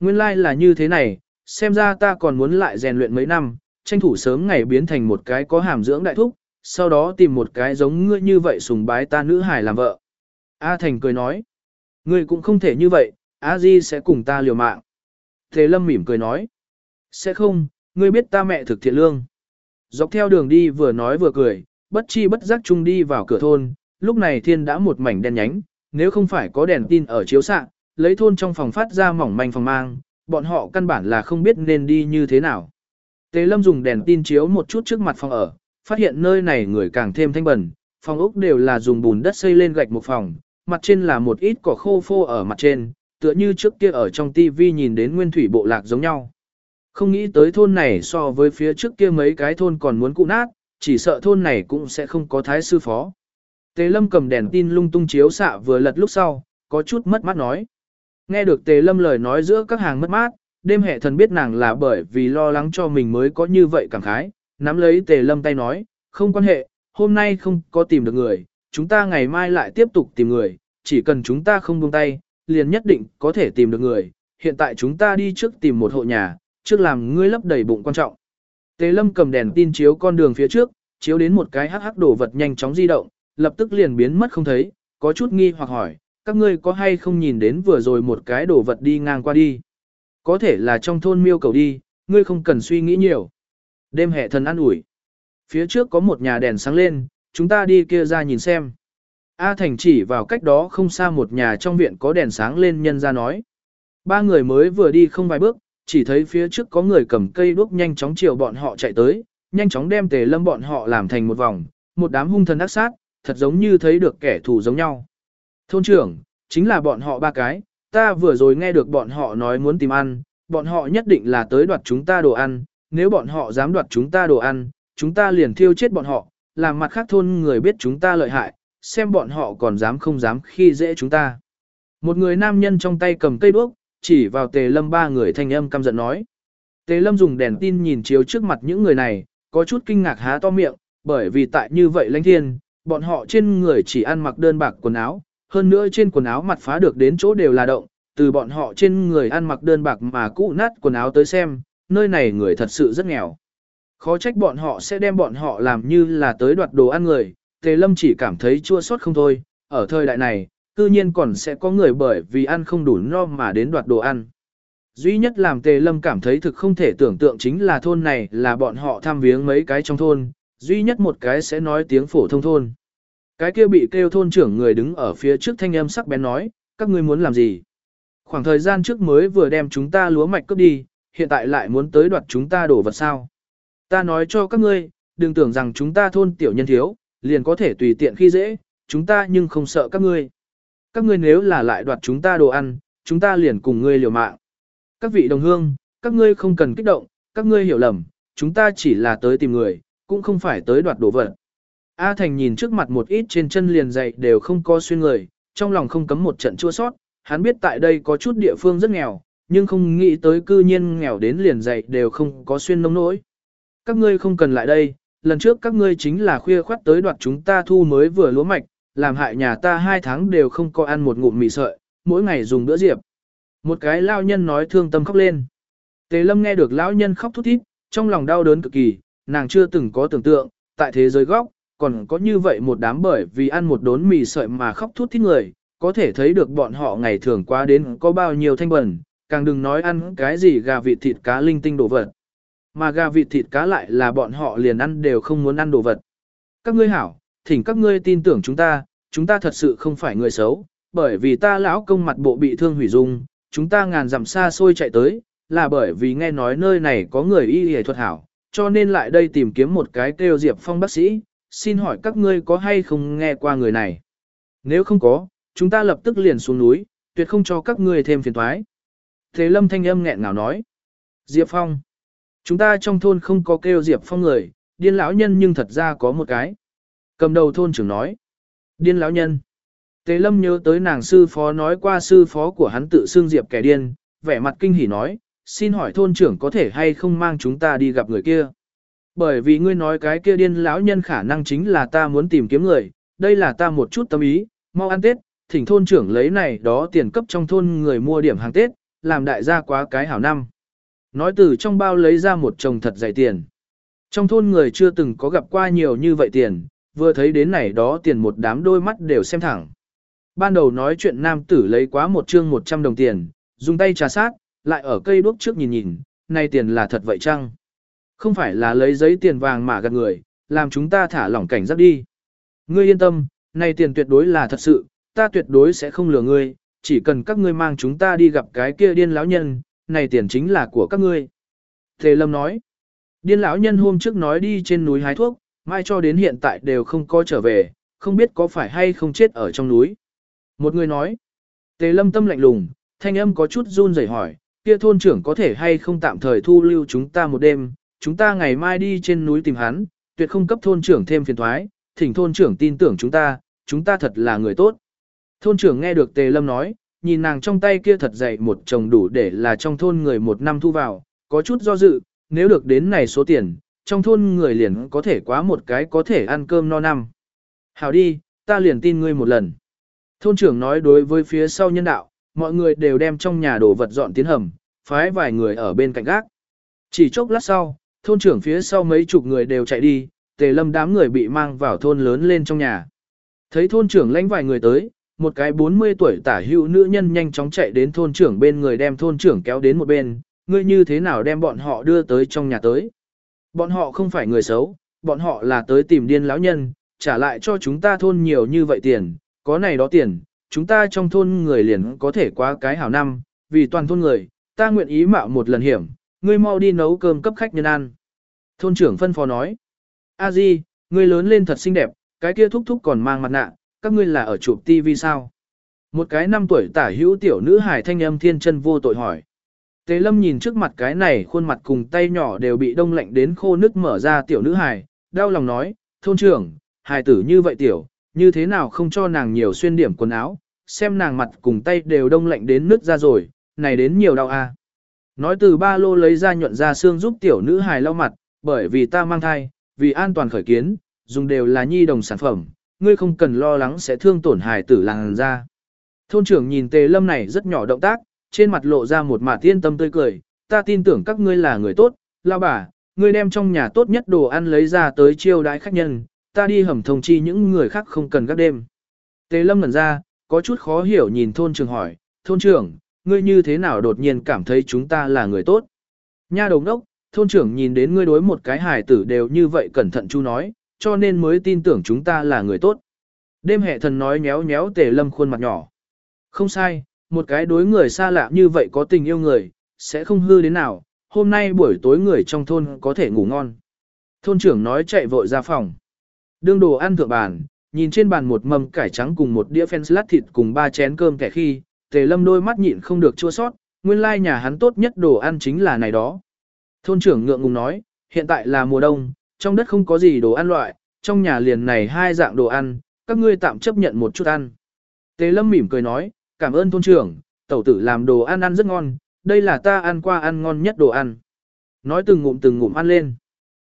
Nguyên lai like là như thế này, xem ra ta còn muốn lại rèn luyện mấy năm, tranh thủ sớm ngày biến thành một cái có hàm dưỡng đại thúc, sau đó tìm một cái giống ngươi như vậy sùng bái ta nữ hải làm vợ. A Thành cười nói, ngươi cũng không thể như vậy, A Di sẽ cùng ta liều mạng. Thế Lâm mỉm cười nói, sẽ không, ngươi biết ta mẹ thực thiện lương. Dọc theo đường đi vừa nói vừa cười, bất chi bất giác chung đi vào cửa thôn, lúc này thiên đã một mảnh đen nhánh, nếu không phải có đèn tin ở chiếu sạng, lấy thôn trong phòng phát ra mỏng manh phòng mang, bọn họ căn bản là không biết nên đi như thế nào. Tế Lâm dùng đèn tin chiếu một chút trước mặt phòng ở, phát hiện nơi này người càng thêm thanh bẩn, phòng ốc đều là dùng bùn đất xây lên gạch một phòng, mặt trên là một ít cỏ khô phô ở mặt trên, tựa như trước kia ở trong tivi nhìn đến nguyên thủy bộ lạc giống nhau. Không nghĩ tới thôn này so với phía trước kia mấy cái thôn còn muốn cụ nát, chỉ sợ thôn này cũng sẽ không có thái sư phó. Tề Lâm cầm đèn tin lung tung chiếu xạ vừa lật lúc sau, có chút mất mắt nói. Nghe được Tề Lâm lời nói giữa các hàng mất mát, đêm hệ thần biết nàng là bởi vì lo lắng cho mình mới có như vậy cảm khái, nắm lấy Tề Lâm tay nói, không quan hệ, hôm nay không có tìm được người, chúng ta ngày mai lại tiếp tục tìm người, chỉ cần chúng ta không buông tay, liền nhất định có thể tìm được người, hiện tại chúng ta đi trước tìm một hộ nhà, trước làm ngươi lấp đầy bụng quan trọng. Tề Lâm cầm đèn tin chiếu con đường phía trước, chiếu đến một cái hắc hắc đồ vật nhanh chóng di động, lập tức liền biến mất không thấy, có chút nghi hoặc hỏi, các ngươi có hay không nhìn đến vừa rồi một cái đồ vật đi ngang qua đi. Có thể là trong thôn miêu cầu đi, ngươi không cần suy nghĩ nhiều. Đêm hệ thần ăn ủi. Phía trước có một nhà đèn sáng lên, chúng ta đi kia ra nhìn xem. A Thành chỉ vào cách đó không xa một nhà trong viện có đèn sáng lên nhân ra nói. Ba người mới vừa đi không vài bước, chỉ thấy phía trước có người cầm cây đuốc nhanh chóng chiều bọn họ chạy tới, nhanh chóng đem tề lâm bọn họ làm thành một vòng, một đám hung thần ác sát, thật giống như thấy được kẻ thù giống nhau. Thôn trưởng, chính là bọn họ ba cái, ta vừa rồi nghe được bọn họ nói muốn tìm ăn, bọn họ nhất định là tới đoạt chúng ta đồ ăn, nếu bọn họ dám đoạt chúng ta đồ ăn, chúng ta liền thiêu chết bọn họ, làm mặt khác thôn người biết chúng ta lợi hại, xem bọn họ còn dám không dám khi dễ chúng ta. Một người nam nhân trong tay cầm cây đuốc, chỉ vào tề lâm ba người thanh âm căm giận nói. Tề lâm dùng đèn tin nhìn chiếu trước mặt những người này, có chút kinh ngạc há to miệng, bởi vì tại như vậy lãnh thiên, bọn họ trên người chỉ ăn mặc đơn bạc quần áo, hơn nữa trên quần áo mặt phá được đến chỗ đều là động, từ bọn họ trên người ăn mặc đơn bạc mà cũ nát quần áo tới xem, nơi này người thật sự rất nghèo. Khó trách bọn họ sẽ đem bọn họ làm như là tới đoạt đồ ăn người, Tề Lâm chỉ cảm thấy chua xót không thôi, ở thời đại này, tự nhiên còn sẽ có người bởi vì ăn không đủ no mà đến đoạt đồ ăn. Duy nhất làm Tề Lâm cảm thấy thực không thể tưởng tượng chính là thôn này là bọn họ tham viếng mấy cái trong thôn, duy nhất một cái sẽ nói tiếng phổ thông thôn. Cái kia bị kêu thôn trưởng người đứng ở phía trước thanh âm sắc bén nói, các ngươi muốn làm gì? Khoảng thời gian trước mới vừa đem chúng ta lúa mạch cướp đi, hiện tại lại muốn tới đoạt chúng ta đổ vật sao? Ta nói cho các ngươi, đừng tưởng rằng chúng ta thôn tiểu nhân thiếu, liền có thể tùy tiện khi dễ, chúng ta nhưng không sợ các ngươi. Các ngươi nếu là lại đoạt chúng ta đồ ăn, chúng ta liền cùng ngươi liều mạng. Các vị đồng hương, các ngươi không cần kích động, các ngươi hiểu lầm, chúng ta chỉ là tới tìm người, cũng không phải tới đoạt đồ vật. A Thành nhìn trước mặt một ít trên chân liền dậy đều không có xuyên người, trong lòng không cấm một trận chua sót, hắn biết tại đây có chút địa phương rất nghèo, nhưng không nghĩ tới cư nhiên nghèo đến liền dậy đều không có xuyên nông nỗi. Các ngươi không cần lại đây, lần trước các ngươi chính là khuya khoát tới đoạt chúng ta thu mới vừa lúa mạch, làm hại nhà ta hai tháng đều không có ăn một ngụm mì sợi, mỗi ngày dùng bữa diệp. Một cái lao nhân nói thương tâm khóc lên. Tề lâm nghe được lão nhân khóc thút thít, trong lòng đau đớn cực kỳ, nàng chưa từng có tưởng tượng, tại thế giới góc, còn có như vậy một đám bởi vì ăn một đốn mì sợi mà khóc thút thít người, có thể thấy được bọn họ ngày thường qua đến có bao nhiêu thanh bẩn, càng đừng nói ăn cái gì gà vịt thịt cá linh tinh đồ vật. Mà gà vịt thịt cá lại là bọn họ liền ăn đều không muốn ăn đồ vật. Các ngươi hảo, thỉnh các ngươi tin tưởng chúng ta, chúng ta thật sự không phải người xấu, bởi vì ta lão công mặt bộ bị thương hủy dung, chúng ta ngàn dặm xa xôi chạy tới, là bởi vì nghe nói nơi này có người y y thuật hảo, cho nên lại đây tìm kiếm một cái kêu Diệp Phong bác sĩ, xin hỏi các ngươi có hay không nghe qua người này? Nếu không có, chúng ta lập tức liền xuống núi, tuyệt không cho các ngươi thêm phiền toái. Thế lâm thanh âm nghẹn ngào nói. Diệp Phong. Chúng ta trong thôn không có kêu Diệp Phong người, điên lão nhân nhưng thật ra có một cái. Cầm đầu thôn trưởng nói. Điên lão nhân. Tế lâm nhớ tới nàng sư phó nói qua sư phó của hắn tự xưng Diệp kẻ điên, vẻ mặt kinh hỉ nói, xin hỏi thôn trưởng có thể hay không mang chúng ta đi gặp người kia. Bởi vì ngươi nói cái kia điên lão nhân khả năng chính là ta muốn tìm kiếm người, đây là ta một chút tâm ý, mau ăn Tết, thỉnh thôn trưởng lấy này đó tiền cấp trong thôn người mua điểm hàng Tết, làm đại gia quá cái hảo năm. Nói từ trong bao lấy ra một chồng thật dày tiền. Trong thôn người chưa từng có gặp qua nhiều như vậy tiền, vừa thấy đến này đó tiền một đám đôi mắt đều xem thẳng. Ban đầu nói chuyện nam tử lấy quá một chương 100 đồng tiền, dùng tay trà sát, lại ở cây đuốc trước nhìn nhìn, này tiền là thật vậy chăng? Không phải là lấy giấy tiền vàng mà gạt người, làm chúng ta thả lỏng cảnh giác đi. Ngươi yên tâm, này tiền tuyệt đối là thật sự, ta tuyệt đối sẽ không lừa ngươi, chỉ cần các ngươi mang chúng ta đi gặp cái kia điên lão nhân, này tiền chính là của các ngươi. Thề Lâm nói, điên lão nhân hôm trước nói đi trên núi hái thuốc, mai cho đến hiện tại đều không có trở về, không biết có phải hay không chết ở trong núi. Một người nói, Tề Lâm tâm lạnh lùng, thanh âm có chút run rẩy hỏi, kia thôn trưởng có thể hay không tạm thời thu lưu chúng ta một đêm, chúng ta ngày mai đi trên núi tìm hắn, tuyệt không cấp thôn trưởng thêm phiền thoái, thỉnh thôn trưởng tin tưởng chúng ta, chúng ta thật là người tốt. Thôn trưởng nghe được Tề Lâm nói, nhìn nàng trong tay kia thật dày một chồng đủ để là trong thôn người một năm thu vào, có chút do dự, nếu được đến này số tiền, trong thôn người liền có thể quá một cái có thể ăn cơm no năm. Hảo đi, ta liền tin ngươi một lần. Thôn trưởng nói đối với phía sau nhân đạo, mọi người đều đem trong nhà đồ vật dọn tiến hầm, phái vài người ở bên cạnh gác. Chỉ chốc lát sau, thôn trưởng phía sau mấy chục người đều chạy đi, tề lâm đám người bị mang vào thôn lớn lên trong nhà. Thấy thôn trưởng lãnh vài người tới, một cái 40 tuổi tả hữu nữ nhân nhanh chóng chạy đến thôn trưởng bên người đem thôn trưởng kéo đến một bên, ngươi như thế nào đem bọn họ đưa tới trong nhà tới. Bọn họ không phải người xấu, bọn họ là tới tìm điên lão nhân, trả lại cho chúng ta thôn nhiều như vậy tiền, có này đó tiền, chúng ta trong thôn người liền có thể qua cái hảo năm, vì toàn thôn người, ta nguyện ý mạo một lần hiểm, ngươi mau đi nấu cơm cấp khách nhân ăn. Thôn trưởng phân phó nói, a di, ngươi lớn lên thật xinh đẹp, cái kia thúc thúc còn mang mặt nạ, các ngươi là ở chụp TV sao? Một cái năm tuổi tả hữu tiểu nữ hải thanh âm thiên chân vô tội hỏi. Tề lâm nhìn trước mặt cái này khuôn mặt cùng tay nhỏ đều bị đông lạnh đến khô nước mở ra tiểu nữ hải, đau lòng nói, thôn trưởng, hài tử như vậy tiểu, như thế nào không cho nàng nhiều xuyên điểm quần áo, xem nàng mặt cùng tay đều đông lạnh đến nứt ra rồi, này đến nhiều đau à. Nói từ ba lô lấy ra nhuận ra xương giúp tiểu nữ hài lau mặt, bởi vì ta mang thai, vì an toàn khởi kiến, dùng đều là nhi đồng sản phẩm, ngươi không cần lo lắng sẽ thương tổn hài tử làng ra. Thôn trưởng nhìn tề lâm này rất nhỏ động tác, trên mặt lộ ra một mạt tiên tâm tươi cười, ta tin tưởng các ngươi là người tốt, lao bà, ngươi đem trong nhà tốt nhất đồ ăn lấy ra tới chiêu đãi khách nhân, ta đi hầm thông chi những người khác không cần gác đêm. Tề lâm ngẩn ra, có chút khó hiểu nhìn thôn trưởng hỏi, thôn trưởng, ngươi như thế nào đột nhiên cảm thấy chúng ta là người tốt? Nha đồng đốc, thôn trưởng nhìn đến ngươi đối một cái hài tử đều như vậy cẩn thận chú nói, cho nên mới tin tưởng chúng ta là người tốt. Đêm hệ thần nói nhéo nhéo tề lâm khuôn mặt nhỏ. Không sai, một cái đối người xa lạ như vậy có tình yêu người, sẽ không hư đến nào, hôm nay buổi tối người trong thôn có thể ngủ ngon. Thôn trưởng nói chạy vội ra phòng. Đương đồ ăn thượng bàn, nhìn trên bàn một mâm cải trắng cùng một đĩa phen lát thịt cùng ba chén cơm kẻ khi, tề lâm đôi mắt nhịn không được chua sót, nguyên lai nhà hắn tốt nhất đồ ăn chính là này đó. Thôn trưởng ngượng ngùng nói, hiện tại là mùa đông, trong đất không có gì đồ ăn loại, trong nhà liền này hai dạng đồ ăn, các ngươi tạm chấp nhận một chút ăn. Tề lâm mỉm cười nói, cảm ơn thôn trưởng, tẩu tử làm đồ ăn ăn rất ngon, đây là ta ăn qua ăn ngon nhất đồ ăn. Nói từng ngụm từng ngụm ăn lên.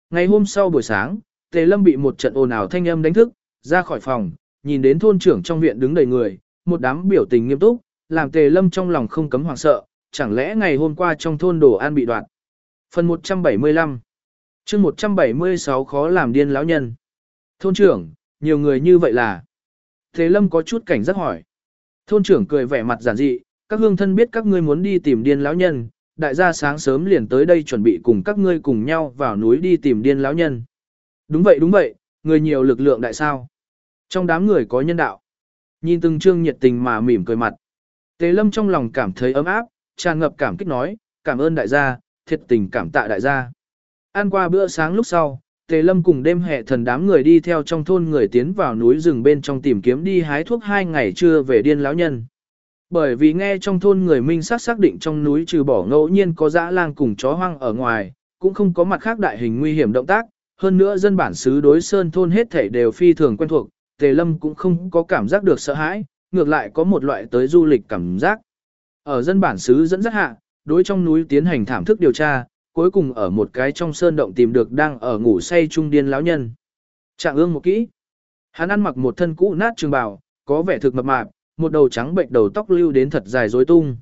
Ngày hôm sau buổi sáng, Tề Lâm bị một trận ồn ào thanh âm đánh thức, ra khỏi phòng, nhìn đến thôn trưởng trong viện đứng đầy người, một đám biểu tình nghiêm túc, làm Tề Lâm trong lòng không cấm hoảng sợ, chẳng lẽ ngày hôm qua trong thôn đồ an bị đoạt. Phần 175 chương 176 khó làm điên lão nhân. Thôn trưởng, nhiều người như vậy là. Tề Lâm có chút cảnh giác hỏi. Thôn trưởng cười vẻ mặt giản dị, các hương thân biết các ngươi muốn đi tìm điên lão nhân, đại gia sáng sớm liền tới đây chuẩn bị cùng các ngươi cùng nhau vào núi đi tìm điên lão nhân. Đúng vậy đúng vậy, người nhiều lực lượng đại sao. Trong đám người có nhân đạo. Nhìn từng trương nhiệt tình mà mỉm cười mặt. Tề lâm trong lòng cảm thấy ấm áp, tràn ngập cảm kích nói, cảm ơn đại gia, thiệt tình cảm tạ đại gia. Ăn qua bữa sáng lúc sau, Tề lâm cùng đêm hệ thần đám người đi theo trong thôn người tiến vào núi rừng bên trong tìm kiếm đi hái thuốc hai ngày trưa về điên lão nhân. Bởi vì nghe trong thôn người minh xác xác định trong núi trừ bỏ ngẫu nhiên có dã lang cùng chó hoang ở ngoài, cũng không có mặt khác đại hình nguy hiểm động tác, hơn nữa dân bản xứ đối sơn thôn hết thảy đều phi thường quen thuộc, Tề Lâm cũng không có cảm giác được sợ hãi, ngược lại có một loại tới du lịch cảm giác. Ở dân bản xứ dẫn dắt hạ, đối trong núi tiến hành thảm thức điều tra, cuối cùng ở một cái trong sơn động tìm được đang ở ngủ say trung điên lão nhân. Trạng ương một kỹ. Hắn ăn mặc một thân cũ nát trường bào, có vẻ thực mập mạp, một đầu trắng bệnh đầu tóc lưu đến thật dài rối tung.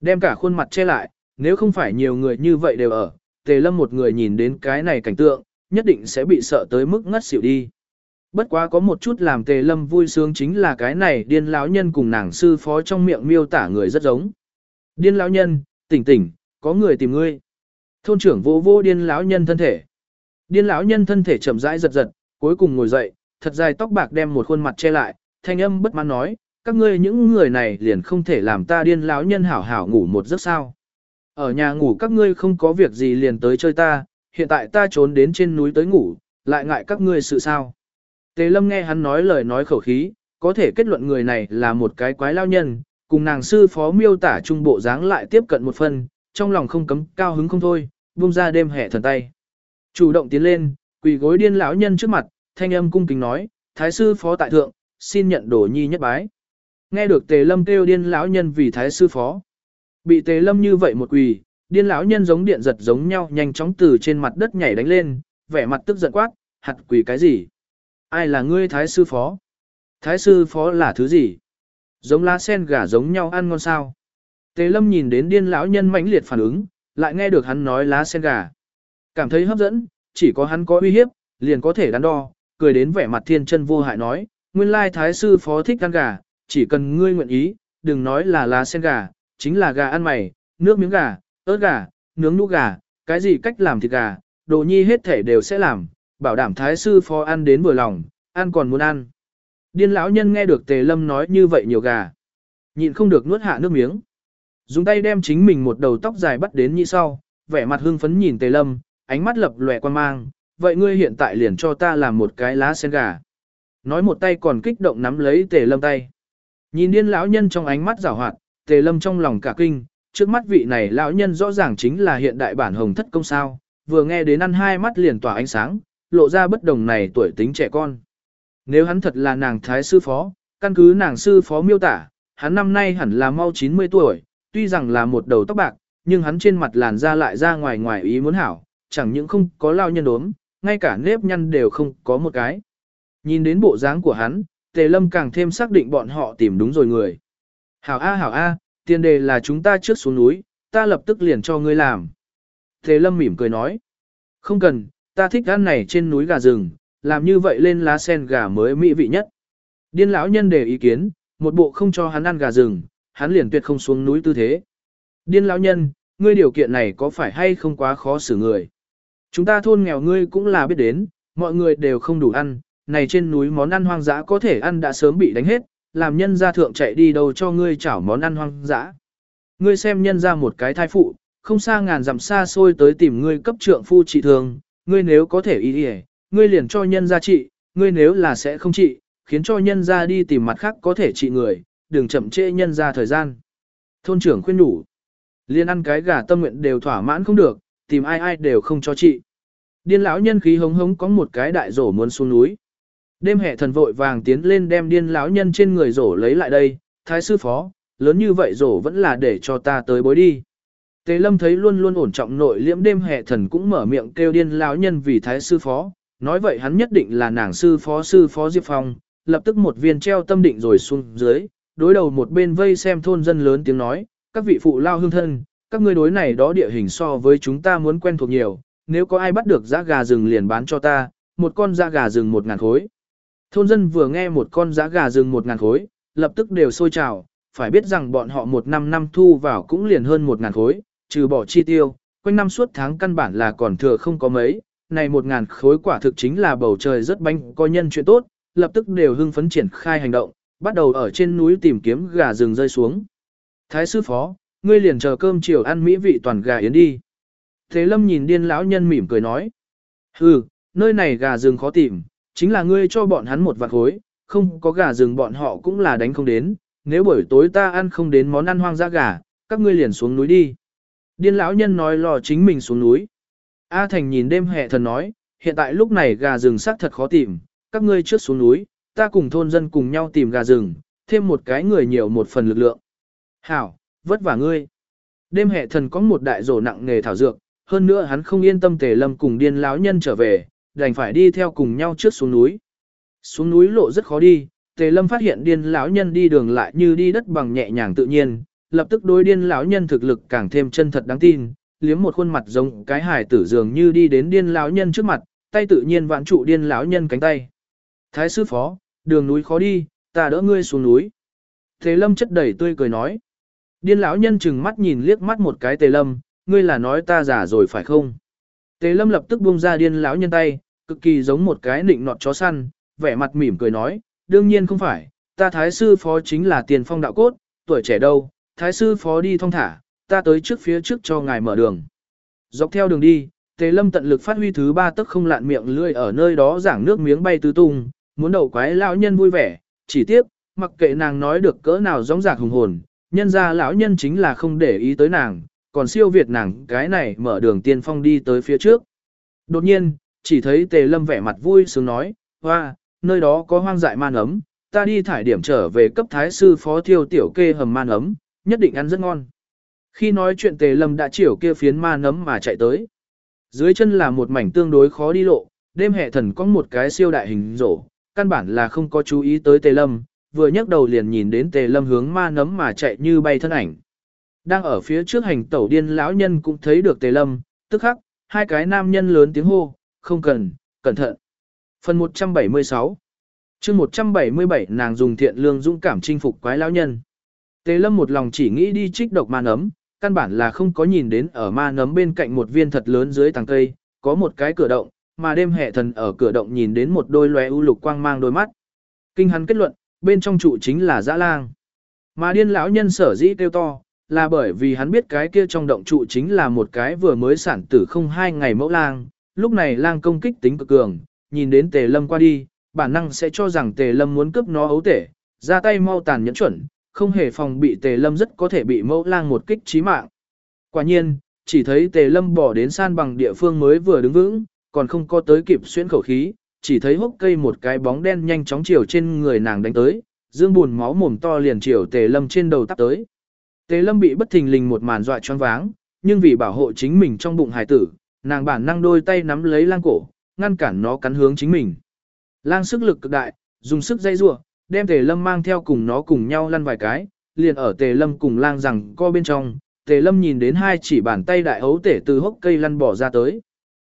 Đem cả khuôn mặt che lại, nếu không phải nhiều người như vậy đều ở, tề lâm một người nhìn đến cái này cảnh tượng, nhất định sẽ bị sợ tới mức ngất xỉu đi. Bất quá có một chút làm tề lâm vui sướng chính là cái này điên lão nhân cùng nàng sư phó trong miệng miêu tả người rất giống. Điên lão nhân, tỉnh tỉnh, có người tìm ngươi. Thôn trưởng vô vô điên lão nhân thân thể. Điên lão nhân thân thể chậm rãi giật giật, cuối cùng ngồi dậy, thật dài tóc bạc đem một khuôn mặt che lại, thanh âm bất mãn nói, các ngươi những người này liền không thể làm ta điên lão nhân hảo hảo ngủ một giấc sao. Ở nhà ngủ các ngươi không có việc gì liền tới chơi ta, hiện tại ta trốn đến trên núi tới ngủ, lại ngại các ngươi sự sao. Tề lâm nghe hắn nói lời nói khẩu khí, có thể kết luận người này là một cái quái lao nhân, cùng nàng sư phó miêu tả trung bộ dáng lại tiếp cận một phần, trong lòng không cấm cao hứng không thôi, buông ra đêm hẻ thần tay. Chủ động tiến lên, quỳ gối điên lão nhân trước mặt, thanh âm cung kính nói, thái sư phó tại thượng, xin nhận đồ nhi nhất bái. Nghe được tề lâm kêu điên lão nhân vì thái sư phó. Bị tề lâm như vậy một quỳ, điên lão nhân giống điện giật giống nhau nhanh chóng từ trên mặt đất nhảy đánh lên, vẻ mặt tức giận quát, hạt quỳ cái gì? Ai là ngươi thái sư phó? Thái sư phó là thứ gì? Giống lá sen gà giống nhau ăn ngon sao? Tề lâm nhìn đến điên lão nhân mãnh liệt phản ứng, lại nghe được hắn nói lá sen gà. Cảm thấy hấp dẫn, chỉ có hắn có uy hiếp, liền có thể đắn đo, cười đến vẻ mặt thiên chân vô hại nói, nguyên lai thái sư phó thích ăn gà, chỉ cần ngươi nguyện ý, đừng nói là lá sen gà, chính là gà ăn mày, nước miếng gà, ớt gà, nướng nũ gà, cái gì cách làm thịt gà, đồ nhi hết thể đều sẽ làm, bảo đảm thái sư phó ăn đến vừa lòng, ăn còn muốn ăn. Điên lão nhân nghe được tề lâm nói như vậy nhiều gà, nhịn không được nuốt hạ nước miếng. Dùng tay đem chính mình một đầu tóc dài bắt đến như sau, vẻ mặt hưng phấn nhìn tề lâm, ánh mắt lập lòe quan mang, vậy ngươi hiện tại liền cho ta làm một cái lá sen gà. Nói một tay còn kích động nắm lấy tề lâm tay. Nhìn điên lão nhân trong ánh mắt rào hoạt, tề lâm trong lòng cả kinh, trước mắt vị này lão nhân rõ ràng chính là hiện đại bản hồng thất công sao, vừa nghe đến ăn hai mắt liền tỏa ánh sáng, lộ ra bất đồng này tuổi tính trẻ con. Nếu hắn thật là nàng thái sư phó, căn cứ nàng sư phó miêu tả, hắn năm nay hẳn là mau 90 tuổi, tuy rằng là một đầu tóc bạc, nhưng hắn trên mặt làn da lại ra ngoài ngoài ý muốn hảo, chẳng những không có lao nhân đốm, ngay cả nếp nhăn đều không có một cái. Nhìn đến bộ dáng của hắn, Tề Lâm càng thêm xác định bọn họ tìm đúng rồi người. Hảo A hảo A, tiền đề là chúng ta trước xuống núi, ta lập tức liền cho ngươi làm. Tề Lâm mỉm cười nói. Không cần, ta thích ăn này trên núi gà rừng, làm như vậy lên lá sen gà mới mỹ vị nhất. Điên lão nhân đề ý kiến, một bộ không cho hắn ăn gà rừng, hắn liền tuyệt không xuống núi tư thế. Điên lão nhân, ngươi điều kiện này có phải hay không quá khó xử người? Chúng ta thôn nghèo ngươi cũng là biết đến, mọi người đều không đủ ăn, này trên núi món ăn hoang dã có thể ăn đã sớm bị đánh hết, làm nhân gia thượng chạy đi đâu cho ngươi chảo món ăn hoang dã. Ngươi xem nhân ra một cái thai phụ, không xa ngàn dặm xa xôi tới tìm ngươi cấp trượng phu trị thường, ngươi nếu có thể ý ý, ngươi liền cho nhân gia trị, ngươi nếu là sẽ không trị, khiến cho nhân gia đi tìm mặt khác có thể trị người, đừng chậm trễ nhân gia thời gian. Thôn trưởng khuyên đủ. Liên ăn cái gà tâm nguyện đều thỏa mãn không được, tìm ai ai đều không cho trị. Điên lão nhân khí hống hống có một cái đại rổ muốn xuống núi. Đêm hệ thần vội vàng tiến lên đem điên lão nhân trên người rổ lấy lại đây, thái sư phó, lớn như vậy rổ vẫn là để cho ta tới bối đi. Tề lâm thấy luôn luôn ổn trọng nội liễm đêm hệ thần cũng mở miệng kêu điên lão nhân vì thái sư phó, nói vậy hắn nhất định là nàng sư phó sư phó Diệp Phong, lập tức một viên treo tâm định rồi xuống dưới, đối đầu một bên vây xem thôn dân lớn tiếng nói, các vị phụ lao hương thân, các ngươi đối này đó địa hình so với chúng ta muốn quen thuộc nhiều, nếu có ai bắt được giá gà rừng liền bán cho ta, một con giá gà rừng một ngàn khối. Thôn dân vừa nghe một con giá gà rừng một ngàn khối, lập tức đều sôi trào, phải biết rằng bọn họ một năm năm thu vào cũng liền hơn một ngàn khối, trừ bỏ chi tiêu, quanh năm suốt tháng căn bản là còn thừa không có mấy, này một ngàn khối quả thực chính là bầu trời rất bánh có nhân chuyện tốt, lập tức đều hưng phấn triển khai hành động, bắt đầu ở trên núi tìm kiếm gà rừng rơi xuống. Thái sư phó, ngươi liền chờ cơm chiều ăn mỹ vị toàn gà yến đi. Thế lâm nhìn điên lão nhân mỉm cười nói. Hừ, nơi này gà rừng khó tìm, chính là ngươi cho bọn hắn một vạt khối, không có gà rừng bọn họ cũng là đánh không đến, nếu buổi tối ta ăn không đến món ăn hoang dã gà, các ngươi liền xuống núi đi. Điên lão nhân nói lo chính mình xuống núi. A Thành nhìn đêm hệ thần nói, hiện tại lúc này gà rừng xác thật khó tìm, các ngươi trước xuống núi, ta cùng thôn dân cùng nhau tìm gà rừng, thêm một cái người nhiều một phần lực lượng. Hảo, vất vả ngươi. Đêm hệ thần có một đại rổ nặng nghề thảo dược, hơn nữa hắn không yên tâm tề lâm cùng điên lão nhân trở về, đành phải đi theo cùng nhau trước xuống núi. Xuống núi lộ rất khó đi, tề lâm phát hiện điên lão nhân đi đường lại như đi đất bằng nhẹ nhàng tự nhiên, lập tức đối điên lão nhân thực lực càng thêm chân thật đáng tin, liếm một khuôn mặt giống cái hài tử dường như đi đến điên lão nhân trước mặt, tay tự nhiên vãn trụ điên lão nhân cánh tay. Thái sư phó, đường núi khó đi, ta đỡ ngươi xuống núi. thế lâm chất đầy tươi cười nói. Điên lão nhân chừng mắt nhìn liếc mắt một cái tề lâm, ngươi là nói ta giả rồi phải không? Tề lâm lập tức buông ra điên lão nhân tay, cực kỳ giống một cái nịnh nọt chó săn, vẻ mặt mỉm cười nói, đương nhiên không phải, ta thái sư phó chính là tiền phong đạo cốt, tuổi trẻ đâu, thái sư phó đi thong thả, ta tới trước phía trước cho ngài mở đường. Dọc theo đường đi, Tề Lâm tận lực phát huy thứ ba tức không lạn miệng lươi ở nơi đó giảng nước miếng bay tứ tung, muốn đầu quái lão nhân vui vẻ, chỉ tiếp, mặc kệ nàng nói được cỡ nào giống dạc hùng hồn, nhân ra lão nhân chính là không để ý tới nàng, còn siêu việt nàng cái này mở đường tiên phong đi tới phía trước. Đột nhiên, chỉ thấy Tề Lâm vẻ mặt vui sướng nói, hoa, nơi đó có hoang dại man ấm, ta đi thải điểm trở về cấp thái sư phó thiêu tiểu kê hầm man ấm, nhất định ăn rất ngon. Khi nói chuyện Tề Lâm đã chiều kia phiến ma nấm mà chạy tới. Dưới chân là một mảnh tương đối khó đi lộ, đêm hệ thần có một cái siêu đại hình rổ, căn bản là không có chú ý tới Tề Lâm, vừa nhấc đầu liền nhìn đến Tề Lâm hướng ma nấm mà chạy như bay thân ảnh. Đang ở phía trước hành tẩu điên lão nhân cũng thấy được Tề Lâm, tức khắc, hai cái nam nhân lớn tiếng hô, không cần, cẩn thận. Phần 176 chương 177 nàng dùng thiện lương dũng cảm chinh phục quái lão nhân. Tề Lâm một lòng chỉ nghĩ đi trích độc ma nấm, căn bản là không có nhìn đến ở ma nấm bên cạnh một viên thật lớn dưới tàng cây, có một cái cửa động, mà đêm hệ thần ở cửa động nhìn đến một đôi lóe u lục quang mang đôi mắt. Kinh hắn kết luận, bên trong trụ chính là dã lang. Mà điên lão nhân sở dĩ kêu to, là bởi vì hắn biết cái kia trong động trụ chính là một cái vừa mới sản tử không hai ngày mẫu lang, lúc này lang công kích tính cực cường, nhìn đến tề lâm qua đi, bản năng sẽ cho rằng tề lâm muốn cướp nó ấu tể, ra tay mau tàn nhẫn chuẩn, không hề phòng bị tề lâm rất có thể bị mẫu lang một kích chí mạng. Quả nhiên, chỉ thấy tề lâm bỏ đến san bằng địa phương mới vừa đứng vững, còn không có tới kịp xuyên khẩu khí, chỉ thấy hốc cây một cái bóng đen nhanh chóng chiều trên người nàng đánh tới, dương buồn máu mồm to liền chiều tề lâm trên đầu tắp tới. Tề lâm bị bất thình lình một màn dọa choáng váng, nhưng vì bảo hộ chính mình trong bụng hải tử, nàng bản năng đôi tay nắm lấy lang cổ, ngăn cản nó cắn hướng chính mình. Lang sức lực cực đại, dùng sức dây rua, đem tề lâm mang theo cùng nó cùng nhau lăn vài cái, liền ở tề lâm cùng lang rằng co bên trong, tề lâm nhìn đến hai chỉ bàn tay đại ấu tể từ hốc cây lăn bỏ ra tới.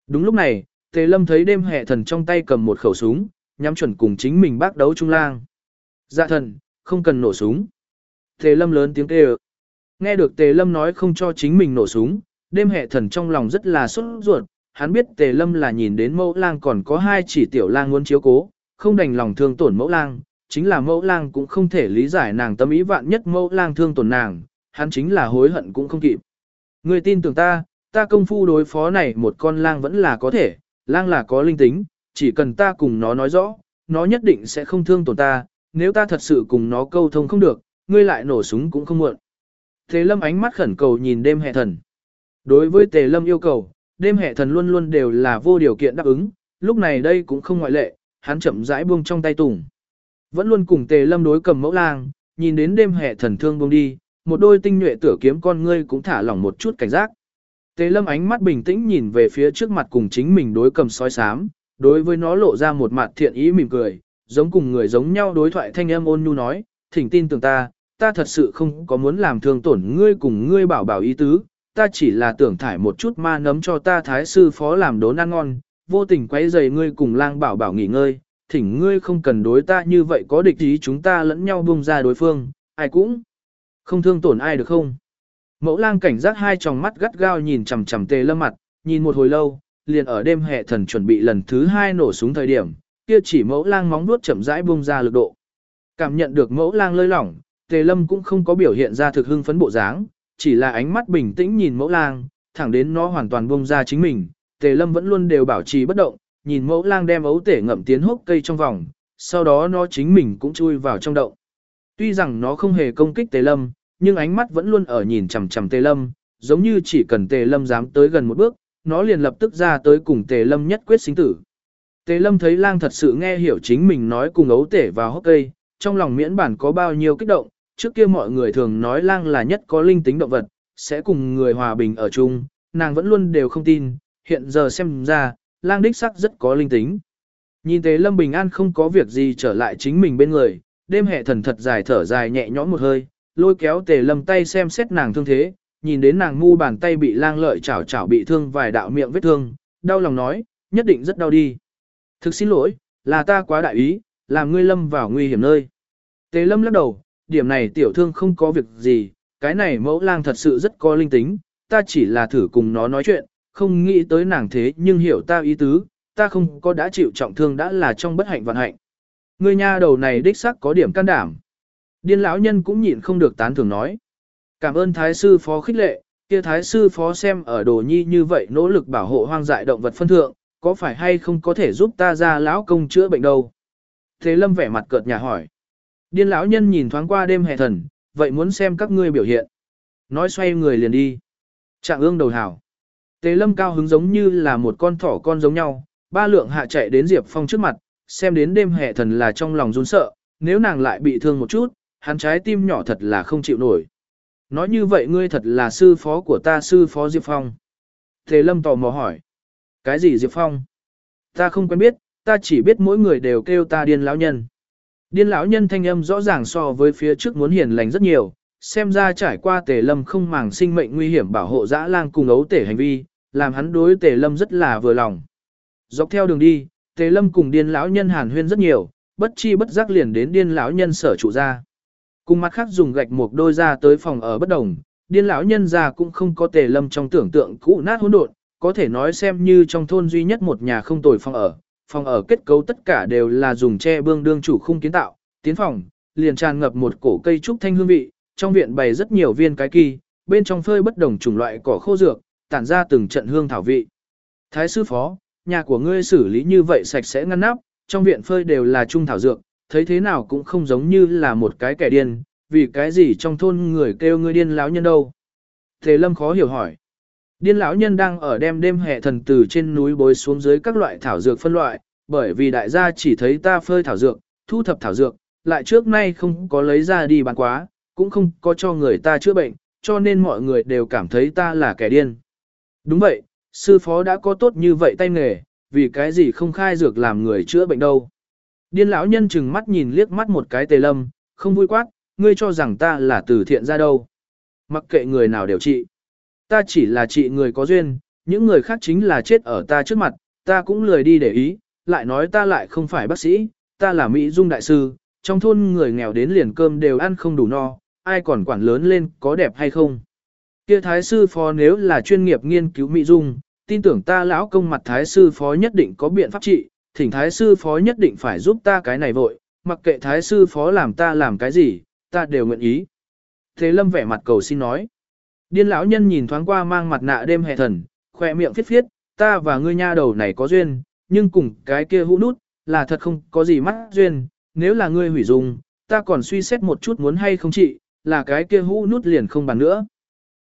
Đúng lúc này, tề lâm thấy đêm hệ thần trong tay cầm một khẩu súng, nhắm chuẩn cùng chính mình bác đấu trung lang. Dạ thần, không cần nổ súng. Tề lâm lớn tiếng kêu. Nghe được tề lâm nói không cho chính mình nổ súng, đêm hệ thần trong lòng rất là sốt ruột, hắn biết tề lâm là nhìn đến mẫu lang còn có hai chỉ tiểu lang muốn chiếu cố, không đành lòng thương tổn mẫu lang, chính là mẫu lang cũng không thể lý giải nàng tâm ý vạn nhất mẫu lang thương tổn nàng, hắn chính là hối hận cũng không kịp. Người tin tưởng ta, ta công phu đối phó này một con lang vẫn là có thể, lang là có linh tính, chỉ cần ta cùng nó nói rõ, nó nhất định sẽ không thương tổn ta, nếu ta thật sự cùng nó câu thông không được, ngươi lại nổ súng cũng không muộn. Tề lâm ánh mắt khẩn cầu nhìn đêm hệ thần. Đối với tề lâm yêu cầu, đêm hệ thần luôn luôn đều là vô điều kiện đáp ứng, lúc này đây cũng không ngoại lệ, hắn chậm rãi buông trong tay tùng. Vẫn luôn cùng tề lâm đối cầm mẫu lang, nhìn đến đêm hè thần thương buông đi, một đôi tinh nhuệ tử kiếm con ngươi cũng thả lỏng một chút cảnh giác. Tề lâm ánh mắt bình tĩnh nhìn về phía trước mặt cùng chính mình đối cầm sói sám, đối với nó lộ ra một mặt thiện ý mỉm cười, giống cùng người giống nhau đối thoại thanh âm ôn nhu nói, thỉnh tin tưởng ta, ta thật sự không có muốn làm thương tổn ngươi cùng ngươi bảo bảo ý tứ, ta chỉ là tưởng thải một chút ma nấm cho ta thái sư phó làm đốn ăn ngon, vô tình quấy rầy ngươi cùng lang bảo bảo nghỉ ngơi, thỉnh ngươi không cần đối ta như vậy có địch ý chúng ta lẫn nhau buông ra đối phương, ai cũng không thương tổn ai được không. Mẫu lang cảnh giác hai tròng mắt gắt gao nhìn chằm chằm tề lâm mặt, nhìn một hồi lâu, liền ở đêm hệ thần chuẩn bị lần thứ hai nổ súng thời điểm, kia chỉ mẫu lang móng nuốt chậm rãi buông ra lực độ. Cảm nhận được mẫu lang lơi lỏng, tề lâm cũng không có biểu hiện ra thực hưng phấn bộ dáng, chỉ là ánh mắt bình tĩnh nhìn mẫu lang, thẳng đến nó hoàn toàn buông ra chính mình, tề lâm vẫn luôn đều bảo trì bất động, nhìn mẫu lang đem ấu tể ngậm tiến hốc cây trong vòng, sau đó nó chính mình cũng chui vào trong động. Tuy rằng nó không hề công kích tề lâm, nhưng ánh mắt vẫn luôn ở nhìn chằm chằm tề lâm, giống như chỉ cần tề lâm dám tới gần một bước, nó liền lập tức ra tới cùng tề lâm nhất quyết sinh tử. Tề lâm thấy lang thật sự nghe hiểu chính mình nói cùng ấu tể vào hốc cây, trong lòng miễn bản có bao nhiêu kích động, trước kia mọi người thường nói lang là nhất có linh tính động vật, sẽ cùng người hòa bình ở chung, nàng vẫn luôn đều không tin, hiện giờ xem ra, lang đích sắc rất có linh tính. Nhìn thấy Lâm Bình An không có việc gì trở lại chính mình bên người, đêm hệ thần thật dài thở dài nhẹ nhõm một hơi, lôi kéo tề lâm tay xem xét nàng thương thế, nhìn đến nàng ngu bàn tay bị lang lợi chảo chảo bị thương vài đạo miệng vết thương, đau lòng nói, nhất định rất đau đi. Thực xin lỗi, là ta quá đại ý, làm ngươi lâm vào nguy hiểm nơi. Tề lâm lắc đầu, điểm này tiểu thương không có việc gì, cái này mẫu lang thật sự rất có linh tính, ta chỉ là thử cùng nó nói chuyện, không nghĩ tới nàng thế nhưng hiểu ta ý tứ, ta không có đã chịu trọng thương đã là trong bất hạnh vận hạnh. Ngươi nha đầu này đích xác có điểm can đảm. Điên lão nhân cũng nhịn không được tán thưởng nói. Cảm ơn thái sư phó khích lệ, kia thái sư phó xem ở đồ nhi như vậy nỗ lực bảo hộ hoang dại động vật phân thượng, có phải hay không có thể giúp ta ra lão công chữa bệnh đâu? Thế lâm vẻ mặt cợt nhà hỏi. Điên lão nhân nhìn thoáng qua đêm hè thần, vậy muốn xem các ngươi biểu hiện. Nói xoay người liền đi. Trạng ương đầu hảo. Tề lâm cao hứng giống như là một con thỏ con giống nhau, ba lượng hạ chạy đến Diệp Phong trước mặt, xem đến đêm hệ thần là trong lòng run sợ, nếu nàng lại bị thương một chút, hắn trái tim nhỏ thật là không chịu nổi. Nói như vậy ngươi thật là sư phó của ta sư phó Diệp Phong. Tề lâm tò mò hỏi. Cái gì Diệp Phong? Ta không quen biết, ta chỉ biết mỗi người đều kêu ta điên lão nhân. Điên lão nhân thanh âm rõ ràng so với phía trước muốn hiền lành rất nhiều, xem ra trải qua tề lâm không màng sinh mệnh nguy hiểm bảo hộ dã lang cùng ấu tể hành vi, làm hắn đối tề lâm rất là vừa lòng. Dọc theo đường đi, tề lâm cùng điên lão nhân hàn huyên rất nhiều, bất chi bất giác liền đến điên lão nhân sở trụ ra. Cùng mặt khác dùng gạch một đôi ra tới phòng ở bất đồng, điên lão nhân ra cũng không có tề lâm trong tưởng tượng cũ nát hỗn độn, có thể nói xem như trong thôn duy nhất một nhà không tồi phòng ở. Phòng ở kết cấu tất cả đều là dùng tre bương đương chủ khung kiến tạo, tiến phòng, liền tràn ngập một cổ cây trúc thanh hương vị, trong viện bày rất nhiều viên cái kỳ, bên trong phơi bất đồng chủng loại cỏ khô dược, tản ra từng trận hương thảo vị. Thái sư phó, nhà của ngươi xử lý như vậy sạch sẽ ngăn nắp, trong viện phơi đều là trung thảo dược, thấy thế nào cũng không giống như là một cái kẻ điên, vì cái gì trong thôn người kêu ngươi điên lão nhân đâu. Thế Lâm khó hiểu hỏi. Điên lão nhân đang ở đêm đêm hệ thần từ trên núi bối xuống dưới các loại thảo dược phân loại, bởi vì đại gia chỉ thấy ta phơi thảo dược, thu thập thảo dược, lại trước nay không có lấy ra đi bán quá, cũng không có cho người ta chữa bệnh, cho nên mọi người đều cảm thấy ta là kẻ điên. Đúng vậy, sư phó đã có tốt như vậy tay nghề, vì cái gì không khai dược làm người chữa bệnh đâu. Điên lão nhân chừng mắt nhìn liếc mắt một cái tề lâm, không vui quát, ngươi cho rằng ta là từ thiện ra đâu. Mặc kệ người nào đều trị. Ta chỉ là trị người có duyên, những người khác chính là chết ở ta trước mặt, ta cũng lười đi để ý, lại nói ta lại không phải bác sĩ, ta là Mỹ Dung Đại Sư, trong thôn người nghèo đến liền cơm đều ăn không đủ no, ai còn quản lớn lên có đẹp hay không. Kia thái sư phó nếu là chuyên nghiệp nghiên cứu Mỹ Dung, tin tưởng ta lão công mặt thái sư phó nhất định có biện pháp trị, thỉnh thái sư phó nhất định phải giúp ta cái này vội, mặc kệ thái sư phó làm ta làm cái gì, ta đều nguyện ý. Thế lâm vẻ mặt cầu xin nói. Điên lão nhân nhìn thoáng qua mang mặt nạ đêm hè thần, khỏe miệng phiết phiết, ta và ngươi nha đầu này có duyên, nhưng cùng cái kia hũ nút, là thật không có gì mắt duyên, nếu là ngươi hủy dung, ta còn suy xét một chút muốn hay không trị, là cái kia hũ nút liền không bàn nữa.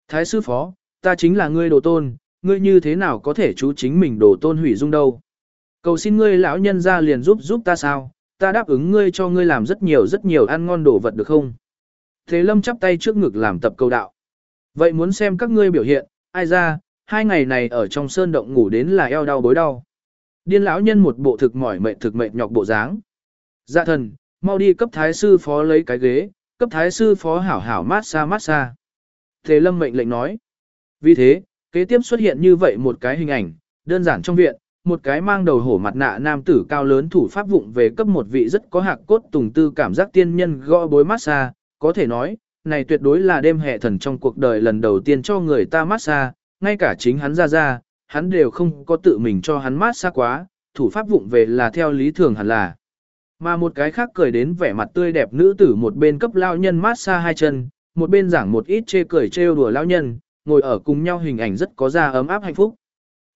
Thái sư phó, ta chính là ngươi đồ tôn, ngươi như thế nào có thể chú chính mình đồ tôn hủy dung đâu. Cầu xin ngươi lão nhân ra liền giúp giúp ta sao, ta đáp ứng ngươi cho ngươi làm rất nhiều rất nhiều ăn ngon đồ vật được không? Thế lâm chắp tay trước ngực làm tập câu đạo. Vậy muốn xem các ngươi biểu hiện, ai ra, hai ngày này ở trong sơn động ngủ đến là eo đau bối đau. Điên lão nhân một bộ thực mỏi mệt thực mệt nhọc bộ dáng. Dạ thần, mau đi cấp thái sư phó lấy cái ghế, cấp thái sư phó hảo hảo mát xa mát xa. Thế lâm mệnh lệnh nói. Vì thế, kế tiếp xuất hiện như vậy một cái hình ảnh, đơn giản trong viện, một cái mang đầu hổ mặt nạ nam tử cao lớn thủ pháp vụng về cấp một vị rất có hạc cốt tùng tư cảm giác tiên nhân gõ bối massage, có thể nói, này tuyệt đối là đêm hệ thần trong cuộc đời lần đầu tiên cho người ta massage, ngay cả chính hắn ra ra, hắn đều không có tự mình cho hắn massage quá, thủ pháp vụng về là theo lý thường hẳn là. Mà một cái khác cười đến vẻ mặt tươi đẹp nữ tử một bên cấp lao nhân massage hai chân, một bên giảng một ít chê cười trêu đùa lao nhân, ngồi ở cùng nhau hình ảnh rất có ra ấm áp hạnh phúc.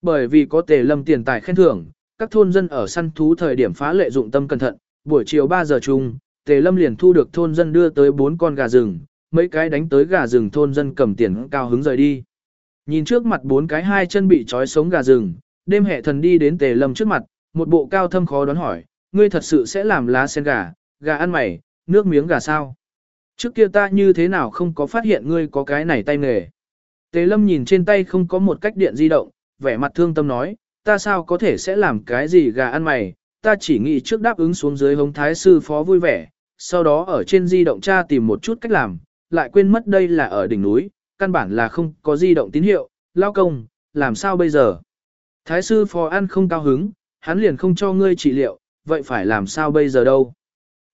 Bởi vì có tề lâm tiền tài khen thưởng, các thôn dân ở săn thú thời điểm phá lệ dụng tâm cẩn thận, buổi chiều 3 giờ chung, tề lâm liền thu được thôn dân đưa tới 4 con gà rừng, mấy cái đánh tới gà rừng thôn dân cầm tiền cao hứng rời đi. Nhìn trước mặt bốn cái hai chân bị trói sống gà rừng, đêm hệ thần đi đến tề lâm trước mặt, một bộ cao thâm khó đoán hỏi, ngươi thật sự sẽ làm lá sen gà, gà ăn mày, nước miếng gà sao? Trước kia ta như thế nào không có phát hiện ngươi có cái này tay nghề? Tề lâm nhìn trên tay không có một cách điện di động, vẻ mặt thương tâm nói, ta sao có thể sẽ làm cái gì gà ăn mày, ta chỉ nghĩ trước đáp ứng xuống dưới hống thái sư phó vui vẻ, sau đó ở trên di động tra tìm một chút cách làm, lại quên mất đây là ở đỉnh núi, căn bản là không có di động tín hiệu, lao công, làm sao bây giờ? Thái sư phó ăn không cao hứng, hắn liền không cho ngươi trị liệu, vậy phải làm sao bây giờ đâu?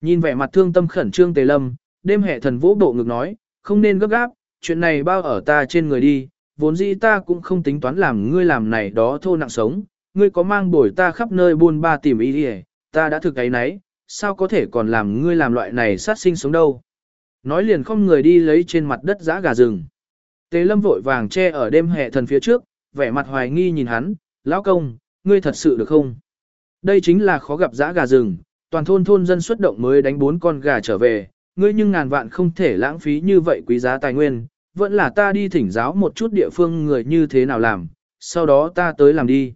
Nhìn vẻ mặt thương tâm khẩn trương tề lâm, đêm hệ thần vũ bộ ngực nói, không nên gấp gáp, chuyện này bao ở ta trên người đi, vốn dĩ ta cũng không tính toán làm ngươi làm này đó thô nặng sống, ngươi có mang bồi ta khắp nơi buôn ba tìm ý đi ta đã thực ấy nấy, sao có thể còn làm ngươi làm loại này sát sinh sống đâu. Nói liền không người đi lấy trên mặt đất giã gà rừng. Tề lâm vội vàng che ở đêm hệ thần phía trước, vẻ mặt hoài nghi nhìn hắn, lão công, ngươi thật sự được không? Đây chính là khó gặp giã gà rừng, toàn thôn thôn dân xuất động mới đánh bốn con gà trở về, ngươi nhưng ngàn vạn không thể lãng phí như vậy quý giá tài nguyên, vẫn là ta đi thỉnh giáo một chút địa phương người như thế nào làm, sau đó ta tới làm đi.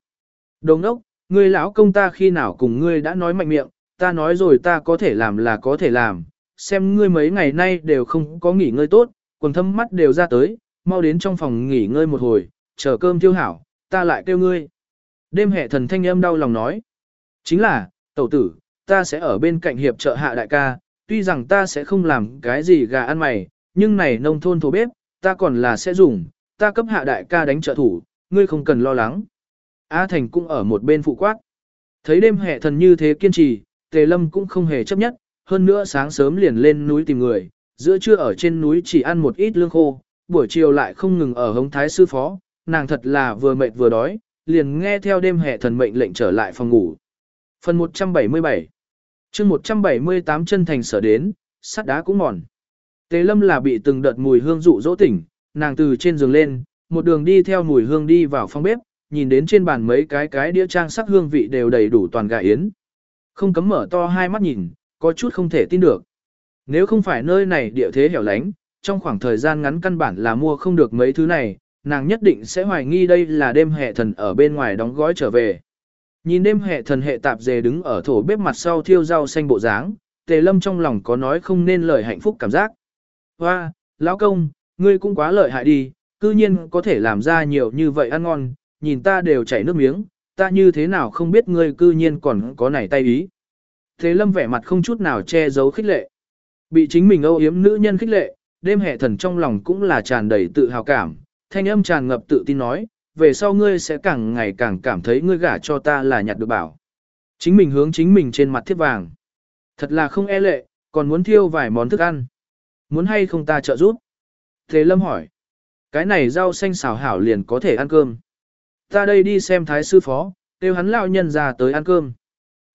Đồng ốc, ngươi lão công ta khi nào cùng ngươi đã nói mạnh miệng, ta nói rồi ta có thể làm là có thể làm, xem ngươi mấy ngày nay đều không có nghỉ ngơi tốt, quần thâm mắt đều ra tới, mau đến trong phòng nghỉ ngơi một hồi, chờ cơm tiêu hảo, ta lại kêu ngươi. Đêm hệ thần thanh âm đau lòng nói, chính là, tẩu tử, ta sẽ ở bên cạnh hiệp trợ hạ đại ca, tuy rằng ta sẽ không làm cái gì gà ăn mày, nhưng này nông thôn thổ bếp, ta còn là sẽ dùng, ta cấp hạ đại ca đánh trợ thủ, ngươi không cần lo lắng. A Thành cũng ở một bên phụ quát. Thấy đêm hệ thần như thế kiên trì, Tề Lâm cũng không hề chấp nhất, hơn nữa sáng sớm liền lên núi tìm người, giữa trưa ở trên núi chỉ ăn một ít lương khô, buổi chiều lại không ngừng ở hống thái sư phó, nàng thật là vừa mệt vừa đói, liền nghe theo đêm hệ thần mệnh lệnh trở lại phòng ngủ. Phần 177 chương 178 chân thành sở đến, sắt đá cũng mòn. Tề lâm là bị từng đợt mùi hương dụ dỗ tỉnh, nàng từ trên giường lên, một đường đi theo mùi hương đi vào phòng bếp, nhìn đến trên bàn mấy cái cái đĩa trang sắc hương vị đều đầy đủ toàn gà yến. Không cấm mở to hai mắt nhìn, có chút không thể tin được. Nếu không phải nơi này địa thế hẻo lánh, trong khoảng thời gian ngắn căn bản là mua không được mấy thứ này, nàng nhất định sẽ hoài nghi đây là đêm hệ thần ở bên ngoài đóng gói trở về. Nhìn đêm hệ thần hệ tạp dề đứng ở thổ bếp mặt sau thiêu rau xanh bộ dáng, tề lâm trong lòng có nói không nên lời hạnh phúc cảm giác. Hoa, lão công, ngươi cũng quá lợi hại đi, cư nhiên có thể làm ra nhiều như vậy ăn ngon, nhìn ta đều chảy nước miếng, ta như thế nào không biết ngươi cư nhiên còn có nảy tay ý. Thế lâm vẻ mặt không chút nào che giấu khích lệ. Bị chính mình âu yếm nữ nhân khích lệ, đêm hệ thần trong lòng cũng là tràn đầy tự hào cảm, thanh âm tràn ngập tự tin nói, về sau ngươi sẽ càng ngày càng cảm thấy ngươi gả cho ta là nhặt được bảo. Chính mình hướng chính mình trên mặt thiết vàng. Thật là không e lệ, còn muốn thiêu vài món thức ăn. Muốn hay không ta trợ giúp? Thế lâm hỏi. Cái này rau xanh xào hảo liền có thể ăn cơm. Ta đây đi xem thái sư phó, kêu hắn lão nhân ra tới ăn cơm.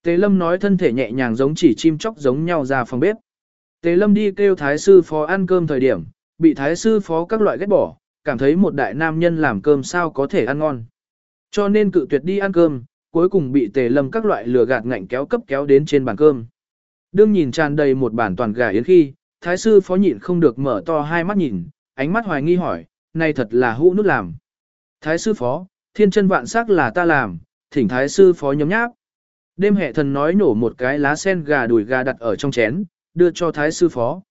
Tế lâm nói thân thể nhẹ nhàng giống chỉ chim chóc giống nhau ra phòng bếp. Tế lâm đi kêu thái sư phó ăn cơm thời điểm, bị thái sư phó các loại ghét bỏ, cảm thấy một đại nam nhân làm cơm sao có thể ăn ngon. Cho nên cự tuyệt đi ăn cơm, cuối cùng bị tề lâm các loại lừa gạt ngạnh kéo cấp kéo đến trên bàn cơm. Đương nhìn tràn đầy một bản toàn gà yến khi, thái sư phó nhịn không được mở to hai mắt nhìn, ánh mắt hoài nghi hỏi, này thật là hũ nút làm. Thái sư phó, thiên chân vạn sắc là ta làm, thỉnh thái sư phó nhấm nháp. Đêm hệ thần nói nổ một cái lá sen gà đùi gà đặt ở trong chén, đưa cho thái sư phó.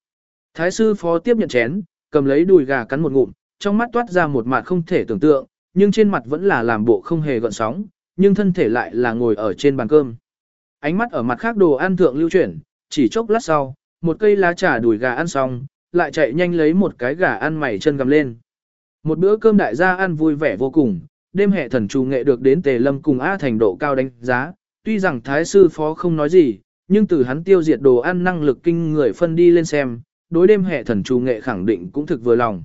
Thái sư phó tiếp nhận chén, cầm lấy đùi gà cắn một ngụm, trong mắt toát ra một mặt không thể tưởng tượng, nhưng trên mặt vẫn là làm bộ không hề gợn sóng, nhưng thân thể lại là ngồi ở trên bàn cơm. Ánh mắt ở mặt khác đồ ăn thượng lưu chuyển, chỉ chốc lát sau, một cây lá trà đùi gà ăn xong, lại chạy nhanh lấy một cái gà ăn mày chân gầm lên. Một bữa cơm đại gia ăn vui vẻ vô cùng, đêm hệ thần trù nghệ được đến tề lâm cùng A thành độ cao đánh giá, tuy rằng thái sư phó không nói gì, nhưng từ hắn tiêu diệt đồ ăn năng lực kinh người phân đi lên xem, đối đêm hệ thần trù nghệ khẳng định cũng thực vừa lòng.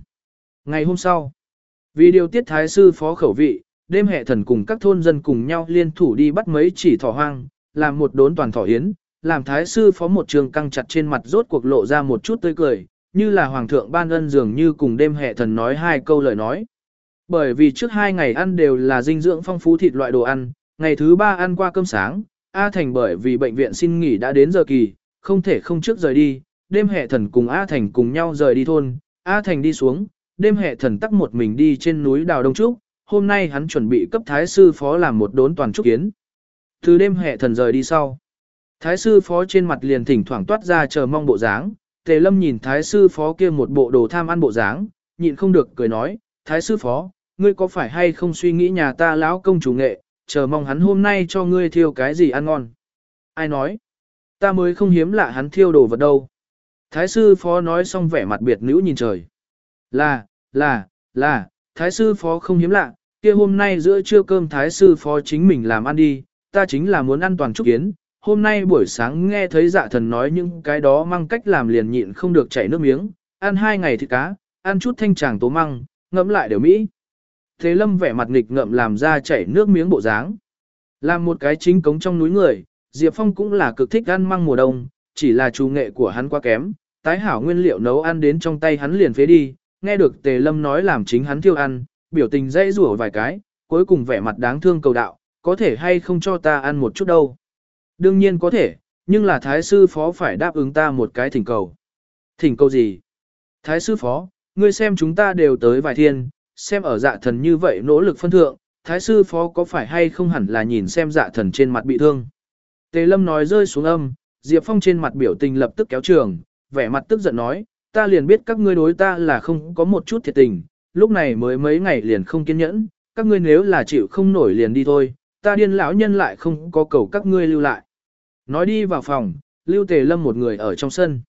Ngày hôm sau, vì điều tiết thái sư phó khẩu vị, đêm hệ thần cùng các thôn dân cùng nhau liên thủ đi bắt mấy chỉ thỏ hoang, làm một đốn toàn thỏ yến, làm thái sư phó một trường căng chặt trên mặt rốt cuộc lộ ra một chút tươi cười, như là hoàng thượng ban ân dường như cùng đêm hệ thần nói hai câu lời nói. Bởi vì trước hai ngày ăn đều là dinh dưỡng phong phú thịt loại đồ ăn, ngày thứ ba ăn qua cơm sáng, A Thành bởi vì bệnh viện xin nghỉ đã đến giờ kỳ, không thể không trước rời đi, đêm hệ thần cùng A Thành cùng nhau rời đi thôn, A Thành đi xuống, đêm hệ thần tắc một mình đi trên núi đào đông trúc, hôm nay hắn chuẩn bị cấp thái sư phó làm một đốn toàn trúc kiến. Từ đêm hệ thần rời đi sau, thái sư phó trên mặt liền thỉnh thoảng toát ra chờ mong bộ dáng, tề lâm nhìn thái sư phó kia một bộ đồ tham ăn bộ dáng, nhịn không được cười nói, thái sư phó, ngươi có phải hay không suy nghĩ nhà ta lão công chủ nghệ, chờ mong hắn hôm nay cho ngươi thiêu cái gì ăn ngon. Ai nói? Ta mới không hiếm lạ hắn thiêu đồ vật đâu. Thái sư phó nói xong vẻ mặt biệt nữ nhìn trời. Là, là, là, thái sư phó không hiếm lạ, kia hôm nay giữa trưa cơm thái sư phó chính mình làm ăn đi, ta chính là muốn ăn toàn trúc kiến. Hôm nay buổi sáng nghe thấy dạ thần nói những cái đó mang cách làm liền nhịn không được chảy nước miếng, ăn hai ngày thịt cá, ăn chút thanh tràng tố măng, ngẫm lại đều mỹ. Thế lâm vẻ mặt nghịch ngậm làm ra chảy nước miếng bộ dáng. Làm một cái chính cống trong núi người, Diệp Phong cũng là cực thích ăn măng mùa đông, chỉ là chủ nghệ của hắn quá kém, tái hảo nguyên liệu nấu ăn đến trong tay hắn liền phế đi, nghe được Tề Lâm nói làm chính hắn thiêu ăn, biểu tình dây rủa vài cái, cuối cùng vẻ mặt đáng thương cầu đạo, có thể hay không cho ta ăn một chút đâu. Đương nhiên có thể, nhưng là Thái sư phó phải đáp ứng ta một cái thỉnh cầu. Thỉnh cầu gì? Thái sư phó, ngươi xem chúng ta đều tới vài thiên, xem ở dạ thần như vậy nỗ lực phân thượng, Thái sư phó có phải hay không hẳn là nhìn xem dạ thần trên mặt bị thương. Tề Lâm nói rơi xuống âm, Diệp Phong trên mặt biểu tình lập tức kéo trường, vẻ mặt tức giận nói, ta liền biết các ngươi đối ta là không có một chút thiệt tình, lúc này mới mấy ngày liền không kiên nhẫn, các ngươi nếu là chịu không nổi liền đi thôi, ta điên lão nhân lại không có cầu các ngươi lưu lại. Nói đi vào phòng, lưu Tề Lâm một người ở trong sân.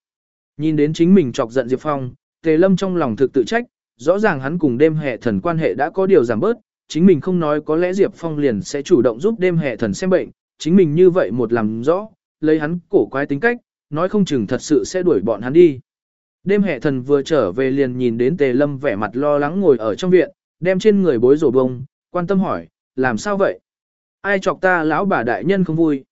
Nhìn đến chính mình chọc giận Diệp Phong, Tề Lâm trong lòng thực tự trách, rõ ràng hắn cùng đêm hệ thần quan hệ đã có điều giảm bớt, chính mình không nói có lẽ Diệp Phong liền sẽ chủ động giúp đêm hệ thần xem bệnh, chính mình như vậy một làm rõ, lấy hắn cổ quái tính cách, nói không chừng thật sự sẽ đuổi bọn hắn đi. Đêm hệ thần vừa trở về liền nhìn đến Tề Lâm vẻ mặt lo lắng ngồi ở trong viện, đem trên người bối rổ bông, quan tâm hỏi, làm sao vậy? Ai chọc ta lão bà đại nhân không vui?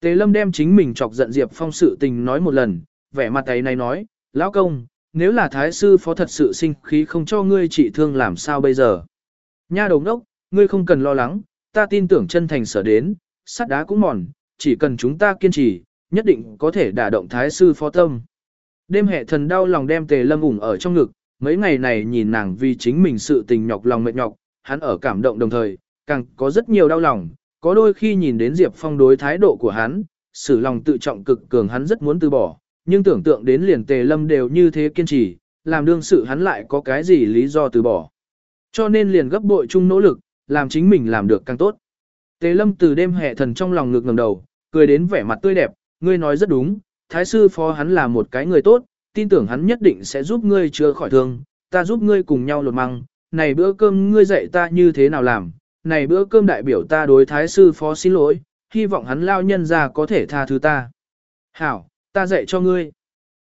Tề Lâm đem chính mình chọc giận Diệp Phong sự tình nói một lần, vẻ mặt ấy này nói, lão công, nếu là thái sư phó thật sự sinh khí không cho ngươi trị thương làm sao bây giờ? Nha đồng đốc, ngươi không cần lo lắng, ta tin tưởng chân thành sở đến, sắt đá cũng mòn, chỉ cần chúng ta kiên trì, nhất định có thể đả động thái sư phó tâm. Đêm hệ thần đau lòng đem tề lâm ủng ở trong ngực, mấy ngày này nhìn nàng vì chính mình sự tình nhọc lòng mệt nhọc, hắn ở cảm động đồng thời, càng có rất nhiều đau lòng, có đôi khi nhìn đến Diệp Phong đối thái độ của hắn, sự lòng tự trọng cực cường hắn rất muốn từ bỏ, nhưng tưởng tượng đến liền tề lâm đều như thế kiên trì, làm đương sự hắn lại có cái gì lý do từ bỏ. Cho nên liền gấp bội chung nỗ lực, làm chính mình làm được càng tốt. Tề lâm từ đêm hệ thần trong lòng ngực ngầm đầu, cười đến vẻ mặt tươi đẹp, ngươi nói rất đúng, thái sư phó hắn là một cái người tốt, tin tưởng hắn nhất định sẽ giúp ngươi chữa khỏi thương, ta giúp ngươi cùng nhau lột măng, này bữa cơm ngươi dạy ta như thế nào làm, này bữa cơm đại biểu ta đối thái sư phó xin lỗi, hy vọng hắn lao nhân ra có thể tha thứ ta. Hảo, ta dạy cho ngươi.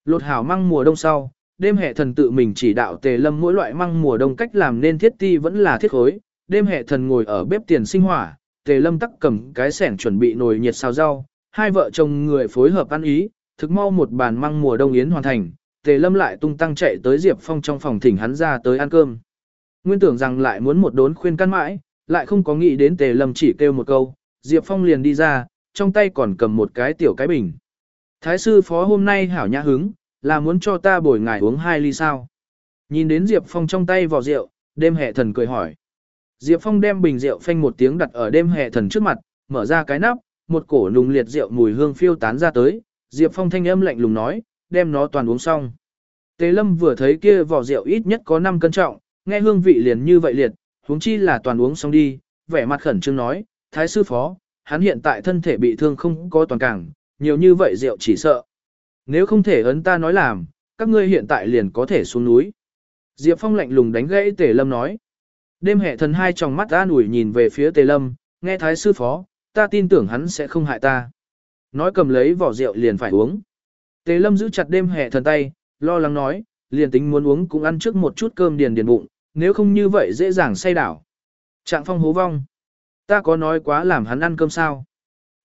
Lột hảo măng mùa đông sau, đêm hệ thần tự mình chỉ đạo tề lâm mỗi loại măng mùa đông cách làm nên thiết ti vẫn là thiết khối, đêm hệ thần ngồi ở bếp tiền sinh hỏa, tề lâm tắc cầm cái sẻng chuẩn bị nồi nhiệt xào rau, hai vợ chồng người phối hợp ăn ý, thực mau một bàn măng mùa đông yến hoàn thành, tề lâm lại tung tăng chạy tới Diệp Phong trong phòng thỉnh hắn ra tới ăn cơm. Nguyên tưởng rằng lại muốn một đốn khuyên căn mãi, lại không có nghĩ đến tề lâm chỉ kêu một câu, Diệp Phong liền đi ra, trong tay còn cầm một cái tiểu cái bình. Thái sư phó hôm nay hảo nhã hứng, là muốn cho ta bồi ngài uống hai ly sao. Nhìn đến Diệp Phong trong tay vỏ rượu, đêm hệ thần cười hỏi. Diệp Phong đem bình rượu phanh một tiếng đặt ở đêm hệ thần trước mặt, mở ra cái nắp, một cổ nùng liệt rượu mùi hương phiêu tán ra tới, Diệp Phong thanh âm lạnh lùng nói, đem nó toàn uống xong. Tế Lâm vừa thấy kia vỏ rượu ít nhất có 5 cân trọng, nghe hương vị liền như vậy liệt, huống chi là toàn uống xong đi, vẻ mặt khẩn trương nói, Thái sư phó, hắn hiện tại thân thể bị thương không có toàn cảng, nhiều như vậy rượu chỉ sợ. Nếu không thể ấn ta nói làm, các ngươi hiện tại liền có thể xuống núi. Diệp Phong lạnh lùng đánh gãy Tề Lâm nói. Đêm hệ thần hai tròng mắt an ủi nhìn về phía Tề Lâm, nghe Thái sư phó, ta tin tưởng hắn sẽ không hại ta. Nói cầm lấy vỏ rượu liền phải uống. Tề Lâm giữ chặt đêm hệ thần tay, lo lắng nói, liền tính muốn uống cũng ăn trước một chút cơm điền điền bụng, nếu không như vậy dễ dàng say đảo. Trạng phong hố vong. Ta có nói quá làm hắn ăn cơm sao?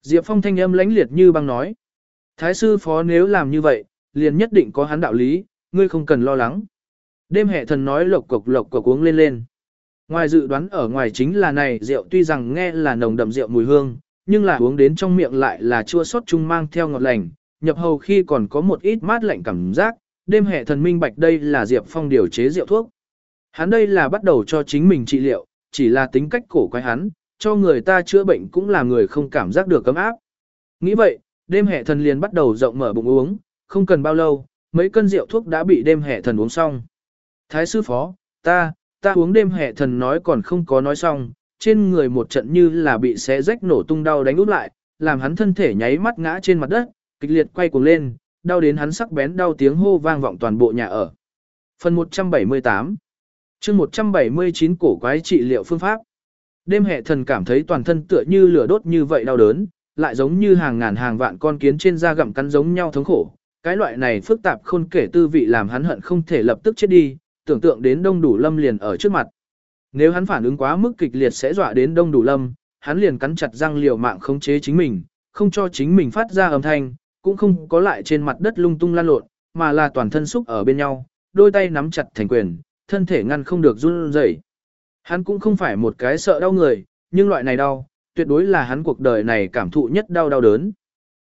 Diệp Phong thanh âm lãnh liệt như băng nói. Thái sư phó nếu làm như vậy, liền nhất định có hắn đạo lý, ngươi không cần lo lắng. Đêm hệ thần nói lộc cục lộc cục uống lên lên. Ngoài dự đoán ở ngoài chính là này rượu tuy rằng nghe là nồng đậm rượu mùi hương, nhưng là uống đến trong miệng lại là chua sót chung mang theo ngọt lành, nhập hầu khi còn có một ít mát lạnh cảm giác, đêm hệ thần minh bạch đây là Diệp Phong điều chế rượu thuốc. Hắn đây là bắt đầu cho chính mình trị liệu, chỉ là tính cách cổ quái hắn, cho người ta chữa bệnh cũng là người không cảm giác được cấm áp. Nghĩ vậy, đêm hệ thần liền bắt đầu rộng mở bụng uống, không cần bao lâu, mấy cân rượu thuốc đã bị đêm hệ thần uống xong. Thái sư phó, ta, ta uống đêm hệ thần nói còn không có nói xong, trên người một trận như là bị xé rách nổ tung đau đánh úp lại, làm hắn thân thể nháy mắt ngã trên mặt đất, kịch liệt quay cuồng lên, đau đến hắn sắc bén đau tiếng hô vang vọng toàn bộ nhà ở. Phần 178 chương 179 cổ quái trị liệu phương pháp. Đêm hệ thần cảm thấy toàn thân tựa như lửa đốt như vậy đau đớn, lại giống như hàng ngàn hàng vạn con kiến trên da gặm cắn giống nhau thống khổ. Cái loại này phức tạp khôn kể tư vị làm hắn hận không thể lập tức chết đi, tưởng tượng đến đông đủ lâm liền ở trước mặt. Nếu hắn phản ứng quá mức kịch liệt sẽ dọa đến đông đủ lâm, hắn liền cắn chặt răng liều mạng khống chế chính mình, không cho chính mình phát ra âm thanh, cũng không có lại trên mặt đất lung tung lan lộn, mà là toàn thân xúc ở bên nhau, đôi tay nắm chặt thành quyền, thân thể ngăn không được run rẩy. Hắn cũng không phải một cái sợ đau người, nhưng loại này đau, tuyệt đối là hắn cuộc đời này cảm thụ nhất đau đau đớn.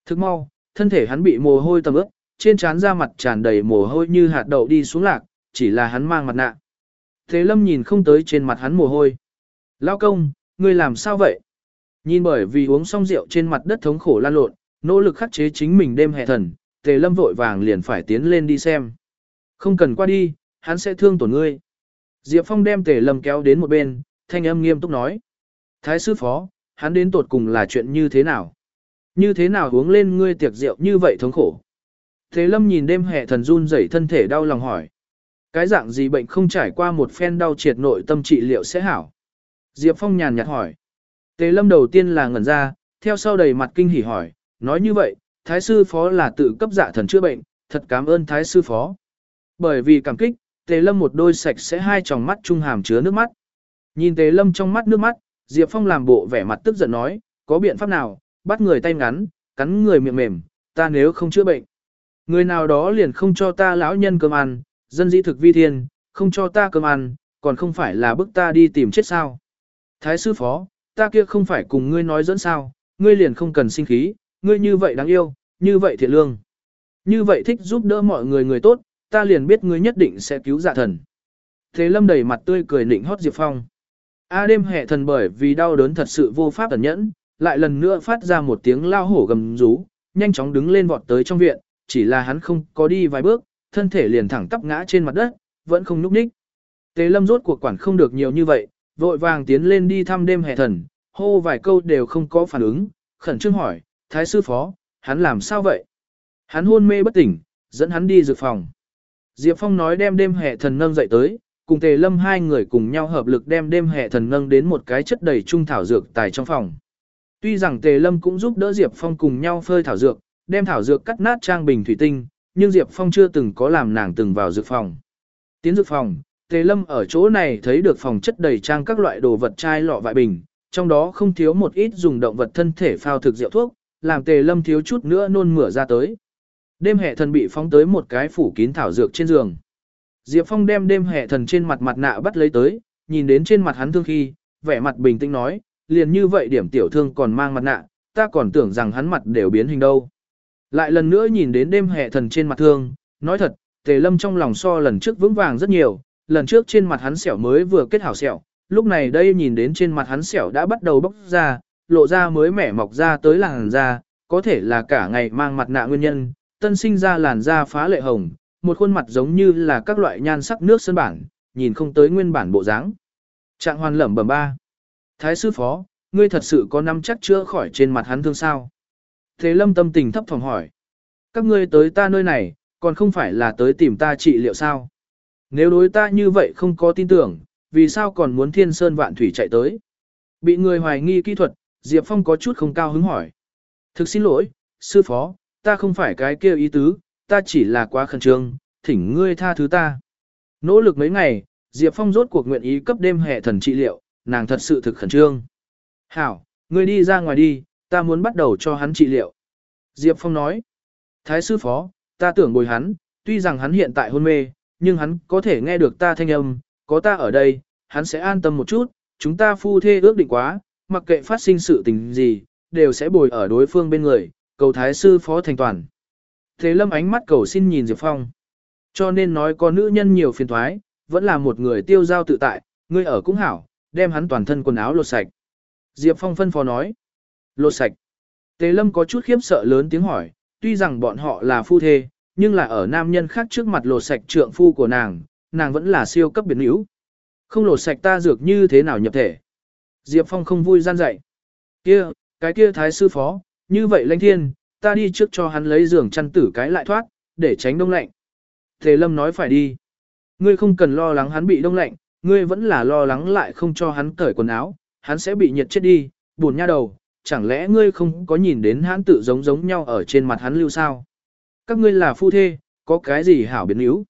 Thức mau, thân thể hắn bị mồ hôi tầm ướt, trên trán da mặt tràn đầy mồ hôi như hạt đậu đi xuống lạc, chỉ là hắn mang mặt nạ. Thế lâm nhìn không tới trên mặt hắn mồ hôi. Lao công, ngươi làm sao vậy? Nhìn bởi vì uống xong rượu trên mặt đất thống khổ lan lộn, nỗ lực khắc chế chính mình đêm hè thần, tề lâm vội vàng liền phải tiến lên đi xem. Không cần qua đi, hắn sẽ thương tổn ngươi. Diệp Phong đem tề lâm kéo đến một bên, thanh âm nghiêm túc nói. Thái sư phó, hắn đến tột cùng là chuyện như thế nào? Như thế nào uống lên ngươi tiệc rượu như vậy thống khổ? Thế lâm nhìn đêm hè thần run rẩy thân thể đau lòng hỏi. Cái dạng gì bệnh không trải qua một phen đau triệt nội tâm trị liệu sẽ hảo? Diệp Phong nhàn nhạt hỏi. Tề lâm đầu tiên là ngẩn ra, theo sau đầy mặt kinh hỉ hỏi, nói như vậy, thái sư phó là tự cấp dạ thần chữa bệnh, thật cảm ơn thái sư phó. Bởi vì cảm kích, tề lâm một đôi sạch sẽ hai tròng mắt trung hàm chứa nước mắt. Nhìn tề lâm trong mắt nước mắt, Diệp Phong làm bộ vẻ mặt tức giận nói, có biện pháp nào, bắt người tay ngắn, cắn người miệng mềm, ta nếu không chữa bệnh. Người nào đó liền không cho ta lão nhân cơm ăn, dân dĩ thực vi thiên, không cho ta cơm ăn, còn không phải là bức ta đi tìm chết sao. Thái sư phó, ta kia không phải cùng ngươi nói dẫn sao, ngươi liền không cần sinh khí, ngươi như vậy đáng yêu, như vậy thiện lương. Như vậy thích giúp đỡ mọi người người tốt, ta liền biết ngươi nhất định sẽ cứu dạ thần. Thế lâm đầy mặt tươi cười nịnh hót Diệp Phong. A đêm hệ thần bởi vì đau đớn thật sự vô pháp ẩn nhẫn, lại lần nữa phát ra một tiếng lao hổ gầm rú, nhanh chóng đứng lên vọt tới trong viện, chỉ là hắn không có đi vài bước, thân thể liền thẳng tắp ngã trên mặt đất, vẫn không nhúc nhích. Tế lâm rốt cuộc quản không được nhiều như vậy, vội vàng tiến lên đi thăm đêm hệ thần, hô vài câu đều không có phản ứng, khẩn trương hỏi, thái sư phó, hắn làm sao vậy? Hắn hôn mê bất tỉnh, dẫn hắn đi dược phòng. Diệp Phong nói đem đêm hệ thần nâng dậy tới, cùng tề lâm hai người cùng nhau hợp lực đem đêm hệ thần nâng đến một cái chất đầy trung thảo dược tài trong phòng. Tuy rằng tề lâm cũng giúp đỡ Diệp Phong cùng nhau phơi thảo dược, đem thảo dược cắt nát trang bình thủy tinh, nhưng Diệp Phong chưa từng có làm nàng từng vào dược phòng. Tiến dược phòng, tề lâm ở chỗ này thấy được phòng chất đầy trang các loại đồ vật chai lọ vại bình, trong đó không thiếu một ít dùng động vật thân thể phao thực rượu thuốc, làm tề lâm thiếu chút nữa nôn mửa ra tới. Đêm hệ thần bị phóng tới một cái phủ kín thảo dược trên giường. Diệp Phong đem đêm hệ thần trên mặt mặt nạ bắt lấy tới, nhìn đến trên mặt hắn thương khi, vẻ mặt bình tĩnh nói, liền như vậy điểm tiểu thương còn mang mặt nạ, ta còn tưởng rằng hắn mặt đều biến hình đâu. Lại lần nữa nhìn đến đêm hệ thần trên mặt thương, nói thật, tề lâm trong lòng so lần trước vững vàng rất nhiều, lần trước trên mặt hắn sẹo mới vừa kết hảo sẹo, lúc này đây nhìn đến trên mặt hắn sẹo đã bắt đầu bốc ra, lộ ra mới mẻ mọc ra tới làn da, có thể là cả ngày mang mặt nạ nguyên nhân, tân sinh ra làn da phá lệ hồng, một khuôn mặt giống như là các loại nhan sắc nước sơn bản, nhìn không tới nguyên bản bộ dáng. Trạng hoàn lẩm bẩm ba. Thái sư phó, ngươi thật sự có năm chắc chữa khỏi trên mặt hắn thương sao? Thế lâm tâm tình thấp phòng hỏi. Các ngươi tới ta nơi này, còn không phải là tới tìm ta trị liệu sao? Nếu đối ta như vậy không có tin tưởng, vì sao còn muốn thiên sơn vạn thủy chạy tới? Bị người hoài nghi kỹ thuật, Diệp Phong có chút không cao hứng hỏi. Thực xin lỗi, sư phó, ta không phải cái kia ý tứ, ta chỉ là quá khẩn trương, thỉnh ngươi tha thứ ta. Nỗ lực mấy ngày, Diệp Phong rốt cuộc nguyện ý cấp đêm hệ thần trị liệu, nàng thật sự thực khẩn trương. Hảo, ngươi đi ra ngoài đi, ta muốn bắt đầu cho hắn trị liệu. Diệp Phong nói, Thái sư phó, ta tưởng bồi hắn, tuy rằng hắn hiện tại hôn mê, nhưng hắn có thể nghe được ta thanh âm, có ta ở đây, hắn sẽ an tâm một chút, chúng ta phu thê ước định quá, mặc kệ phát sinh sự tình gì, đều sẽ bồi ở đối phương bên người, cầu Thái sư phó thành toàn. Thế lâm ánh mắt cầu xin nhìn Diệp Phong. Cho nên nói có nữ nhân nhiều phiền thoái, vẫn là một người tiêu giao tự tại, ngươi ở cũng hảo, đem hắn toàn thân quần áo lột sạch. Diệp Phong phân phó nói. Lột sạch. Tề lâm có chút khiếp sợ lớn tiếng hỏi, tuy rằng bọn họ là phu thê, nhưng là ở nam nhân khác trước mặt lột sạch trượng phu của nàng, nàng vẫn là siêu cấp biến nữ. Không lột sạch ta dược như thế nào nhập thể. Diệp Phong không vui gian dạy. Kia, cái kia thái sư phó, như vậy lãnh thiên, ta đi trước cho hắn lấy giường chăn tử cái lại thoát, để tránh đông lạnh. Tề lâm nói phải đi. Ngươi không cần lo lắng hắn bị đông lạnh, ngươi vẫn là lo lắng lại không cho hắn cởi quần áo, hắn sẽ bị nhiệt chết đi, buồn nha đầu, chẳng lẽ ngươi không có nhìn đến hắn tự giống giống nhau ở trên mặt hắn lưu sao? Các ngươi là phu thê, có cái gì hảo biến yếu?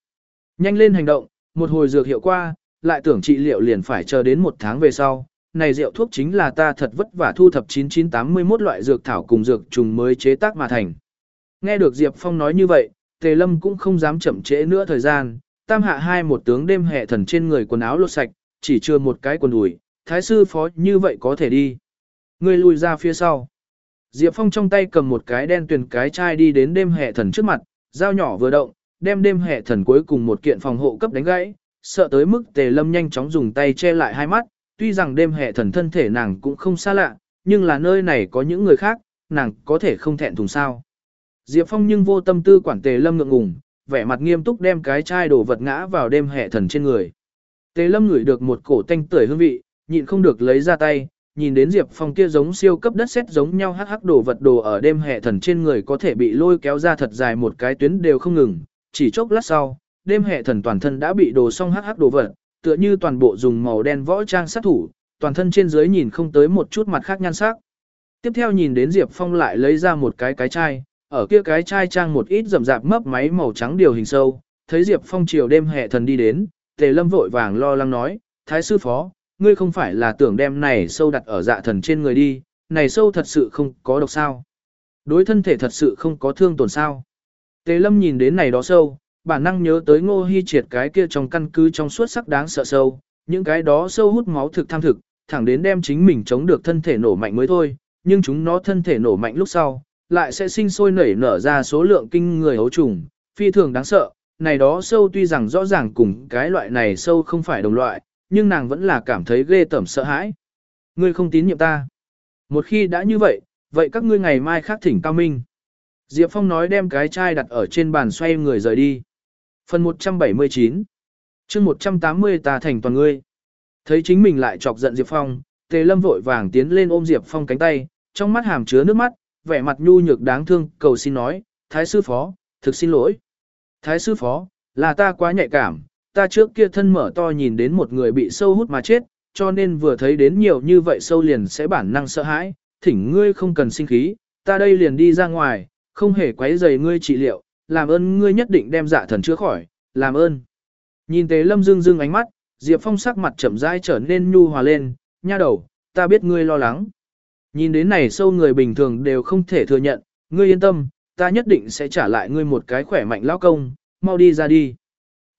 Nhanh lên hành động, một hồi dược hiệu qua, lại tưởng trị liệu liền phải chờ đến một tháng về sau. Này rượu thuốc chính là ta thật vất vả thu thập 9981 loại dược thảo cùng dược trùng mới chế tác mà thành. Nghe được Diệp Phong nói như vậy, Tề Lâm cũng không dám chậm trễ nữa thời gian, tam hạ hai một tướng đêm hệ thần trên người quần áo lột sạch, chỉ chưa một cái quần đùi, thái sư phó như vậy có thể đi. Ngươi lùi ra phía sau. Diệp Phong trong tay cầm một cái đen tuyền cái chai đi đến đêm hệ thần trước mặt, dao nhỏ vừa động, đem đêm hệ thần cuối cùng một kiện phòng hộ cấp đánh gãy, sợ tới mức tề lâm nhanh chóng dùng tay che lại hai mắt, tuy rằng đêm hệ thần thân thể nàng cũng không xa lạ, nhưng là nơi này có những người khác, nàng có thể không thẹn thùng sao. Diệp Phong nhưng vô tâm tư quản tề lâm ngượng ngùng, vẻ mặt nghiêm túc đem cái chai đổ vật ngã vào đêm hệ thần trên người. Tề lâm ngửi được một cổ tanh tưởi hương vị, nhịn không được lấy ra tay, nhìn đến Diệp Phong kia giống siêu cấp đất sét giống nhau hắc hắc đồ vật đồ ở đêm hệ thần trên người có thể bị lôi kéo ra thật dài một cái tuyến đều không ngừng, chỉ chốc lát sau, đêm hệ thần toàn thân đã bị đồ xong hắc hắc đồ vật, tựa như toàn bộ dùng màu đen võ trang sát thủ, toàn thân trên dưới nhìn không tới một chút mặt khác nhan sắc. Tiếp theo nhìn đến Diệp Phong lại lấy ra một cái cái chai, ở kia cái chai trang một ít rậm rạp mấp máy màu trắng điều hình sâu, thấy Diệp Phong chiều đêm hệ thần đi đến, Tề Lâm vội vàng lo lắng nói, Thái sư phó, ngươi không phải là tưởng đem này sâu đặt ở dạ thần trên người đi, này sâu thật sự không có độc sao. Đối thân thể thật sự không có thương tổn sao. Tề Lâm nhìn đến này đó sâu, bản năng nhớ tới ngô hy triệt cái kia trong căn cứ trong suốt sắc đáng sợ sâu, những cái đó sâu hút máu thực tham thực, thẳng đến đem chính mình chống được thân thể nổ mạnh mới thôi, nhưng chúng nó thân thể nổ mạnh lúc sau, lại sẽ sinh sôi nảy nở ra số lượng kinh người hấu trùng, phi thường đáng sợ, này đó sâu tuy rằng rõ ràng cùng cái loại này sâu không phải đồng loại, nhưng nàng vẫn là cảm thấy ghê tởm sợ hãi. Ngươi không tín nhiệm ta. Một khi đã như vậy, vậy các ngươi ngày mai khác thỉnh cao minh. Diệp Phong nói đem cái chai đặt ở trên bàn xoay người rời đi. Phần 179 chương 180 ta thành toàn ngươi. Thấy chính mình lại chọc giận Diệp Phong, Tề Lâm vội vàng tiến lên ôm Diệp Phong cánh tay, trong mắt hàm chứa nước mắt, vẻ mặt nhu nhược đáng thương, cầu xin nói, Thái sư phó, thực xin lỗi. Thái sư phó, là ta quá nhạy cảm, ta trước kia thân mở to nhìn đến một người bị sâu hút mà chết, cho nên vừa thấy đến nhiều như vậy sâu liền sẽ bản năng sợ hãi, thỉnh ngươi không cần sinh khí, ta đây liền đi ra ngoài, không hề quấy rầy ngươi trị liệu, làm ơn ngươi nhất định đem dạ thần chữa khỏi, làm ơn. Nhìn Tế Lâm dương dương ánh mắt, Diệp Phong sắc mặt chậm rãi trở nên nhu hòa lên, nha đầu, ta biết ngươi lo lắng. Nhìn đến này sâu người bình thường đều không thể thừa nhận, ngươi yên tâm, ta nhất định sẽ trả lại ngươi một cái khỏe mạnh lao công, mau đi ra đi.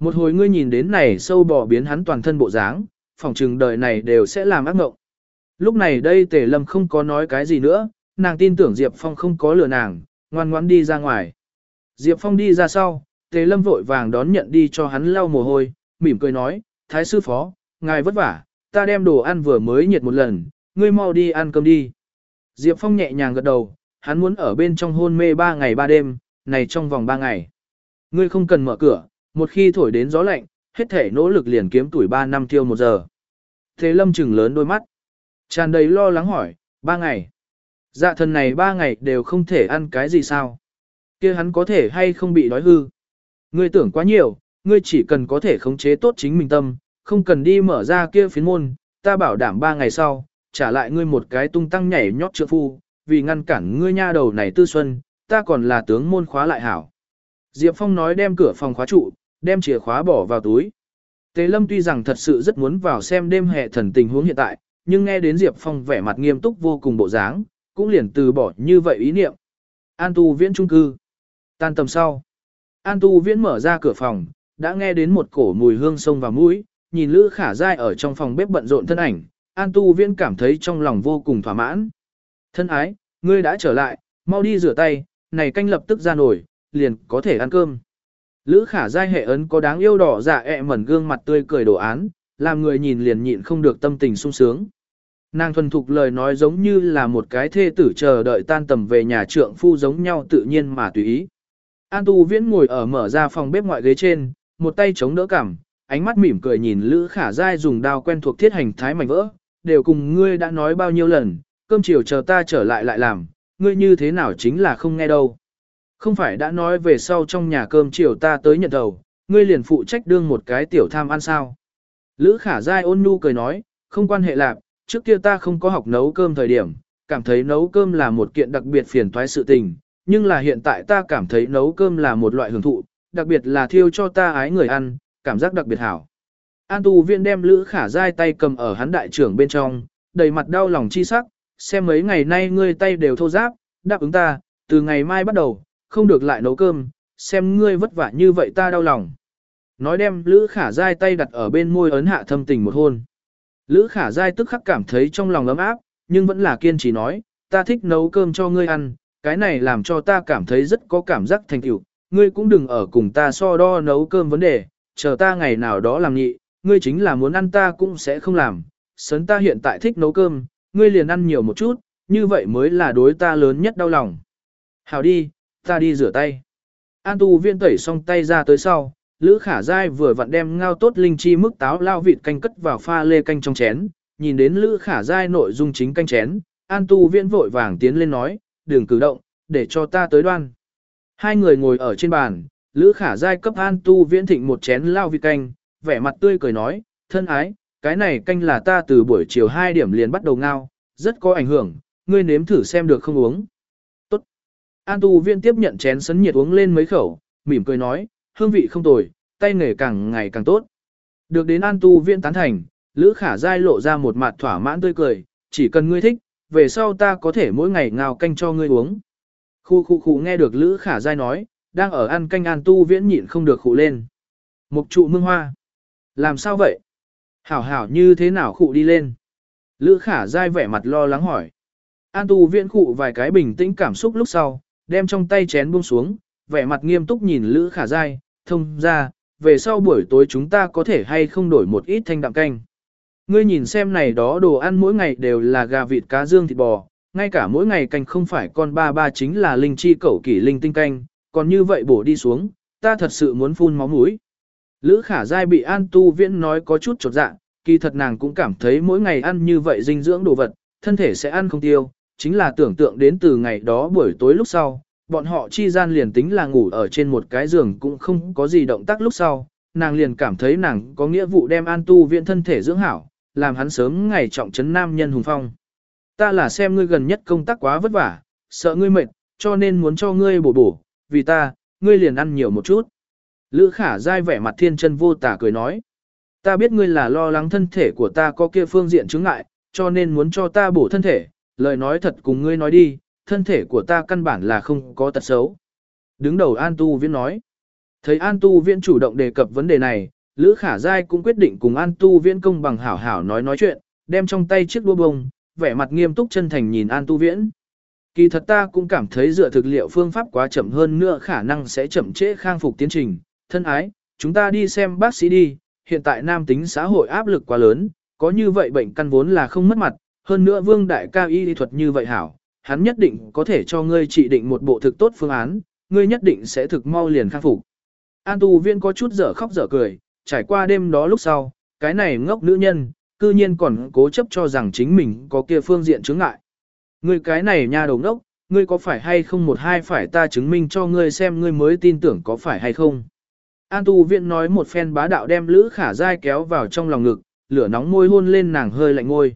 Một hồi ngươi nhìn đến này sâu bò biến hắn toàn thân bộ dáng, phòng trừng đời này đều sẽ làm ác mộng. Lúc này đây Tề Lâm không có nói cái gì nữa, nàng tin tưởng Diệp Phong không có lừa nàng, ngoan ngoãn đi ra ngoài. Diệp Phong đi ra sau, Tề Lâm vội vàng đón nhận đi cho hắn lau mồ hôi, mỉm cười nói, Thái sư phó, ngài vất vả, ta đem đồ ăn vừa mới nhiệt một lần, ngươi mau đi ăn cơm đi. Diệp Phong nhẹ nhàng gật đầu, hắn muốn ở bên trong hôn mê ba ngày ba đêm, này trong vòng ba ngày. Ngươi không cần mở cửa, một khi thổi đến gió lạnh, hết thể nỗ lực liền kiếm tuổi 3 năm tiêu một giờ. Thế lâm trừng lớn đôi mắt. tràn đầy lo lắng hỏi, ba ngày. Dạ thần này ba ngày đều không thể ăn cái gì sao? kia hắn có thể hay không bị đói hư? Ngươi tưởng quá nhiều, ngươi chỉ cần có thể khống chế tốt chính mình tâm, không cần đi mở ra kia phiến môn, ta bảo đảm ba ngày sau, trả lại ngươi một cái tung tăng nhảy nhót trượng phu, vì ngăn cản ngươi nha đầu này tư xuân, ta còn là tướng môn khóa lại hảo. Diệp Phong nói đem cửa phòng khóa trụ, đem chìa khóa bỏ vào túi. Tế Lâm tuy rằng thật sự rất muốn vào xem đêm hệ thần tình huống hiện tại, nhưng nghe đến Diệp Phong vẻ mặt nghiêm túc vô cùng bộ dáng, cũng liền từ bỏ như vậy ý niệm. An tu viễn trung cư. Tan tầm sau. An tu viễn mở ra cửa phòng, đã nghe đến một cổ mùi hương sông vào mũi, nhìn Lữ Khả Giai ở trong phòng bếp bận rộn thân ảnh, An tu viễn cảm thấy trong lòng vô cùng thỏa mãn. Thân ái, ngươi đã trở lại, mau đi rửa tay, này canh lập tức ra nổi, liền có thể ăn cơm. Lữ khả giai hệ ấn có đáng yêu đỏ dạ ẹ mẩn gương mặt tươi cười đồ án, làm người nhìn liền nhịn không được tâm tình sung sướng. Nàng thuần thục lời nói giống như là một cái thê tử chờ đợi tan tầm về nhà trượng phu giống nhau tự nhiên mà tùy ý. An tu viễn ngồi ở mở ra phòng bếp ngoại ghế trên, một tay chống đỡ cằm, ánh mắt mỉm cười nhìn Lữ khả giai dùng đao quen thuộc thiết hành thái mảnh vỡ, đều cùng ngươi đã nói bao nhiêu lần, cơm chiều chờ ta trở lại lại làm, ngươi như thế nào chính là không nghe đâu. Không phải đã nói về sau trong nhà cơm chiều ta tới nhận đầu, ngươi liền phụ trách đương một cái tiểu tham ăn sao. Lữ khả dai ôn nhu cười nói, không quan hệ lạc, trước kia ta không có học nấu cơm thời điểm, cảm thấy nấu cơm là một kiện đặc biệt phiền toái sự tình, nhưng là hiện tại ta cảm thấy nấu cơm là một loại hưởng thụ, đặc biệt là thiêu cho ta ái người ăn, cảm giác đặc biệt hảo. An tu viện đem Lữ khả dai tay cầm ở hắn đại trưởng bên trong, đầy mặt đau lòng chi sắc, xem mấy ngày nay ngươi tay đều thô giáp, đáp ứng ta, từ ngày mai bắt đầu, không được lại nấu cơm, xem ngươi vất vả như vậy ta đau lòng. Nói đem Lữ khả Giai tay đặt ở bên môi ấn hạ thâm tình một hôn. Lữ khả Giai tức khắc cảm thấy trong lòng ấm áp, nhưng vẫn là kiên trì nói, ta thích nấu cơm cho ngươi ăn, cái này làm cho ta cảm thấy rất có cảm giác thành tựu. Ngươi cũng đừng ở cùng ta so đo nấu cơm vấn đề, chờ ta ngày nào đó làm nhị, ngươi chính là muốn ăn ta cũng sẽ không làm. Sấn ta hiện tại thích nấu cơm, ngươi liền ăn nhiều một chút, như vậy mới là đối ta lớn nhất đau lòng. Hảo đi, ta đi rửa tay. An tu viên tẩy xong tay ra tới sau, Lữ Khả Giai vừa vặn đem ngao tốt linh chi mức táo lao vịt canh cất vào pha lê canh trong chén, nhìn đến Lữ Khả Giai nội dung chính canh chén, An Tu Viễn vội vàng tiến lên nói, đừng cử động, để cho ta tới đoan. Hai người ngồi ở trên bàn, Lữ Khả Giai cấp An Tu Viễn thịnh một chén lao vịt canh, vẻ mặt tươi cười nói, thân ái, cái này canh là ta từ buổi chiều 2 điểm liền bắt đầu ngao, rất có ảnh hưởng, ngươi nếm thử xem được không uống. An Tu Viễn tiếp nhận chén sấn nhiệt uống lên mấy khẩu, mỉm cười nói, hương vị không tồi, tay nghề càng ngày càng tốt. Được đến An Tu Viễn tán thành, Lữ Khả Giai lộ ra một mặt thỏa mãn tươi cười, chỉ cần ngươi thích, về sau ta có thể mỗi ngày ngào canh cho ngươi uống. Khu khu khu nghe được Lữ Khả Giai nói, đang ở ăn canh An Tu Viễn nhịn không được khụ lên. Mục trụ mương hoa. Làm sao vậy? Hảo hảo như thế nào khụ đi lên? Lữ Khả Giai vẻ mặt lo lắng hỏi. An Tu Viễn khụ vài cái bình tĩnh cảm xúc lúc sau, đem trong tay chén buông xuống, vẻ mặt nghiêm túc nhìn Lữ Khả Giai, thông ra, về sau buổi tối chúng ta có thể hay không đổi một ít thanh đạm canh. Ngươi nhìn xem này đó đồ ăn mỗi ngày đều là gà vịt cá dương thịt bò, ngay cả mỗi ngày canh không phải con ba ba chính là linh chi cẩu kỷ linh tinh canh, còn như vậy bổ đi xuống, ta thật sự muốn phun máu mũi. Lữ khả dai bị An Tu Viễn nói có chút chột dạ, kỳ thật nàng cũng cảm thấy mỗi ngày ăn như vậy dinh dưỡng đồ vật, thân thể sẽ ăn không tiêu, chính là tưởng tượng đến từ ngày đó buổi tối lúc sau, bọn họ chi gian liền tính là ngủ ở trên một cái giường cũng không có gì động tác lúc sau, nàng liền cảm thấy nàng có nghĩa vụ đem An Tu viện thân thể dưỡng hảo, làm hắn sớm ngày trọng trấn nam nhân hùng phong. Ta là xem ngươi gần nhất công tác quá vất vả, sợ ngươi mệt, cho nên muốn cho ngươi bổ bổ, vì ta, ngươi liền ăn nhiều một chút. Lữ khả dai vẻ mặt thiên chân vô tả cười nói. Ta biết ngươi là lo lắng thân thể của ta có kia phương diện chứng ngại, cho nên muốn cho ta bổ thân thể, lời nói thật cùng ngươi nói đi, thân thể của ta căn bản là không có tật xấu. Đứng đầu An Tu Viễn nói. Thấy An Tu Viễn chủ động đề cập vấn đề này, Lữ Khả Giai cũng quyết định cùng An Tu Viễn công bằng hảo hảo nói nói chuyện, đem trong tay chiếc đua bông, vẻ mặt nghiêm túc chân thành nhìn An Tu Viễn. Kỳ thật ta cũng cảm thấy dựa thực liệu phương pháp quá chậm hơn nữa khả năng sẽ chậm trễ khang phục tiến trình. Thân ái, chúng ta đi xem bác sĩ đi, hiện tại nam tính xã hội áp lực quá lớn, có như vậy bệnh căn vốn là không mất mặt, hơn nữa vương đại ca y lý thuật như vậy hảo, hắn nhất định có thể cho ngươi chỉ định một bộ thực tốt phương án, ngươi nhất định sẽ thực mau liền khắc phục. An tu viên có chút dở khóc dở cười, trải qua đêm đó lúc sau, cái này ngốc nữ nhân, cư nhiên còn cố chấp cho rằng chính mình có kia phương diện chứng ngại. Ngươi cái này nha đầu ngốc, ngươi có phải hay không một hai phải ta chứng minh cho ngươi xem ngươi mới tin tưởng có phải hay không. An tu viện nói một phen bá đạo đem Lữ Khả Giai kéo vào trong lòng ngực, lửa nóng môi hôn lên nàng hơi lạnh ngôi.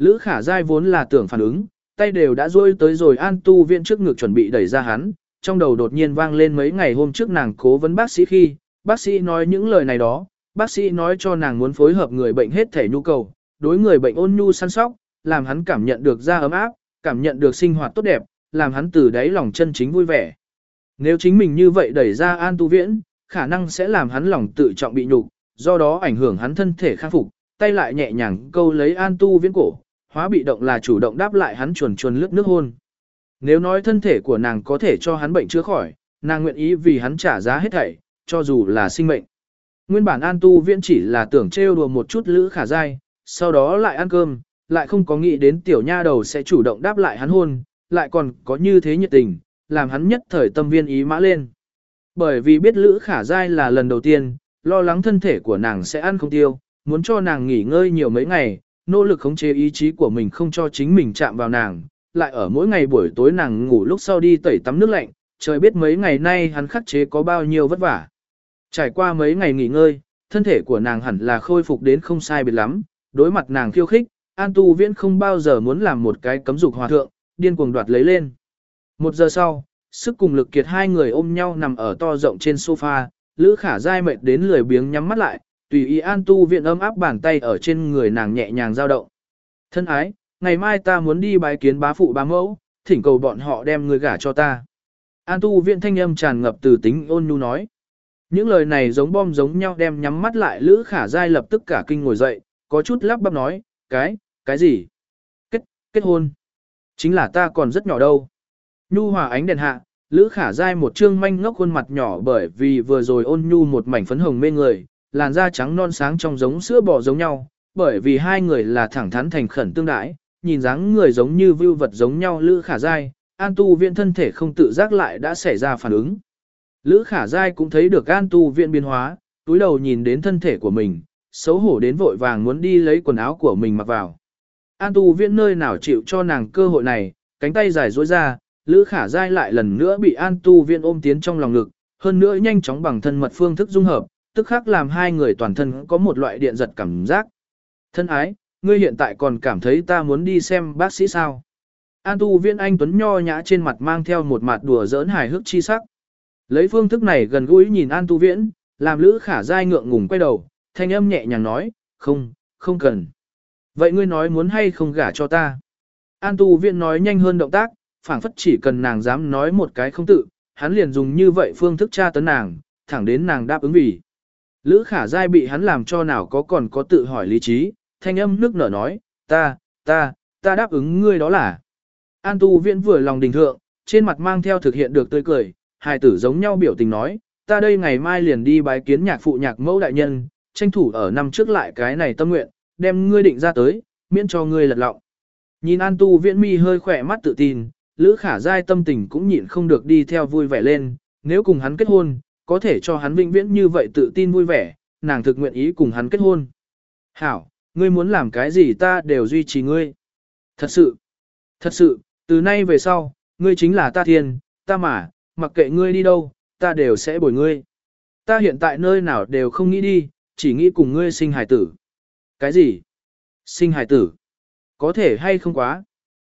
Lữ Khả dai vốn là tưởng phản ứng, tay đều đã rôi tới rồi An tu viện trước ngực chuẩn bị đẩy ra hắn, trong đầu đột nhiên vang lên mấy ngày hôm trước nàng cố vấn bác sĩ khi, bác sĩ nói những lời này đó, bác sĩ nói cho nàng muốn phối hợp người bệnh hết thể nhu cầu, đối người bệnh ôn nhu săn sóc, làm hắn cảm nhận được da ấm áp, cảm nhận được sinh hoạt tốt đẹp, làm hắn từ đáy lòng chân chính vui vẻ. Nếu chính mình như vậy đẩy ra An Tu Viễn, khả năng sẽ làm hắn lòng tự trọng bị nhục, do đó ảnh hưởng hắn thân thể khắc phục, tay lại nhẹ nhàng câu lấy An Tu Viễn cổ, hóa bị động là chủ động đáp lại hắn chuồn chuồn lướt nước hôn. Nếu nói thân thể của nàng có thể cho hắn bệnh chữa khỏi, nàng nguyện ý vì hắn trả giá hết thảy, cho dù là sinh mệnh. Nguyên bản An Tu Viễn chỉ là tưởng trêu đùa một chút Lữ Khả Giai, sau đó lại ăn cơm, lại không có nghĩ đến tiểu nha đầu sẽ chủ động đáp lại hắn hôn, lại còn có như thế nhiệt tình, làm hắn nhất thời tâm viên ý mã lên. Bởi vì biết Lữ Khả Giai là lần đầu tiên, lo lắng thân thể của nàng sẽ ăn không tiêu, muốn cho nàng nghỉ ngơi nhiều mấy ngày, nỗ lực khống chế ý chí của mình không cho chính mình chạm vào nàng, lại ở mỗi ngày buổi tối nàng ngủ lúc sau đi tẩy tắm nước lạnh, trời biết mấy ngày nay hắn khắc chế có bao nhiêu vất vả. Trải qua mấy ngày nghỉ ngơi, thân thể của nàng hẳn là khôi phục đến không sai biệt lắm, đối mặt nàng khiêu khích, An Tu Viễn không bao giờ muốn làm một cái cấm dục hòa thượng, điên cuồng đoạt lấy lên. Một giờ sau, sức cùng lực kiệt hai người ôm nhau nằm ở to rộng trên sofa, Lữ Khả dai mệt đến lười biếng nhắm mắt lại, tùy ý An Tu viện ấm áp bàn tay ở trên người nàng nhẹ nhàng dao động. Thân ái, ngày mai ta muốn đi bái kiến bá phụ bá mẫu, thỉnh cầu bọn họ đem người gả cho ta. An Tu viện thanh âm tràn ngập từ tính ôn nhu nói. Những lời này giống bom giống nhau đem nhắm mắt lại Lữ Khả dai lập tức cả kinh ngồi dậy, có chút lắp bắp nói, cái, cái gì? Kết, kết hôn. Chính là ta còn rất nhỏ đâu. Nhu hòa ánh đèn hạ, Lữ Khả dai một trương manh ngốc khuôn mặt nhỏ bởi vì vừa rồi ôn nhu một mảnh phấn hồng mê người, làn da trắng non sáng trong giống sữa bò giống nhau, bởi vì hai người là thẳng thắn thành khẩn tương đãi, nhìn dáng người giống như vưu vật giống nhau Lữ Khả dai, An Tu Viện thân thể không tự giác lại đã xảy ra phản ứng. Lữ Khả dai cũng thấy được An Tu Viện biến hóa, túi đầu nhìn đến thân thể của mình, xấu hổ đến vội vàng muốn đi lấy quần áo của mình mặc vào. An tu viện nơi nào chịu cho nàng cơ hội này, cánh tay dài dối ra, Lữ Khả Giai lại lần nữa bị An tu viện ôm tiến trong lòng ngực, hơn nữa nhanh chóng bằng thân mật phương thức dung hợp, tức khắc làm hai người toàn thân có một loại điện giật cảm giác. Thân ái, ngươi hiện tại còn cảm thấy ta muốn đi xem bác sĩ sao? An tu viễn anh Tuấn Nho nhã trên mặt mang theo một mặt đùa giỡn hài hước chi sắc. Lấy phương thức này gần gũi nhìn An tu viễn, làm Lữ Khả dai ngượng ngùng quay đầu, thanh âm nhẹ nhàng nói, không, không cần. Vậy ngươi nói muốn hay không gả cho ta? An tu Viễn nói nhanh hơn động tác, phảng phất chỉ cần nàng dám nói một cái không tự, hắn liền dùng như vậy phương thức tra tấn nàng, thẳng đến nàng đáp ứng vì. Lữ khả dai bị hắn làm cho nào có còn có tự hỏi lý trí, thanh âm nước nở nói, ta, ta, ta đáp ứng ngươi đó là. An tu viện vừa lòng đình thượng, trên mặt mang theo thực hiện được tươi cười, hài tử giống nhau biểu tình nói, ta đây ngày mai liền đi bái kiến nhạc phụ nhạc mẫu đại nhân, tranh thủ ở năm trước lại cái này tâm nguyện, đem ngươi định ra tới, miễn cho ngươi lật lọng. Nhìn An Tu Viễn Mi hơi khỏe mắt tự tin, Lữ Khả Giai tâm tình cũng nhịn không được đi theo vui vẻ lên, nếu cùng hắn kết hôn, có thể cho hắn vĩnh viễn như vậy tự tin vui vẻ, nàng thực nguyện ý cùng hắn kết hôn. Hảo, ngươi muốn làm cái gì ta đều duy trì ngươi. Thật sự, thật sự, từ nay về sau, ngươi chính là ta thiên, ta mà, mặc kệ ngươi đi đâu, ta đều sẽ bồi ngươi. Ta hiện tại nơi nào đều không nghĩ đi, chỉ nghĩ cùng ngươi sinh hài tử. Cái gì? Sinh hài tử? Có thể hay không quá?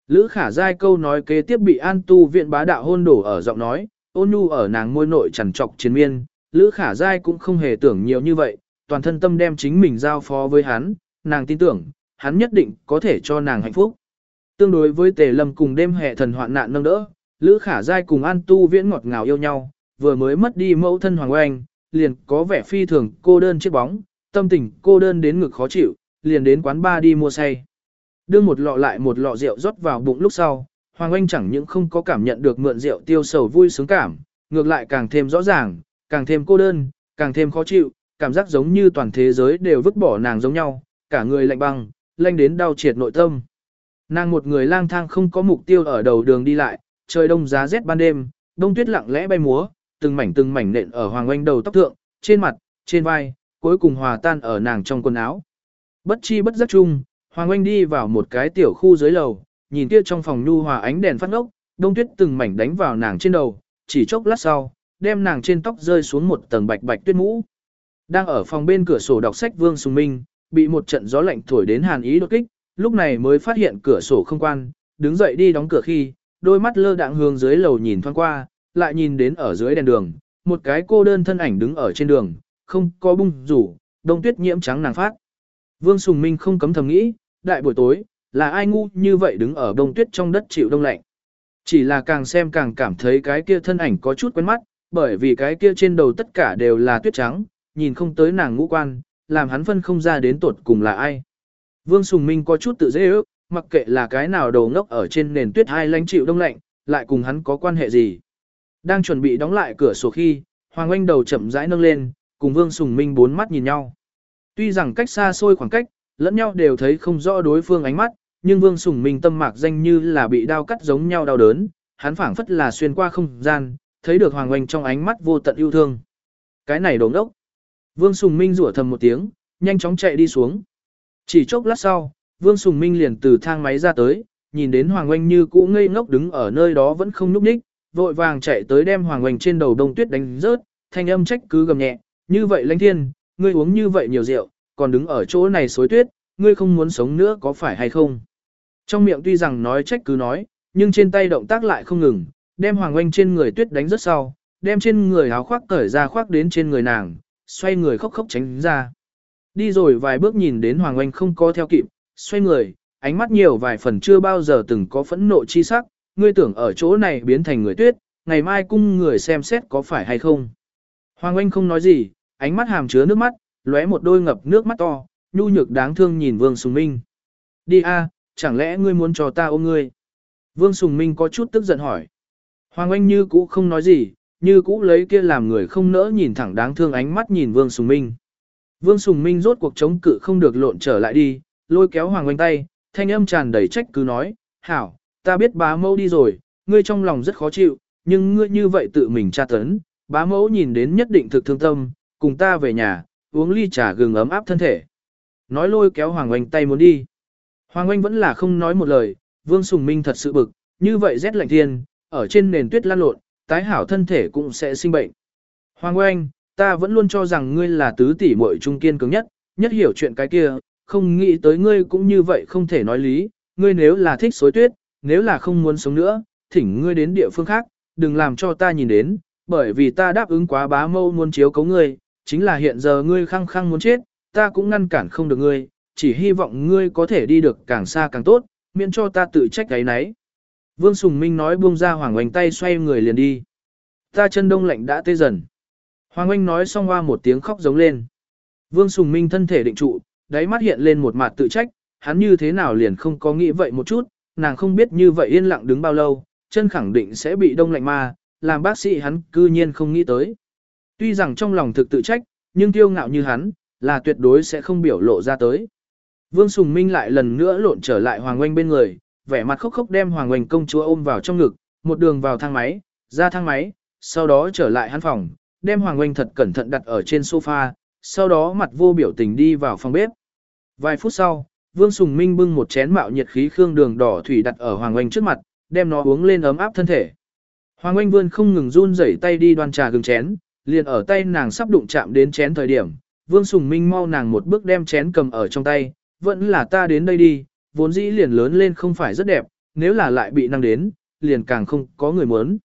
Lữ khả giai câu nói kế tiếp bị an tu viện bá đạo hôn đổ ở giọng nói, ôn nhu ở nàng môi nội chằn trọc chiến miên, Lữ khả giai cũng không hề tưởng nhiều như vậy, toàn thân tâm đem chính mình giao phó với hắn, nàng tin tưởng, hắn nhất định có thể cho nàng hạnh phúc. Tương đối với tề lâm cùng đêm hệ thần hoạn nạn nâng đỡ, Lữ khả giai cùng an tu viễn ngọt ngào yêu nhau, vừa mới mất đi mẫu thân hoàng oanh, liền có vẻ phi thường cô đơn chiếc bóng, tâm tình cô đơn đến ngực khó chịu, liền đến quán bar đi mua say. Đưa một lọ lại một lọ rượu rót vào bụng lúc sau, Hoàng Anh chẳng những không có cảm nhận được mượn rượu tiêu sầu vui sướng cảm, ngược lại càng thêm rõ ràng, càng thêm cô đơn, càng thêm khó chịu, cảm giác giống như toàn thế giới đều vứt bỏ nàng giống nhau, cả người lạnh băng, lanh đến đau triệt nội tâm. Nàng một người lang thang không có mục tiêu ở đầu đường đi lại, trời đông giá rét ban đêm, đông tuyết lặng lẽ bay múa, từng mảnh từng mảnh nện ở Hoàng Anh đầu tóc thượng, trên mặt, trên vai, cuối cùng hòa tan ở nàng trong quần áo. Bất chi bất giác chung, Hoàng Anh đi vào một cái tiểu khu dưới lầu, nhìn kia trong phòng nhu hòa ánh đèn phát ngốc, đông tuyết từng mảnh đánh vào nàng trên đầu, chỉ chốc lát sau, đem nàng trên tóc rơi xuống một tầng bạch bạch tuyết mũ. Đang ở phòng bên cửa sổ đọc sách Vương Sùng Minh, bị một trận gió lạnh thổi đến hàn ý đột kích, lúc này mới phát hiện cửa sổ không quan, đứng dậy đi đóng cửa khi, đôi mắt lơ đạng hướng dưới lầu nhìn thoáng qua, lại nhìn đến ở dưới đèn đường, một cái cô đơn thân ảnh đứng ở trên đường, không có bung rủ, đông tuyết nhiễm trắng nàng phát. Vương Sùng Minh không cấm thầm nghĩ, đại buổi tối, là ai ngu như vậy đứng ở đông tuyết trong đất chịu đông lạnh. Chỉ là càng xem càng cảm thấy cái kia thân ảnh có chút quen mắt, bởi vì cái kia trên đầu tất cả đều là tuyết trắng, nhìn không tới nàng ngũ quan, làm hắn phân không ra đến tuột cùng là ai. Vương Sùng Minh có chút tự dễ ước, mặc kệ là cái nào đầu ngốc ở trên nền tuyết hai lánh chịu đông lạnh, lại cùng hắn có quan hệ gì. Đang chuẩn bị đóng lại cửa sổ khi, Hoàng Anh đầu chậm rãi nâng lên, cùng Vương Sùng Minh bốn mắt nhìn nhau. Tuy rằng cách xa xôi khoảng cách, lẫn nhau đều thấy không rõ đối phương ánh mắt, nhưng Vương Sùng Minh tâm mạc danh như là bị đao cắt giống nhau đau đớn, hắn phảng phất là xuyên qua không gian, thấy được Hoàng Oanh trong ánh mắt vô tận yêu thương. Cái này đồ đốc. Vương Sùng Minh rủa thầm một tiếng, nhanh chóng chạy đi xuống. Chỉ chốc lát sau, Vương Sùng Minh liền từ thang máy ra tới, nhìn đến Hoàng Oanh như cũ ngây ngốc đứng ở nơi đó vẫn không nhúc nhích, vội vàng chạy tới đem Hoàng Oanh trên đầu đông tuyết đánh rớt, thanh âm trách cứ gầm nhẹ, như vậy lãnh thiên, ngươi uống như vậy nhiều rượu, còn đứng ở chỗ này xối tuyết, ngươi không muốn sống nữa có phải hay không? Trong miệng tuy rằng nói trách cứ nói, nhưng trên tay động tác lại không ngừng, đem Hoàng Oanh trên người tuyết đánh rất sau, đem trên người áo khoác cởi ra khoác đến trên người nàng, xoay người khóc khóc tránh ra. Đi rồi vài bước nhìn đến Hoàng Oanh không có theo kịp, xoay người, ánh mắt nhiều vài phần chưa bao giờ từng có phẫn nộ chi sắc, ngươi tưởng ở chỗ này biến thành người tuyết, ngày mai cung người xem xét có phải hay không. Hoàng Oanh không nói gì, ánh mắt hàm chứa nước mắt, lóe một đôi ngập nước mắt to, nhu nhược đáng thương nhìn Vương Sùng Minh. Đi a, chẳng lẽ ngươi muốn cho ta ôm ngươi? Vương Sùng Minh có chút tức giận hỏi. Hoàng Anh như cũ không nói gì, như cũ lấy kia làm người không nỡ nhìn thẳng đáng thương ánh mắt nhìn Vương Sùng Minh. Vương Sùng Minh rốt cuộc chống cự không được lộn trở lại đi, lôi kéo Hoàng Anh tay, thanh âm tràn đầy trách cứ nói, hảo, ta biết bá mẫu đi rồi, ngươi trong lòng rất khó chịu, nhưng ngươi như vậy tự mình tra tấn, bá mẫu nhìn đến nhất định thực thương tâm, cùng ta về nhà, uống ly trà gừng ấm áp thân thể. Nói lôi kéo Hoàng Anh tay muốn đi. Hoàng Anh vẫn là không nói một lời, Vương Sùng Minh thật sự bực, như vậy rét lạnh thiên, ở trên nền tuyết lan lộn, tái hảo thân thể cũng sẽ sinh bệnh. Hoàng Anh, ta vẫn luôn cho rằng ngươi là tứ tỷ muội trung kiên cứng nhất, nhất hiểu chuyện cái kia, không nghĩ tới ngươi cũng như vậy không thể nói lý, ngươi nếu là thích xối tuyết, nếu là không muốn sống nữa, thỉnh ngươi đến địa phương khác, đừng làm cho ta nhìn đến, bởi vì ta đáp ứng quá bá mâu muốn chiếu cấu ngươi, chính là hiện giờ ngươi khăng khăng muốn chết, ta cũng ngăn cản không được ngươi, chỉ hy vọng ngươi có thể đi được càng xa càng tốt, miễn cho ta tự trách cái nấy. Vương Sùng Minh nói buông ra Hoàng Oanh tay xoay người liền đi. Ta chân đông lạnh đã tê dần. Hoàng Oanh nói xong hoa một tiếng khóc giống lên. Vương Sùng Minh thân thể định trụ, đáy mắt hiện lên một mặt tự trách, hắn như thế nào liền không có nghĩ vậy một chút, nàng không biết như vậy yên lặng đứng bao lâu, chân khẳng định sẽ bị đông lạnh mà, làm bác sĩ hắn cư nhiên không nghĩ tới. Tuy rằng trong lòng thực tự trách, nhưng tiêu ngạo như hắn, là tuyệt đối sẽ không biểu lộ ra tới. Vương Sùng Minh lại lần nữa lộn trở lại Hoàng Oanh bên người, vẻ mặt khóc khóc đem Hoàng Oanh công chúa ôm vào trong ngực, một đường vào thang máy, ra thang máy, sau đó trở lại hắn phòng, đem Hoàng Oanh thật cẩn thận đặt ở trên sofa, sau đó mặt vô biểu tình đi vào phòng bếp. Vài phút sau, Vương Sùng Minh bưng một chén mạo nhiệt khí khương đường đỏ thủy đặt ở Hoàng Oanh trước mặt, đem nó uống lên ấm áp thân thể. Hoàng Oanh vươn không ngừng run rẩy tay đi đoan trà gừng chén, liền ở tay nàng sắp đụng chạm đến chén thời điểm, Vương Sùng Minh mau nàng một bước đem chén cầm ở trong tay, vẫn là ta đến đây đi, vốn dĩ liền lớn lên không phải rất đẹp, nếu là lại bị năng đến, liền càng không có người muốn.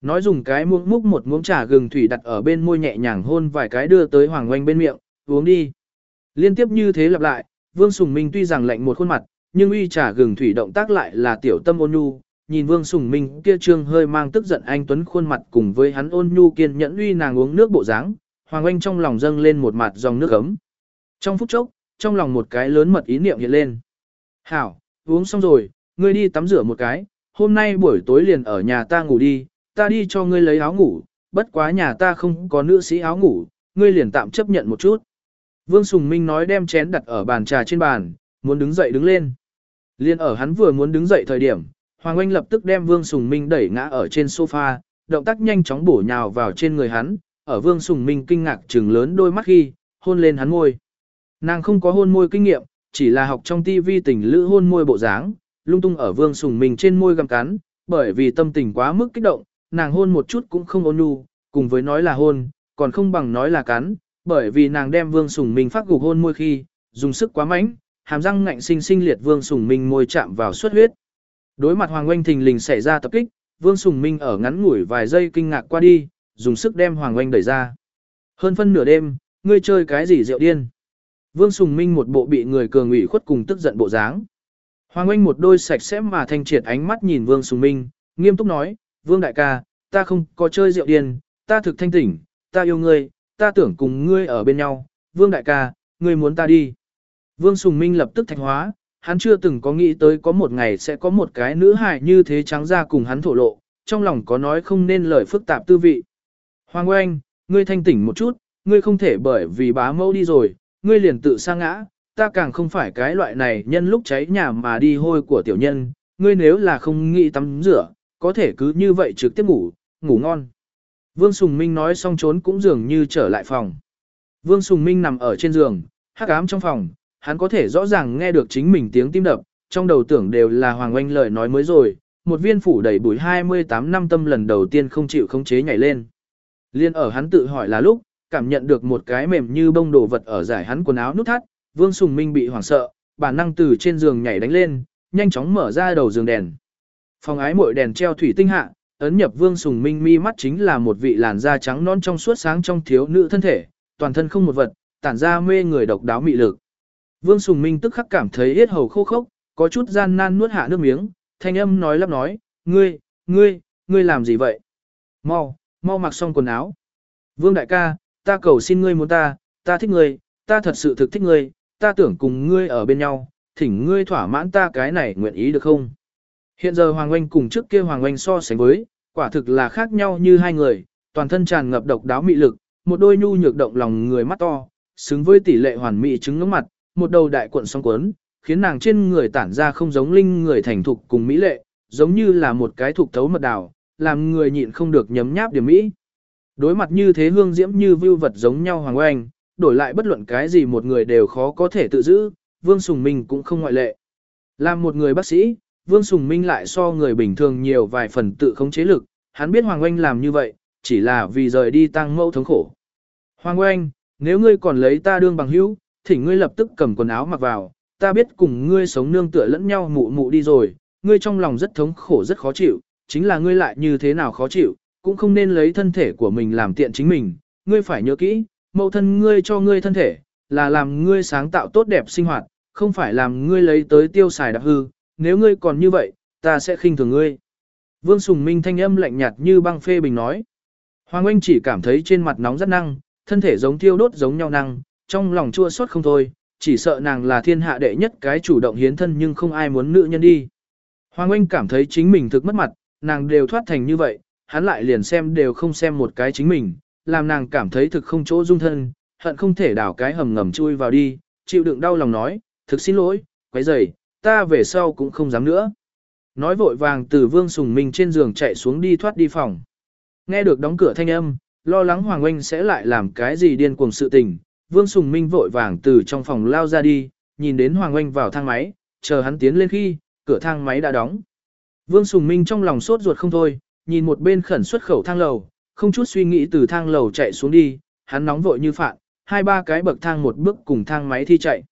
Nói dùng cái muỗng múc một muỗng trà gừng thủy đặt ở bên môi nhẹ nhàng hôn vài cái đưa tới Hoàng Oanh bên miệng, uống đi. Liên tiếp như thế lặp lại, Vương Sùng Minh tuy rằng lạnh một khuôn mặt, nhưng uy trà gừng thủy động tác lại là tiểu tâm ôn nhu, nhìn Vương Sùng Minh kia trương hơi mang tức giận anh tuấn khuôn mặt cùng với hắn ôn nhu kiên nhẫn uy nàng uống nước bộ dáng, Hoàng Anh trong lòng dâng lên một mặt dòng nước ấm. Trong phút chốc, trong lòng một cái lớn mật ý niệm hiện lên. Hảo, uống xong rồi, ngươi đi tắm rửa một cái, hôm nay buổi tối liền ở nhà ta ngủ đi, ta đi cho ngươi lấy áo ngủ, bất quá nhà ta không có nữ sĩ áo ngủ, ngươi liền tạm chấp nhận một chút. Vương Sùng Minh nói đem chén đặt ở bàn trà trên bàn, muốn đứng dậy đứng lên. Liên ở hắn vừa muốn đứng dậy thời điểm, Hoàng Anh lập tức đem Vương Sùng Minh đẩy ngã ở trên sofa, động tác nhanh chóng bổ nhào vào trên người hắn, ở Vương Sùng Minh kinh ngạc trừng lớn đôi mắt khi, hôn lên hắn môi. Nàng không có hôn môi kinh nghiệm, chỉ là học trong tivi tình lữ hôn môi bộ dáng, lung tung ở Vương Sùng Minh trên môi găm cắn, bởi vì tâm tình quá mức kích động, nàng hôn một chút cũng không ôn nhu, cùng với nói là hôn, còn không bằng nói là cắn, bởi vì nàng đem Vương Sùng Minh phát gục hôn môi khi, dùng sức quá mạnh, hàm răng ngạnh sinh sinh liệt Vương Sùng Minh môi chạm vào xuất huyết. Đối mặt Hoàng Oanh thình lình xảy ra tập kích, Vương Sùng Minh ở ngắn ngủi vài giây kinh ngạc qua đi, dùng sức đem Hoàng Oanh đẩy ra. Hơn phân nửa đêm, ngươi chơi cái gì rượu điên? Vương Sùng Minh một bộ bị người cường ủy khuất cùng tức giận bộ dáng. Hoàng Anh một đôi sạch sẽ mà thanh triệt ánh mắt nhìn Vương Sùng Minh, nghiêm túc nói, Vương đại ca, ta không có chơi rượu điên, ta thực thanh tỉnh, ta yêu ngươi, ta tưởng cùng ngươi ở bên nhau, Vương đại ca, ngươi muốn ta đi. Vương Sùng Minh lập tức thạch hóa, hắn chưa từng có nghĩ tới có một ngày sẽ có một cái nữ hài như thế trắng ra cùng hắn thổ lộ, trong lòng có nói không nên lời phức tạp tư vị. Hoàng Oanh, ngươi thanh tỉnh một chút, ngươi không thể bởi vì bá mẫu đi rồi, ngươi liền tự sa ngã, ta càng không phải cái loại này nhân lúc cháy nhà mà đi hôi của tiểu nhân, ngươi nếu là không nghĩ tắm rửa, có thể cứ như vậy trực tiếp ngủ, ngủ ngon. Vương Sùng Minh nói xong trốn cũng dường như trở lại phòng. Vương Sùng Minh nằm ở trên giường, hắc ám trong phòng, hắn có thể rõ ràng nghe được chính mình tiếng tim đập, trong đầu tưởng đều là Hoàng Oanh lời nói mới rồi, một viên phủ đầy bụi 28 năm tâm lần đầu tiên không chịu khống chế nhảy lên. Liên ở hắn tự hỏi là lúc, cảm nhận được một cái mềm như bông đồ vật ở giải hắn quần áo nút thắt, Vương Sùng Minh bị hoảng sợ, bản năng từ trên giường nhảy đánh lên, nhanh chóng mở ra đầu giường đèn. Phòng ái muội đèn treo thủy tinh hạ, ấn nhập Vương Sùng Minh mi mắt chính là một vị làn da trắng non trong suốt sáng trong thiếu nữ thân thể, toàn thân không một vật, tản ra mê người độc đáo mị lực. Vương Sùng Minh tức khắc cảm thấy yết hầu khô khốc, có chút gian nan nuốt hạ nước miếng, thanh âm nói lắp nói, ngươi, ngươi, ngươi làm gì vậy? Mau, mau mặc xong quần áo. Vương đại ca, ta cầu xin ngươi muốn ta, ta thích ngươi, ta thật sự thực thích ngươi, ta tưởng cùng ngươi ở bên nhau, thỉnh ngươi thỏa mãn ta cái này nguyện ý được không? Hiện giờ Hoàng Oanh cùng trước kia Hoàng Oanh so sánh với, quả thực là khác nhau như hai người, toàn thân tràn ngập độc đáo mị lực, một đôi nhu nhược động lòng người mắt to, xứng với tỷ lệ hoàn mỹ trứng ngưỡng mặt, một đầu đại cuộn song cuốn, khiến nàng trên người tản ra không giống linh người thành thục cùng mỹ lệ, giống như là một cái thục thấu mật đào, làm người nhịn không được nhấm nháp điểm mỹ. Đối mặt như thế hương diễm như vưu vật giống nhau hoàng oanh, đổi lại bất luận cái gì một người đều khó có thể tự giữ, Vương Sùng Minh cũng không ngoại lệ. Làm một người bác sĩ, Vương Sùng Minh lại so người bình thường nhiều vài phần tự khống chế lực, hắn biết Hoàng Oanh làm như vậy, chỉ là vì rời đi tăng mẫu thống khổ. Hoàng Oanh, nếu ngươi còn lấy ta đương bằng hữu, thì ngươi lập tức cầm quần áo mặc vào, ta biết cùng ngươi sống nương tựa lẫn nhau mụ mụ đi rồi, ngươi trong lòng rất thống khổ rất khó chịu, chính là ngươi lại như thế nào khó chịu, cũng không nên lấy thân thể của mình làm tiện chính mình, ngươi phải nhớ kỹ, mẫu thân ngươi cho ngươi thân thể, là làm ngươi sáng tạo tốt đẹp sinh hoạt, không phải làm ngươi lấy tới tiêu xài đạp hư, nếu ngươi còn như vậy, ta sẽ khinh thường ngươi. Vương Sùng Minh thanh âm lạnh nhạt như băng phê bình nói. Hoàng Anh chỉ cảm thấy trên mặt nóng rất năng, thân thể giống thiêu đốt giống nhau năng, trong lòng chua xót không thôi, chỉ sợ nàng là thiên hạ đệ nhất cái chủ động hiến thân nhưng không ai muốn nữ nhân đi. Hoàng Anh cảm thấy chính mình thực mất mặt, nàng đều thoát thành như vậy, hắn lại liền xem đều không xem một cái chính mình, làm nàng cảm thấy thực không chỗ dung thân, hận không thể đảo cái hầm ngầm chui vào đi, chịu đựng đau lòng nói, thực xin lỗi, quấy rầy, ta về sau cũng không dám nữa. Nói vội vàng từ Vương Sùng Minh trên giường chạy xuống đi thoát đi phòng. Nghe được đóng cửa thanh âm, lo lắng Hoàng Oanh sẽ lại làm cái gì điên cuồng sự tình. Vương Sùng Minh vội vàng từ trong phòng lao ra đi, nhìn đến Hoàng Oanh vào thang máy, chờ hắn tiến lên khi, cửa thang máy đã đóng. Vương Sùng Minh trong lòng sốt ruột không thôi, nhìn một bên khẩn xuất khẩu thang lầu, không chút suy nghĩ từ thang lầu chạy xuống đi, hắn nóng vội như phạn, hai ba cái bậc thang một bước cùng thang máy thi chạy.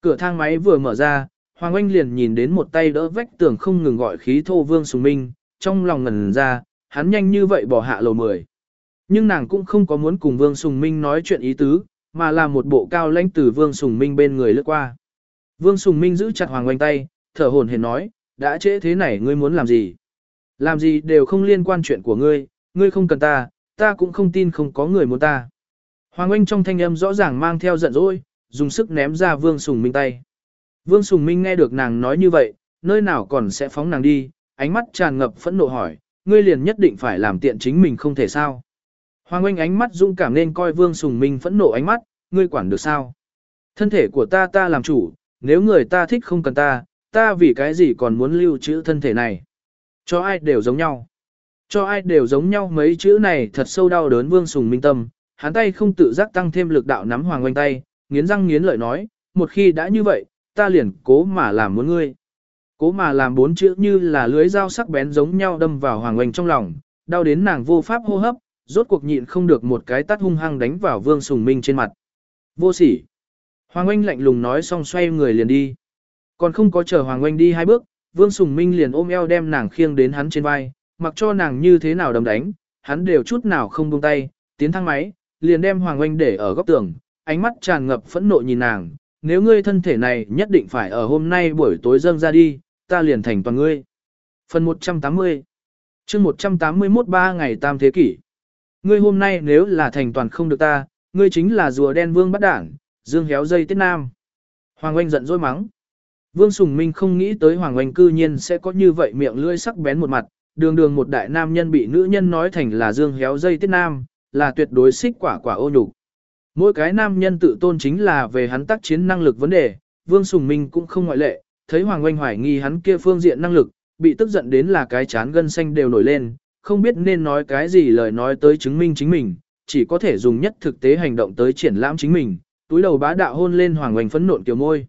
Cửa thang máy vừa mở ra, Hoàng Anh liền nhìn đến một tay đỡ vách tường không ngừng gọi khí thô Vương Sùng Minh, trong lòng ngẩn ra, hắn nhanh như vậy bỏ hạ lầu 10. Nhưng nàng cũng không có muốn cùng Vương Sùng Minh nói chuyện ý tứ, mà là một bộ cao lãnh từ Vương Sùng Minh bên người lướt qua. Vương Sùng Minh giữ chặt Hoàng Anh tay, thở hồn hển nói, đã trễ thế này ngươi muốn làm gì? Làm gì đều không liên quan chuyện của ngươi, ngươi không cần ta, ta cũng không tin không có người muốn ta. Hoàng Anh trong thanh âm rõ ràng mang theo giận dỗi, dùng sức ném ra Vương Sùng Minh tay. Vương Sùng Minh nghe được nàng nói như vậy, nơi nào còn sẽ phóng nàng đi, ánh mắt tràn ngập phẫn nộ hỏi, ngươi liền nhất định phải làm tiện chính mình không thể sao. Hoàng Anh ánh mắt dũng cảm nên coi Vương Sùng Minh phẫn nộ ánh mắt, ngươi quản được sao. Thân thể của ta ta làm chủ, nếu người ta thích không cần ta, ta vì cái gì còn muốn lưu trữ thân thể này. Cho ai đều giống nhau. Cho ai đều giống nhau mấy chữ này thật sâu đau đớn Vương Sùng Minh tâm, hắn tay không tự giác tăng thêm lực đạo nắm Hoàng Anh tay, nghiến răng nghiến lợi nói, một khi đã như vậy, ta liền cố mà làm muốn ngươi. Cố mà làm bốn chữ như là lưới dao sắc bén giống nhau đâm vào Hoàng Oanh trong lòng, đau đến nàng vô pháp hô hấp, rốt cuộc nhịn không được một cái tát hung hăng đánh vào Vương Sùng Minh trên mặt. Vô sỉ. Hoàng Oanh lạnh lùng nói xong xoay người liền đi. Còn không có chờ Hoàng Oanh đi hai bước, Vương Sùng Minh liền ôm eo đem nàng khiêng đến hắn trên vai, mặc cho nàng như thế nào đấm đánh, hắn đều chút nào không buông tay, tiến thang máy, liền đem Hoàng Oanh để ở góc tường, ánh mắt tràn ngập phẫn nộ nhìn nàng, nếu ngươi thân thể này nhất định phải ở hôm nay buổi tối dâng ra đi, ta liền thành toàn ngươi. Phần 180 chương 181 ba ngày tam thế kỷ. Ngươi hôm nay nếu là thành toàn không được ta, ngươi chính là rùa đen vương bắt đảng, dương héo dây tiết nam. Hoàng Oanh giận dỗi mắng. Vương Sùng Minh không nghĩ tới Hoàng Oanh cư nhiên sẽ có như vậy miệng lưỡi sắc bén một mặt, đường đường một đại nam nhân bị nữ nhân nói thành là dương héo dây tiết nam, là tuyệt đối xích quả quả ô nhục. Mỗi cái nam nhân tự tôn chính là về hắn tác chiến năng lực vấn đề, Vương Sùng Minh cũng không ngoại lệ, thấy Hoàng Oanh hoài nghi hắn kia phương diện năng lực, bị tức giận đến là cái chán gân xanh đều nổi lên, không biết nên nói cái gì lời nói tới chứng minh chính mình, chỉ có thể dùng nhất thực tế hành động tới triển lãm chính mình, túi đầu bá đạo hôn lên Hoàng Oanh phấn nộn kiểu môi.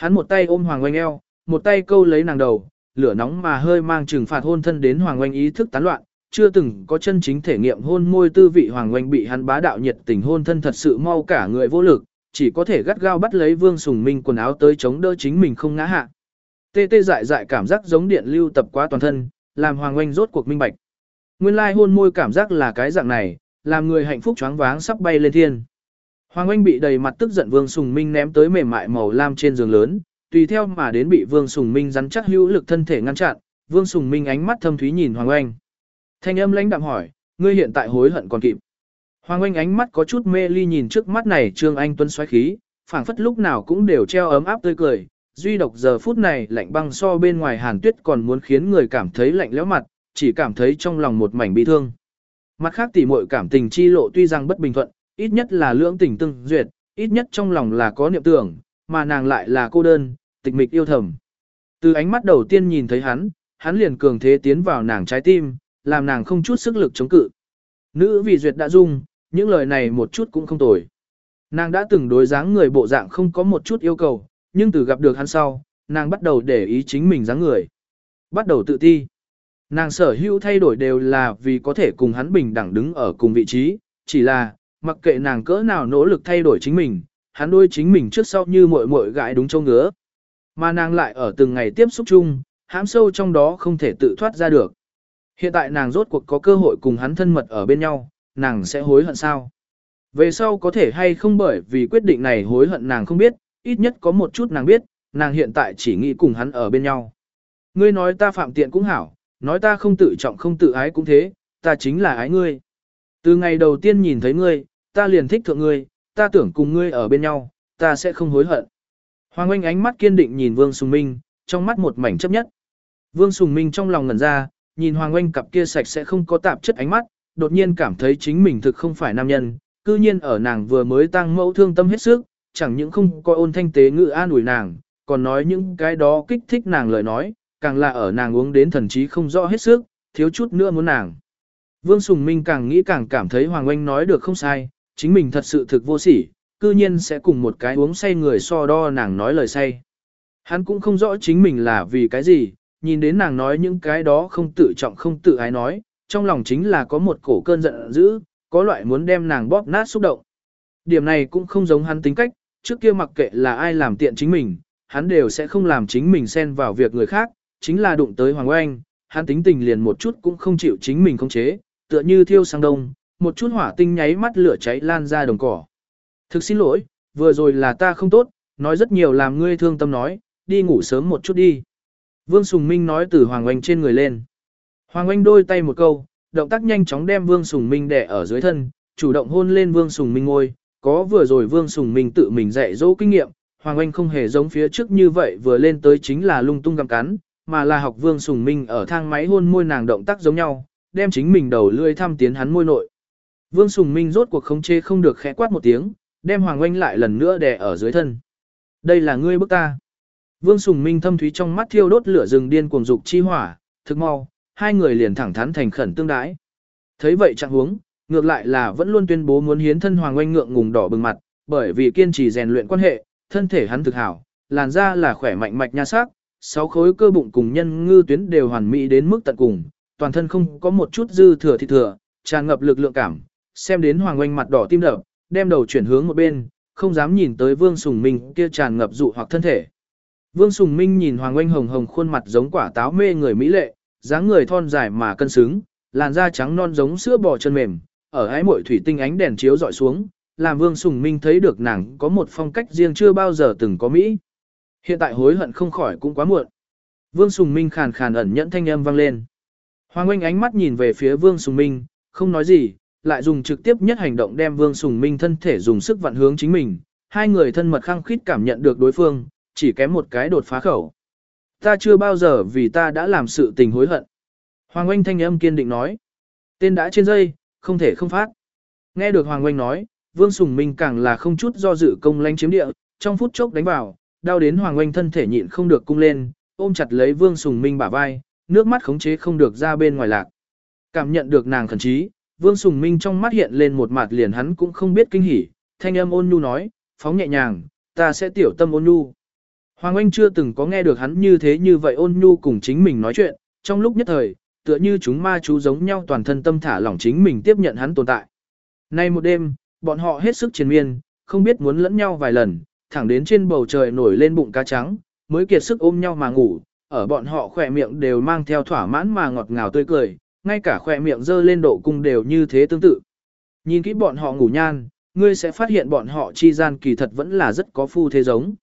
Hắn một tay ôm Hoàng Oanh eo, một tay câu lấy nàng đầu, lửa nóng mà hơi mang trừng phạt hôn thân đến Hoàng Oanh ý thức tán loạn, chưa từng có chân chính thể nghiệm hôn môi tư vị Hoàng Oanh bị hắn bá đạo nhiệt tình hôn thân thật sự mau cả người vô lực, chỉ có thể gắt gao bắt lấy Vương Sùng Minh quần áo tới chống đỡ chính mình không ngã hạ. Tê tê dại dại cảm giác giống điện lưu tập quá toàn thân, làm Hoàng Oanh rốt cuộc minh bạch. Nguyên lai hôn môi cảm giác là cái dạng này, làm người hạnh phúc choáng váng sắp bay lên thiên. Hoàng Anh bị đầy mặt tức giận Vương Sùng Minh ném tới mềm mại màu lam trên giường lớn, tùy theo mà đến bị Vương Sùng Minh rắn chắc hữu lực thân thể ngăn chặn, Vương Sùng Minh ánh mắt thâm thúy nhìn Hoàng Anh, Thanh âm lãnh đạm hỏi, ngươi hiện tại hối hận còn kịp. Hoàng Anh ánh mắt có chút mê ly nhìn trước mắt này Trương Anh tuấn xoáy khí, phảng phất lúc nào cũng đều treo ấm áp tươi cười, duy độc giờ phút này lạnh băng so bên ngoài hàn tuyết còn muốn khiến người cảm thấy lạnh lẽo mặt, chỉ cảm thấy trong lòng một mảnh bi thương. Mặt khác tỉ muội cảm tình chi lộ tuy rằng bất bình thuận, ít nhất là lưỡng tình tương duyệt, ít nhất trong lòng là có niệm tưởng, mà nàng lại là cô đơn, tịch mịch yêu thầm. Từ ánh mắt đầu tiên nhìn thấy hắn, hắn liền cường thế tiến vào nàng trái tim, làm nàng không chút sức lực chống cự. Nữ vì duyệt đã dung, những lời này một chút cũng không tồi. Nàng đã từng đối dáng người bộ dạng không có một chút yêu cầu, nhưng từ gặp được hắn sau, nàng bắt đầu để ý chính mình dáng người. Bắt đầu tự ti. Nàng sở hữu thay đổi đều là vì có thể cùng hắn bình đẳng đứng ở cùng vị trí, chỉ là, mặc kệ nàng cỡ nào nỗ lực thay đổi chính mình, hắn đôi chính mình trước sau như muội muội gãi đúng châu ngứa. Mà nàng lại ở từng ngày tiếp xúc chung, hãm sâu trong đó không thể tự thoát ra được. Hiện tại nàng rốt cuộc có cơ hội cùng hắn thân mật ở bên nhau, nàng sẽ hối hận sao? Về sau có thể hay không bởi vì quyết định này hối hận nàng không biết, ít nhất có một chút nàng biết, nàng hiện tại chỉ nghĩ cùng hắn ở bên nhau. Ngươi nói ta phạm tiện cũng hảo, nói ta không tự trọng không tự ái cũng thế, ta chính là ái ngươi. Từ ngày đầu tiên nhìn thấy ngươi, ta liền thích thượng ngươi, ta tưởng cùng ngươi ở bên nhau, ta sẽ không hối hận. Hoàng Anh ánh mắt kiên định nhìn Vương Sùng Minh, trong mắt một mảnh chấp nhất. Vương Sùng Minh trong lòng ngẩn ra, nhìn Hoàng Anh cặp kia sạch sẽ không có tạp chất ánh mắt, đột nhiên cảm thấy chính mình thực không phải nam nhân, cư nhiên ở nàng vừa mới tăng mẫu thương tâm hết sức, chẳng những không coi ôn thanh tế ngự an ủi nàng, còn nói những cái đó kích thích nàng lời nói, càng là ở nàng uống đến thần trí không rõ hết sức, thiếu chút nữa muốn nàng. Vương Sùng Minh càng nghĩ càng cảm thấy Hoàng Anh nói được không sai, chính mình thật sự thực vô sỉ, cư nhiên sẽ cùng một cái uống say người so đo nàng nói lời say. Hắn cũng không rõ chính mình là vì cái gì, nhìn đến nàng nói những cái đó không tự trọng không tự ái nói, trong lòng chính là có một cổ cơn giận dữ, có loại muốn đem nàng bóp nát xúc động. Điểm này cũng không giống hắn tính cách, trước kia mặc kệ là ai làm tiện chính mình, hắn đều sẽ không làm chính mình xen vào việc người khác, chính là đụng tới Hoàng Oanh, hắn tính tình liền một chút cũng không chịu chính mình khống chế, tựa như thiêu sang đông, một chút hỏa tinh nháy mắt lửa cháy lan ra đồng cỏ. Thực xin lỗi, vừa rồi là ta không tốt, nói rất nhiều làm ngươi thương tâm nói, đi ngủ sớm một chút đi. Vương Sùng Minh nói từ Hoàng Oanh trên người lên. Hoàng Oanh đôi tay một câu, động tác nhanh chóng đem Vương Sùng Minh đè ở dưới thân, chủ động hôn lên Vương Sùng Minh ngôi, có vừa rồi Vương Sùng Minh tự mình dạy dỗ kinh nghiệm, Hoàng Oanh không hề giống phía trước như vậy vừa lên tới chính là lung tung gặm cắn, mà là học Vương Sùng Minh ở thang máy hôn môi nàng động tác giống nhau, đem chính mình đầu lươi thăm tiến hắn môi nội. Vương Sùng Minh rốt cuộc khống chế không được khẽ quát một tiếng, đem Hoàng Oanh lại lần nữa đè ở dưới thân. Đây là ngươi bức ta. Vương Sùng Minh thâm thúy trong mắt thiêu đốt lửa rừng điên cuồng dục chi hỏa, thực mau, hai người liền thẳng thắn thành khẩn tương đái. Thấy vậy trạng huống, ngược lại là vẫn luôn tuyên bố muốn hiến thân Hoàng Oanh ngượng ngùng đỏ bừng mặt, bởi vì kiên trì rèn luyện quan hệ, thân thể hắn thực hảo, làn da là khỏe mạnh mạch nha sắc, sáu khối cơ bụng cùng nhân ngư tuyến đều hoàn mỹ đến mức tận cùng, toàn thân không có một chút dư thừa thịt thừa, tràn ngập lực lượng cảm, xem đến Hoàng Oanh mặt đỏ tim đập, đem đầu chuyển hướng một bên, không dám nhìn tới Vương Sùng Minh kia tràn ngập dụ hoặc thân thể. Vương Sùng Minh nhìn Hoàng Oanh hồng hồng khuôn mặt giống quả táo mê người mỹ lệ, dáng người thon dài mà cân xứng, làn da trắng non giống sữa bò chân mềm, ở ái muội thủy tinh ánh đèn chiếu dọi xuống, làm Vương Sùng Minh thấy được nàng có một phong cách riêng chưa bao giờ từng có mỹ. Hiện tại hối hận không khỏi cũng quá muộn. Vương Sùng Minh khàn khàn ẩn nhẫn thanh âm vang lên. Hoàng Oanh ánh mắt nhìn về phía Vương Sùng Minh, không nói gì, lại dùng trực tiếp nhất hành động đem Vương Sùng Minh thân thể dùng sức vặn hướng chính mình. Hai người thân mật khăng khít cảm nhận được đối phương, chỉ kém một cái đột phá khẩu. Ta chưa bao giờ vì ta đã làm sự tình hối hận. Hoàng Oanh thanh âm kiên định nói. Tên đã trên dây, không thể không phát. Nghe được Hoàng Oanh nói, Vương Sùng Minh càng là không chút do dự công lanh chiếm địa, trong phút chốc đánh vào, đau đến Hoàng Oanh thân thể nhịn không được cung lên, ôm chặt lấy Vương Sùng Minh bả vai, nước mắt khống chế không được ra bên ngoài lạc. Cảm nhận được nàng khẩn trí, Vương Sùng Minh trong mắt hiện lên một mặt liền hắn cũng không biết kinh hỉ, thanh âm ôn nhu nói, phóng nhẹ nhàng, ta sẽ tiểu tâm ôn nhu. Hoàng Anh chưa từng có nghe được hắn như thế như vậy ôn nhu cùng chính mình nói chuyện, trong lúc nhất thời, tựa như chúng ma chú giống nhau toàn thân tâm thả lỏng chính mình tiếp nhận hắn tồn tại. Nay một đêm, bọn họ hết sức triền miên, không biết muốn lẫn nhau vài lần, thẳng đến trên bầu trời nổi lên bụng cá trắng, mới kiệt sức ôm nhau mà ngủ, ở bọn họ khỏe miệng đều mang theo thỏa mãn mà ngọt ngào tươi cười, ngay cả khỏe miệng dơ lên độ cung đều như thế tương tự. Nhìn kỹ bọn họ ngủ nhan, ngươi sẽ phát hiện bọn họ chi gian kỳ thật vẫn là rất có phu thế giống.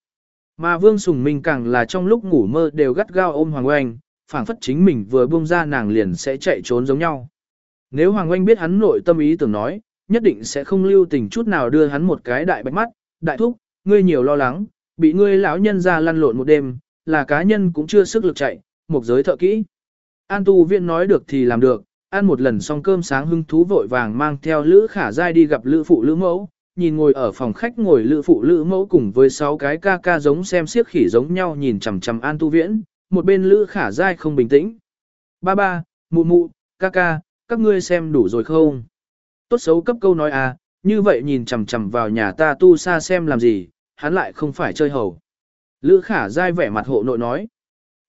Mà Vương Sùng Minh càng là trong lúc ngủ mơ đều gắt gao ôm Hoàng Oanh, phảng phất chính mình vừa buông ra nàng liền sẽ chạy trốn giống nhau. Nếu Hoàng Oanh biết hắn nội tâm ý tưởng nói, nhất định sẽ không lưu tình chút nào đưa hắn một cái đại bạch mắt, đại thúc, ngươi nhiều lo lắng, bị ngươi lão nhân ra lăn lộn một đêm, là cá nhân cũng chưa sức lực chạy, một giới thợ kỹ. An tu viện nói được thì làm được, ăn một lần xong cơm sáng hưng thú vội vàng mang theo Lữ Khả Giai đi gặp Lữ phụ Lữ mẫu, nhìn ngồi ở phòng khách ngồi Lữ phụ Lữ mẫu cùng với sáu cái ca ca giống xem siếc khỉ giống nhau nhìn chằm chằm An Tu Viễn, một bên Lữ Khả Giai không bình tĩnh. Ba ba, mụ mụ, ca ca, các ngươi xem đủ rồi không? Tốt xấu cấp câu nói à, như vậy nhìn chằm chằm vào nhà ta tu xa xem làm gì, hắn lại không phải chơi hầu. Lữ Khả Giai vẻ mặt hộ nội nói.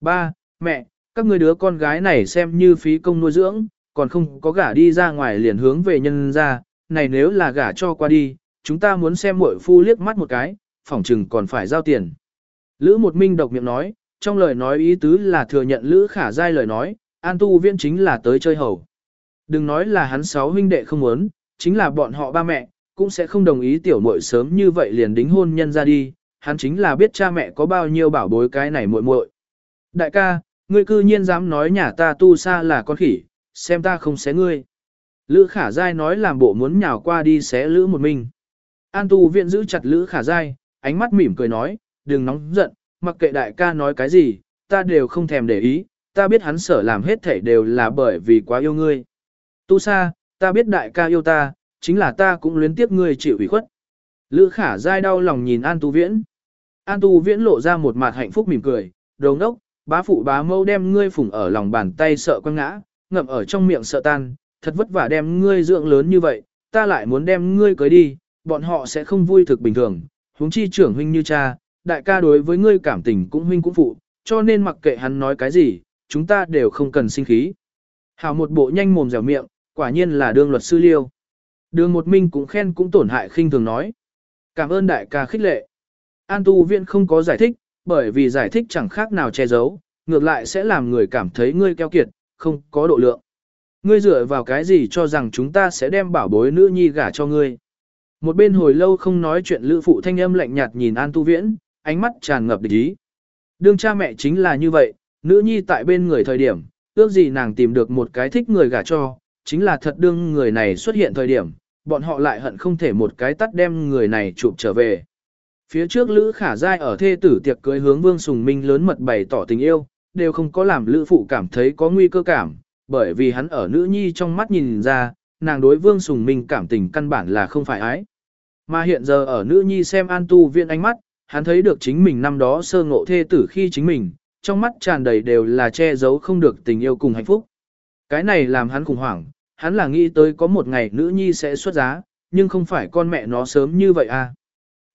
Ba, mẹ, các người đứa con gái này xem như phí công nuôi dưỡng, còn không có gả đi ra ngoài liền hướng về nhân ra, này nếu là gả cho qua đi, chúng ta muốn xem muội phu liếc mắt một cái, phỏng chừng còn phải giao tiền. Lữ một minh độc miệng nói, trong lời nói ý tứ là thừa nhận Lữ khả dai lời nói, an tu viên chính là tới chơi hầu. Đừng nói là hắn sáu huynh đệ không muốn, chính là bọn họ ba mẹ, cũng sẽ không đồng ý tiểu muội sớm như vậy liền đính hôn nhân ra đi, hắn chính là biết cha mẹ có bao nhiêu bảo bối cái này muội muội. Đại ca, ngươi cư nhiên dám nói nhà ta tu Sa là con khỉ, xem ta không xé ngươi. Lữ khả dai nói làm bộ muốn nhào qua đi xé lữ một mình. An tu viện giữ chặt lữ khả dai, ánh mắt mỉm cười nói, đừng nóng giận, mặc kệ đại ca nói cái gì, ta đều không thèm để ý, ta biết hắn sở làm hết thảy đều là bởi vì quá yêu ngươi. Tu sa, ta biết đại ca yêu ta, chính là ta cũng luyến tiếc ngươi chịu ủy khuất. Lữ khả dai đau lòng nhìn An tu viễn. An tu viễn lộ ra một mặt hạnh phúc mỉm cười, đồng đốc, bá phụ bá mâu đem ngươi phủng ở lòng bàn tay sợ quăng ngã, ngậm ở trong miệng sợ tan, thật vất vả đem ngươi dưỡng lớn như vậy, ta lại muốn đem ngươi cưới đi, bọn họ sẽ không vui thực bình thường, huống chi trưởng huynh như cha, đại ca đối với ngươi cảm tình cũng huynh cũng phụ, cho nên mặc kệ hắn nói cái gì, chúng ta đều không cần sinh khí. Hảo một bộ nhanh mồm dẻo miệng, quả nhiên là đương luật sư liêu. Đường một minh cũng khen cũng tổn hại khinh thường nói. Cảm ơn đại ca khích lệ. An tu viện không có giải thích, bởi vì giải thích chẳng khác nào che giấu, ngược lại sẽ làm người cảm thấy ngươi keo kiệt, không có độ lượng. Ngươi dựa vào cái gì cho rằng chúng ta sẽ đem bảo bối nữ nhi gả cho ngươi. Một bên hồi lâu không nói chuyện lữ phụ thanh âm lạnh nhạt nhìn An Tu Viễn, ánh mắt tràn ngập địch ý. Đương cha mẹ chính là như vậy, nữ nhi tại bên người thời điểm, ước gì nàng tìm được một cái thích người gả cho, chính là thật đương người này xuất hiện thời điểm, bọn họ lại hận không thể một cái tắt đem người này chụp trở về. Phía trước Lữ Khả Giai ở thê tử tiệc cưới hướng Vương Sùng Minh lớn mật bày tỏ tình yêu, đều không có làm Lữ Phụ cảm thấy có nguy cơ cảm, bởi vì hắn ở nữ nhi trong mắt nhìn ra, nàng đối Vương Sùng Minh cảm tình căn bản là không phải ái. Mà hiện giờ ở nữ nhi xem An Tu Viện ánh mắt, hắn thấy được chính mình năm đó sơ ngộ thê tử khi chính mình, trong mắt tràn đầy đều là che giấu không được tình yêu cùng hạnh phúc. Cái này làm hắn khủng hoảng, hắn là nghĩ tới có một ngày nữ nhi sẽ xuất giá, nhưng không phải con mẹ nó sớm như vậy à.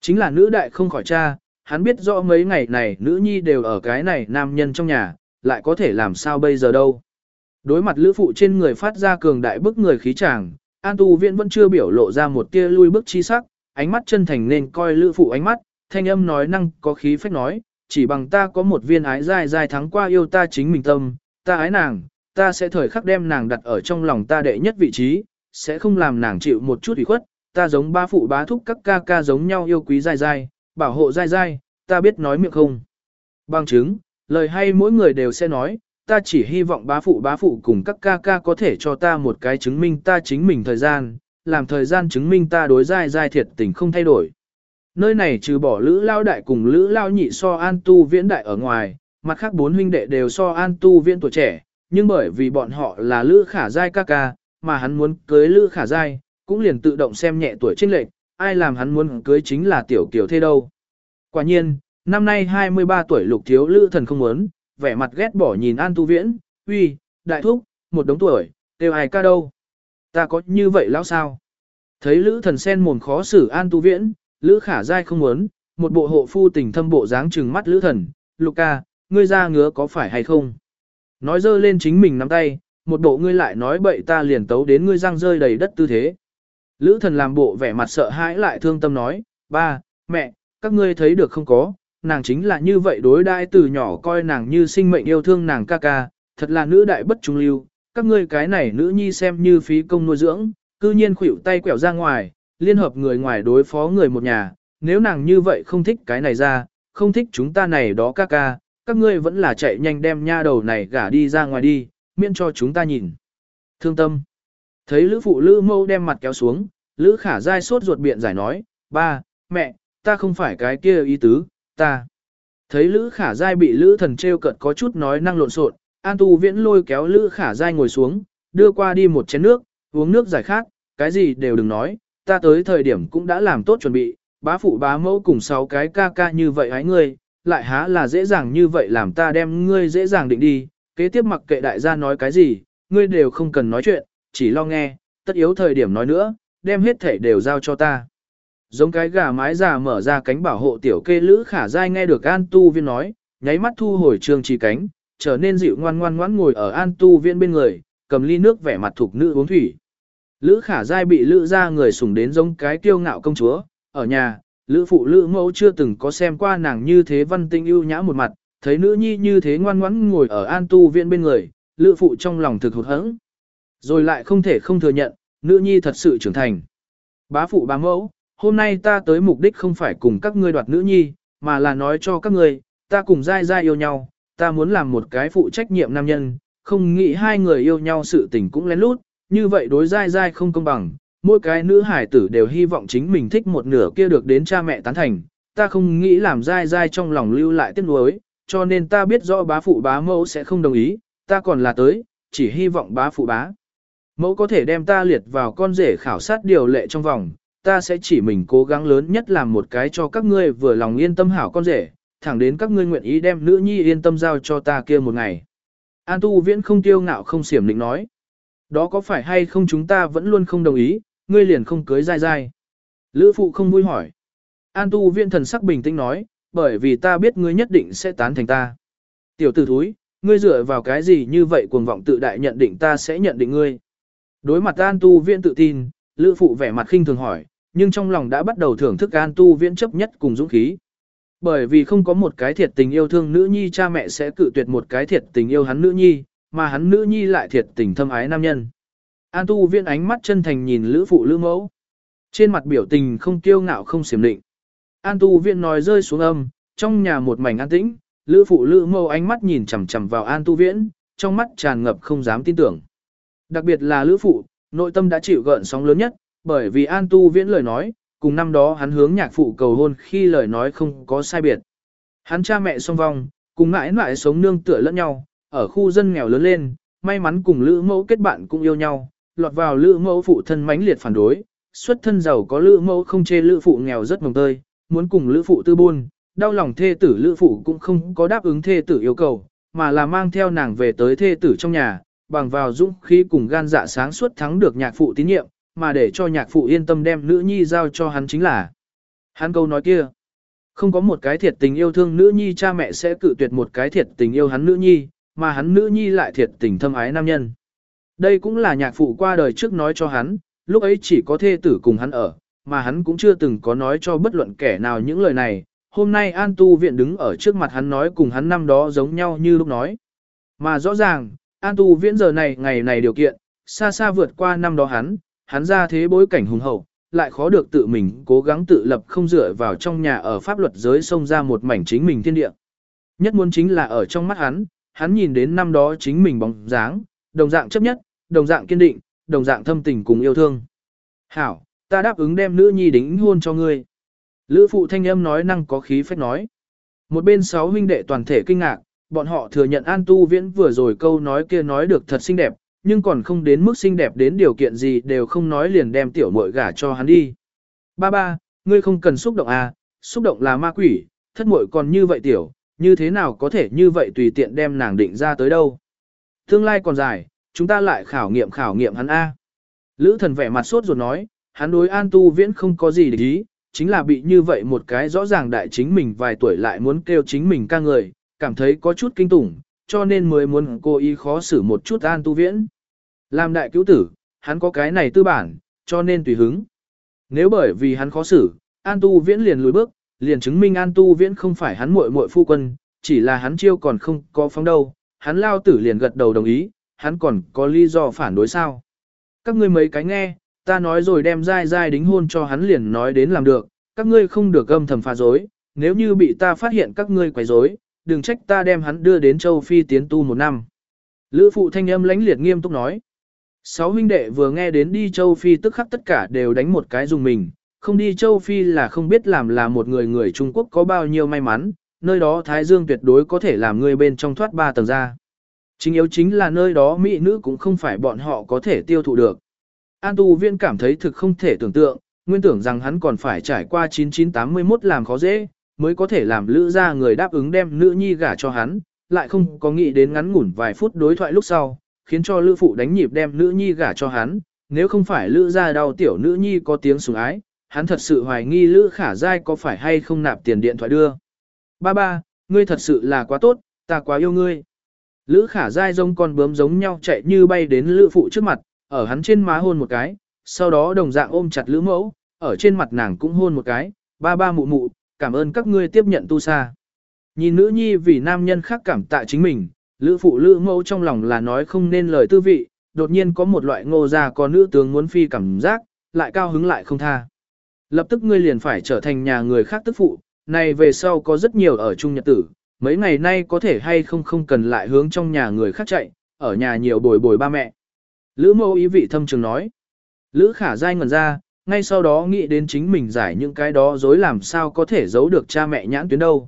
Chính là nữ đại không khỏi cha, hắn biết rõ mấy ngày này nữ nhi đều ở cái này nam nhân trong nhà, lại có thể làm sao bây giờ đâu. Đối mặt lữ phụ trên người phát ra cường đại bức người khí chàng, An Tu Viễn vẫn chưa biểu lộ ra một tia lui bước chi sắc, ánh mắt chân thành nên coi lữ phụ ánh mắt, thanh âm nói năng có khí phách nói, chỉ bằng ta có một viên ái dài dài thắng qua yêu ta chính mình tâm, ta ái nàng, ta sẽ thời khắc đem nàng đặt ở trong lòng ta đệ nhất vị trí, sẽ không làm nàng chịu một chút ủy khuất, ta giống ba phụ bá thúc các ca ca giống nhau yêu quý dai dai bảo hộ dai dai. ta biết nói miệng không. Bằng chứng, lời hay mỗi người đều sẽ nói, ta chỉ hy vọng bá phụ bá phụ cùng các ca ca có thể cho ta một cái chứng minh ta chính mình thời gian, làm thời gian chứng minh ta đối dai dai thiệt tình không thay đổi. Nơi này trừ bỏ lữ lao đại cùng lữ lao nhị so an tu viễn đại ở ngoài, mặt khác bốn huynh đệ đều so an tu viễn tuổi trẻ, nhưng bởi vì bọn họ là lữ khả dai ca ca, mà hắn muốn cưới lữ khả dai, cũng liền tự động xem nhẹ tuổi trinh lệch, ai làm hắn muốn cưới chính là tiểu kiểu thế đâu. Quả nhiên, năm nay 23 tuổi lục thiếu lữ thần không muốn, vẻ mặt ghét bỏ nhìn An Tu Viễn, uy, đại thúc, một đống tuổi, đều ai ca đâu. Ta có như vậy lão sao? Thấy Lữ thần sen mồm khó xử An Tu Viễn, Lữ khả dai không muốn, một bộ hộ phu tình thâm bộ dáng trừng mắt lữ thần, lục ca ngươi ra ngứa có phải hay không? Nói dơ lên chính mình nắm tay, một bộ ngươi lại nói bậy ta liền tấu đến ngươi răng rơi đầy đất tư thế. Lữ thần làm bộ vẻ mặt sợ hãi lại thương tâm nói, ba, mẹ, các ngươi thấy được không có, nàng chính là như vậy đối đãi từ nhỏ coi nàng như sinh mệnh yêu thương nàng ca ca, thật là nữ đại bất trung lưu, các ngươi cái này nữ nhi xem như phí công nuôi dưỡng, cư nhiên khuỷu tay quẹo ra ngoài, liên hợp người ngoài đối phó người một nhà, nếu nàng như vậy không thích cái này ra, không thích chúng ta này đó ca ca, các ngươi vẫn là chạy nhanh đem nha đầu này gả đi ra ngoài đi, miễn cho chúng ta nhìn. Thương tâm. Thấy lữ phụ lữ mâu đem mặt kéo xuống, lữ khả dai sốt ruột biện giải nói, ba, mẹ, ta không phải cái kia ý tứ, ta. Thấy lữ khả dai bị lữ thần treo cận có chút nói năng lộn xộn, an tu viễn lôi kéo lữ khả dai ngồi xuống, đưa qua đi một chén nước, uống nước giải khát, cái gì đều đừng nói, ta tới thời điểm cũng đã làm tốt chuẩn bị, bá phụ bá mẫu cùng sáu cái ca ca như vậy hái ngươi, lại há là dễ dàng như vậy làm ta đem ngươi dễ dàng định đi, kế tiếp mặc kệ đại gia nói cái gì, ngươi đều không cần nói chuyện, chỉ lo nghe, tất yếu thời điểm nói nữa, đem hết thể đều giao cho ta. Giống cái gà mái già mở ra cánh bảo hộ tiểu kê lữ khả dai nghe được An Tu Viên nói, nháy mắt thu hồi trường trì cánh, trở nên dịu ngoan ngoan ngoãn ngồi ở An Tu Viên bên người, cầm ly nước vẻ mặt thuộc nữ uống thủy. Lữ khả dai bị lữ ra người sủng đến giống cái kiêu ngạo công chúa, ở nhà, lữ phụ lữ mẫu chưa từng có xem qua nàng như thế văn tinh ưu nhã một mặt, thấy nữ nhi như thế ngoan ngoãn ngồi ở an tu viện bên người, lữ phụ trong lòng thực hụt hẫng. Rồi lại không thể không thừa nhận, nữ nhi thật sự trưởng thành. Bá phụ bá mẫu, hôm nay ta tới mục đích không phải cùng các ngươi đoạt nữ nhi, mà là nói cho các ngươi, ta cùng dai dai yêu nhau, ta muốn làm một cái phụ trách nhiệm nam nhân, không nghĩ hai người yêu nhau sự tình cũng lén lút, như vậy đối dai dai không công bằng, mỗi cái nữ hải tử đều hy vọng chính mình thích một nửa kia được đến cha mẹ tán thành, ta không nghĩ làm dai dai trong lòng lưu lại tiếc nuối, cho nên ta biết rõ bá phụ bá mẫu sẽ không đồng ý, ta còn là tới, chỉ hy vọng bá phụ bá. Mẫu có thể đem ta liệt vào con rể khảo sát điều lệ trong vòng, ta sẽ chỉ mình cố gắng lớn nhất làm một cái cho các ngươi vừa lòng yên tâm hảo con rể, thẳng đến các ngươi nguyện ý đem nữ nhi yên tâm giao cho ta kia một ngày. An tu viễn không tiêu ngạo không xiểm định nói. Đó có phải hay không chúng ta vẫn luôn không đồng ý, ngươi liền không cưới dai dai. Lữ phụ không vui hỏi. An tu Viễn thần sắc bình tĩnh nói, bởi vì ta biết ngươi nhất định sẽ tán thành ta. Tiểu tử thúi, ngươi dựa vào cái gì như vậy cuồng vọng tự đại nhận định ta sẽ nhận định ngươi. Đối mặt An tu Viễn tự tin, lữ phụ vẻ mặt khinh thường hỏi, nhưng trong lòng đã bắt đầu thưởng thức An tu Viễn chấp nhất cùng dũng khí. Bởi vì không có một cái thiệt tình yêu thương nữ nhi cha mẹ sẽ cự tuyệt một cái thiệt tình yêu hắn nữ nhi, mà hắn nữ nhi lại thiệt tình thâm ái nam nhân. An tu Viễn ánh mắt chân thành nhìn lữ phụ lữ mẫu. Trên mặt biểu tình không kiêu ngạo không xiểm định. An tu Viễn nói rơi xuống âm, trong nhà một mảnh an tĩnh, lữ phụ lữ mẫu ánh mắt nhìn chằm chằm vào an tu viễn, trong mắt tràn ngập không dám tin tưởng. Đặc biệt là lữ phụ, nội tâm đã chịu gợn sóng lớn nhất, bởi vì an tu viễn lời nói, cùng năm đó hắn hướng nhạc phụ cầu hôn khi lời nói không có sai biệt. Hắn cha mẹ song vong, cùng mãi mãi sống nương tựa lẫn nhau, ở khu dân nghèo lớn lên, may mắn cùng lữ mẫu kết bạn cũng yêu nhau, lọt vào lữ mẫu phụ thân mãnh liệt phản đối, xuất thân giàu có lữ mẫu không chê lữ phụ nghèo rất mồng tơi, muốn cùng lữ phụ tư buôn, đau lòng thê tử lữ phụ cũng không có đáp ứng thê tử yêu cầu, mà là mang theo nàng về tới thê tử trong nhà, bằng vào dũng khí cùng gan dạ sáng suốt thắng được nhạc phụ tín nhiệm, mà để cho nhạc phụ yên tâm đem nữ nhi giao cho hắn chính là. Hắn câu nói kia, không có một cái thiệt tình yêu thương nữ nhi cha mẹ sẽ cự tuyệt một cái thiệt tình yêu hắn nữ nhi, mà hắn nữ nhi lại thiệt tình thâm ái nam nhân. Đây cũng là nhạc phụ qua đời trước nói cho hắn, lúc ấy chỉ có thê tử cùng hắn ở, mà hắn cũng chưa từng có nói cho bất luận kẻ nào những lời này. Hôm nay An Tu Viện đứng ở trước mặt hắn nói cùng hắn năm đó giống nhau như lúc nói. Mà rõ ràng, An Tu Viễn giờ này ngày này điều kiện, xa xa vượt qua năm đó hắn, hắn ra thế bối cảnh hùng hậu, lại khó được tự mình cố gắng tự lập không dựa vào trong nhà ở pháp luật giới xông ra một mảnh chính mình thiên địa. Nhất muốn chính là ở trong mắt hắn, hắn nhìn đến năm đó chính mình bóng dáng, đồng dạng chấp nhất, đồng dạng kiên định, đồng dạng thâm tình cùng yêu thương. Hảo, ta đáp ứng đem nữ nhi đính hôn cho ngươi. Lữ phụ thanh âm nói năng có khí phách nói. Một bên sáu huynh đệ toàn thể kinh ngạc, bọn họ thừa nhận An Tu Viễn vừa rồi câu nói kia nói được thật xinh đẹp, nhưng còn không đến mức xinh đẹp đến điều kiện gì đều không nói liền đem tiểu muội gả cho hắn đi. Ba ba, ngươi không cần xúc động à, xúc động là ma quỷ, thất muội còn như vậy tiểu, như thế nào có thể như vậy tùy tiện đem nàng định ra tới đâu. Tương lai còn dài, chúng ta lại khảo nghiệm khảo nghiệm hắn A. Lữ thần vẻ mặt sốt ruột nói, hắn đối an tu viễn không có gì để ý, chính là bị như vậy một cái rõ ràng đại chính mình vài tuổi lại muốn kêu chính mình ca người, cảm thấy có chút kinh tủng, cho nên mới muốn cô ý khó xử một chút an tu viễn. Làm đại cứu tử, hắn có cái này tư bản, cho nên tùy hứng. Nếu bởi vì hắn khó xử, an tu viễn liền lùi bước, liền chứng minh an tu viễn không phải hắn muội muội phu quân, chỉ là hắn chiêu còn không có phóng đâu, hắn lao tử liền gật đầu đồng ý, hắn còn có lý do phản đối sao. Các ngươi mấy cái nghe, ta nói rồi đem dai dai đính hôn cho hắn liền nói đến làm được, các ngươi không được âm thầm pha dối, nếu như bị ta phát hiện các ngươi quấy rối, đừng trách ta đem hắn đưa đến châu Phi tiến tu một năm. Lữ phụ thanh âm lãnh liệt nghiêm túc nói. Sáu huynh đệ vừa nghe đến đi châu Phi tức khắc tất cả đều đánh một cái dùng mình, không đi châu Phi là không biết làm là một người người Trung Quốc có bao nhiêu may mắn, nơi đó Thái Dương tuyệt đối có thể làm người bên trong thoát ba tầng ra. Chính yếu chính là nơi đó mỹ nữ cũng không phải bọn họ có thể tiêu thụ được. An tu viên cảm thấy thực không thể tưởng tượng, nguyên tưởng rằng hắn còn phải trải qua 9981 làm khó dễ, mới có thể làm lữ ra người đáp ứng đem nữ nhi gả cho hắn, lại không có nghĩ đến ngắn ngủn vài phút đối thoại lúc sau, khiến cho lữ phụ đánh nhịp đem nữ nhi gả cho hắn, nếu không phải lữ ra đau tiểu nữ nhi có tiếng sủng ái, hắn thật sự hoài nghi lữ khả dai có phải hay không nạp tiền điện thoại đưa. Ba ba, ngươi thật sự là quá tốt, ta quá yêu ngươi. Lữ khả dai rông con bướm giống nhau chạy như bay đến lữ phụ trước mặt, ở hắn trên má hôn một cái, sau đó đồng dạng ôm chặt lữ mẫu, ở trên mặt nàng cũng hôn một cái, ba ba mụ mụ, cảm ơn các ngươi tiếp nhận tu sa. Nhìn nữ nhi vì nam nhân khác cảm tạ chính mình, lữ phụ lữ mẫu trong lòng là nói không nên lời tư vị, đột nhiên có một loại ngô già có nữ tướng muốn phi cảm giác, lại cao hứng lại không tha. Lập tức ngươi liền phải trở thành nhà người khác tức phụ, này về sau có rất nhiều ở chung nhật tử, mấy ngày nay có thể hay không không cần lại hướng trong nhà người khác chạy, ở nhà nhiều bồi bồi ba mẹ. Lữ mẫu ý vị thâm trường nói. Lữ khả dai ngần ra, ngay sau đó nghĩ đến chính mình giải những cái đó dối làm sao có thể giấu được cha mẹ nhãn tuyến đâu.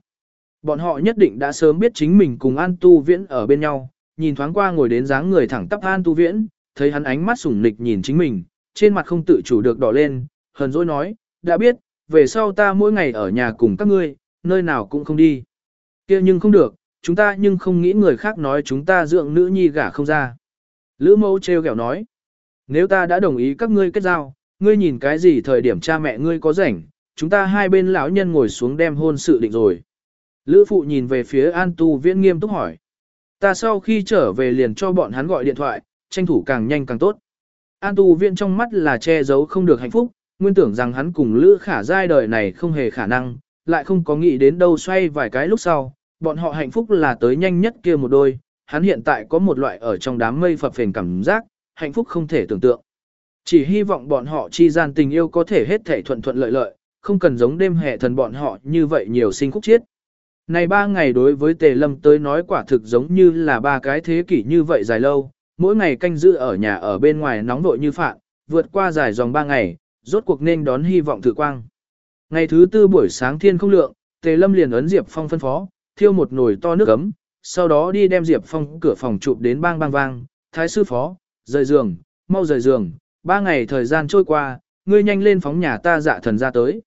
Bọn họ nhất định đã sớm biết chính mình cùng An Tu Viễn ở bên nhau, nhìn thoáng qua ngồi đến dáng người thẳng tắp An Tu Viễn, thấy hắn ánh mắt sủng nịch nhìn chính mình, trên mặt không tự chủ được đỏ lên, hờn dỗi nói, đã biết, về sau ta mỗi ngày ở nhà cùng các ngươi, nơi nào cũng không đi. kia nhưng không được, chúng ta nhưng không nghĩ người khác nói chúng ta dưỡng nữ nhi gả không ra. Lữ mẫu treo kẹo nói, nếu ta đã đồng ý các ngươi kết giao, ngươi nhìn cái gì thời điểm cha mẹ ngươi có rảnh, chúng ta hai bên lão nhân ngồi xuống đem hôn sự định rồi. Lữ phụ nhìn về phía An Tu Viễn nghiêm túc hỏi. Ta sau khi trở về liền cho bọn hắn gọi điện thoại, tranh thủ càng nhanh càng tốt. An Tu Viễn trong mắt là che giấu không được hạnh phúc, nguyên tưởng rằng hắn cùng Lữ Khả giai đời này không hề khả năng, lại không có nghĩ đến đâu xoay vài cái lúc sau, bọn họ hạnh phúc là tới nhanh nhất kia một đôi, hắn hiện tại có một loại ở trong đám mây phập phền cảm giác, hạnh phúc không thể tưởng tượng. Chỉ hy vọng bọn họ chi gian tình yêu có thể hết thể thuận thuận lợi lợi, không cần giống đêm hè thần bọn họ như vậy nhiều sinh khúc chiết. Này ba ngày đối với Tề Lâm tới nói quả thực giống như là ba cái thế kỷ như vậy dài lâu, mỗi ngày canh giữ ở nhà ở bên ngoài nóng vội như phạn, vượt qua dài dòng ba ngày, rốt cuộc nên đón hy vọng thử quang. Ngày thứ tư buổi sáng thiên không lượng, Tề Lâm liền ấn Diệp Phong phân phó, thiêu một nồi to nước ấm, sau đó đi đem Diệp Phong cửa phòng chụp đến bang bang vang, thái sư phó, rời giường, mau rời giường, ba ngày thời gian trôi qua, ngươi nhanh lên phóng nhà ta dạ thần ra tới.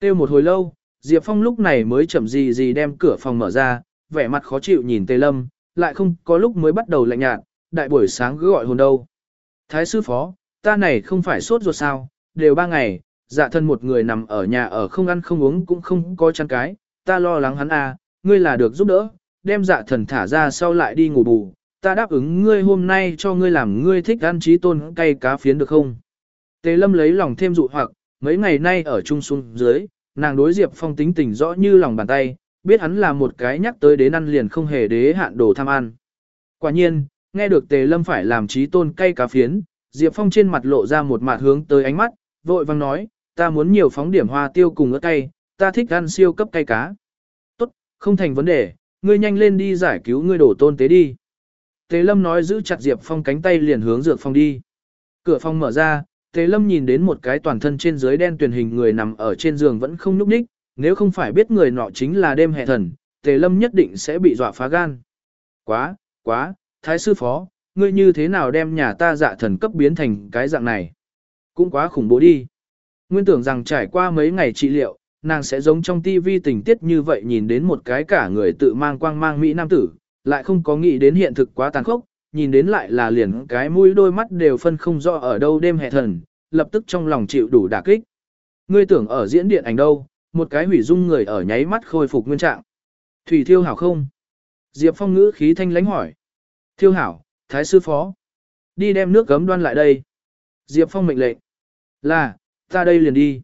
Tiêu một hồi lâu, Diệp Phong lúc này mới chậm gì gì đem cửa phòng mở ra, vẻ mặt khó chịu nhìn Tề Lâm, lại không có lúc mới bắt đầu lạnh nhạt, đại buổi sáng cứ gọi hồn đâu. Thái sư phó, ta này không phải sốt ruột sao, đều ba ngày, dạ thân một người nằm ở nhà ở không ăn không uống cũng không có chăn cái, ta lo lắng hắn à, ngươi là được giúp đỡ, đem dạ thần thả ra sau lại đi ngủ bù, ta đáp ứng ngươi hôm nay cho ngươi làm ngươi thích ăn trí tôn cay cá phiến được không? Tề lâm lấy lòng thêm dụ hoặc, mấy ngày nay ở trung xuống dưới, nàng đối Diệp Phong tính tình rõ như lòng bàn tay, biết hắn là một cái nhắc tới đến ăn liền không hề đế hạn đồ tham ăn. Quả nhiên, nghe được Tề Lâm phải làm trí tôn cay cá phiến, Diệp Phong trên mặt lộ ra một mặt hướng tới ánh mắt, vội vang nói, ta muốn nhiều phóng điểm hoa tiêu cùng ớt cay, ta thích ăn siêu cấp cay cá. Tốt, không thành vấn đề, ngươi nhanh lên đi giải cứu ngươi đổ tôn tế đi. Tề Lâm nói giữ chặt Diệp Phong cánh tay liền hướng dược phong đi. Cửa phòng mở ra, Tề Lâm nhìn đến một cái toàn thân trên dưới đen tuyển hình người nằm ở trên giường vẫn không nhúc nhích, nếu không phải biết người nọ chính là đêm hệ thần, Tề Lâm nhất định sẽ bị dọa phá gan. Quá, quá, Thái sư phó, ngươi như thế nào đem nhà ta dạ thần cấp biến thành cái dạng này? Cũng quá khủng bố đi. Nguyên tưởng rằng trải qua mấy ngày trị liệu, nàng sẽ giống trong tivi tình tiết như vậy nhìn đến một cái cả người tự mang quang mang Mỹ Nam tử, lại không có nghĩ đến hiện thực quá tàn khốc, nhìn đến lại là liền cái mũi đôi mắt đều phân không rõ ở đâu đêm hệ thần, lập tức trong lòng chịu đủ đả kích. ngươi tưởng ở diễn điện ảnh đâu, một cái hủy dung người ở nháy mắt khôi phục nguyên trạng. Thủy thiêu hảo không? Diệp Phong ngữ khí thanh lánh hỏi. Thiêu hảo, thái sư phó. Đi đem nước gấm đoan lại đây. Diệp Phong mệnh lệnh. Là, ta đây liền đi.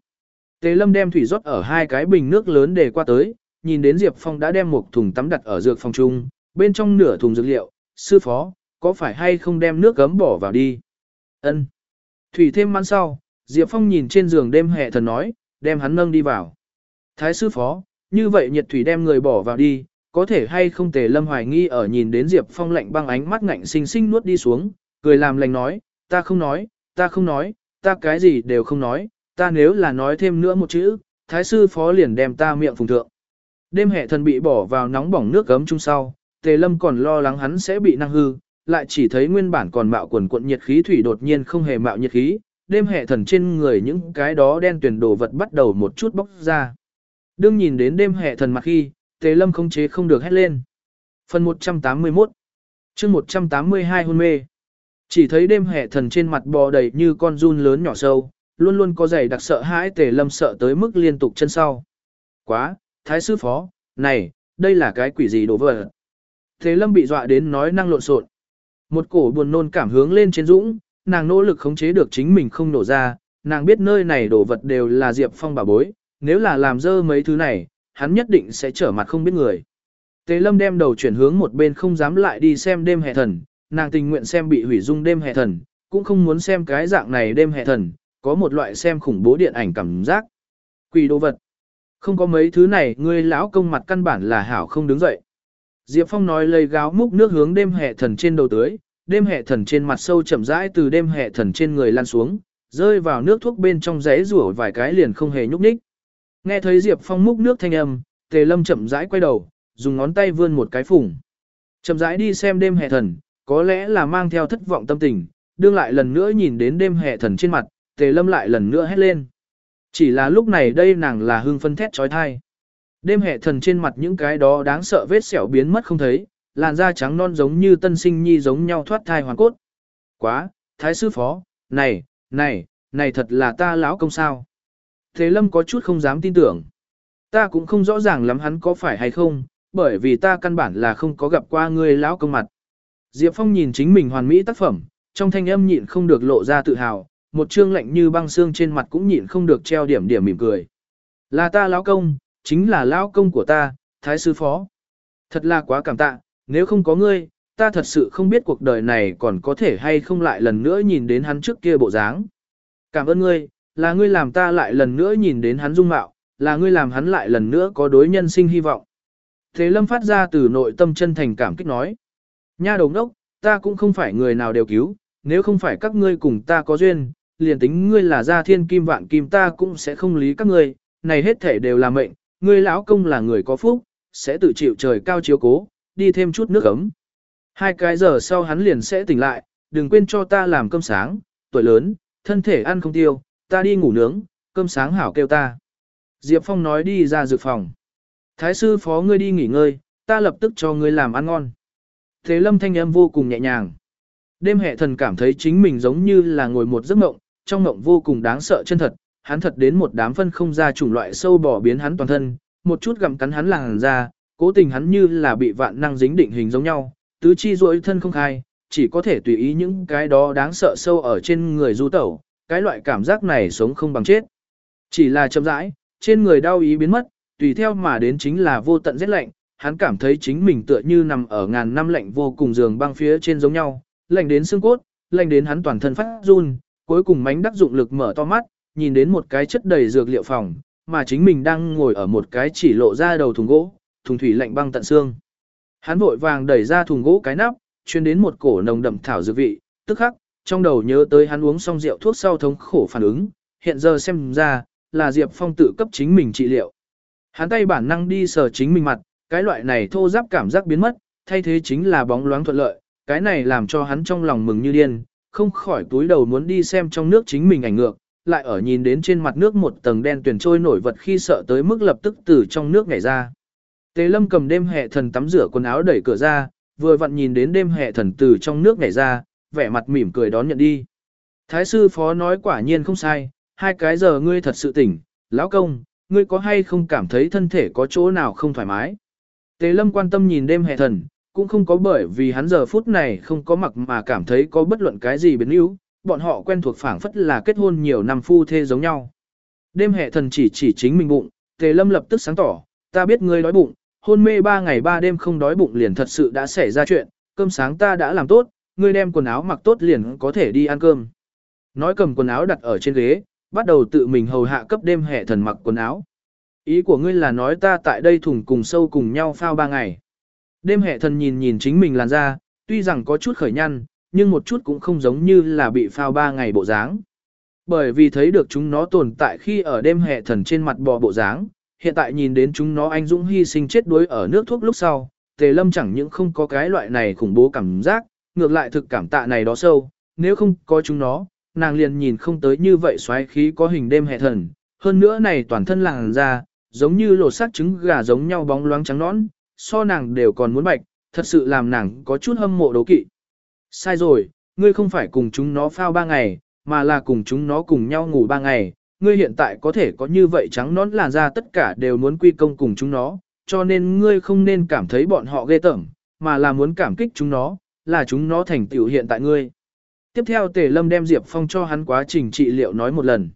Tế lâm đem thủy rót ở hai cái bình nước lớn để qua tới, nhìn đến Diệp Phong đã đem một thùng tắm đặt ở dược phòng chung, bên trong nửa thùng dược liệu, sư phó, có phải hay không đem nước gấm bỏ vào đi? Ân. Thủy thêm mãn sau, Diệp Phong nhìn trên giường đêm hệ thần nói, đem hắn nâng đi vào. Thái sư phó, như vậy nhiệt thủy đem người bỏ vào đi, có thể hay không tề lâm hoài nghi ở nhìn đến Diệp Phong lạnh băng ánh mắt ngạnh sinh sinh nuốt đi xuống, cười làm lành nói, ta không nói, ta không nói, ta cái gì đều không nói, ta nếu là nói thêm nữa một chữ, thái sư phó liền đem ta miệng phùng thượng. Đêm hệ thần bị bỏ vào nóng bỏng nước gấm chung sau, tề lâm còn lo lắng hắn sẽ bị năng hư, lại chỉ thấy nguyên bản còn mạo quần cuộn nhiệt khí thủy đột nhiên không hề mạo nhiệt khí, đêm hệ thần trên người những cái đó đen tuyển đồ vật bắt đầu một chút bốc ra. Đương nhìn đến đêm hệ thần mặt khi, tề lâm không chế không được hét lên. Phần 181 chương 182 hôn mê Chỉ thấy đêm hệ thần trên mặt bò đầy như con run lớn nhỏ sâu, luôn luôn có giày đặc sợ hãi tề lâm sợ tới mức liên tục chân sau. Quá, thái sư phó, này, đây là cái quỷ gì đồ vật. Thế lâm bị dọa đến nói năng lộn xộn. Một cổ buồn nôn cảm hướng lên trên dũng, nàng nỗ lực khống chế được chính mình không nổ ra, nàng biết nơi này đồ vật đều là Diệp Phong bảo bối, nếu là làm dơ mấy thứ này, hắn nhất định sẽ trở mặt không biết người. Tế Lâm đem đầu chuyển hướng một bên không dám lại đi xem đêm hè thần, nàng tình nguyện xem bị hủy dung đêm hè thần, cũng không muốn xem cái dạng này đêm hè thần, có một loại xem khủng bố điện ảnh cảm giác. Quỷ đồ vật. Không có mấy thứ này, ngươi lão công mặt căn bản là hảo không đứng dậy. Diệp Phong nói lấy gáo múc nước hướng đêm hệ thần trên đầu tưới, đêm hệ thần trên mặt sâu chậm rãi từ đêm hệ thần trên người lan xuống, rơi vào nước thuốc bên trong rẽ rủa vài cái liền không hề nhúc nhích. Nghe thấy Diệp Phong múc nước thanh âm, Tề Lâm chậm rãi quay đầu, dùng ngón tay vươn một cái phủng. Chậm rãi đi xem đêm hệ thần, có lẽ là mang theo thất vọng tâm tình, đương lại lần nữa nhìn đến đêm hệ thần trên mặt, Tề Lâm lại lần nữa hét lên. Chỉ là lúc này đây nàng là hưng phân thét trói thai. Đêm hệ thần trên mặt những cái đó đáng sợ vết sẹo biến mất không thấy, làn da trắng non giống như tân sinh nhi giống nhau thoát thai hoàn cốt. Quá, thái sư phó, này, này, này thật là ta lão công sao. Thế lâm có chút không dám tin tưởng. Ta cũng không rõ ràng lắm hắn có phải hay không, bởi vì ta căn bản là không có gặp qua người lão công mặt. Diệp Phong nhìn chính mình hoàn mỹ tác phẩm, trong thanh âm nhịn không được lộ ra tự hào, một trương lạnh như băng xương trên mặt cũng nhịn không được treo điểm điểm mỉm cười. Là ta lão công, chính là lão công của ta, thái sư phó. Thật là quá cảm tạ, nếu không có ngươi, ta thật sự không biết cuộc đời này còn có thể hay không lại lần nữa nhìn đến hắn trước kia bộ dáng. Cảm ơn ngươi, là ngươi làm ta lại lần nữa nhìn đến hắn dung mạo, là ngươi làm hắn lại lần nữa có đối nhân sinh hy vọng. Thế lâm phát ra từ nội tâm chân thành cảm kích nói. Nha đồng đốc, ta cũng không phải người nào đều cứu, nếu không phải các ngươi cùng ta có duyên, liền tính ngươi là gia thiên kim vạn kim ta cũng sẽ không lý các ngươi, này hết thể đều là mệnh, ngươi lão công là người có phúc, sẽ tự chịu trời cao chiếu cố, đi thêm chút nước ấm. Hai cái giờ sau hắn liền sẽ tỉnh lại, đừng quên cho ta làm cơm sáng, tuổi lớn, thân thể ăn không tiêu, ta đi ngủ nướng, cơm sáng hảo kêu ta. Diệp Phong nói đi ra dược phòng. Thái sư phó ngươi đi nghỉ ngơi, ta lập tức cho ngươi làm ăn ngon. Thế lâm thanh âm vô cùng nhẹ nhàng. Đêm hệ thần cảm thấy chính mình giống như là ngồi một giấc mộng, trong mộng vô cùng đáng sợ chân thật, hắn thật đến một đám phân không ra chủng loại sâu bỏ biến hắn toàn thân, một chút gặm cắn hắn làn ra, cố tình hắn như là bị vạn năng dính định hình giống nhau, tứ chi duỗi thân không khai, chỉ có thể tùy ý những cái đó đáng sợ sâu ở trên người du tẩu, cái loại cảm giác này sống không bằng chết. Chỉ là chậm rãi, trên người đau ý biến mất, tùy theo mà đến chính là vô tận rét lạnh, hắn cảm thấy chính mình tựa như nằm ở ngàn năm lạnh vô cùng giường băng phía trên giống nhau, lạnh đến xương cốt, lạnh đến hắn toàn thân phát run, cuối cùng mánh đắc dụng lực mở to mắt, nhìn đến một cái chất đầy dược liệu phòng, mà chính mình đang ngồi ở một cái chỉ lộ ra đầu thùng gỗ, thùng thủy lạnh băng tận xương. Hắn vội vàng đẩy ra thùng gỗ cái nắp, chuyên đến một cổ nồng đậm thảo dược vị, tức khắc, trong đầu nhớ tới hắn uống xong rượu thuốc sau thống khổ phản ứng, hiện giờ xem ra, là Diệp Phong tự cấp chính mình trị liệu. Hắn tay bản năng đi sờ chính mình mặt, cái loại này thô giáp cảm giác biến mất, thay thế chính là bóng loáng thuận lợi, cái này làm cho hắn trong lòng mừng như điên, không khỏi túi đầu muốn đi xem trong nước chính mình ảnh ngược, lại ở nhìn đến trên mặt nước một tầng đen tuyển trôi nổi vật khi sợ tới mức lập tức từ trong nước nhảy ra. Tề lâm cầm đêm hệ thần tắm rửa quần áo đẩy cửa ra, vừa vặn nhìn đến đêm hệ thần từ trong nước nhảy ra, vẻ mặt mỉm cười đón nhận đi. Thái sư phó nói quả nhiên không sai, hai cái giờ ngươi thật sự tỉnh, lão công, ngươi có hay không cảm thấy thân thể có chỗ nào không thoải mái? Tề lâm quan tâm nhìn đêm hệ thần, cũng không có bởi vì hắn giờ phút này không có mặc mà cảm thấy có bất luận cái gì biến yếu, bọn họ quen thuộc phảng phất là kết hôn nhiều năm phu thê giống nhau. Đêm hệ thần chỉ chỉ chính mình bụng, tề lâm lập tức sáng tỏ, ta biết ngươi đói bụng, hôn mê ba ngày ba đêm không đói bụng liền thật sự đã xảy ra chuyện, cơm sáng ta đã làm tốt, ngươi đem quần áo mặc tốt liền có thể đi ăn cơm. Nói cầm quần áo đặt ở trên ghế, bắt đầu tự mình hầu hạ cấp đêm hệ thần mặc quần áo. Ý của ngươi là nói ta tại đây thùng cùng sâu cùng nhau phao ba ngày. Đêm hệ thần nhìn nhìn chính mình làn da, tuy rằng có chút khởi nhăn, nhưng một chút cũng không giống như là bị phao ba ngày bộ dáng. Bởi vì thấy được chúng nó tồn tại khi ở đêm hệ thần trên mặt bò bộ dáng, hiện tại nhìn đến chúng nó anh dũng hy sinh chết đuối ở nước thuốc lúc sau, tề lâm chẳng những không có cái loại này khủng bố cảm giác, ngược lại thực cảm tạ này đó sâu, nếu không có chúng nó, nàng liền nhìn không tới như vậy xoáy khí có hình đêm hệ thần, hơn nữa này toàn thân làng ra, giống như lột xác trứng gà giống nhau bóng loáng trắng nõn, so nàng đều còn muốn bạch, thật sự làm nàng có chút hâm mộ đấu kỵ. Sai rồi, ngươi không phải cùng chúng nó phao ba ngày, mà là cùng chúng nó cùng nhau ngủ ba ngày, ngươi hiện tại có thể có như vậy trắng nón làn ra tất cả đều muốn quy công cùng chúng nó, cho nên ngươi không nên cảm thấy bọn họ ghê tởm, mà là muốn cảm kích chúng nó, là chúng nó thành tựu hiện tại ngươi. Tiếp theo Tề Lâm đem Diệp Phong cho hắn quá trình trị liệu nói một lần.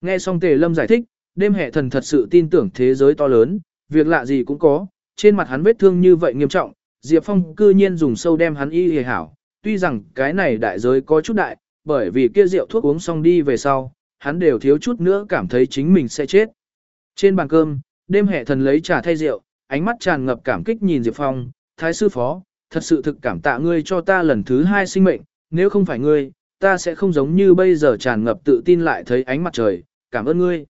Nghe xong Tề Lâm giải thích, đêm hệ thần thật sự tin tưởng thế giới to lớn, việc lạ gì cũng có, trên mặt hắn vết thương như vậy nghiêm trọng, Diệp Phong cư nhiên dùng sâu đem hắn y hề hảo, tuy rằng cái này đại giới có chút đại, bởi vì kia rượu thuốc uống xong đi về sau, hắn đều thiếu chút nữa cảm thấy chính mình sẽ chết. Trên bàn cơm, đêm hệ thần lấy trà thay rượu, ánh mắt tràn ngập cảm kích nhìn Diệp Phong, thái sư phó, thật sự thực cảm tạ ngươi cho ta lần thứ hai sinh mệnh, nếu không phải ngươi, ta sẽ không giống như bây giờ tràn ngập tự tin lại thấy ánh mặt trời, cảm ơn ngươi.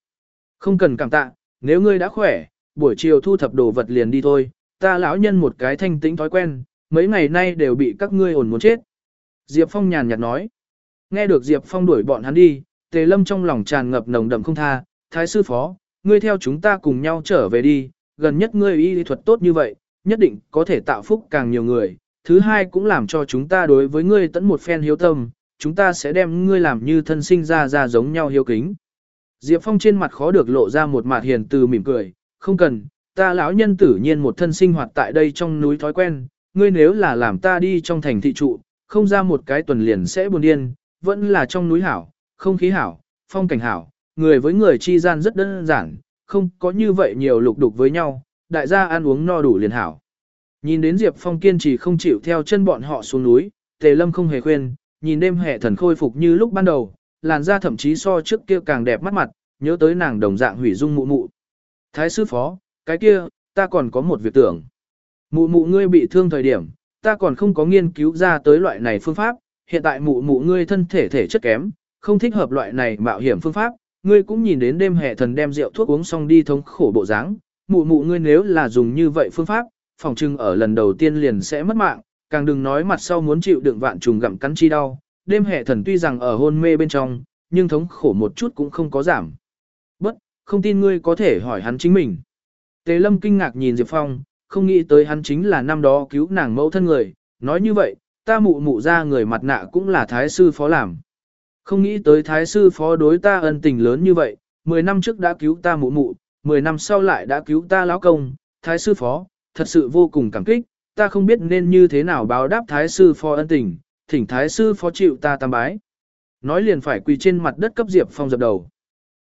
Không cần cảm tạ, nếu ngươi đã khỏe, buổi chiều thu thập đồ vật liền đi thôi, ta lão nhân một cái thanh tĩnh thói quen, mấy ngày nay đều bị các ngươi ổn muốn chết. Diệp Phong nhàn nhạt nói. Nghe được Diệp Phong đuổi bọn hắn đi, Tề Lâm trong lòng tràn ngập nồng đậm không tha, Thái sư phó, ngươi theo chúng ta cùng nhau trở về đi, gần nhất ngươi y lý thuật tốt như vậy, nhất định có thể tạo phúc càng nhiều người, thứ hai cũng làm cho chúng ta đối với ngươi tẫn một phen hiếu tâm, chúng ta sẽ đem ngươi làm như thân sinh ra ra giống nhau hiếu kính. Diệp Phong trên mặt khó được lộ ra một mặt hiền từ mỉm cười, không cần, ta lão nhân tử nhiên một thân sinh hoạt tại đây trong núi thói quen, ngươi nếu là làm ta đi trong thành thị trụ, không ra một cái tuần liền sẽ buồn điên, vẫn là trong núi hảo, không khí hảo, phong cảnh hảo, người với người chi gian rất đơn giản, không có như vậy nhiều lục đục với nhau, đại gia ăn uống no đủ liền hảo. Nhìn đến Diệp Phong kiên trì không chịu theo chân bọn họ xuống núi, Tề Lâm không hề khuyên, nhìn đêm hệ thần khôi phục như lúc ban đầu, làn da thậm chí so trước kia càng đẹp mắt mặt, nhớ tới nàng đồng dạng hủy dung mụ mụ. Thái sư phó, cái kia, ta còn có một việc tưởng. Mụ mụ ngươi bị thương thời điểm, ta còn không có nghiên cứu ra tới loại này phương pháp, hiện tại mụ mụ ngươi thân thể thể chất kém, không thích hợp loại này mạo hiểm phương pháp, ngươi cũng nhìn đến đêm hệ thần đem rượu thuốc uống xong đi thống khổ bộ dáng, mụ mụ ngươi nếu là dùng như vậy phương pháp, phòng trưng ở lần đầu tiên liền sẽ mất mạng, càng đừng nói mặt sau muốn chịu đựng vạn trùng gặm cắn chi đau. Đêm hệ thần tuy rằng ở hôn mê bên trong, nhưng thống khổ một chút cũng không có giảm. Bất, không tin ngươi có thể hỏi hắn chính mình. Tề lâm kinh ngạc nhìn Diệp Phong, không nghĩ tới hắn chính là năm đó cứu nàng mẫu thân người, nói như vậy, ta mụ mụ ra người mặt nạ cũng là thái sư phó làm. Không nghĩ tới thái sư phó đối ta ân tình lớn như vậy, 10 năm trước đã cứu ta mụ mụ, 10 năm sau lại đã cứu ta lão công, thái sư phó, thật sự vô cùng cảm kích, ta không biết nên như thế nào báo đáp thái sư phó ân tình, thỉnh thái sư phó chịu ta tam bái. Nói liền phải quỳ trên mặt đất cấp Diệp Phong dập đầu.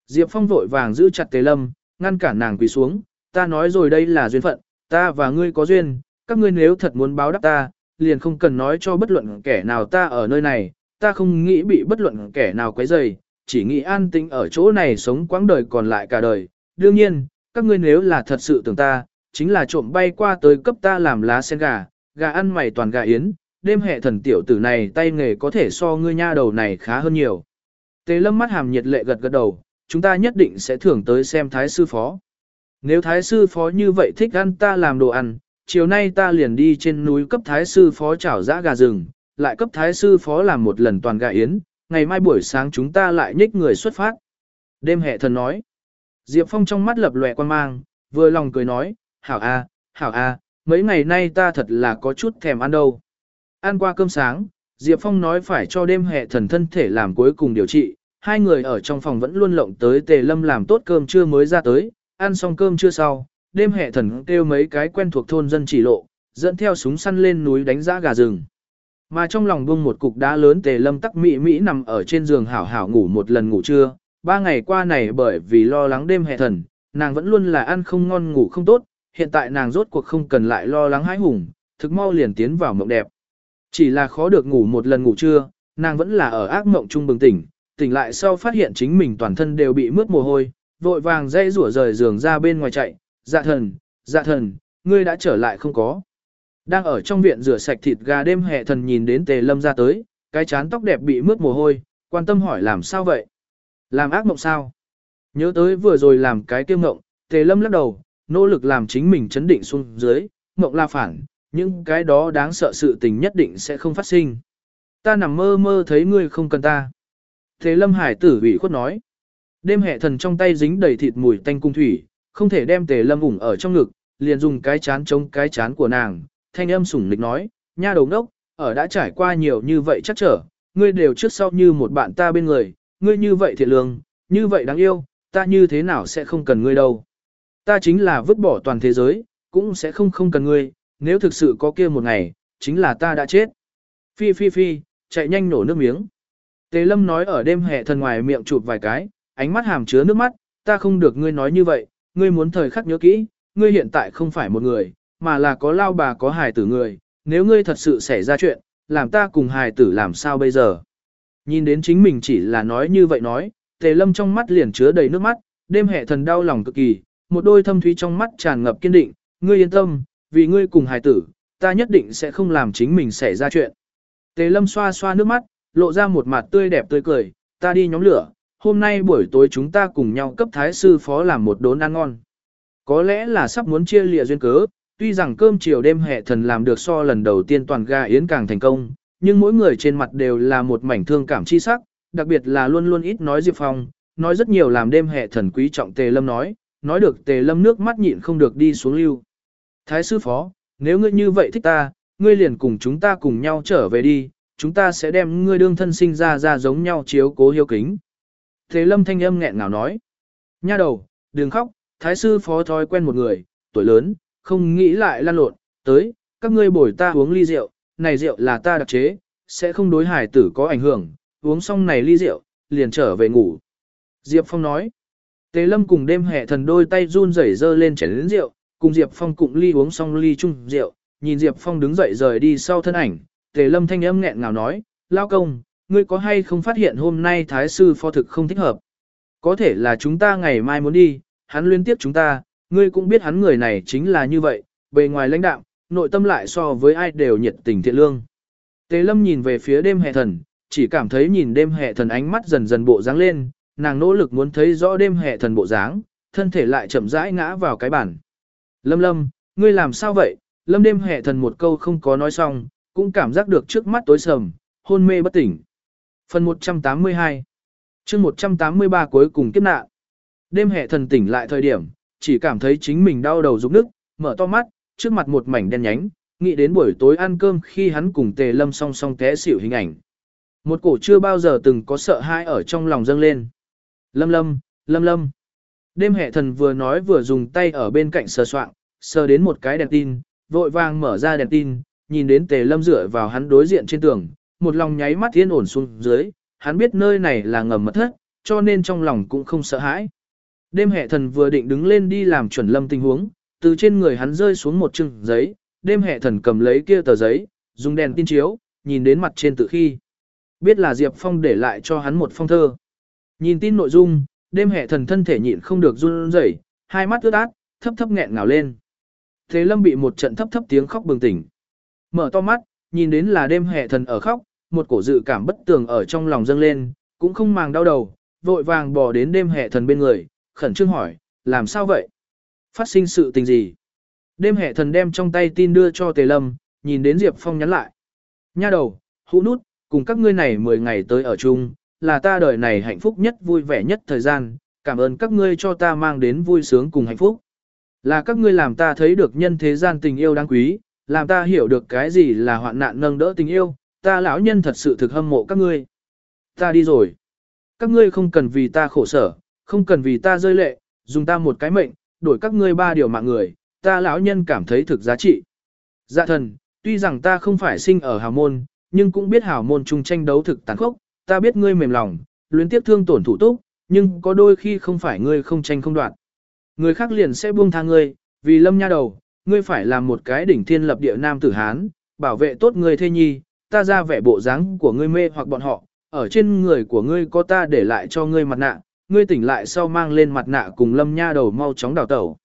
Diệp Phong vội vàng giữ chặt Tề Lâm, ngăn cản nàng quỳ xuống, ta nói rồi đây là duyên phận, ta và ngươi có duyên, các ngươi nếu thật muốn báo đáp ta, liền không cần nói cho bất luận kẻ nào ta ở nơi này, ta không nghĩ bị bất luận kẻ nào quấy rầy, chỉ nghĩ an tĩnh ở chỗ này sống quãng đời còn lại cả đời. Đương nhiên, các ngươi nếu là thật sự tưởng ta, chính là trộm bay qua tới cấp ta làm lá sen gà, gà ăn mày toàn gà yến, đêm hệ thần tiểu tử này tay nghề có thể so ngươi nha đầu này khá hơn nhiều. Tề lâm mắt hàm nhiệt lệ gật gật đầu, chúng ta nhất định sẽ thưởng tới xem thái sư phó. Nếu thái sư phó như vậy thích ăn ta làm đồ ăn, chiều nay ta liền đi trên núi cấp thái sư phó chảo giã gà rừng, lại cấp thái sư phó làm một lần toàn gà yến, ngày mai buổi sáng chúng ta lại nhích người xuất phát. Đêm hệ thần nói. Diệp Phong trong mắt lập lòe quan mang, vừa lòng cười nói, hảo a, hảo a, mấy ngày nay ta thật là có chút thèm ăn đâu. Ăn qua cơm sáng, Diệp Phong nói phải cho đêm hệ thần thân thể làm cuối cùng điều trị, hai người ở trong phòng vẫn luôn lộng tới tề lâm làm tốt cơm trưa mới ra tới, ăn xong cơm trưa sau, đêm hệ thần kêu mấy cái quen thuộc thôn dân chỉ lộ, dẫn theo súng săn lên núi đánh giã gà rừng. Mà trong lòng buông một cục đá lớn tề lâm tắc mỹ mỹ nằm ở trên giường hảo hảo ngủ một lần ngủ trưa, ba ngày qua này bởi vì lo lắng đêm hệ thần, nàng vẫn luôn là ăn không ngon ngủ không tốt, hiện tại nàng rốt cuộc không cần lại lo lắng hãi hùng, thực mau liền tiến vào mộng đẹp. Chỉ là khó được ngủ một lần ngủ trưa, nàng vẫn là ở ác mộng trung bừng tỉnh, tỉnh lại sau phát hiện chính mình toàn thân đều bị mướt mồ hôi, vội vàng dây rủa rời giường ra bên ngoài chạy, dạ thần, dạ thần, ngươi đã trở lại không có. Đang ở trong viện rửa sạch thịt gà đêm hệ thần nhìn đến tề lâm ra tới, cái chán tóc đẹp bị mướt mồ hôi, quan tâm hỏi làm sao vậy? Làm ác mộng sao? Nhớ tới vừa rồi làm cái kiêu mộng, tề lâm lắc đầu, nỗ lực làm chính mình chấn định xuống dưới, mộng la phản, những cái đó đáng sợ sự tình nhất định sẽ không phát sinh. Ta nằm mơ mơ thấy ngươi không cần ta. Thế lâm hải tử ủy khuất nói. Đêm hệ thần trong tay dính đầy thịt mùi tanh cung thủy, không thể đem tề lâm ủng ở trong ngực, liền dùng cái chán chống cái chán của nàng, thanh âm sủng nịch nói, nha đầu đốc, ở đã trải qua nhiều như vậy chắc trở, ngươi đều trước sau như một bạn ta bên người, ngươi như vậy thiệt lương, như vậy đáng yêu, ta như thế nào sẽ không cần ngươi đâu. Ta chính là vứt bỏ toàn thế giới, cũng sẽ không không cần ngươi, nếu thực sự có kia một ngày, chính là ta đã chết. Phi phi phi, chạy nhanh nổ nước miếng. Tề lâm nói ở đêm hệ thần ngoài miệng chụp vài cái, ánh mắt hàm chứa nước mắt, ta không được ngươi nói như vậy, ngươi muốn thời khắc nhớ kỹ, ngươi hiện tại không phải một người, mà là có lao bà có hài tử người, nếu ngươi thật sự xảy ra chuyện, làm ta cùng hài tử làm sao bây giờ. Nhìn đến chính mình chỉ là nói như vậy nói, tề lâm trong mắt liền chứa đầy nước mắt, đêm hệ thần đau lòng cực kỳ, một đôi thâm thúy trong mắt tràn ngập kiên định, ngươi yên tâm, vì ngươi cùng hài tử, ta nhất định sẽ không làm chính mình xảy ra chuyện. Tề lâm xoa xoa nước mắt, lộ ra một mặt tươi đẹp tươi cười, ta đi nhóm lửa, hôm nay buổi tối chúng ta cùng nhau cấp thái sư phó làm một đốn ăn ngon. Có lẽ là sắp muốn chia lìa duyên cớ, tuy rằng cơm chiều đêm hệ thần làm được so lần đầu tiên toàn gà yến càng thành công, nhưng mỗi người trên mặt đều là một mảnh thương cảm chi sắc, đặc biệt là luôn luôn ít nói Diệp Phong, nói rất nhiều làm đêm hệ thần quý trọng Tề Lâm nói, nói được Tề Lâm nước mắt nhịn không được đi xuống lưu. Thái sư phó, nếu ngươi như vậy thích ta, ngươi liền cùng chúng ta cùng nhau trở về đi, chúng ta sẽ đem ngươi đương thân sinh ra ra giống nhau chiếu cố hiếu kính. Tề Lâm thanh âm nghẹn ngào nói, nha đầu, đừng khóc, thái sư phó thói quen một người, tuổi lớn, không nghĩ lại lan lộn, tới, các ngươi bồi ta uống ly rượu, này rượu là ta đặc chế, sẽ không đối hải tử có ảnh hưởng, uống xong này ly rượu, liền trở về ngủ. Diệp Phong nói, Tế Lâm cùng đêm hệ thần đôi tay run rẩy dơ lên chén lớn rượu, cùng Diệp Phong cụng ly uống xong ly chung rượu, nhìn Diệp Phong đứng dậy rời đi sau thân ảnh, Tề Lâm thanh âm nghẹn ngào nói, lao công, ngươi có hay không phát hiện hôm nay thái sư phó thực không thích hợp? Có thể là chúng ta ngày mai muốn đi, hắn liên tiếp chúng ta, ngươi cũng biết hắn người này chính là như vậy, bề ngoài lãnh đạo, nội tâm lại so với ai đều nhiệt tình thiện lương. Tế lâm nhìn về phía đêm hệ thần, chỉ cảm thấy nhìn đêm hệ thần ánh mắt dần dần bộ dáng lên, nàng nỗ lực muốn thấy rõ đêm hệ thần bộ dáng, thân thể lại chậm rãi ngã vào cái bản. Lâm lâm, ngươi làm sao vậy? Lâm đêm hệ thần một câu không có nói xong, cũng cảm giác được trước mắt tối sầm, hôn mê bất tỉnh. Phần 182 chương 183 cuối cùng kiếp nạn. Đêm hệ thần tỉnh lại thời điểm, chỉ cảm thấy chính mình đau đầu rụng nước, mở to mắt, trước mặt một mảnh đen nhánh, nghĩ đến buổi tối ăn cơm khi hắn cùng tề lâm song song té xỉu hình ảnh. Một cổ chưa bao giờ từng có sợ hãi ở trong lòng dâng lên. Lâm lâm, lâm lâm. Đêm hệ thần vừa nói vừa dùng tay ở bên cạnh sờ soạng, sờ đến một cái đèn tin, vội vàng mở ra đèn tin, nhìn đến tề lâm dựa vào hắn đối diện trên tường, một lòng nháy mắt yên ổn xuống dưới, hắn biết nơi này là ngầm mật thất, cho nên trong lòng cũng không sợ hãi. Đêm hệ thần vừa định đứng lên đi làm chuẩn lâm tình huống, từ trên người hắn rơi xuống một chừng giấy, đêm hệ thần cầm lấy kia tờ giấy, dùng đèn tin chiếu, nhìn đến mặt trên tự khi. Biết là Diệp Phong để lại cho hắn một phong thơ. Nhìn tin nội dung, đêm hệ thần thân thể nhịn không được run rẩy, hai mắt ướt át, thấp thấp nghẹn ngào lên. Thế lâm bị một trận thấp thấp tiếng khóc bừng tỉnh. Mở to mắt, nhìn đến là đêm hệ thần ở khóc, một cổ dự cảm bất tường ở trong lòng dâng lên, cũng không màng đau đầu, vội vàng bỏ đến đêm hệ thần bên người, khẩn trương hỏi, làm sao vậy? Phát sinh sự tình gì? Đêm hệ thần đem trong tay tin đưa cho Tề Lâm, nhìn đến Diệp Phong nhắn lại. Nha đầu, hũ nút, cùng các ngươi này 10 ngày tới ở chung, là ta đời này hạnh phúc nhất vui vẻ nhất thời gian, cảm ơn các ngươi cho ta mang đến vui sướng cùng hạnh phúc. Là các ngươi làm ta thấy được nhân thế gian tình yêu đáng quý, làm ta hiểu được cái gì là hoạn nạn nâng đỡ tình yêu, ta lão nhân thật sự thực hâm mộ các ngươi. Ta đi rồi. các ngươi không cần vì ta khổ sở, không cần vì ta rơi lệ, dùng ta một cái mệnh, đổi các ngươi ba điều mạng người, ta lão nhân cảm thấy thực giá trị. Dạ thần, tuy rằng ta không phải sinh ở hào môn, nhưng cũng biết hào môn chung tranh đấu thực tàn khốc, ta biết ngươi mềm lòng, luyến tiếp thương tổn thủ túc, nhưng có đôi khi không phải ngươi không tranh không đoạn. Người khác liền sẽ buông tha ngươi, vì lâm nha đầu, ngươi phải làm một cái đỉnh thiên lập địa nam tử Hán, bảo vệ tốt ngươi thê nhi, ta ra vẻ bộ dáng của ngươi mê hoặc bọn họ, ở trên người của ngươi có ta để lại cho ngươi mặt nạ, ngươi tỉnh lại sau mang lên mặt nạ cùng lâm nha đầu mau chóng đào tẩu.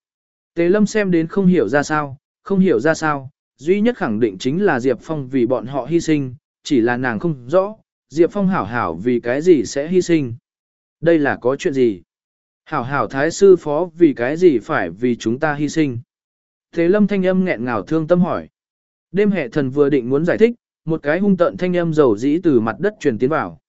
Tề lâm xem đến không hiểu ra sao, không hiểu ra sao, duy nhất khẳng định chính là Diệp Phong vì bọn họ hy sinh, chỉ là nàng không rõ, Diệp Phong hảo hảo vì cái gì sẽ hy sinh. Đây là có chuyện gì? Hảo hảo thái sư phó vì cái gì phải vì chúng ta hy sinh? Thế lâm thanh âm nghẹn ngào thương tâm hỏi. Đêm hệ thần vừa định muốn giải thích, một cái hung tận thanh âm dầu dĩ từ mặt đất truyền tiến vào.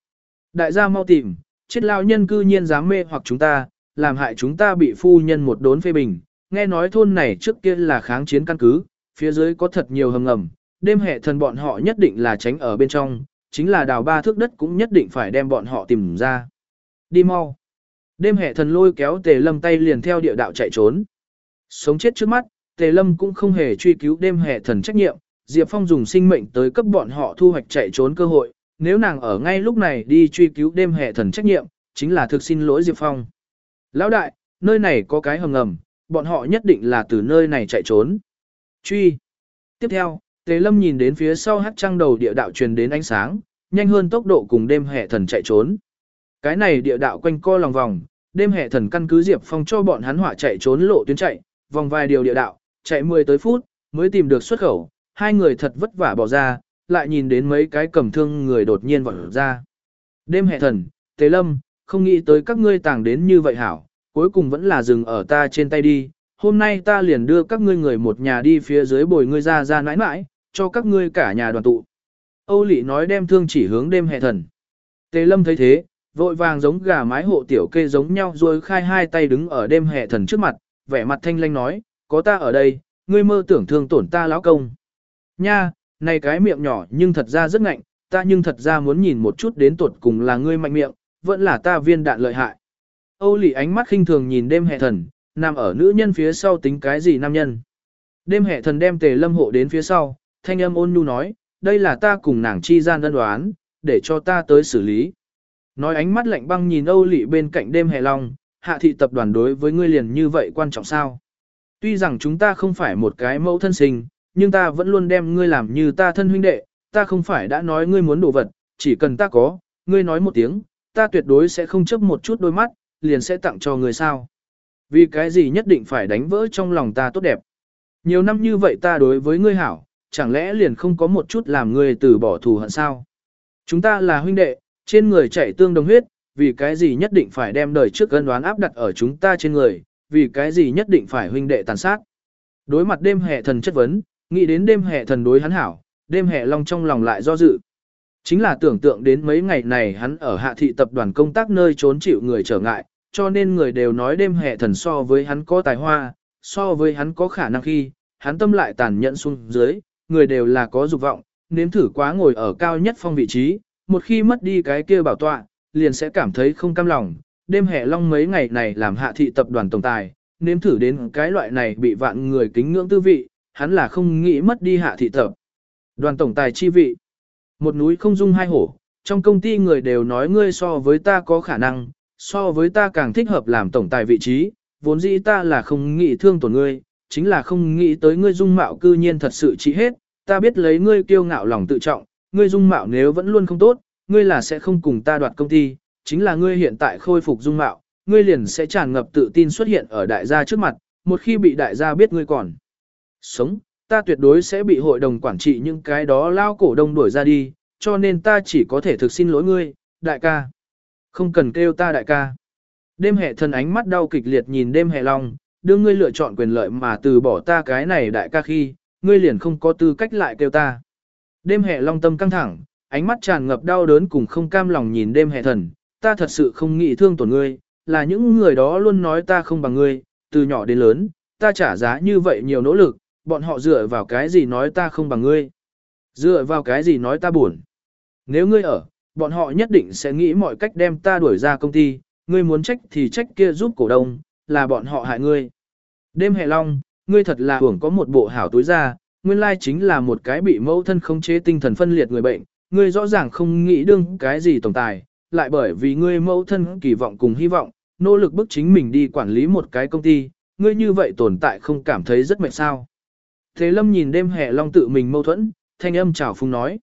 Đại gia mau tìm, chết lao nhân cư nhiên dám mê hoặc chúng ta, làm hại chúng ta bị phu nhân một đốn phê bình. Nghe nói thôn này trước kia là kháng chiến căn cứ, phía dưới có thật nhiều hầm ngầm, đêm hệ thần bọn họ nhất định là tránh ở bên trong, chính là đào ba thước đất cũng nhất định phải đem bọn họ tìm ra. Đi mau. Đêm hệ thần lôi kéo tề lâm tay liền theo địa đạo chạy trốn. Sống chết trước mắt, tề lâm cũng không hề truy cứu đêm hệ thần trách nhiệm, Diệp Phong dùng sinh mệnh tới cấp bọn họ thu hoạch chạy trốn cơ hội, nếu nàng ở ngay lúc này đi truy cứu đêm hệ thần trách nhiệm, chính là thực xin lỗi Diệp Phong. Lão đại, nơi này có cái hầm ngầm, bọn họ nhất định là từ nơi này chạy trốn. Truy. Tiếp theo, Tề Lâm nhìn đến phía sau hát trăng đầu địa đạo truyền đến ánh sáng, nhanh hơn tốc độ cùng đêm hệ thần chạy trốn. Cái này địa đạo quanh co lòng vòng, đêm hệ thần căn cứ Diệp Phong cho bọn hắn hỏa chạy trốn lộ tuyến chạy, vòng vài điều địa đạo, chạy 10 tới phút, mới tìm được xuất khẩu, hai người thật vất vả bỏ ra, lại nhìn đến mấy cái cầm thương người đột nhiên vọt ra. Đêm hệ thần, tế Lâm, không nghĩ tới các ngươi tàng đến như vậy hảo, cuối cùng vẫn là dừng ở ta trên tay đi, hôm nay ta liền đưa các ngươi người một nhà đi phía dưới bồi ngươi ra ra nãi nãi, cho các ngươi cả nhà đoàn tụ. Âu Lị nói đem thương chỉ hướng đêm hệ thần. tế Lâm thấy thế, vội vàng giống gà mái hộ tiểu kê giống nhau rồi khai hai tay đứng ở đêm hệ thần trước mặt, vẻ mặt thanh lanh nói, có ta ở đây, ngươi mơ tưởng thương tổn ta lão công. Nha, này cái miệng nhỏ nhưng thật ra rất ngạnh, ta nhưng thật ra muốn nhìn một chút đến tuột cùng là ngươi mạnh miệng, vẫn là ta viên đạn lợi hại. Âu Lị ánh mắt khinh thường nhìn đêm hệ thần, nằm ở nữ nhân phía sau tính cái gì nam nhân. Đêm hệ thần đem tề lâm hộ đến phía sau, thanh âm ôn nhu nói, đây là ta cùng nàng chi gian đơn đoán, để cho ta tới xử lý. Nói ánh mắt lạnh băng nhìn Âu Lị bên cạnh đêm hè long, hạ thị tập đoàn đối với ngươi liền như vậy quan trọng sao? Tuy rằng chúng ta không phải một cái mẫu thân sinh, nhưng ta vẫn luôn đem ngươi làm như ta thân huynh đệ, ta không phải đã nói ngươi muốn đồ vật, chỉ cần ta có, ngươi nói một tiếng, ta tuyệt đối sẽ không chấp một chút đôi mắt, liền sẽ tặng cho ngươi sao. Vì cái gì nhất định phải đánh vỡ trong lòng ta tốt đẹp. Nhiều năm như vậy ta đối với ngươi hảo, chẳng lẽ liền không có một chút làm ngươi từ bỏ thù hận sao? Chúng ta là huynh đệ, trên người chảy tương đồng huyết, vì cái gì nhất định phải đem đời trước gân đoán áp đặt ở chúng ta trên người, vì cái gì nhất định phải huynh đệ tàn sát. Đối mặt đêm hệ thần chất vấn, nghĩ đến đêm hệ thần đối hắn hảo, đêm hệ long trong lòng lại do dự. Chính là tưởng tượng đến mấy ngày này hắn ở hạ thị tập đoàn công tác nơi trốn chịu người trở ngại, cho nên người đều nói đêm hệ thần so với hắn có tài hoa, so với hắn có khả năng khi, hắn tâm lại tàn nhẫn xuống dưới, người đều là có dục vọng, nếm thử quá ngồi ở cao nhất phong vị trí, một khi mất đi cái kia bảo tọa, liền sẽ cảm thấy không cam lòng. Đêm hè long mấy ngày này làm hạ thị tập đoàn tổng tài, nếm thử đến cái loại này bị vạn người kính ngưỡng tư vị, hắn là không nghĩ mất đi hạ thị tập. Đoàn tổng tài chi vị. Một núi không dung hai hổ, trong công ty người đều nói ngươi so với ta có khả năng, so với ta càng thích hợp làm tổng tài vị trí, vốn dĩ ta là không nghĩ thương tổn ngươi, chính là không nghĩ tới ngươi dung mạo cư nhiên thật sự trị hết, ta biết lấy ngươi kiêu ngạo lòng tự trọng, ngươi dung mạo nếu vẫn luôn không tốt, ngươi là sẽ không cùng ta đoạt công ty, chính là ngươi hiện tại khôi phục dung mạo, ngươi liền sẽ tràn ngập tự tin xuất hiện ở đại gia trước mặt, một khi bị đại gia biết ngươi còn sống, ta tuyệt đối sẽ bị hội đồng quản trị những cái đó lao cổ đông đuổi ra đi, cho nên ta chỉ có thể thực xin lỗi ngươi, đại ca. Không cần kêu ta đại ca. Đêm hệ thần ánh mắt đau kịch liệt nhìn đêm hệ long, đưa ngươi lựa chọn quyền lợi mà từ bỏ ta cái này đại ca khi, ngươi liền không có tư cách lại kêu ta. Đêm hệ long tâm căng thẳng, ánh mắt tràn ngập đau đớn cùng không cam lòng nhìn đêm hệ thần, ta thật sự không nghĩ thương tổn ngươi, là những người đó luôn nói ta không bằng ngươi, từ nhỏ đến lớn, ta trả giá như vậy nhiều nỗ lực, bọn họ dựa vào cái gì nói ta không bằng ngươi. Dựa vào cái gì nói ta buồn. Nếu ngươi ở, bọn họ nhất định sẽ nghĩ mọi cách đem ta đuổi ra công ty, ngươi muốn trách thì trách kia giúp cổ đông, là bọn họ hại ngươi. Đêm hè long, ngươi thật là hưởng có một bộ hảo túi ra, nguyên lai chính là một cái bị mẫu thân khống chế tinh thần phân liệt người bệnh, ngươi rõ ràng không nghĩ đương cái gì tổng tài, lại bởi vì ngươi mẫu thân kỳ vọng cùng hy vọng, nỗ lực bức chính mình đi quản lý một cái công ty, ngươi như vậy tồn tại không cảm thấy rất mệt sao. Thế lâm nhìn đêm hệ long tự mình mâu thuẫn, thanh âm chảo phúng nói.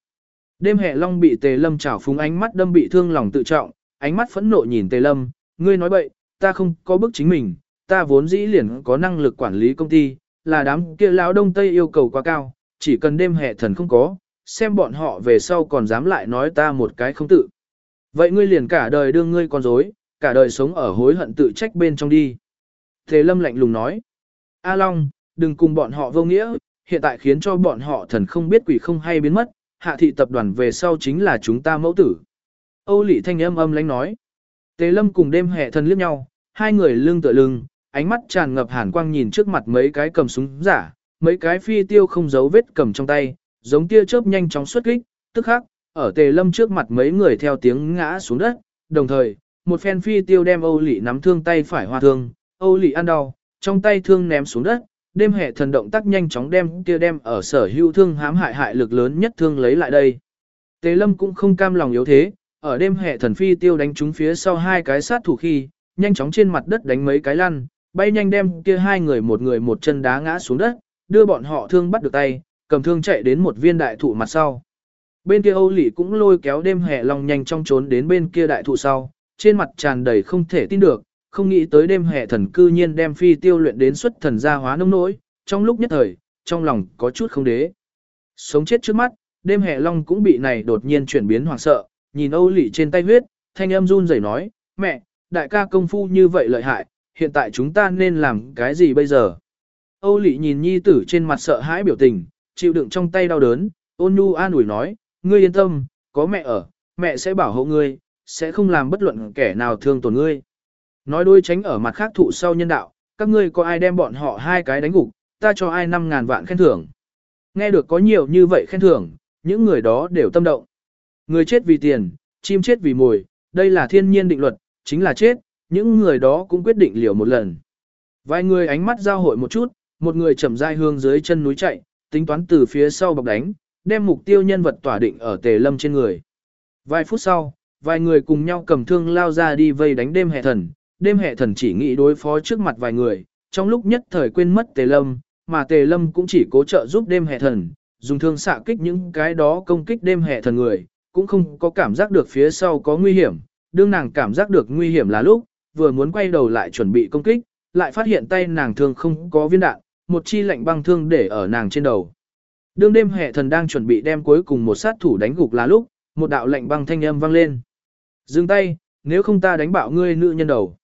Đêm hệ long bị tề lâm chảo phúng ánh mắt đâm bị thương lòng tự trọng, ánh mắt phẫn nộ nhìn tề lâm, ngươi nói bậy, ta không có bức chính mình, ta vốn dĩ liền có năng lực quản lý công ty, là đám kia lão đông tây yêu cầu quá cao, chỉ cần đêm hệ thần không có, xem bọn họ về sau còn dám lại nói ta một cái không tự. Vậy ngươi liền cả đời đương ngươi con dối, cả đời sống ở hối hận tự trách bên trong đi. Tề lâm lạnh lùng nói, A Long, đừng cùng bọn họ vô nghĩa, hiện tại khiến cho bọn họ thần không biết quỷ không hay biến mất, hạ thị tập đoàn về sau chính là chúng ta mẫu tử. Âu Lị thanh âm âm lãnh nói. Tề lâm cùng đêm hệ thần liếc nhau, hai người lưng tựa lưng, ánh mắt tràn ngập hàn quang nhìn trước mặt mấy cái cầm súng giả, mấy cái phi tiêu không giấu vết cầm trong tay, giống tia chớp nhanh chóng xuất kích, tức khắc, ở tề lâm trước mặt mấy người theo tiếng ngã xuống đất, đồng thời, một phen phi tiêu đem Âu Lị nắm thương tay phải hoa thương, Âu Lị ăn đau, trong tay thương ném xuống đất, đêm hệ thần động tác nhanh chóng đem kia đem ở sở hữu thương hãm hại hại lực lớn nhất thương lấy lại đây. Tề lâm cũng không cam lòng yếu thế, ở đêm hệ thần phi tiêu đánh trúng phía sau hai cái sát thủ khi, nhanh chóng trên mặt đất đánh mấy cái lăn, bay nhanh đem kia hai người một người một chân đá ngã xuống đất, đưa bọn họ thương bắt được tay, cầm thương chạy đến một viên đại thụ mặt sau. Bên kia Âu Lị cũng lôi kéo đêm hè long nhanh trong trốn đến bên kia đại thụ sau, trên mặt tràn đầy không thể tin được, không nghĩ tới đêm hè thần cư nhiên đem phi tiêu luyện đến xuất thần gia hóa nông nỗi, trong lúc nhất thời, trong lòng có chút không đế. Sống chết trước mắt, đêm hè long cũng bị này đột nhiên chuyển biến hoảng sợ, nhìn Âu Lị trên tay huyết, thanh âm run rẩy nói, mẹ, đại ca công phu như vậy lợi hại, hiện tại chúng ta nên làm cái gì bây giờ? Âu Lị nhìn nhi tử trên mặt sợ hãi biểu tình, chịu đựng trong tay đau đớn, ôn nhu an ủi nói, ngươi yên tâm, có mẹ ở, mẹ sẽ bảo hộ ngươi, sẽ không làm bất luận kẻ nào thương tổn ngươi. Nói đôi tránh ở mặt khác thụ sau nhân đạo, các ngươi có ai đem bọn họ hai cái đánh gục, ta cho ai năm ngàn vạn khen thưởng. Nghe được có nhiều như vậy khen thưởng, những người đó đều tâm động. Người chết vì tiền, chim chết vì mồi, đây là thiên nhiên định luật, chính là chết, những người đó cũng quyết định liều một lần. Vài người ánh mắt giao hội một chút, một người chậm rãi hướng dưới chân núi chạy, tính toán từ phía sau bọc đánh, đem mục tiêu nhân vật tỏa định ở tề lâm trên người. Vài phút sau, vài người cùng nhau cầm thương lao ra đi vây đánh đêm hệ thần, đêm hệ thần chỉ nghĩ đối phó trước mặt vài người, trong lúc nhất thời quên mất tề lâm, mà tề lâm cũng chỉ cố trợ giúp đêm hệ thần, dùng thương xạ kích những cái đó công kích đêm hệ thần người, cũng không có cảm giác được phía sau có nguy hiểm, đương nàng cảm giác được nguy hiểm là lúc, vừa muốn quay đầu lại chuẩn bị công kích, lại phát hiện tay nàng thương không có viên đạn, một chi lạnh băng thương để ở nàng trên đầu. Đương đêm hệ thần đang chuẩn bị đem cuối cùng một sát thủ đánh gục là lúc, một đạo lạnh băng thanh âm vang lên. Dừng tay, nếu không ta đánh bạo ngươi nữ nhân đầu.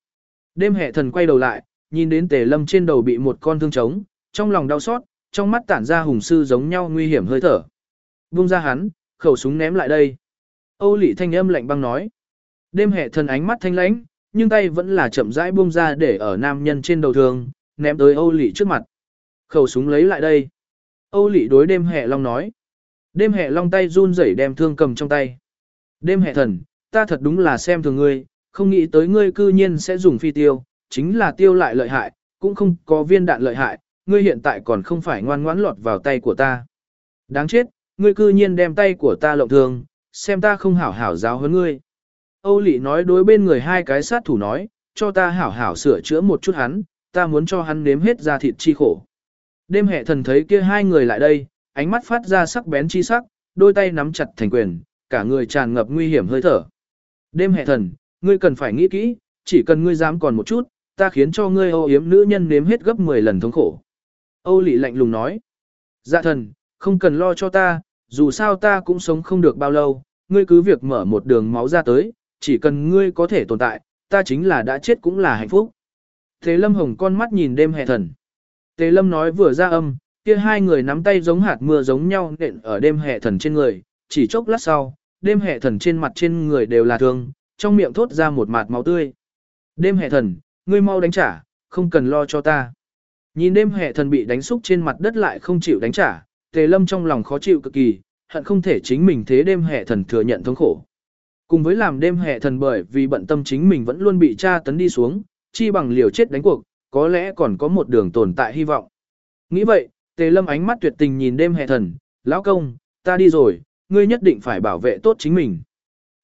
Đêm hệ thần quay đầu lại, nhìn đến tề lâm trên đầu bị một con thương trống, trong lòng đau xót, trong mắt tản ra hùng sư giống nhau nguy hiểm hơi thở. Buông ra hắn, khẩu súng ném lại đây. Âu lị thanh âm lạnh băng nói. Đêm hệ thần ánh mắt thanh lãnh, nhưng tay vẫn là chậm rãi buông ra để ở nam nhân trên đầu thương, ném tới Âu lị trước mặt. Khẩu súng lấy lại đây. Âu lị đối đêm hệ long nói. Đêm hệ long tay run rẩy đem thương cầm trong tay. Đêm hệ thần, ta thật đúng là xem thường ngươi, không nghĩ tới ngươi cư nhiên sẽ dùng phi tiêu, chính là tiêu lại lợi hại, cũng không có viên đạn lợi hại, ngươi hiện tại còn không phải ngoan ngoãn lọt vào tay của ta. Đáng chết, ngươi cư nhiên đem tay của ta lộng thương, xem ta không hảo hảo giáo hơn ngươi. Âu Lị nói đối bên người hai cái sát thủ nói, cho ta hảo hảo sửa chữa một chút hắn, ta muốn cho hắn nếm hết ra thịt chi khổ. Đêm hệ thần thấy kia hai người lại đây, ánh mắt phát ra sắc bén chi sắc, đôi tay nắm chặt thành quyền, cả người tràn ngập nguy hiểm hơi thở. Đêm hệ thần, ngươi cần phải nghĩ kỹ, chỉ cần ngươi dám còn một chút, ta khiến cho ngươi âu yếm nữ nhân nếm hết gấp 10 lần thống khổ. Âu Lị lạnh lùng nói, dạ thần, không cần lo cho ta, dù sao ta cũng sống không được bao lâu, ngươi cứ việc mở một đường máu ra tới, chỉ cần ngươi có thể tồn tại, ta chính là đã chết cũng là hạnh phúc. Thế Lâm Hồng con mắt nhìn đêm hè thần. Tế Lâm nói vừa ra âm, kia hai người nắm tay giống hạt mưa giống nhau nện ở đêm hè thần trên người, chỉ chốc lát sau, đêm hè thần trên mặt trên người đều là thương, trong miệng thốt ra một mạt máu tươi. Đêm hệ thần, ngươi mau đánh trả, không cần lo cho ta. Nhìn đêm hệ thần bị đánh xúc trên mặt đất lại không chịu đánh trả, Tề Lâm trong lòng khó chịu cực kỳ, hận không thể chính mình thế đêm hệ thần thừa nhận thống khổ. Cùng với làm đêm hệ thần bởi vì bận tâm chính mình vẫn luôn bị tra tấn đi xuống, chi bằng liều chết đánh cuộc, có lẽ còn có một đường tồn tại hy vọng. Nghĩ vậy, tề lâm ánh mắt tuyệt tình nhìn đêm hệ thần, lão công, ta đi rồi, ngươi nhất định phải bảo vệ tốt chính mình.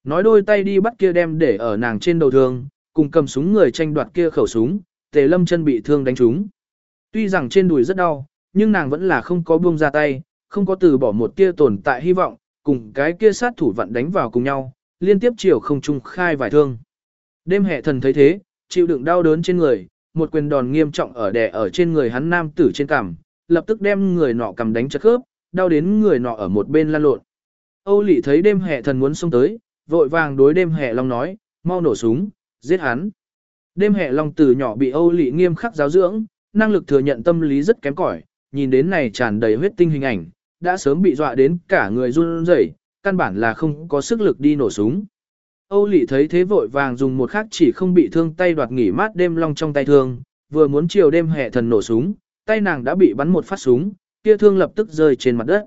Nói đôi tay đi bắt kia đem để ở nàng trên đầu thương, cùng cầm súng người tranh đoạt kia khẩu súng, tề lâm chân bị thương đánh trúng. Tuy rằng trên đùi rất đau, nhưng nàng vẫn là không có buông ra tay, không có từ bỏ một tia tồn tại hy vọng, cùng cái kia sát thủ vận đánh vào cùng nhau, liên tiếp chiều không trung khai vài thương. Đêm hệ thần thấy thế, chịu đựng đau đớn trên người, một quyền đòn nghiêm trọng ở đè ở trên người hắn nam tử trên cằm, lập tức đem người nọ cầm đánh chật khớp, đau đến người nọ ở một bên lan lộn. Âu Lị thấy đêm hệ thần muốn xông tới, vội vàng đối đêm hệ long nói, mau nổ súng, giết hắn. Đêm hệ long từ nhỏ bị Âu Lị nghiêm khắc giáo dưỡng, năng lực thừa nhận tâm lý rất kém cỏi, nhìn đến này tràn đầy huyết tinh hình ảnh, đã sớm bị dọa đến cả người run rẩy, căn bản là không có sức lực đi nổ súng. Âu Lị thấy thế vội vàng dùng một khắc chỉ không bị thương tay đoạt nghỉ mát đêm long trong tay thương, vừa muốn chiều đêm hệ thần nổ súng, tay nàng đã bị bắn một phát súng, kia thương lập tức rơi trên mặt đất.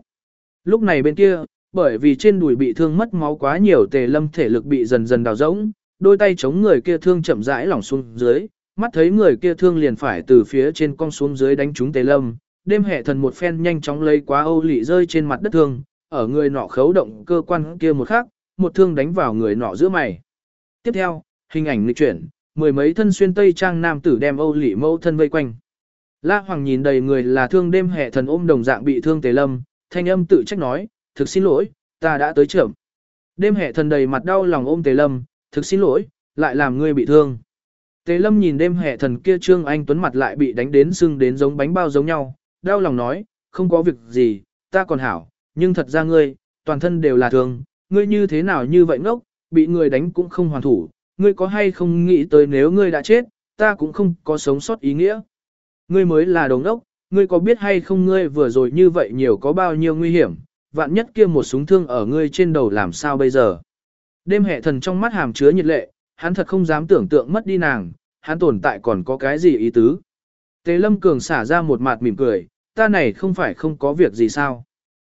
Lúc này bên kia, bởi vì trên đùi bị thương mất máu quá nhiều tề lâm thể lực bị dần dần đào rỗng, đôi tay chống người kia thương chậm rãi lỏng xuống dưới, mắt thấy người kia thương liền phải từ phía trên cong xuống dưới đánh trúng tề lâm. Đêm hệ thần một phen nhanh chóng lấy quá Âu Lị rơi trên mặt đất thương, ở người nọ khấu động cơ quan kia một khắc, một thương đánh vào người nọ giữa mày. Tiếp theo, hình ảnh lịch chuyển, mười mấy thân xuyên tây trang nam tử đem Âu Lị mẫu thân vây quanh. La Hoàng nhìn đầy người là thương đêm hệ thần ôm đồng dạng bị thương tề lâm, thanh âm tự trách nói, thực xin lỗi, ta đã tới trưởng. Đêm hệ thần đầy mặt đau lòng ôm tề lâm, thực xin lỗi, lại làm ngươi bị thương. Tề lâm nhìn đêm hệ thần kia trương anh tuấn mặt lại bị đánh đến sưng đến giống bánh bao giống nhau, đau lòng nói, không có việc gì, ta còn hảo, nhưng thật ra ngươi, toàn thân đều là thương, ngươi như thế nào như vậy ngốc, bị người đánh cũng không hoàn thủ, ngươi có hay không nghĩ tới nếu ngươi đã chết, ta cũng không có sống sót ý nghĩa. Ngươi mới là đồng đốc, ngươi có biết hay không ngươi vừa rồi như vậy nhiều có bao nhiêu nguy hiểm, vạn nhất kia một súng thương ở ngươi trên đầu làm sao bây giờ. Đêm hệ thần trong mắt hàm chứa nhiệt lệ, hắn thật không dám tưởng tượng mất đi nàng, hắn tồn tại còn có cái gì ý tứ. Tế lâm cường xả ra một mặt mỉm cười, ta này không phải không có việc gì sao.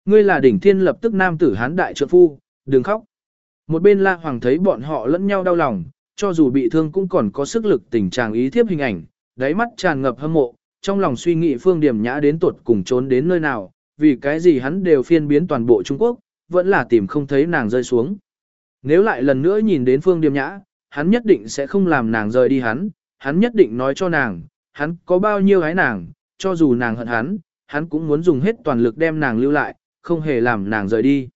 Ngươi là đỉnh thiên lập tức nam tử hán đại trượng phu, đừng khóc. Một bên la hoàng thấy bọn họ lẫn nhau đau lòng, cho dù bị thương cũng còn có sức lực tình trạng ý thiếp hình ảnh, đáy mắt tràn ngập hâm mộ, trong lòng suy nghĩ phương điểm nhã đến tuột cùng trốn đến nơi nào, vì cái gì hắn đều phiên biến toàn bộ Trung Quốc, vẫn là tìm không thấy nàng rơi xuống. Nếu lại lần nữa nhìn đến phương Điềm nhã, hắn nhất định sẽ không làm nàng rời đi hắn, hắn nhất định nói cho nàng, hắn có bao nhiêu gái nàng, cho dù nàng hận hắn, hắn cũng muốn dùng hết toàn lực đem nàng lưu lại, không hề làm nàng rời đi.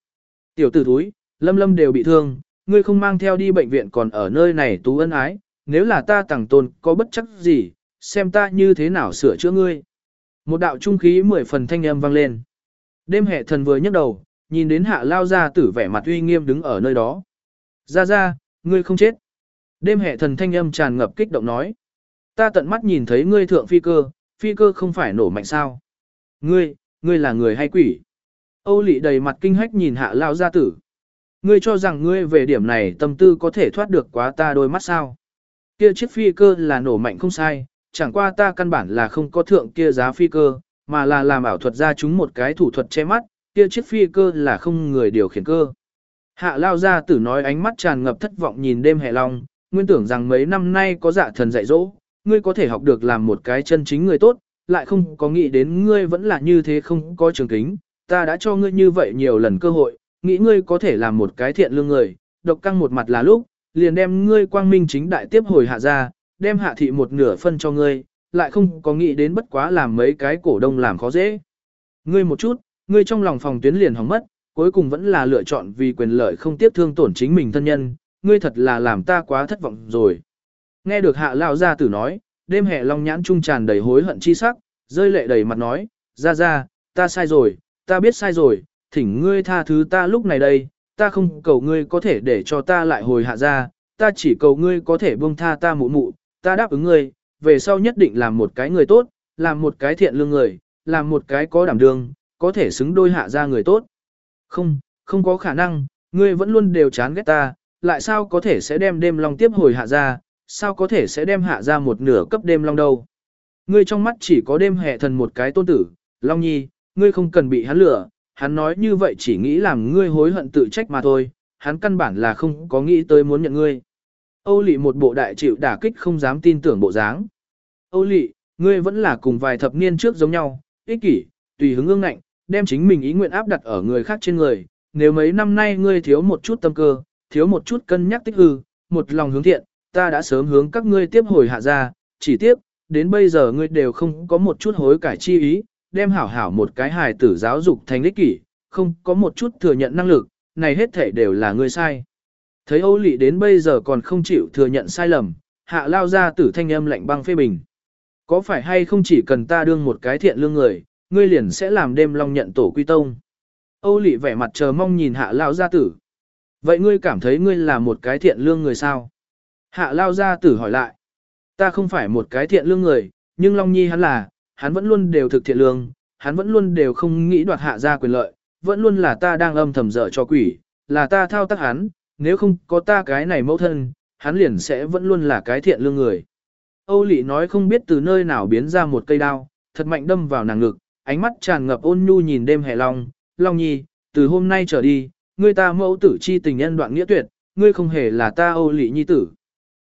Tiểu tử thúi, lâm lâm đều bị thương, ngươi không mang theo đi bệnh viện còn ở nơi này tú ân ái, nếu là ta tàng tôn có bất chắc gì, xem ta như thế nào sửa chữa ngươi. Một đạo trung khí mười phần thanh âm vang lên. Đêm hệ thần vừa nhấc đầu, nhìn đến hạ lao ra tử vẻ mặt uy nghiêm đứng ở nơi đó. Ra ra, ngươi không chết. Đêm hệ thần thanh âm tràn ngập kích động nói. Ta tận mắt nhìn thấy ngươi thượng phi cơ, phi cơ không phải nổ mạnh sao. Ngươi, ngươi là người hay quỷ. Âu lị đầy mặt kinh hách nhìn hạ lao gia tử. Ngươi cho rằng ngươi về điểm này tâm tư có thể thoát được quá ta đôi mắt sao. Kia chiếc phi cơ là nổ mạnh không sai, chẳng qua ta căn bản là không có thượng kia giá phi cơ, mà là làm ảo thuật ra chúng một cái thủ thuật che mắt, kia chiếc phi cơ là không người điều khiển cơ. Hạ lao gia tử nói ánh mắt tràn ngập thất vọng nhìn đêm hè long, nguyên tưởng rằng mấy năm nay có dạ thần dạy dỗ, ngươi có thể học được làm một cái chân chính người tốt, lại không có nghĩ đến ngươi vẫn là như thế không có trường kính, ta đã cho ngươi như vậy nhiều lần cơ hội, nghĩ ngươi có thể làm một cái thiện lương người, độc căng một mặt là lúc, liền đem ngươi quang minh chính đại tiếp hồi hạ ra, đem hạ thị một nửa phân cho ngươi, lại không có nghĩ đến bất quá làm mấy cái cổ đông làm khó dễ. Ngươi một chút, ngươi trong lòng phòng tuyến liền hỏng mất, cuối cùng vẫn là lựa chọn vì quyền lợi không tiếp thương tổn chính mình thân nhân, ngươi thật là làm ta quá thất vọng rồi. Nghe được hạ lão gia tử nói, đêm hè long nhãn trung tràn đầy hối hận chi sắc, rơi lệ đầy mặt nói, ra ra, ta sai rồi, ta biết sai rồi, thỉnh ngươi tha thứ ta lúc này đây, ta không cầu ngươi có thể để cho ta lại hồi hạ ra, ta chỉ cầu ngươi có thể buông tha ta mụ mụ, ta đáp ứng ngươi, về sau nhất định làm một cái người tốt, làm một cái thiện lương người, làm một cái có đảm đương, có thể xứng đôi hạ ra người tốt. Không, không có khả năng, ngươi vẫn luôn đều chán ghét ta, lại sao có thể sẽ đem đêm long tiếp hồi hạ ra, sao có thể sẽ đem hạ ra một nửa cấp đêm long đâu. Ngươi trong mắt chỉ có đêm hệ thần một cái tôn tử, long nhi, ngươi không cần bị hắn lừa, hắn nói như vậy chỉ nghĩ làm ngươi hối hận tự trách mà thôi, hắn căn bản là không có nghĩ tới muốn nhận ngươi. Âu Lị một bộ đại chịu đả kích không dám tin tưởng bộ dáng. Âu Lị, ngươi vẫn là cùng vài thập niên trước giống nhau, ích kỷ, tùy hứng ương ngạnh, đem chính mình ý nguyện áp đặt ở người khác trên người. Nếu mấy năm nay ngươi thiếu một chút tâm cơ, thiếu một chút cân nhắc tích hư, một lòng hướng thiện, ta đã sớm hướng các ngươi tiếp hồi hạ ra, chỉ tiếp, đến bây giờ ngươi đều không có một chút hối cải chi ý, đem hảo hảo một cái hài tử giáo dục thành ích kỷ, không có một chút thừa nhận năng lực, này hết thể đều là ngươi sai. Thấy Âu Lị đến bây giờ còn không chịu thừa nhận sai lầm, hạ lao ra tử thanh âm lạnh băng phê bình. Có phải hay không chỉ cần ta đương một cái thiện lương người, ngươi liền sẽ làm đêm long nhận tổ quy tông. Âu Lị vẻ mặt chờ mong nhìn hạ lao gia tử. Vậy ngươi cảm thấy ngươi là một cái thiện lương người sao? Hạ lao gia tử hỏi lại. Ta không phải một cái thiện lương người, nhưng Long Nhi hắn là, hắn vẫn luôn đều thực thiện lương, hắn vẫn luôn đều không nghĩ đoạt hạ gia quyền lợi, vẫn luôn là ta đang âm thầm dở cho quỷ, là ta thao tác hắn, nếu không có ta cái này mẫu thân, hắn liền sẽ vẫn luôn là cái thiện lương người. Âu Lị nói không biết từ nơi nào biến ra một cây đao, thật mạnh đâm vào nàng ngực, ánh mắt tràn ngập ôn nhu nhìn đêm hè long, long nhi, từ hôm nay trở đi, ngươi ta mẫu tử chi tình nhân đoạn nghĩa tuyệt, ngươi không hề là ta Âu Lị nhi tử.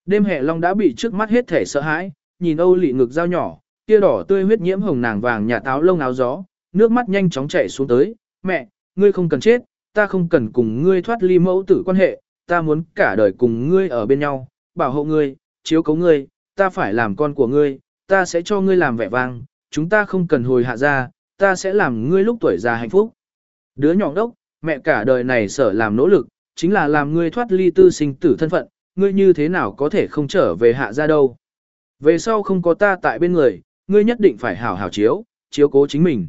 Đêm hè long đã bị trước mắt hết thể sợ hãi, nhìn Âu Lị ngực dao nhỏ, kia đỏ tươi huyết nhiễm hồng nàng vàng nhà táo lông áo gió, nước mắt nhanh chóng chảy xuống tới, mẹ, ngươi không cần chết, ta không cần cùng ngươi thoát ly mẫu tử quan hệ, ta muốn cả đời cùng ngươi ở bên nhau, bảo hộ ngươi, chiếu cố ngươi, ta phải làm con của ngươi, ta sẽ cho ngươi làm vẻ vang, chúng ta không cần hồi hạ ra, ta sẽ làm ngươi lúc tuổi già hạnh phúc. Đứa nhỏ đốc, mẹ cả đời này sở làm nỗ lực, chính là làm ngươi thoát ly tư sinh tử thân phận, ngươi như thế nào có thể không trở về hạ ra đâu. Về sau không có ta tại bên người, ngươi nhất định phải hảo hảo chiếu, chiếu cố chính mình.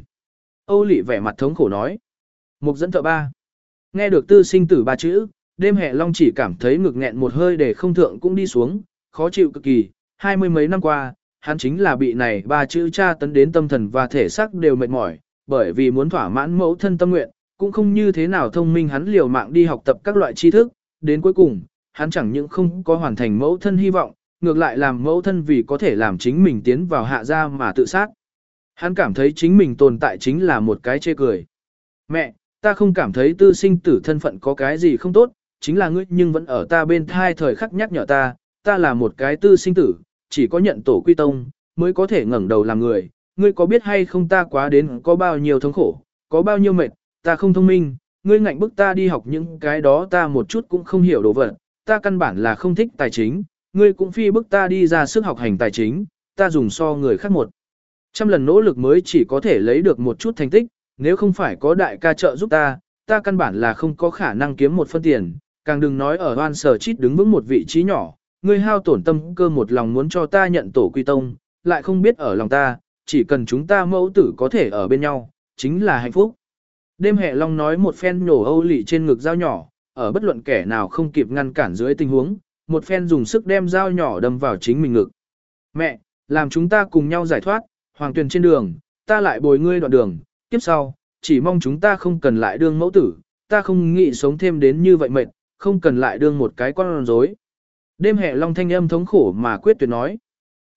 Âu Lị vẻ mặt thống khổ nói. Mục dẫn thợ ba. Nghe được tư sinh tử ba chữ, đêm hệ long chỉ cảm thấy ngực nghẹn một hơi để không thượng cũng đi xuống, khó chịu cực kỳ. Hai mươi mấy năm qua, hắn chính là bị này ba chữ cha tấn đến tâm thần và thể xác đều mệt mỏi, bởi vì muốn thỏa mãn mẫu thân tâm nguyện, cũng không như thế nào thông minh hắn liều mạng đi học tập các loại tri thức, đến cuối cùng, hắn chẳng những không có hoàn thành mẫu thân hy vọng, ngược lại làm mẫu thân vì có thể làm chính mình tiến vào hạ gia mà tự sát. Hắn cảm thấy chính mình tồn tại chính là một cái chê cười. Mẹ, ta không cảm thấy tư sinh tử thân phận có cái gì không tốt, chính là ngươi nhưng vẫn ở ta bên thai thời khắc nhắc nhở ta, ta là một cái tư sinh tử, chỉ có nhận tổ quy tông, mới có thể ngẩng đầu làm người. Ngươi có biết hay không ta quá đến có bao nhiêu thống khổ, có bao nhiêu mệt, ta không thông minh, ngươi ngạnh bức ta đi học những cái đó ta một chút cũng không hiểu đồ vật, ta căn bản là không thích tài chính, ngươi cũng phi bức ta đi ra sức học hành tài chính, ta dùng so người khác một. Trăm lần nỗ lực mới chỉ có thể lấy được một chút thành tích, nếu không phải có đại ca trợ giúp ta, ta căn bản là không có khả năng kiếm một phân tiền, càng đừng nói ở oan sở chít đứng vững một vị trí nhỏ, ngươi hao tổn tâm cơ một lòng muốn cho ta nhận tổ quy tông, lại không biết ở lòng ta, chỉ cần chúng ta mẫu tử có thể ở bên nhau, chính là hạnh phúc. Đêm hệ long nói một phen nhổ âu lị trên ngực dao nhỏ, ở bất luận kẻ nào không kịp ngăn cản dưới tình huống, một phen dùng sức đem dao nhỏ đâm vào chính mình ngực. Mẹ, làm chúng ta cùng nhau giải thoát, hoàng tuyền trên đường, ta lại bồi ngươi đoạn đường, tiếp sau, chỉ mong chúng ta không cần lại đương mẫu tử, ta không nghĩ sống thêm đến như vậy mệt, không cần lại đương một cái con rối. Đêm hệ long thanh âm thống khổ mà quyết tuyệt nói.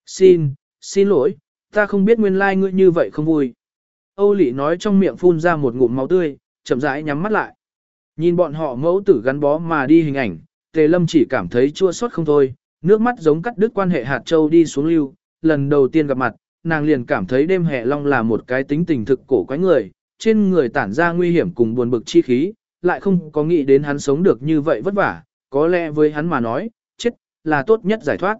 Xin, xin lỗi, ta không biết nguyên lai like ngươi như vậy không vui. Âu Lị nói trong miệng phun ra một ngụm máu tươi, chậm rãi nhắm mắt lại. Nhìn bọn họ mẫu tử gắn bó mà đi hình ảnh, Tề Lâm chỉ cảm thấy chua xót không thôi, nước mắt giống cắt đứt quan hệ hạt châu đi xuống lưu, lần đầu tiên gặp mặt, nàng liền cảm thấy đêm hè long là một cái tính tình thực cổ quái người, trên người tản ra nguy hiểm cùng buồn bực chi khí, lại không có nghĩ đến hắn sống được như vậy vất vả, có lẽ với hắn mà nói, là tốt nhất giải thoát.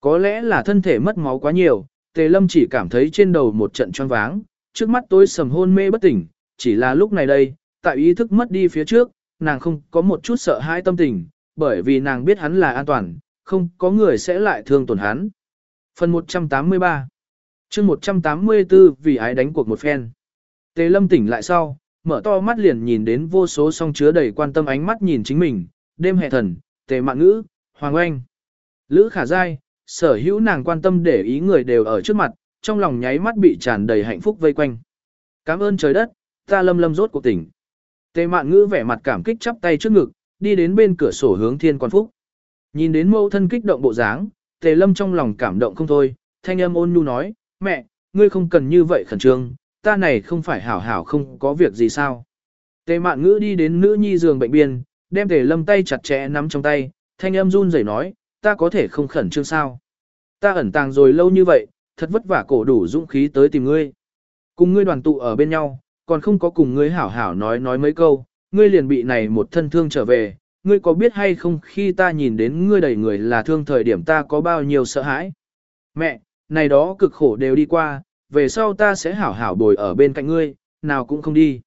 Có lẽ là thân thể mất máu quá nhiều, Tề Lâm chỉ cảm thấy trên đầu một trận choáng váng, trước mắt tôi sầm hôn mê bất tỉnh, chỉ là lúc này đây, tại ý thức mất đi phía trước, nàng không có một chút sợ hãi tâm tình, bởi vì nàng biết hắn là an toàn, không có người sẽ lại thương tổn hắn. Phần 183 chương 184 vì ái đánh cuộc một phen. Tề lâm tỉnh lại sau, mở to mắt liền nhìn đến vô số song chứa đầy quan tâm ánh mắt nhìn chính mình, đêm hệ thần, tề Mạn ngữ, hoàng oanh. Lữ khả dai, sở hữu nàng quan tâm để ý người đều ở trước mặt, trong lòng nháy mắt bị tràn đầy hạnh phúc vây quanh. Cảm ơn trời đất, ta lâm lâm rốt cuộc tỉnh. Tề mạn ngữ vẻ mặt cảm kích chắp tay trước ngực, đi đến bên cửa sổ hướng thiên quan phúc. Nhìn đến mẫu thân kích động bộ dáng, tề lâm trong lòng cảm động không thôi, thanh âm ôn nhu nói, mẹ, ngươi không cần như vậy khẩn trương, ta này không phải hảo hảo không có việc gì sao. Tề mạn ngữ đi đến nữ nhi giường bệnh biên, đem tề lâm tay chặt chẽ nắm trong tay, thanh âm run rẩy nói, ta có thể không khẩn trương sao. Ta ẩn tàng rồi lâu như vậy, thật vất vả cổ đủ dũng khí tới tìm ngươi. Cùng ngươi đoàn tụ ở bên nhau, còn không có cùng ngươi hảo hảo nói nói mấy câu, ngươi liền bị này một thân thương trở về, ngươi có biết hay không khi ta nhìn đến ngươi đầy người là thương thời điểm ta có bao nhiêu sợ hãi. Mẹ, này đó cực khổ đều đi qua, về sau ta sẽ hảo hảo bồi ở bên cạnh ngươi, nào cũng không đi.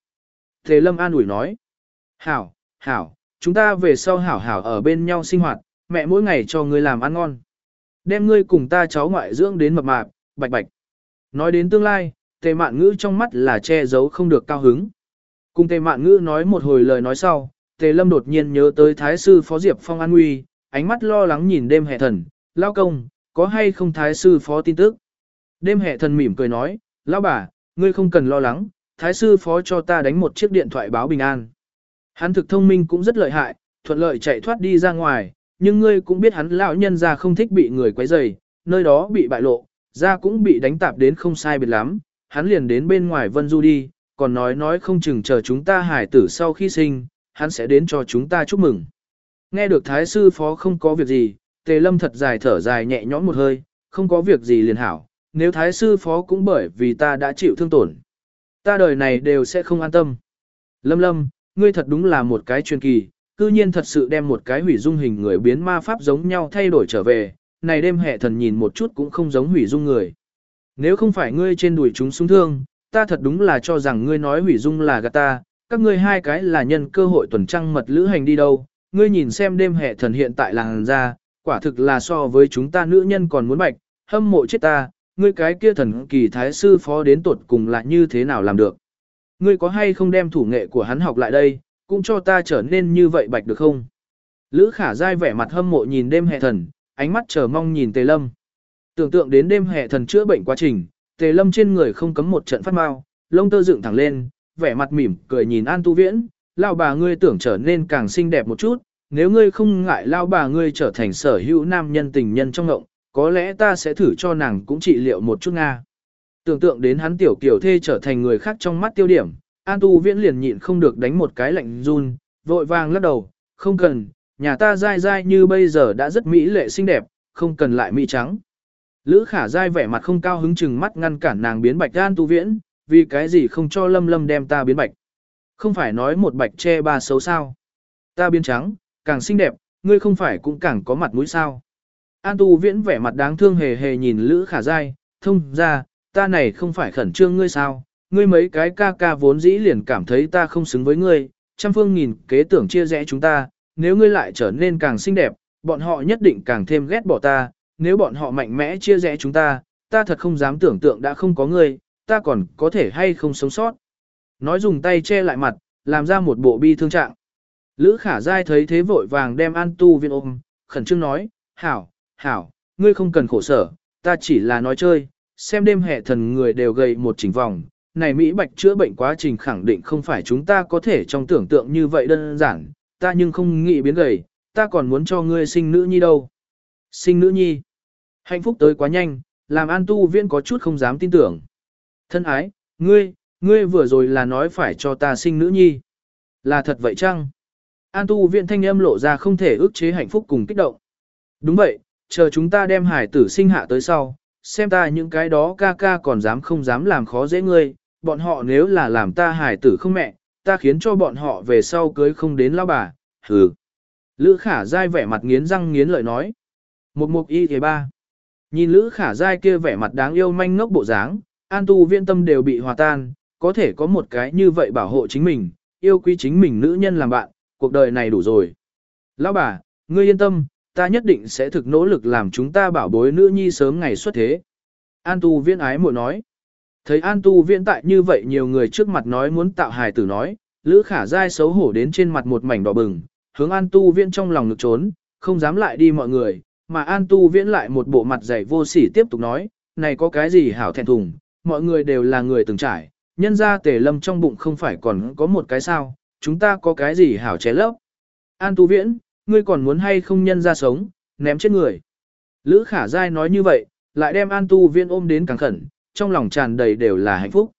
Thế Lâm an ủi nói, hảo, hảo, chúng ta về sau hảo hảo ở bên nhau sinh hoạt, mẹ mỗi ngày cho ngươi làm ăn ngon. Đem ngươi cùng ta cháu ngoại dưỡng đến mập mạp, bạch bạch. Nói đến tương lai, tề mạn ngữ trong mắt là che giấu không được cao hứng. Cùng tề mạn ngữ nói một hồi lời nói sau, tề lâm đột nhiên nhớ tới thái sư phó diệp phong an nguy, ánh mắt lo lắng nhìn đêm hệ thần, lao công, có hay không thái sư phó tin tức. Đêm hệ thần mỉm cười nói, lão bà, ngươi không cần lo lắng, thái sư phó cho ta đánh một chiếc điện thoại báo bình an. Hắn thực thông minh cũng rất lợi hại, thuận lợi chạy thoát đi ra ngoài, nhưng ngươi cũng biết hắn lão nhân ra không thích bị người quấy rầy, nơi đó bị bại lộ, ra cũng bị đánh tạp đến không sai biệt lắm, hắn liền đến bên ngoài Vân Du đi, còn nói nói không chừng chờ chúng ta hải tử sau khi sinh, hắn sẽ đến cho chúng ta chúc mừng. Nghe được thái sư phó không có việc gì, tề lâm thật dài thở dài nhẹ nhõm một hơi, không có việc gì liền hảo, nếu thái sư phó cũng bởi vì ta đã chịu thương tổn. Ta đời này đều sẽ không an tâm. Lâm lâm, ngươi thật đúng là một cái truyền kỳ, cư nhiên thật sự đem một cái hủy dung hình người biến ma pháp giống nhau thay đổi trở về, này đêm hệ thần nhìn một chút cũng không giống hủy dung người. Nếu không phải ngươi trên đuổi chúng súng thương, ta thật đúng là cho rằng ngươi nói hủy dung là gạt ta, các ngươi hai cái là nhân cơ hội tuần trăng mật lữ hành đi đâu, ngươi nhìn xem đêm hệ thần hiện tại làng ra, quả thực là so với chúng ta nữ nhân còn muốn bạch, hâm mộ chết ta, ngươi cái kia thần kỳ thái sư phó đến tuột cùng là như thế nào làm được. Ngươi có hay không đem thủ nghệ của hắn học lại đây, cũng cho ta trở nên như vậy bạch được không? Lữ khả dai vẻ mặt hâm mộ nhìn đêm hệ thần, ánh mắt chờ mong nhìn tề lâm. Tưởng tượng đến đêm hệ thần chữa bệnh quá trình, tề lâm trên người không cấm một trận phát mau, lông tơ dựng thẳng lên, vẻ mặt mỉm cười nhìn an tu viễn, lao bà ngươi tưởng trở nên càng xinh đẹp một chút, nếu ngươi không ngại lao bà ngươi trở thành sở hữu nam nhân tình nhân trong ngộng, có lẽ ta sẽ thử cho nàng cũng trị liệu một chút Nga. Tưởng tượng đến hắn tiểu kiểu thê trở thành người khác trong mắt tiêu điểm, An Tu Viễn liền nhịn không được đánh một cái lạnh run, vội vàng lắc đầu, không cần, nhà ta dai dai như bây giờ đã rất mỹ lệ xinh đẹp, không cần lại mỹ trắng. Lữ khả dai vẻ mặt không cao hứng chừng mắt ngăn cản nàng biến bạch An Tu Viễn, vì cái gì không cho lâm lâm đem ta biến bạch. Không phải nói một bạch che ba xấu sao. Ta biến trắng, càng xinh đẹp, ngươi không phải cũng càng có mặt mũi sao. An Tu Viễn vẻ mặt đáng thương hề hề nhìn Lữ khả dai, thông ra, ta này không phải khẩn trương ngươi sao, ngươi mấy cái ca ca vốn dĩ liền cảm thấy ta không xứng với ngươi, trăm phương nghìn kế tưởng chia rẽ chúng ta, nếu ngươi lại trở nên càng xinh đẹp, bọn họ nhất định càng thêm ghét bỏ ta, nếu bọn họ mạnh mẽ chia rẽ chúng ta, ta thật không dám tưởng tượng đã không có ngươi, ta còn có thể hay không sống sót. Nói dùng tay che lại mặt, làm ra một bộ bi thương trạng. Lữ khả dai thấy thế vội vàng đem An Tu viên ôm, khẩn trương nói, hảo, hảo, ngươi không cần khổ sở, ta chỉ là nói chơi, xem đêm hệ thần người đều gầy một chỉnh vòng, này Mỹ Bạch chữa bệnh quá trình khẳng định không phải chúng ta có thể trong tưởng tượng như vậy đơn giản, ta nhưng không nghĩ biến gầy, ta còn muốn cho ngươi sinh nữ nhi đâu. Sinh nữ nhi. Hạnh phúc tới quá nhanh, làm An Tu Viễn có chút không dám tin tưởng. Thân ái, ngươi, ngươi vừa rồi là nói phải cho ta sinh nữ nhi. Là thật vậy chăng? An Tu Viễn thanh âm lộ ra không thể ức chế hạnh phúc cùng kích động. Đúng vậy, chờ chúng ta đem hải tử sinh hạ tới sau, xem ta những cái đó ca ca còn dám không dám làm khó dễ ngươi, bọn họ nếu là làm ta hài tử không mẹ, ta khiến cho bọn họ về sau cưới không đến lão bà, hừ. Lữ khả dai vẻ mặt nghiến răng nghiến lợi nói. Một mục y thế ba. Nhìn lữ khả dai kia vẻ mặt đáng yêu manh ngốc bộ dáng, an tu viên tâm đều bị hòa tan, có thể có một cái như vậy bảo hộ chính mình, yêu quý chính mình nữ nhân làm bạn, cuộc đời này đủ rồi. Lão bà, ngươi yên tâm, ta nhất định sẽ thực nỗ lực làm chúng ta bảo bối nữ nhi sớm ngày xuất thế. An tu viên ái muội nói. Thấy An Tu Viễn tại như vậy nhiều người trước mặt nói muốn tạo hài tử nói, Lữ Khả Giai xấu hổ đến trên mặt một mảnh đỏ bừng, hướng An Tu Viễn trong lòng ngực trốn, không dám lại đi mọi người, mà An Tu Viễn lại một bộ mặt dày vô sỉ tiếp tục nói, này có cái gì hảo thẹn thùng, mọi người đều là người từng trải, nhân ra tề lâm trong bụng không phải còn có một cái sao, chúng ta có cái gì hảo ché lấp. An Tu Viễn, ngươi còn muốn hay không nhân ra sống, ném chết người. Lữ Khả Giai nói như vậy, lại đem An Tu Viễn ôm đến càng khẩn, trong lòng tràn đầy đều là hạnh phúc.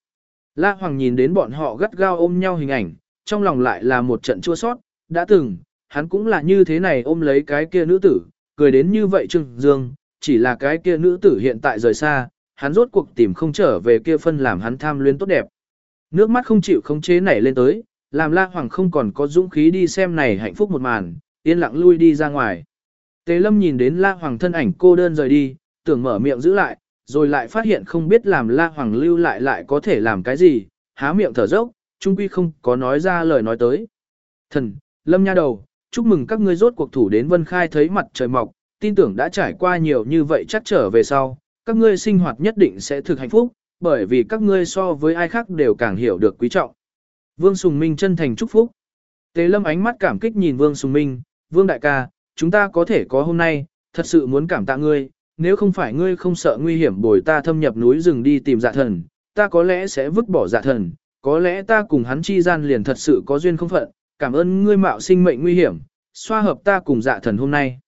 La Hoàng nhìn đến bọn họ gắt gao ôm nhau hình ảnh, trong lòng lại là một trận chua sót, đã từng, hắn cũng là như thế này ôm lấy cái kia nữ tử, cười đến như vậy trưng dương, chỉ là cái kia nữ tử hiện tại rời xa, hắn rốt cuộc tìm không trở về kia phân làm hắn tham luyến tốt đẹp. Nước mắt không chịu khống chế nảy lên tới, làm La Hoàng không còn có dũng khí đi xem này hạnh phúc một màn, yên lặng lui đi ra ngoài. Tề Lâm nhìn đến La Hoàng thân ảnh cô đơn rời đi, tưởng mở miệng giữ lại, rồi lại phát hiện không biết làm La Hoàng lưu lại lại có thể làm cái gì, há miệng thở dốc, trung quy không có nói ra lời nói tới. Thần, Lâm nha đầu, chúc mừng các ngươi rốt cuộc thủ đến Vân Khai thấy mặt trời mọc, tin tưởng đã trải qua nhiều như vậy chắc trở về sau, các ngươi sinh hoạt nhất định sẽ thực hạnh phúc, bởi vì các ngươi so với ai khác đều càng hiểu được quý trọng. Vương Sùng Minh chân thành chúc phúc. Tề Lâm ánh mắt cảm kích nhìn Vương Sùng Minh, Vương Đại ca, chúng ta có thể có hôm nay, thật sự muốn cảm tạ ngươi, nếu không phải ngươi không sợ nguy hiểm bồi ta thâm nhập núi rừng đi tìm dạ thần, ta có lẽ sẽ vứt bỏ dạ thần, có lẽ ta cùng hắn chi gian liền thật sự có duyên không phận, cảm ơn ngươi mạo sinh mệnh nguy hiểm, xoa hợp ta cùng dạ thần hôm nay.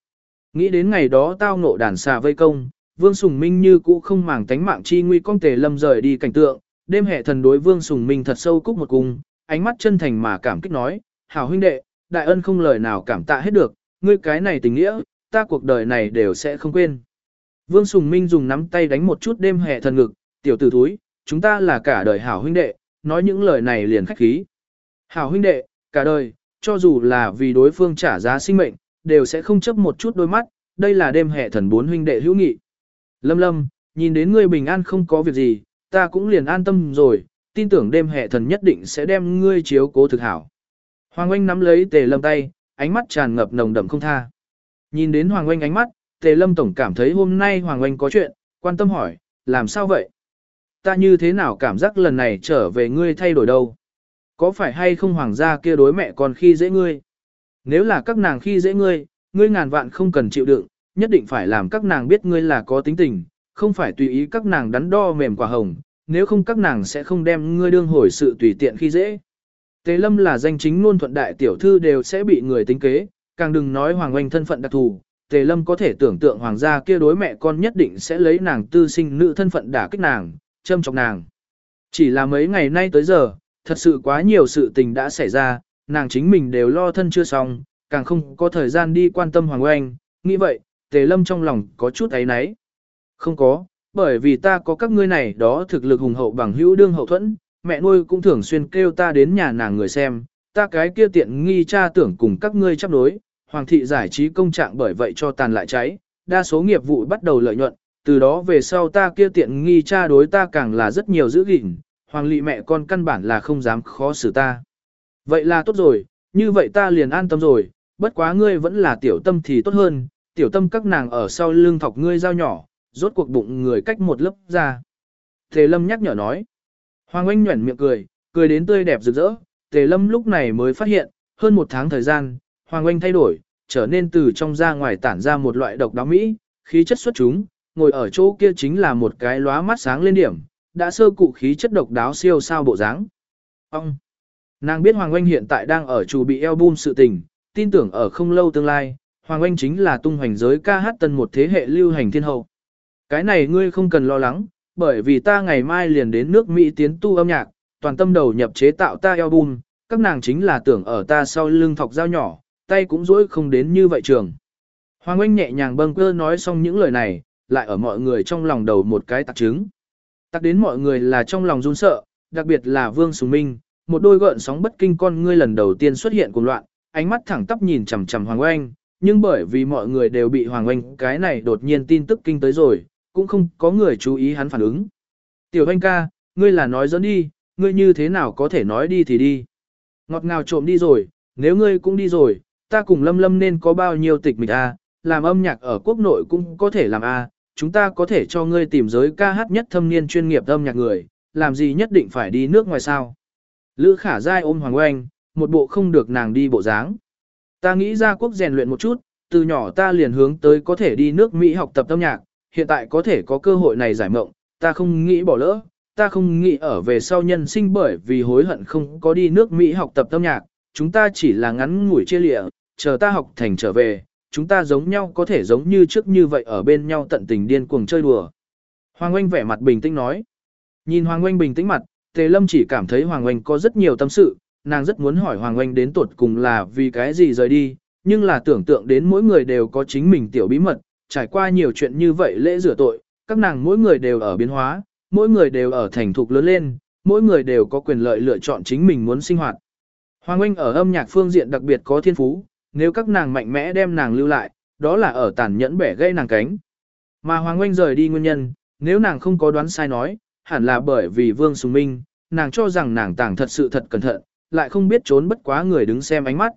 Nghĩ đến ngày đó tao ngộ đàn xà vây công, Vương Sùng Minh như cũ không màng tánh mạng chi nguy con tề lâm rời đi cảnh tượng, đêm hệ thần đối Vương Sùng Minh thật sâu cúc một cung, ánh mắt chân thành mà cảm kích nói, hảo huynh đệ, đại ân không lời nào cảm tạ hết được, ngươi cái này tình nghĩa, ta cuộc đời này đều sẽ không quên. Vương Sùng Minh dùng nắm tay đánh một chút đêm hệ thần ngực, tiểu tử thúi, chúng ta là cả đời hảo huynh đệ, nói những lời này liền khách khí. Hảo huynh đệ, cả đời, cho dù là vì đối phương trả giá sinh mệnh, đều sẽ không chấp một chút đôi mắt, đây là đêm hệ thần bốn huynh đệ hữu nghị. Lâm lâm, nhìn đến ngươi bình an không có việc gì, ta cũng liền an tâm rồi, tin tưởng đêm hệ thần nhất định sẽ đem ngươi chiếu cố thực hảo. Hoàng Oanh nắm lấy tề lâm tay, ánh mắt tràn ngập nồng đậm không tha. Nhìn đến Hoàng Oanh ánh mắt, tề lâm tổng cảm thấy hôm nay Hoàng Oanh có chuyện, quan tâm hỏi, làm sao vậy? Ta như thế nào cảm giác lần này trở về ngươi thay đổi đâu? Có phải hay không hoàng gia kia đối mẹ còn khi dễ ngươi? Nếu là các nàng khi dễ ngươi, ngươi ngàn vạn không cần chịu đựng, nhất định phải làm các nàng biết ngươi là có tính tình, không phải tùy ý các nàng đắn đo mềm quả hồng, nếu không các nàng sẽ không đem ngươi đương hồi sự tùy tiện khi dễ. Tế Lâm là danh chính luôn thuận đại tiểu thư đều sẽ bị người tính kế, càng đừng nói Hoàng Oanh thân phận đặc thù. Tề Lâm có thể tưởng tượng hoàng gia kia đối mẹ con nhất định sẽ lấy nàng tư sinh nữ thân phận đả kích nàng, châm chọc nàng. Chỉ là mấy ngày nay tới giờ, thật sự quá nhiều sự tình đã xảy ra, nàng chính mình đều lo thân chưa xong, càng không có thời gian đi quan tâm Hoàng Oanh, nghĩ vậy, Tề Lâm trong lòng có chút ấy náy. Không có, bởi vì ta có các ngươi này đó thực lực hùng hậu bằng hữu đương hậu thuẫn, mẹ nuôi cũng thường xuyên kêu ta đến nhà nàng người xem, ta cái kia tiện nghi cha tưởng cùng các ngươi chấp đối, hoàng thị giải trí công trạng bởi vậy cho tàn lại cháy, đa số nghiệp vụ bắt đầu lợi nhuận, từ đó về sau ta kia tiện nghi cha đối ta càng là rất nhiều giữ gìn, hoàng lị mẹ con căn bản là không dám khó xử ta. Vậy là tốt rồi, như vậy ta liền an tâm rồi, bất quá ngươi vẫn là tiểu tâm thì tốt hơn, tiểu tâm các nàng ở sau lưng thọc ngươi dao nhỏ, rốt cuộc bụng người cách một lớp ra. Tề Lâm nhắc nhở nói. Hoàng Anh nhuẩn miệng cười, cười đến tươi đẹp rực rỡ. Tề Lâm lúc này mới phát hiện, hơn một tháng thời gian, Hoàng Anh thay đổi, trở nên từ trong ra ngoài tản ra một loại độc đáo mỹ, khí chất xuất chúng, ngồi ở chỗ kia chính là một cái lóa mắt sáng lên điểm, đã sơ cụ khí chất độc đáo siêu sao bộ dáng. Ông! Nàng biết Hoàng Anh hiện tại đang ở chủ bị album sự tình, tin tưởng ở không lâu tương lai, Hoàng Anh chính là tung hoành giới ca hát tân một thế hệ lưu hành thiên hậu. Cái này ngươi không cần lo lắng, bởi vì ta ngày mai liền đến nước Mỹ tiến tu âm nhạc, toàn tâm đầu nhập chế tạo ta album, các nàng chính là tưởng ở ta sau lưng thọc dao nhỏ, tay cũng dỗi không đến như vậy trường. Hoàng Anh nhẹ nhàng bâng cơ nói xong những lời này, lại ở mọi người trong lòng đầu một cái tạc trứng. Tạc đến mọi người là trong lòng run sợ, đặc biệt là Vương Sùng Minh, một đôi gợn sóng bất kinh con ngươi lần đầu tiên xuất hiện cùng loạn, ánh mắt thẳng tắp nhìn chằm chằm Hoàng Anh, nhưng bởi vì mọi người đều bị Hoàng Anh cái này đột nhiên tin tức kinh tới rồi, cũng không có người chú ý hắn phản ứng. Tiểu Anh ca, ngươi là nói dẫn đi, ngươi như thế nào có thể nói đi thì đi. Ngọt ngào trộm đi rồi, nếu ngươi cũng đi rồi, ta cùng lâm lâm nên có bao nhiêu tịch mịch a, à, làm âm nhạc ở quốc nội cũng có thể làm a, à, chúng ta có thể cho ngươi tìm giới ca hát nhất thâm niên chuyên nghiệp âm nhạc người, làm gì nhất định phải đi nước ngoài sao. Lữ khả dai ôm Hoàng Oanh, một bộ không được nàng đi bộ dáng. Ta nghĩ ra quốc rèn luyện một chút, từ nhỏ ta liền hướng tới có thể đi nước Mỹ học tập âm nhạc, hiện tại có thể có cơ hội này giải mộng, ta không nghĩ bỏ lỡ, ta không nghĩ ở về sau nhân sinh bởi vì hối hận không có đi nước Mỹ học tập âm nhạc, chúng ta chỉ là ngắn ngủi chia lịa, chờ ta học thành trở về, chúng ta giống nhau có thể giống như trước như vậy ở bên nhau tận tình điên cuồng chơi đùa. Hoàng Oanh vẻ mặt bình tĩnh nói. Nhìn Hoàng Oanh bình tĩnh mặt, Tề Lâm chỉ cảm thấy Hoàng Oanh có rất nhiều tâm sự, nàng rất muốn hỏi Hoàng Oanh đến tuột cùng là vì cái gì rời đi, nhưng là tưởng tượng đến mỗi người đều có chính mình tiểu bí mật, trải qua nhiều chuyện như vậy lễ rửa tội, các nàng mỗi người đều ở biến hóa, mỗi người đều ở thành thục lớn lên, mỗi người đều có quyền lợi lựa chọn chính mình muốn sinh hoạt. Hoàng Anh ở âm nhạc phương diện đặc biệt có thiên phú, nếu các nàng mạnh mẽ đem nàng lưu lại, đó là ở tàn nhẫn bẻ gây nàng cánh. Mà Hoàng Oanh rời đi nguyên nhân, nếu nàng không có đoán sai nói, hẳn là bởi vì Vương Sùng Minh, nàng cho rằng nàng tàng thật sự thật cẩn thận, lại không biết trốn bất quá người đứng xem ánh mắt.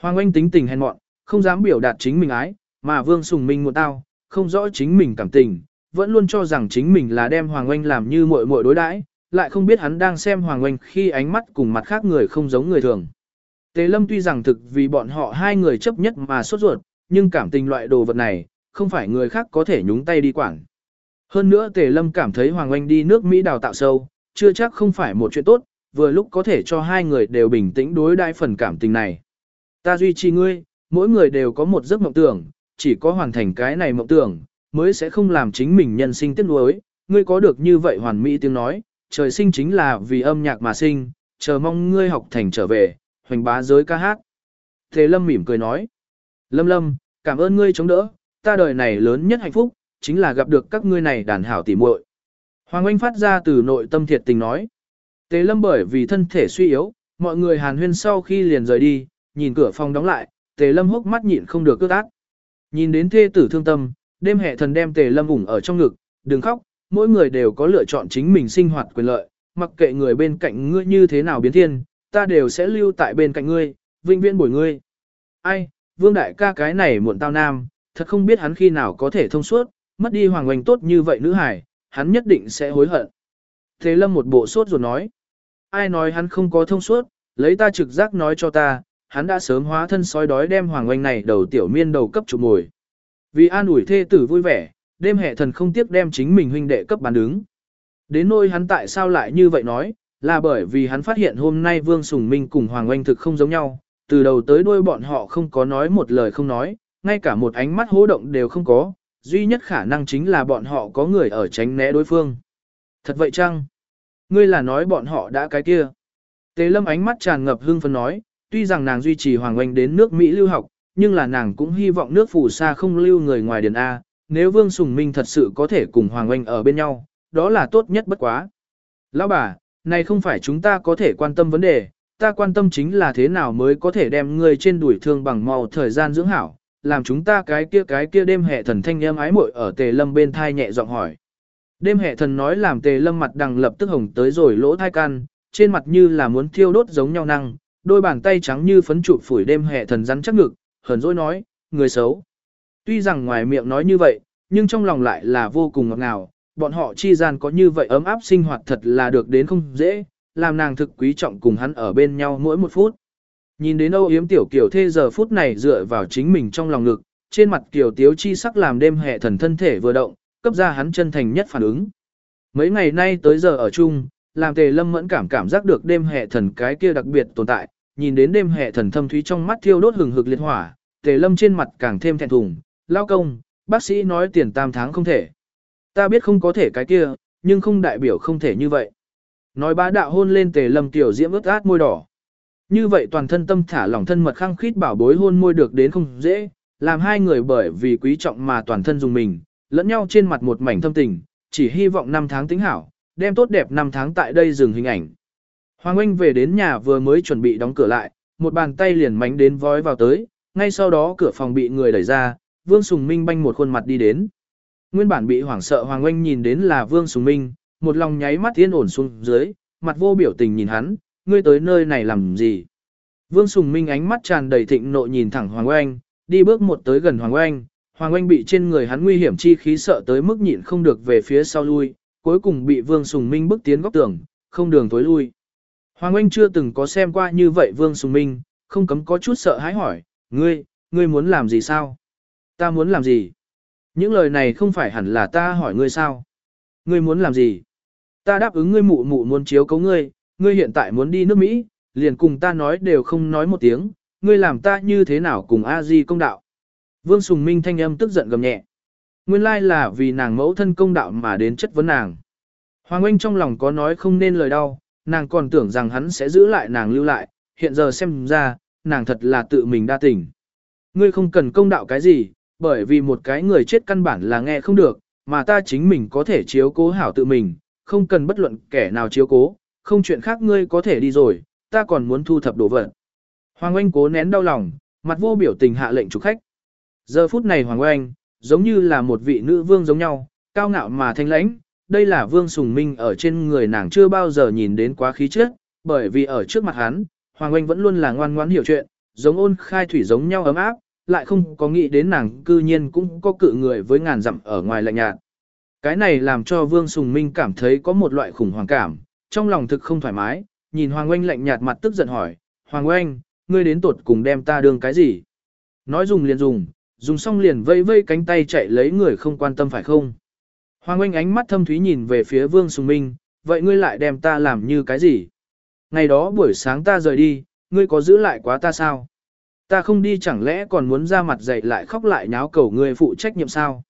Hoàng Oanh tính tình hèn mọn, không dám biểu đạt chính mình ái, mà Vương Sùng Minh một tao, không rõ chính mình cảm tình, vẫn luôn cho rằng chính mình là đem Hoàng Oanh làm như muội muội đối đãi, lại không biết hắn đang xem Hoàng Oanh khi ánh mắt cùng mặt khác người không giống người thường. Tề Lâm tuy rằng thực vì bọn họ hai người chấp nhất mà sốt ruột, nhưng cảm tình loại đồ vật này, không phải người khác có thể nhúng tay đi quản. Hơn nữa Tề Lâm cảm thấy Hoàng Anh đi nước Mỹ đào tạo sâu, chưa chắc không phải một chuyện tốt, vừa lúc có thể cho hai người đều bình tĩnh đối đãi phần cảm tình này. Ta duy trì ngươi, mỗi người đều có một giấc mộng tưởng, chỉ có hoàn thành cái này mộng tưởng, mới sẽ không làm chính mình nhân sinh tiếc nuối. Ngươi có được như vậy hoàn mỹ tiếng nói, trời sinh chính là vì âm nhạc mà sinh, chờ mong ngươi học thành trở về, hoành bá giới ca hát. Thế Lâm mỉm cười nói, Lâm Lâm, cảm ơn ngươi chống đỡ, ta đời này lớn nhất hạnh phúc, chính là gặp được các ngươi này đàn hảo tỉ muội. Hoàng Anh phát ra từ nội tâm thiệt tình nói, Tế Lâm bởi vì thân thể suy yếu, mọi người hàn huyên sau khi liền rời đi, nhìn cửa phòng đóng lại, Tề Lâm hốc mắt nhịn không được cước ác. Nhìn đến thê tử thương tâm, đêm hệ thần đem Tề Lâm ủng ở trong ngực, đừng khóc, mỗi người đều có lựa chọn chính mình sinh hoạt quyền lợi, mặc kệ người bên cạnh ngươi như thế nào biến thiên, ta đều sẽ lưu tại bên cạnh ngươi, vinh viễn bồi ngươi. Ai, vương đại ca cái này muộn tao nam, thật không biết hắn khi nào có thể thông suốt, mất đi hoàng oanh tốt như vậy nữ hải, hắn nhất định sẽ hối hận. Thế lâm một bộ sốt rồi nói, ai nói hắn không có thông suốt, lấy ta trực giác nói cho ta, hắn đã sớm hóa thân sói đói đem hoàng oanh này đầu tiểu miên đầu cấp chụp mồi. Vì an ủi thê tử vui vẻ, đêm hệ thần không tiếc đem chính mình huynh đệ cấp bán đứng. Đến nôi hắn tại sao lại như vậy nói, là bởi vì hắn phát hiện hôm nay Vương Sùng Minh cùng Hoàng Oanh thực không giống nhau, từ đầu tới đuôi bọn họ không có nói một lời không nói, ngay cả một ánh mắt hố động đều không có, duy nhất khả năng chính là bọn họ có người ở tránh né đối phương. Thật vậy chăng? Ngươi là nói bọn họ đã cái kia. Tế lâm ánh mắt tràn ngập hương phấn nói, tuy rằng nàng duy trì Hoàng Oanh đến nước Mỹ lưu học, nhưng là nàng cũng hy vọng nước phù sa không lưu người ngoài điền A, nếu Vương Sùng Minh thật sự có thể cùng Hoàng Oanh ở bên nhau, đó là tốt nhất bất quá. Lão bà, này không phải chúng ta có thể quan tâm vấn đề, ta quan tâm chính là thế nào mới có thể đem ngươi trên đuổi thương bằng màu thời gian dưỡng hảo, làm chúng ta cái kia cái kia đêm hệ thần thanh em ái muội ở tề lâm bên thai nhẹ giọng hỏi. Đêm hệ thần nói làm tề lâm mặt đằng lập tức hồng tới rồi lỗ thai can, trên mặt như là muốn thiêu đốt giống nhau năng, đôi bàn tay trắng như phấn trụ phủi đêm hệ thần rắn chắc ngực, hờn dỗi nói, người xấu. Tuy rằng ngoài miệng nói như vậy, nhưng trong lòng lại là vô cùng ngọt ngào, bọn họ chi gian có như vậy ấm áp sinh hoạt thật là được đến không dễ, làm nàng thực quý trọng cùng hắn ở bên nhau mỗi một phút. Nhìn đến âu yếm tiểu kiểu thê giờ phút này dựa vào chính mình trong lòng ngực, trên mặt kiểu tiếu chi sắc làm đêm hệ thần thân thể vừa động, cấp ra hắn chân thành nhất phản ứng. Mấy ngày nay tới giờ ở chung, làm tề lâm mẫn cảm cảm giác được đêm hệ thần cái kia đặc biệt tồn tại, nhìn đến đêm hệ thần thâm thúy trong mắt thiêu đốt hừng hực liệt hỏa, tề lâm trên mặt càng thêm thẹn thùng, lao công, bác sĩ nói tiền tam tháng không thể. Ta biết không có thể cái kia, nhưng không đại biểu không thể như vậy. Nói bá đạo hôn lên tề lâm tiểu diễm ướt át môi đỏ. Như vậy toàn thân tâm thả lỏng thân mật khăng khít bảo bối hôn môi được đến không dễ, làm hai người bởi vì quý trọng mà toàn thân dùng mình, lẫn nhau trên mặt một mảnh thâm tình, chỉ hy vọng năm tháng tính hảo, đem tốt đẹp năm tháng tại đây dừng hình ảnh. Hoàng Anh về đến nhà vừa mới chuẩn bị đóng cửa lại, một bàn tay liền mánh đến vói vào tới, ngay sau đó cửa phòng bị người đẩy ra, Vương Sùng Minh banh một khuôn mặt đi đến. Nguyên bản bị hoảng sợ Hoàng Oanh nhìn đến là Vương Sùng Minh, một lòng nháy mắt yên ổn xuống dưới, mặt vô biểu tình nhìn hắn, ngươi tới nơi này làm gì? Vương Sùng Minh ánh mắt tràn đầy thịnh nộ nhìn thẳng Hoàng Oanh, đi bước một tới gần Hoàng Oanh. Hoàng Oanh bị trên người hắn nguy hiểm chi khí sợ tới mức nhịn không được về phía sau lui, cuối cùng bị Vương Sùng Minh bước tiến góc tường, không đường tối lui. Hoàng Oanh chưa từng có xem qua như vậy Vương Sùng Minh, không cấm có chút sợ hãi hỏi, ngươi, ngươi muốn làm gì sao? Ta muốn làm gì? Những lời này không phải hẳn là ta hỏi ngươi sao? Ngươi muốn làm gì? Ta đáp ứng ngươi mụ mụ muốn chiếu cấu ngươi, ngươi hiện tại muốn đi nước Mỹ, liền cùng ta nói đều không nói một tiếng, ngươi làm ta như thế nào cùng a di công đạo. Vương Sùng Minh thanh âm tức giận gầm nhẹ. Nguyên lai là vì nàng mẫu thân công đạo mà đến chất vấn nàng. Hoàng Anh trong lòng có nói không nên lời đau, nàng còn tưởng rằng hắn sẽ giữ lại nàng lưu lại, hiện giờ xem ra, nàng thật là tự mình đa tình. Ngươi không cần công đạo cái gì, bởi vì một cái người chết căn bản là nghe không được, mà ta chính mình có thể chiếu cố hảo tự mình, không cần bất luận kẻ nào chiếu cố, không chuyện khác ngươi có thể đi rồi, ta còn muốn thu thập đồ vật. Hoàng Oanh cố nén đau lòng, mặt vô biểu tình hạ lệnh chủ khách. Giờ phút này Hoàng Oanh, giống như là một vị nữ vương giống nhau, cao ngạo mà thanh lãnh, đây là vương sùng minh ở trên người nàng chưa bao giờ nhìn đến quá khí chất, bởi vì ở trước mặt hắn, Hoàng Oanh vẫn luôn là ngoan ngoãn hiểu chuyện, giống ôn khai thủy giống nhau ấm áp, lại không có nghĩ đến nàng cư nhiên cũng có cự người với ngàn dặm ở ngoài lạnh nhạt. Cái này làm cho Vương Sùng Minh cảm thấy có một loại khủng hoảng cảm, trong lòng thực không thoải mái, nhìn Hoàng Oanh lạnh nhạt mặt tức giận hỏi, Hoàng Oanh, ngươi đến tột cùng đem ta đương cái gì? Nói dùng liền dùng, dùng xong liền vây vây cánh tay chạy lấy người không quan tâm phải không? Hoàng Oanh ánh mắt thâm thúy nhìn về phía Vương Sùng Minh, vậy ngươi lại đem ta làm như cái gì? Ngày đó buổi sáng ta rời đi, ngươi có giữ lại quá ta sao? Ta không đi chẳng lẽ còn muốn ra mặt dậy lại khóc lại nháo cầu ngươi phụ trách nhiệm sao?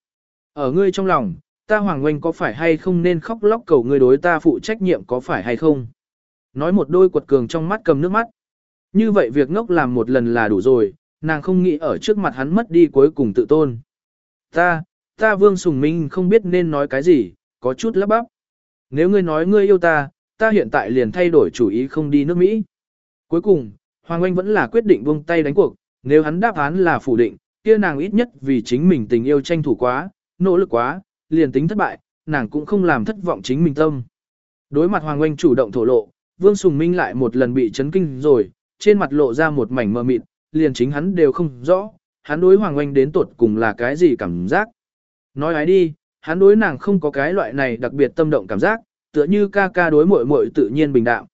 Ở ngươi trong lòng, ta Hoàng Oanh có phải hay không nên khóc lóc cầu ngươi đối ta phụ trách nhiệm có phải hay không? Nói một đôi quật cường trong mắt cầm nước mắt. Như vậy việc ngốc làm một lần là đủ rồi, nàng không nghĩ ở trước mặt hắn mất đi cuối cùng tự tôn. Ta, ta Vương Sùng Minh không biết nên nói cái gì, có chút lắp bắp. Nếu ngươi nói ngươi yêu ta, ta hiện tại liền thay đổi chủ ý không đi nước Mỹ. Cuối cùng, Hoàng Anh vẫn là quyết định buông tay đánh cuộc, nếu hắn đáp án là phủ định, kia nàng ít nhất vì chính mình tình yêu tranh thủ quá, nỗ lực quá, liền tính thất bại, nàng cũng không làm thất vọng chính mình tâm. Đối mặt Hoàng Anh chủ động thổ lộ, Vương Sùng Minh lại một lần bị chấn kinh rồi, trên mặt lộ ra một mảnh mờ mịt, liền chính hắn đều không rõ, hắn đối Hoàng Anh đến tột cùng là cái gì cảm giác. Nói ái đi, hắn đối nàng không có cái loại này đặc biệt tâm động cảm giác, tựa như ca ca đối muội muội tự nhiên bình đạm.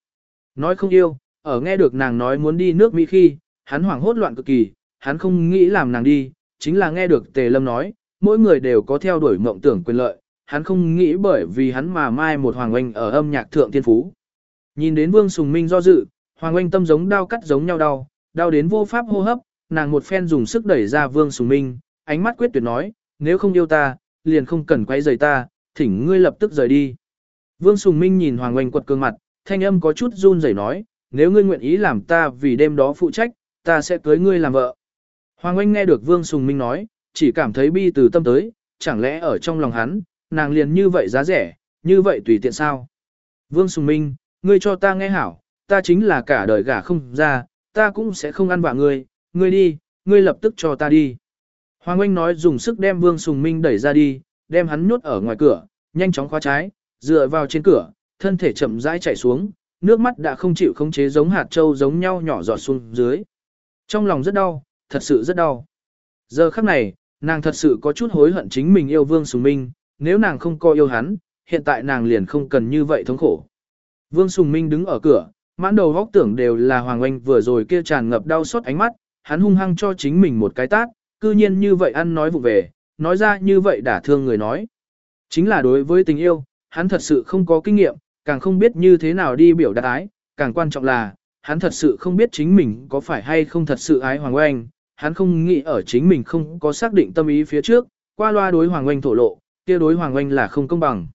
Nói không yêu, ở nghe được nàng nói muốn đi nước Mỹ khi, hắn hoảng hốt loạn cực kỳ, hắn không nghĩ làm nàng đi, chính là nghe được Tề Lâm nói, mỗi người đều có theo đuổi mộng tưởng quyền lợi, hắn không nghĩ bởi vì hắn mà mai một Hoàng Oanh ở âm nhạc thượng thiên phú. Nhìn đến Vương Sùng Minh do dự, Hoàng Oanh tâm giống đau cắt giống nhau đau, đau đến vô pháp hô hấp, nàng một phen dùng sức đẩy ra Vương Sùng Minh, ánh mắt quyết tuyệt nói, nếu không yêu ta, liền không cần quay rời ta, thỉnh ngươi lập tức rời đi. Vương Sùng Minh nhìn Hoàng Oanh quật cương mặt, thanh âm có chút run rẩy nói, nếu ngươi nguyện ý làm ta vì đêm đó phụ trách, ta sẽ cưới ngươi làm vợ. Hoàng Anh nghe được Vương Sùng Minh nói, chỉ cảm thấy bi từ tâm tới, chẳng lẽ ở trong lòng hắn, nàng liền như vậy giá rẻ, như vậy tùy tiện sao. Vương Sùng Minh, ngươi cho ta nghe hảo, ta chính là cả đời gả không ra, ta cũng sẽ không ăn vạ ngươi, ngươi đi, ngươi lập tức cho ta đi. Hoàng Anh nói dùng sức đem Vương Sùng Minh đẩy ra đi, đem hắn nhốt ở ngoài cửa, nhanh chóng khóa trái, dựa vào trên cửa, thân thể chậm rãi chạy xuống, nước mắt đã không chịu khống chế giống hạt trâu giống nhau nhỏ giọt xuống dưới. Trong lòng rất đau, thật sự rất đau. Giờ khắc này, nàng thật sự có chút hối hận chính mình yêu Vương Sùng Minh, nếu nàng không coi yêu hắn, hiện tại nàng liền không cần như vậy thống khổ. Vương Sùng Minh đứng ở cửa, mãn đầu góc tưởng đều là Hoàng Oanh vừa rồi kia tràn ngập đau xót ánh mắt, hắn hung hăng cho chính mình một cái tát, cư nhiên như vậy ăn nói vụ về, nói ra như vậy đả thương người nói. Chính là đối với tình yêu, hắn thật sự không có kinh nghiệm, càng không biết như thế nào đi biểu đạt ái, càng quan trọng là, hắn thật sự không biết chính mình có phải hay không thật sự ái Hoàng Oanh, hắn không nghĩ ở chính mình không có xác định tâm ý phía trước, qua loa đối Hoàng Oanh thổ lộ, kia đối Hoàng Oanh là không công bằng.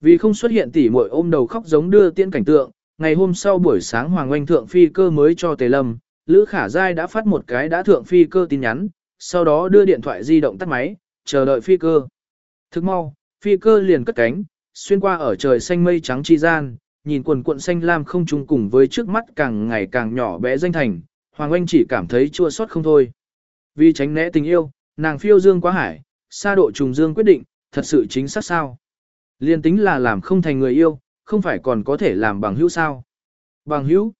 Vì không xuất hiện tỉ muội ôm đầu khóc giống đưa tiễn cảnh tượng, ngày hôm sau buổi sáng Hoàng Oanh thượng phi cơ mới cho Tề Lâm, Lữ Khả Giai đã phát một cái đã thượng phi cơ tin nhắn, sau đó đưa điện thoại di động tắt máy, chờ đợi phi cơ. Thức mau, phi cơ liền cất cánh, xuyên qua ở trời xanh mây trắng chi gian, nhìn quần cuộn xanh lam không trùng cùng với trước mắt càng ngày càng nhỏ bé danh thành, Hoàng Anh chỉ cảm thấy chua xót không thôi. Vì tránh né tình yêu, nàng phiêu dương quá hải, xa độ trùng dương quyết định, thật sự chính xác sao. Liên tính là làm không thành người yêu, không phải còn có thể làm bằng hữu sao. Bằng hữu,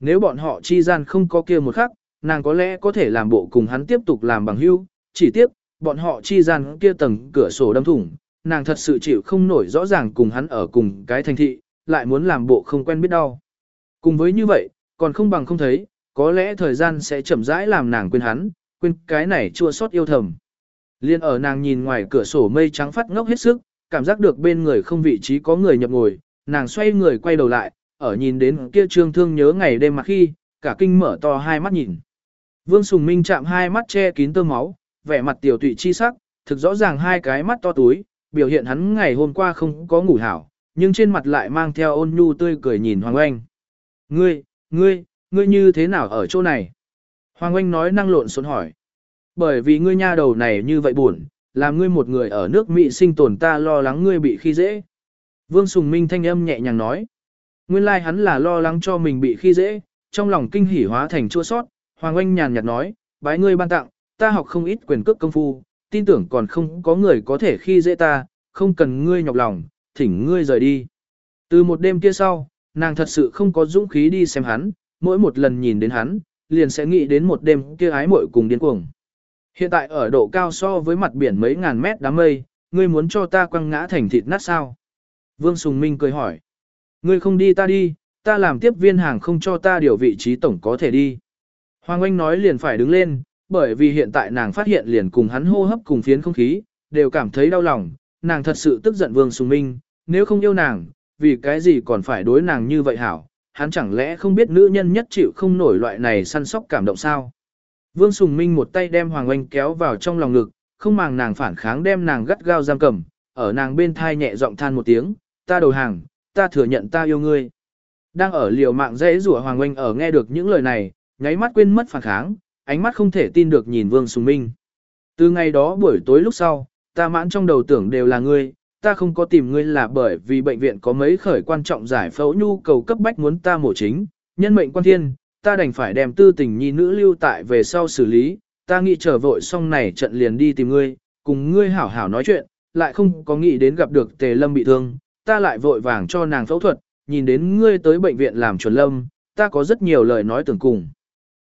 nếu bọn họ chi gian không có kia một khắc, nàng có lẽ có thể làm bộ cùng hắn tiếp tục làm bằng hữu, chỉ tiếp, bọn họ chi gian kia tầng cửa sổ đâm thủng, nàng thật sự chịu không nổi rõ ràng cùng hắn ở cùng cái thành thị, lại muốn làm bộ không quen biết đau. Cùng với như vậy, còn không bằng không thấy, có lẽ thời gian sẽ chậm rãi làm nàng quên hắn, quên cái này chua xót yêu thầm. Liên ở nàng nhìn ngoài cửa sổ mây trắng phát ngốc hết sức, cảm giác được bên người không vị trí có người nhập ngồi, nàng xoay người quay đầu lại, ở nhìn đến kia trương thương nhớ ngày đêm mà khi, cả kinh mở to hai mắt nhìn. Vương Sùng Minh chạm hai mắt che kín tơ máu, vẻ mặt tiểu tụy chi sắc, thực rõ ràng hai cái mắt to túi, biểu hiện hắn ngày hôm qua không có ngủ hảo, nhưng trên mặt lại mang theo ôn nhu tươi cười nhìn Hoàng Oanh. Ngươi, ngươi, ngươi như thế nào ở chỗ này? Hoàng Oanh nói năng lộn xộn hỏi. Bởi vì ngươi nha đầu này như vậy buồn, làm ngươi một người ở nước Mỹ sinh tồn ta lo lắng ngươi bị khi dễ. Vương Sùng Minh thanh âm nhẹ nhàng nói. Nguyên lai like hắn là lo lắng cho mình bị khi dễ, trong lòng kinh hỉ hóa thành chua sót, Hoàng Oanh nhàn nhạt nói, bái ngươi ban tặng, ta học không ít quyền cước công phu, tin tưởng còn không có người có thể khi dễ ta, không cần ngươi nhọc lòng, thỉnh ngươi rời đi. Từ một đêm kia sau, nàng thật sự không có dũng khí đi xem hắn, mỗi một lần nhìn đến hắn, liền sẽ nghĩ đến một đêm kia ái muội cùng điên cuồng. Hiện tại ở độ cao so với mặt biển mấy ngàn mét đám mây, ngươi muốn cho ta quăng ngã thành thịt nát sao? Vương Sùng Minh cười hỏi. Ngươi không đi ta đi, ta làm tiếp viên hàng không cho ta điều vị trí tổng có thể đi. Hoàng Anh nói liền phải đứng lên, bởi vì hiện tại nàng phát hiện liền cùng hắn hô hấp cùng phiến không khí, đều cảm thấy đau lòng, nàng thật sự tức giận Vương Sùng Minh, nếu không yêu nàng, vì cái gì còn phải đối nàng như vậy hảo, hắn chẳng lẽ không biết nữ nhân nhất chịu không nổi loại này săn sóc cảm động sao. Vương Sùng Minh một tay đem Hoàng Anh kéo vào trong lòng ngực, không màng nàng phản kháng đem nàng gắt gao giam cầm, ở nàng bên thai nhẹ giọng than một tiếng, ta đầu hàng, ta thừa nhận ta yêu ngươi. Đang ở liều mạng dễ rủa Hoàng Anh ở nghe được những lời này, nháy mắt quên mất phản kháng, ánh mắt không thể tin được nhìn Vương Sùng Minh. Từ ngày đó buổi tối lúc sau, ta mãn trong đầu tưởng đều là ngươi, ta không có tìm ngươi là bởi vì bệnh viện có mấy khởi quan trọng giải phẫu nhu cầu cấp bách muốn ta mổ chính, nhân mệnh quan thiên, ta đành phải đem tư tình nhi nữ lưu tại về sau xử lý, ta nghĩ trở vội xong này trận liền đi tìm ngươi, cùng ngươi hảo hảo nói chuyện, lại không có nghĩ đến gặp được tề lâm bị thương, ta lại vội vàng cho nàng phẫu thuật, nhìn đến ngươi tới bệnh viện làm chuẩn lâm, ta có rất nhiều lời nói tưởng cùng.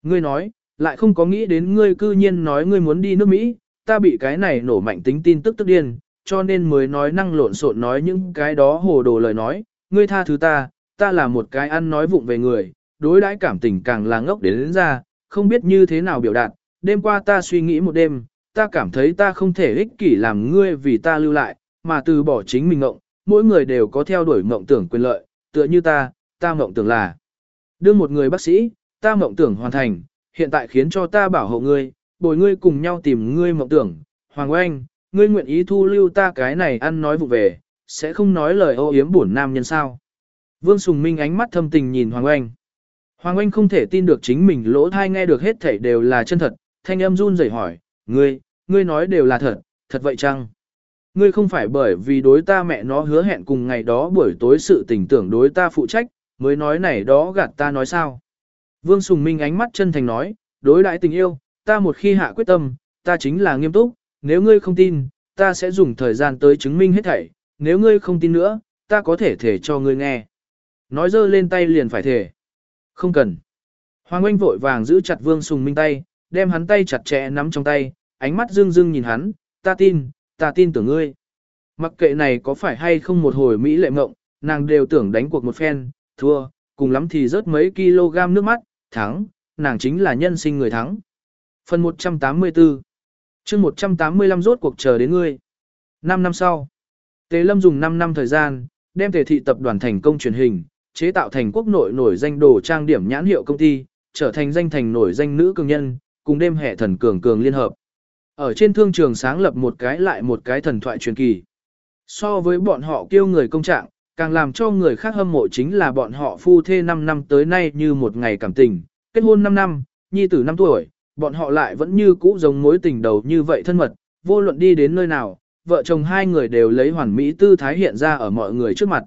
Ngươi nói, lại không có nghĩ đến ngươi cư nhiên nói ngươi muốn đi nước Mỹ, ta bị cái này nổ mạnh tính tin tức tức điên, cho nên mới nói năng lộn xộn nói những cái đó hồ đồ lời nói, ngươi tha thứ ta, ta là một cái ăn nói vụng về người, đối đãi cảm tình càng là ngốc đến, đến ra, không biết như thế nào biểu đạt, đêm qua ta suy nghĩ một đêm, ta cảm thấy ta không thể ích kỷ làm ngươi vì ta lưu lại, mà từ bỏ chính mình ngộng, mỗi người đều có theo đuổi mộng tưởng quyền lợi, tựa như ta, ta mộng tưởng là. Đưa một người bác sĩ, ta mộng tưởng hoàn thành, hiện tại khiến cho ta bảo hộ ngươi, bồi ngươi cùng nhau tìm ngươi mộng tưởng, Hoàng Oanh, ngươi nguyện ý thu lưu ta cái này ăn nói vụ về, sẽ không nói lời ô yếm buồn nam nhân sao. Vương Sùng Minh ánh mắt thâm tình nhìn Hoàng Oanh. Hoàng Oanh không thể tin được chính mình lỗ thai nghe được hết thảy đều là chân thật, thanh âm run rẩy hỏi, ngươi, ngươi nói đều là thật, thật vậy chăng? Ngươi không phải bởi vì đối ta mẹ nó hứa hẹn cùng ngày đó buổi tối sự tình tưởng đối ta phụ trách, mới nói này đó gạt ta nói sao? Vương Sùng Minh ánh mắt chân thành nói, đối đãi tình yêu, ta một khi hạ quyết tâm, ta chính là nghiêm túc, nếu ngươi không tin, ta sẽ dùng thời gian tới chứng minh hết thảy, nếu ngươi không tin nữa, ta có thể thể cho ngươi nghe. Nói dơ lên tay liền phải thể. Không cần. Hoàng Anh vội vàng giữ chặt Vương Sùng Minh tay, đem hắn tay chặt chẽ nắm trong tay, ánh mắt dương dương nhìn hắn, ta tin, ta tin tưởng ngươi. Mặc kệ này có phải hay không một hồi Mỹ lệ mộng, nàng đều tưởng đánh cuộc một phen, thua, cùng lắm thì rớt mấy kg nước mắt, thắng, nàng chính là nhân sinh người thắng. Phần 184 chương 185 rốt cuộc chờ đến ngươi. 5 năm sau, Tề Lâm dùng 5 năm thời gian, đem Tề thị tập đoàn thành công truyền hình, chế tạo thành quốc nội nổi danh đồ trang điểm nhãn hiệu công ty, trở thành danh thành nổi danh nữ cường nhân, cùng đêm hệ thần cường cường liên hợp. Ở trên thương trường sáng lập một cái lại một cái thần thoại truyền kỳ. So với bọn họ kêu người công trạng, càng làm cho người khác hâm mộ chính là bọn họ phu thê 5 năm tới nay như một ngày cảm tình, kết hôn 5 năm, nhi tử 5 tuổi, bọn họ lại vẫn như cũ giống mối tình đầu như vậy thân mật, vô luận đi đến nơi nào, vợ chồng hai người đều lấy hoàn mỹ tư thái hiện ra ở mọi người trước mặt.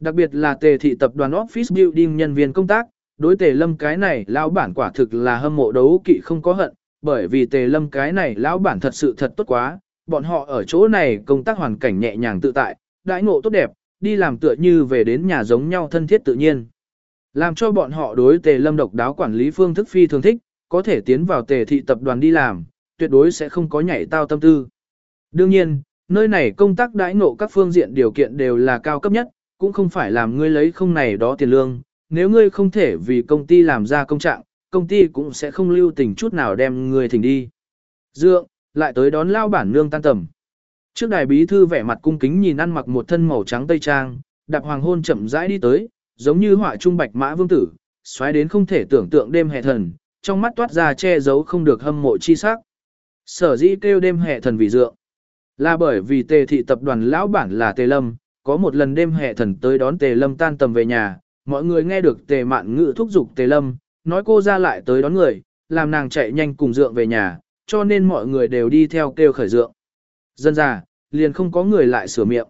Đặc biệt là tề thị tập đoàn Office Building nhân viên công tác, đối tề lâm cái này lão bản quả thực là hâm mộ đấu kỵ không có hận, bởi vì tề lâm cái này lão bản thật sự thật tốt quá, bọn họ ở chỗ này công tác hoàn cảnh nhẹ nhàng tự tại, đãi ngộ tốt đẹp, đi làm tựa như về đến nhà giống nhau thân thiết tự nhiên. Làm cho bọn họ đối tề lâm độc đáo quản lý phương thức phi thường thích, có thể tiến vào tề thị tập đoàn đi làm, tuyệt đối sẽ không có nhảy tao tâm tư. Đương nhiên, nơi này công tác đãi ngộ các phương diện điều kiện đều là cao cấp nhất, cũng không phải làm ngươi lấy không này đó tiền lương, nếu ngươi không thể vì công ty làm ra công trạng, công ty cũng sẽ không lưu tình chút nào đem ngươi thỉnh đi. Dượng, lại tới đón lao bản nương tan tầm. Trước đài bí thư vẻ mặt cung kính nhìn ăn mặc một thân màu trắng tây trang, đạp hoàng hôn chậm rãi đi tới, giống như họa trung bạch mã vương tử, xoáy đến không thể tưởng tượng đêm hệ thần, trong mắt toát ra che giấu không được hâm mộ chi sắc. Sở dĩ kêu đêm hệ thần vì dượng, là bởi vì tề thị tập đoàn lão bản là tề lâm, có một lần đêm hệ thần tới đón tề lâm tan tầm về nhà, mọi người nghe được tề mạn ngự thúc giục tề lâm, nói cô ra lại tới đón người, làm nàng chạy nhanh cùng dượng về nhà, cho nên mọi người đều đi theo kêu khởi dượng. Dân già, liền không có người lại sửa miệng.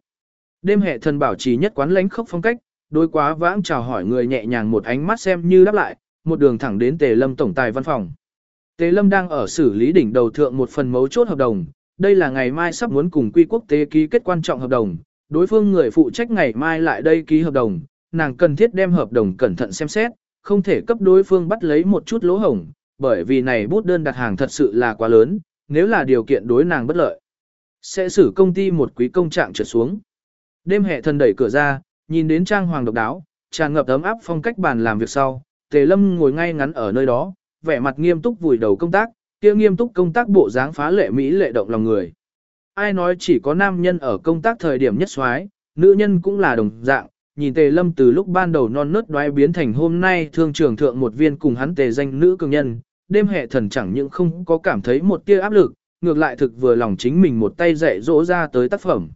Đêm hệ thần bảo trì nhất quán lãnh khốc phong cách, đối quá vãng chào hỏi người nhẹ nhàng một ánh mắt xem như đáp lại, một đường thẳng đến Tề Lâm tổng tài văn phòng. Tề Lâm đang ở xử lý đỉnh đầu thượng một phần mấu chốt hợp đồng, đây là ngày mai sắp muốn cùng quy quốc tế ký kết quan trọng hợp đồng, đối phương người phụ trách ngày mai lại đây ký hợp đồng, nàng cần thiết đem hợp đồng cẩn thận xem xét, không thể cấp đối phương bắt lấy một chút lỗ hổng, bởi vì này bút đơn đặt hàng thật sự là quá lớn, nếu là điều kiện đối nàng bất lợi. Sẽ xử công ty một quý công trạng trượt xuống. Đêm hệ thần đẩy cửa ra, nhìn đến trang hoàng độc đáo, tràn ngập ấm áp phong cách bàn làm việc sau, Tề Lâm ngồi ngay ngắn ở nơi đó, vẻ mặt nghiêm túc vùi đầu công tác, kia nghiêm túc công tác bộ dáng phá lệ mỹ lệ động lòng người. Ai nói chỉ có nam nhân ở công tác thời điểm nhất soái, nữ nhân cũng là đồng dạng, nhìn Tề Lâm từ lúc ban đầu non nớt đoái biến thành hôm nay thương trưởng thượng một viên cùng hắn tề danh nữ cường nhân, đêm hệ thần chẳng những không có cảm thấy một tia áp lực, ngược lại thực vừa lòng chính mình một tay dạy dỗ ra tới tác phẩm.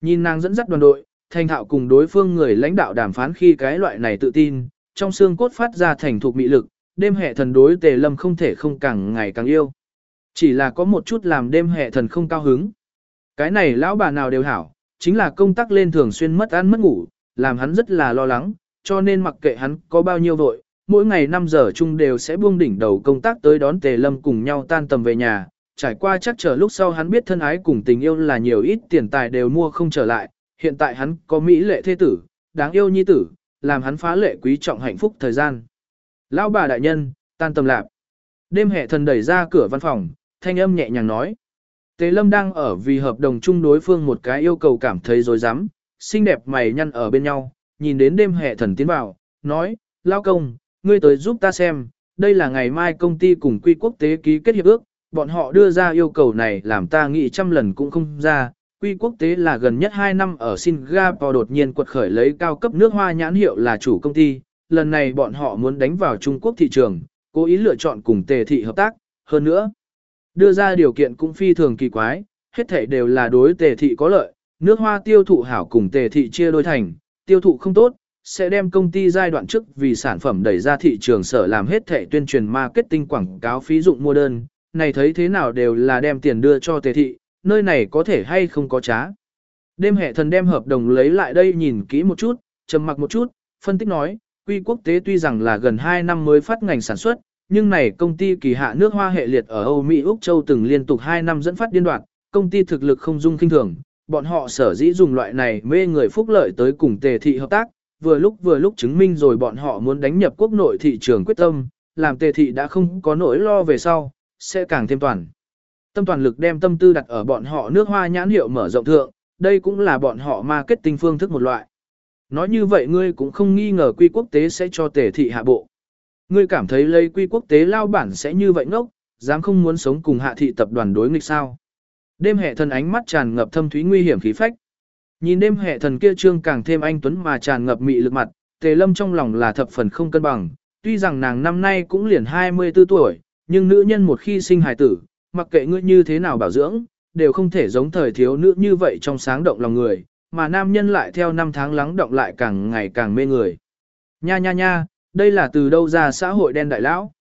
Nhìn nàng dẫn dắt đoàn đội, thành thạo cùng đối phương người lãnh đạo đàm phán khi cái loại này tự tin, trong xương cốt phát ra thành thục mị lực, đêm hệ thần đối tề lâm không thể không càng ngày càng yêu. Chỉ là có một chút làm đêm hệ thần không cao hứng. Cái này lão bà nào đều hảo, chính là công tác lên thường xuyên mất ăn mất ngủ, làm hắn rất là lo lắng, cho nên mặc kệ hắn có bao nhiêu vội, mỗi ngày 5 giờ chung đều sẽ buông đỉnh đầu công tác tới đón tề lâm cùng nhau tan tầm về nhà. Trải qua chắc trở lúc sau hắn biết thân ái cùng tình yêu là nhiều ít tiền tài đều mua không trở lại, hiện tại hắn có mỹ lệ thế tử, đáng yêu nhi tử, làm hắn phá lệ quý trọng hạnh phúc thời gian. Lão bà đại nhân, tan tầm lạp. Đêm hệ thần đẩy ra cửa văn phòng, thanh âm nhẹ nhàng nói. Tế lâm đang ở vì hợp đồng chung đối phương một cái yêu cầu cảm thấy dối rắm xinh đẹp mày nhăn ở bên nhau, nhìn đến đêm hệ thần tiến vào, nói, Lão công, ngươi tới giúp ta xem, đây là ngày mai công ty cùng quy quốc tế ký kết hiệp ước, bọn họ đưa ra yêu cầu này làm ta nghĩ trăm lần cũng không ra, Quy quốc tế là gần nhất 2 năm ở Singapore đột nhiên quật khởi lấy cao cấp nước hoa nhãn hiệu là chủ công ty, lần này bọn họ muốn đánh vào Trung Quốc thị trường, cố ý lựa chọn cùng tề thị hợp tác, hơn nữa. Đưa ra điều kiện cũng phi thường kỳ quái, hết thảy đều là đối tề thị có lợi, nước hoa tiêu thụ hảo cùng tề thị chia đôi thành, tiêu thụ không tốt, sẽ đem công ty giai đoạn trước vì sản phẩm đẩy ra thị trường sở làm hết thẻ tuyên truyền marketing quảng cáo phí dụng mua đơn, này thấy thế nào đều là đem tiền đưa cho tề thị, nơi này có thể hay không có trá. Đêm hệ thần đem hợp đồng lấy lại đây nhìn kỹ một chút, trầm mặc một chút, phân tích nói, quy quốc tế tuy rằng là gần 2 năm mới phát ngành sản xuất, nhưng này công ty kỳ hạ nước hoa hệ liệt ở Âu Mỹ Úc Châu từng liên tục 2 năm dẫn phát điên đoạn, công ty thực lực không dung kinh thường, bọn họ sở dĩ dùng loại này mê người phúc lợi tới cùng tề thị hợp tác, vừa lúc vừa lúc chứng minh rồi bọn họ muốn đánh nhập quốc nội thị trường quyết tâm, làm tề thị đã không có nỗi lo về sau, sẽ càng thêm toàn tâm toàn lực đem tâm tư đặt ở bọn họ nước hoa nhãn hiệu mở rộng thượng, đây cũng là bọn họ marketing phương thức một loại. Nói như vậy ngươi cũng không nghi ngờ quy quốc tế sẽ cho tể thị hạ bộ. Ngươi cảm thấy lấy quy quốc tế lao bản sẽ như vậy ngốc, dám không muốn sống cùng hạ thị tập đoàn đối nghịch sao. Đêm hệ thần ánh mắt tràn ngập thâm thúy nguy hiểm khí phách. Nhìn đêm hệ thần kia trương càng thêm anh tuấn mà tràn ngập mị lực mặt, tề lâm trong lòng là thập phần không cân bằng. Tuy rằng nàng năm nay cũng liền 24 tuổi, nhưng nữ nhân một khi sinh hài tử, mặc kệ ngươi như thế nào bảo dưỡng, đều không thể giống thời thiếu nữ như vậy trong sáng động lòng người, mà nam nhân lại theo năm tháng lắng động lại càng ngày càng mê người. Nha nha nha, đây là từ đâu ra xã hội đen đại lão?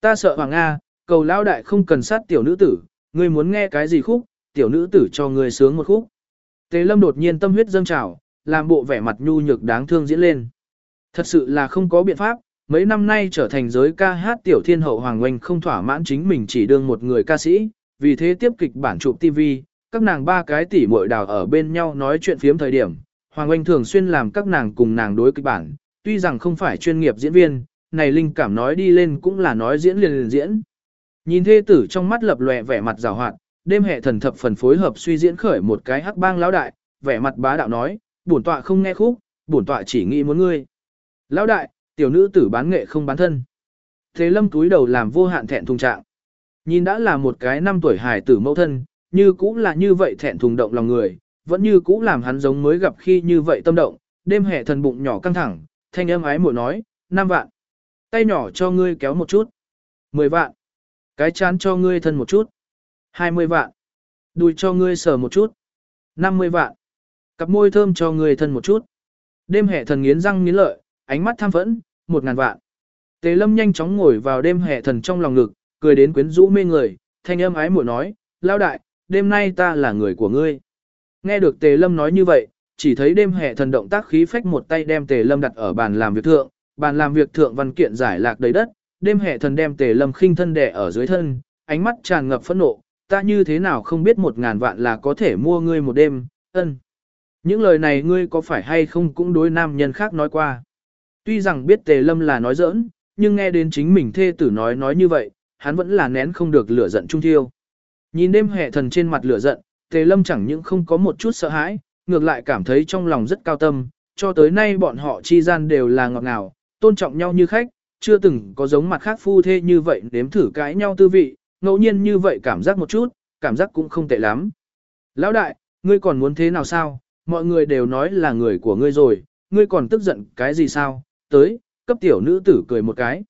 Ta sợ Hoàng Nga, cầu lão đại không cần sát tiểu nữ tử, ngươi muốn nghe cái gì khúc, tiểu nữ tử cho ngươi sướng một khúc. Tề lâm đột nhiên tâm huyết dâng trào, làm bộ vẻ mặt nhu nhược đáng thương diễn lên. Thật sự là không có biện pháp, Mấy năm nay trở thành giới ca hát tiểu thiên hậu Hoàng Oanh không thỏa mãn chính mình chỉ đương một người ca sĩ, vì thế tiếp kịch bản chụp TV, các nàng ba cái tỷ muội đào ở bên nhau nói chuyện phiếm thời điểm. Hoàng Oanh thường xuyên làm các nàng cùng nàng đối kịch bản, tuy rằng không phải chuyên nghiệp diễn viên, này linh cảm nói đi lên cũng là nói diễn liền liền diễn. Nhìn thê tử trong mắt lập lòe vẻ mặt rào hoạt, đêm hệ thần thập phần phối hợp suy diễn khởi một cái hắc bang lão đại, vẻ mặt bá đạo nói, bổn tọa không nghe khúc, bổn tọa chỉ nghĩ muốn ngươi. Lão đại, Tiểu nữ tử bán nghệ không bán thân. Thế lâm túi đầu làm vô hạn thẹn thùng trạng. Nhìn đã là một cái năm tuổi hài tử mẫu thân, như cũ là như vậy thẹn thùng động lòng người, vẫn như cũ làm hắn giống mới gặp khi như vậy tâm động, đêm hè thần bụng nhỏ căng thẳng, thanh âm ái muội nói, năm vạn. Tay nhỏ cho ngươi kéo một chút. mười vạn. Cái chán cho ngươi thân một chút. hai mươi vạn. Đùi cho ngươi sờ một chút. năm mươi vạn. Cặp môi thơm cho ngươi thân một chút. Đêm hè thần nghiến răng nghiến lợi, ánh mắt tham phẫn, một ngàn vạn. Tề lâm nhanh chóng ngồi vào đêm hệ thần trong lòng ngực, cười đến quyến rũ mê người, thanh âm ái muội nói, lao đại, đêm nay ta là người của ngươi. Nghe được tề lâm nói như vậy, chỉ thấy đêm hệ thần động tác khí phách một tay đem tề lâm đặt ở bàn làm việc thượng, bàn làm việc thượng văn kiện giải lạc đầy đất, đêm hệ thần đem tề lâm khinh thân đè ở dưới thân, ánh mắt tràn ngập phẫn nộ, ta như thế nào không biết một ngàn vạn là có thể mua ngươi một đêm, ân. Những lời này ngươi có phải hay không cũng đối nam nhân khác nói qua. Tuy rằng biết tề lâm là nói giỡn, nhưng nghe đến chính mình thê tử nói nói như vậy, hắn vẫn là nén không được lửa giận trung thiêu. Nhìn đêm hệ thần trên mặt lửa giận, tề lâm chẳng những không có một chút sợ hãi, ngược lại cảm thấy trong lòng rất cao tâm, cho tới nay bọn họ chi gian đều là ngọt ngào, tôn trọng nhau như khách, chưa từng có giống mặt khác phu thê như vậy nếm thử cãi nhau tư vị, ngẫu nhiên như vậy cảm giác một chút, cảm giác cũng không tệ lắm. Lão đại, ngươi còn muốn thế nào sao, mọi người đều nói là người của ngươi rồi, ngươi còn tức giận cái gì sao, tới, cấp tiểu nữ tử cười một cái.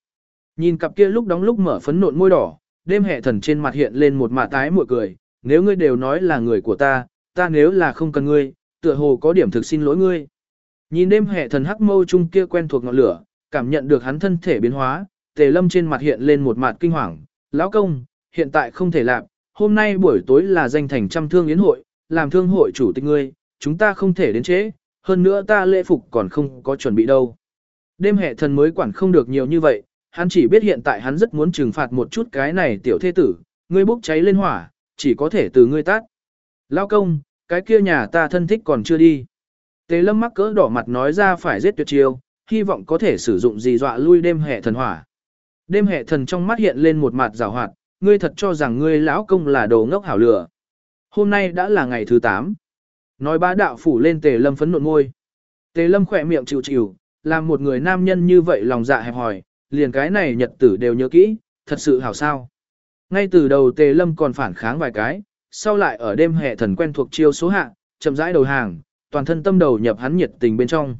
Nhìn cặp kia lúc đóng lúc mở phấn nộn môi đỏ, đêm hệ thần trên mặt hiện lên một mạ tái mội cười, nếu ngươi đều nói là người của ta, ta nếu là không cần ngươi, tựa hồ có điểm thực xin lỗi ngươi. Nhìn đêm hệ thần hắc mâu chung kia quen thuộc ngọn lửa, cảm nhận được hắn thân thể biến hóa, tề lâm trên mặt hiện lên một mặt kinh hoàng, lão công, hiện tại không thể làm, hôm nay buổi tối là danh thành trăm thương yến hội, làm thương hội chủ tịch ngươi, chúng ta không thể đến trễ, hơn nữa ta lễ phục còn không có chuẩn bị đâu. Đêm hệ thần mới quản không được nhiều như vậy, hắn chỉ biết hiện tại hắn rất muốn trừng phạt một chút cái này tiểu thế tử, ngươi bốc cháy lên hỏa, chỉ có thể từ ngươi tát. Lao công, cái kia nhà ta thân thích còn chưa đi. Tề lâm mắc cỡ đỏ mặt nói ra phải giết tuyệt chiêu, hy vọng có thể sử dụng gì dọa lui đêm hệ thần hỏa. Đêm hệ thần trong mắt hiện lên một mặt rào hoạt, ngươi thật cho rằng ngươi lão công là đồ ngốc hảo lửa. Hôm nay đã là ngày thứ 8. Nói bá đạo phủ lên tề lâm phấn nộn môi. Tề lâm khỏe miệng chịu chịu, làm một người nam nhân như vậy lòng dạ hẹp hòi, liền cái này nhật tử đều nhớ kỹ, thật sự hảo sao. Ngay từ đầu tề lâm còn phản kháng vài cái, sau lại ở đêm hệ thần quen thuộc chiêu số hạ, chậm rãi đầu hàng, toàn thân tâm đầu nhập hắn nhiệt tình bên trong.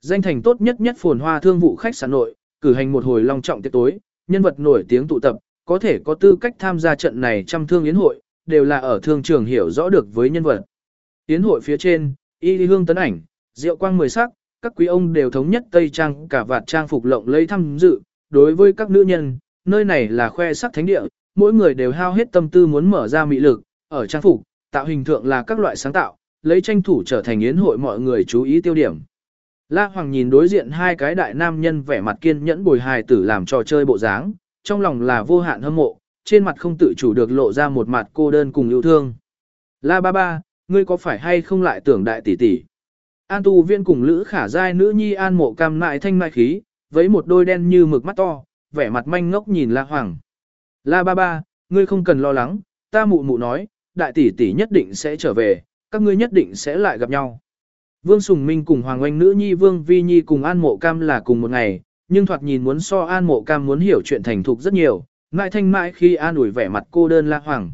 Danh thành tốt nhất nhất phồn hoa thương vụ khách sạn nội, cử hành một hồi long trọng tiệc tối, nhân vật nổi tiếng tụ tập, có thể có tư cách tham gia trận này trăm thương yến hội, đều là ở thương trường hiểu rõ được với nhân vật. Yến hội phía trên, y hương tấn ảnh, rượu quang mười sắc, các quý ông đều thống nhất tây trang cả vạt trang phục lộng lẫy tham dự, đối với các nữ nhân, nơi này là khoe sắc thánh địa, mỗi người đều hao hết tâm tư muốn mở ra mị lực, ở trang phục, tạo hình thượng là các loại sáng tạo, lấy tranh thủ trở thành yến hội mọi người chú ý tiêu điểm. La Hoàng nhìn đối diện hai cái đại nam nhân vẻ mặt kiên nhẫn bồi hài tử làm trò chơi bộ dáng, trong lòng là vô hạn hâm mộ, trên mặt không tự chủ được lộ ra một mặt cô đơn cùng yêu thương. La ba ba, ngươi có phải hay không lại tưởng đại tỷ tỷ? An tu viên cùng lữ khả giai nữ nhi an mộ cam nại thanh mai khí, với một đôi đen như mực mắt to, vẻ mặt manh ngốc nhìn La Hoàng. La ba ba, ngươi không cần lo lắng, ta mụ mụ nói, đại tỷ tỷ nhất định sẽ trở về, các ngươi nhất định sẽ lại gặp nhau. Vương Sùng Minh cùng Hoàng Oanh nữ nhi Vương Vi Nhi cùng An Mộ Cam là cùng một ngày, nhưng thoạt nhìn muốn so An Mộ Cam muốn hiểu chuyện thành thục rất nhiều, ngại thanh mãi khi an ủi vẻ mặt cô đơn La Hoàng.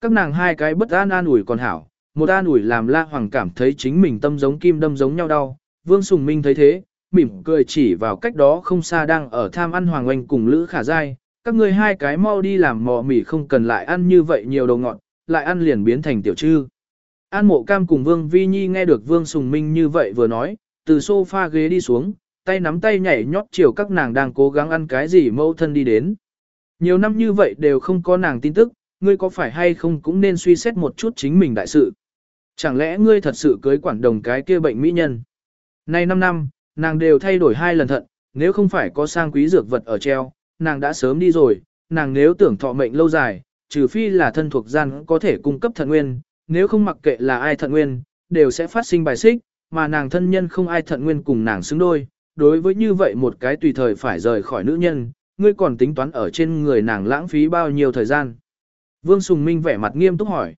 Các nàng hai cái bất an an ủi còn hảo, một an ủi làm La Hoàng cảm thấy chính mình tâm giống kim đâm giống nhau đau. Vương Sùng Minh thấy thế, mỉm cười chỉ vào cách đó không xa đang ở tham ăn Hoàng Oanh cùng Lữ Khả Giai. Các người hai cái mau đi làm mò mỉ không cần lại ăn như vậy nhiều đồ ngọt, lại ăn liền biến thành tiểu trư. An mộ cam cùng Vương Vi Nhi nghe được Vương Sùng Minh như vậy vừa nói, từ sofa ghế đi xuống, tay nắm tay nhảy nhót chiều các nàng đang cố gắng ăn cái gì mâu thân đi đến. Nhiều năm như vậy đều không có nàng tin tức, ngươi có phải hay không cũng nên suy xét một chút chính mình đại sự. Chẳng lẽ ngươi thật sự cưới quản đồng cái kia bệnh mỹ nhân? Nay 5 năm, nàng đều thay đổi hai lần thận, nếu không phải có sang quý dược vật ở treo, nàng đã sớm đi rồi, nàng nếu tưởng thọ mệnh lâu dài, trừ phi là thân thuộc gian có thể cung cấp thận nguyên, nếu không mặc kệ là ai thận nguyên, đều sẽ phát sinh bài xích, mà nàng thân nhân không ai thận nguyên cùng nàng xứng đôi. Đối với như vậy một cái tùy thời phải rời khỏi nữ nhân, ngươi còn tính toán ở trên người nàng lãng phí bao nhiêu thời gian. Vương Sùng Minh vẻ mặt nghiêm túc hỏi.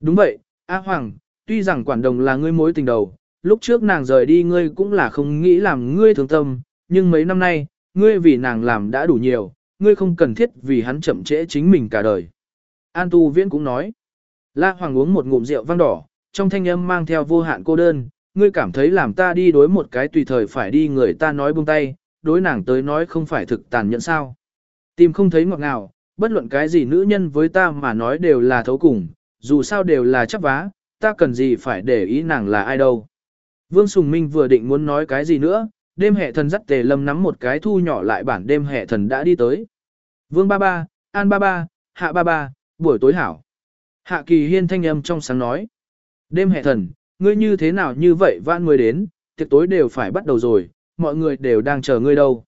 Đúng vậy, A Hoàng, tuy rằng quản đồng là ngươi mối tình đầu, lúc trước nàng rời đi ngươi cũng là không nghĩ làm ngươi thương tâm, nhưng mấy năm nay, ngươi vì nàng làm đã đủ nhiều, ngươi không cần thiết vì hắn chậm trễ chính mình cả đời. An Tu Viễn cũng nói. La Hoàng uống một ngụm rượu vang đỏ, trong thanh âm mang theo vô hạn cô đơn, ngươi cảm thấy làm ta đi đối một cái tùy thời phải đi người ta nói buông tay, đối nàng tới nói không phải thực tàn nhẫn sao. Tìm không thấy ngọt ngào, bất luận cái gì nữ nhân với ta mà nói đều là thấu cùng, dù sao đều là chấp vá, ta cần gì phải để ý nàng là ai đâu. Vương Sùng Minh vừa định muốn nói cái gì nữa, đêm hệ thần dắt tề lâm nắm một cái thu nhỏ lại bản đêm hệ thần đã đi tới. Vương ba ba, An ba ba, Hạ ba ba, buổi tối hảo. Hạ kỳ hiên thanh âm trong sáng nói. Đêm hệ thần, ngươi như thế nào như vậy vãn mới đến, tiệc tối đều phải bắt đầu rồi, mọi người đều đang chờ ngươi đâu.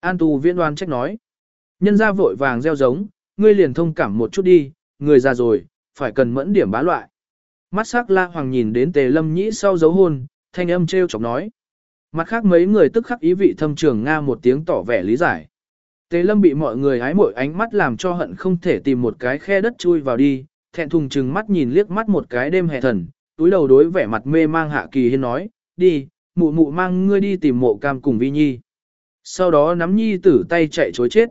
An tu viễn đoan trách nói. Nhân ra vội vàng gieo giống, ngươi liền thông cảm một chút đi, người già rồi, phải cần mẫn điểm bá loại. Mắt sắc la hoàng nhìn đến tề lâm nhĩ sau dấu hôn, thanh âm treo chọc nói. Mặt khác mấy người tức khắc ý vị thâm trường Nga một tiếng tỏ vẻ lý giải. Tề lâm bị mọi người hái mội ánh mắt làm cho hận không thể tìm một cái khe đất chui vào đi, thẹn thùng chừng mắt nhìn liếc mắt một cái đêm hè thần, túi đầu đối vẻ mặt mê mang hạ kỳ hiên nói, đi, mụ mụ mang ngươi đi tìm mộ cam cùng vi nhi. Sau đó nắm nhi tử tay chạy chối chết.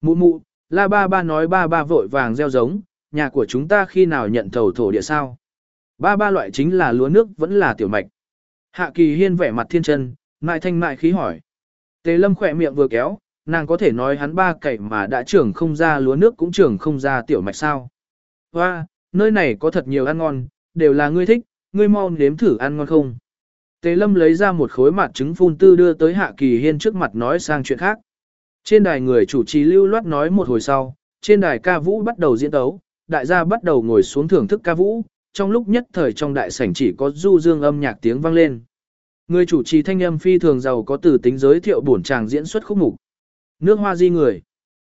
Mụ mụ, la ba ba nói ba ba vội vàng gieo giống, nhà của chúng ta khi nào nhận thầu thổ địa sao? Ba ba loại chính là lúa nước vẫn là tiểu mạch. Hạ kỳ hiên vẻ mặt thiên chân, mại thanh mại khí hỏi. Tề lâm khỏe miệng vừa kéo, nàng có thể nói hắn ba cậy mà đã trưởng không ra lúa nước cũng trưởng không ra tiểu mạch sao. Hoa, nơi này có thật nhiều ăn ngon, đều là ngươi thích, ngươi mau nếm thử ăn ngon không. Tề lâm lấy ra một khối mặt trứng phun tư đưa tới hạ kỳ hiên trước mặt nói sang chuyện khác. Trên đài người chủ trì lưu loát nói một hồi sau, trên đài ca vũ bắt đầu diễn tấu, đại gia bắt đầu ngồi xuống thưởng thức ca vũ, trong lúc nhất thời trong đại sảnh chỉ có du dương âm nhạc tiếng vang lên. Người chủ trì thanh âm phi thường giàu có từ tính giới thiệu bổn chàng diễn xuất khúc mục. Nước hoa di người.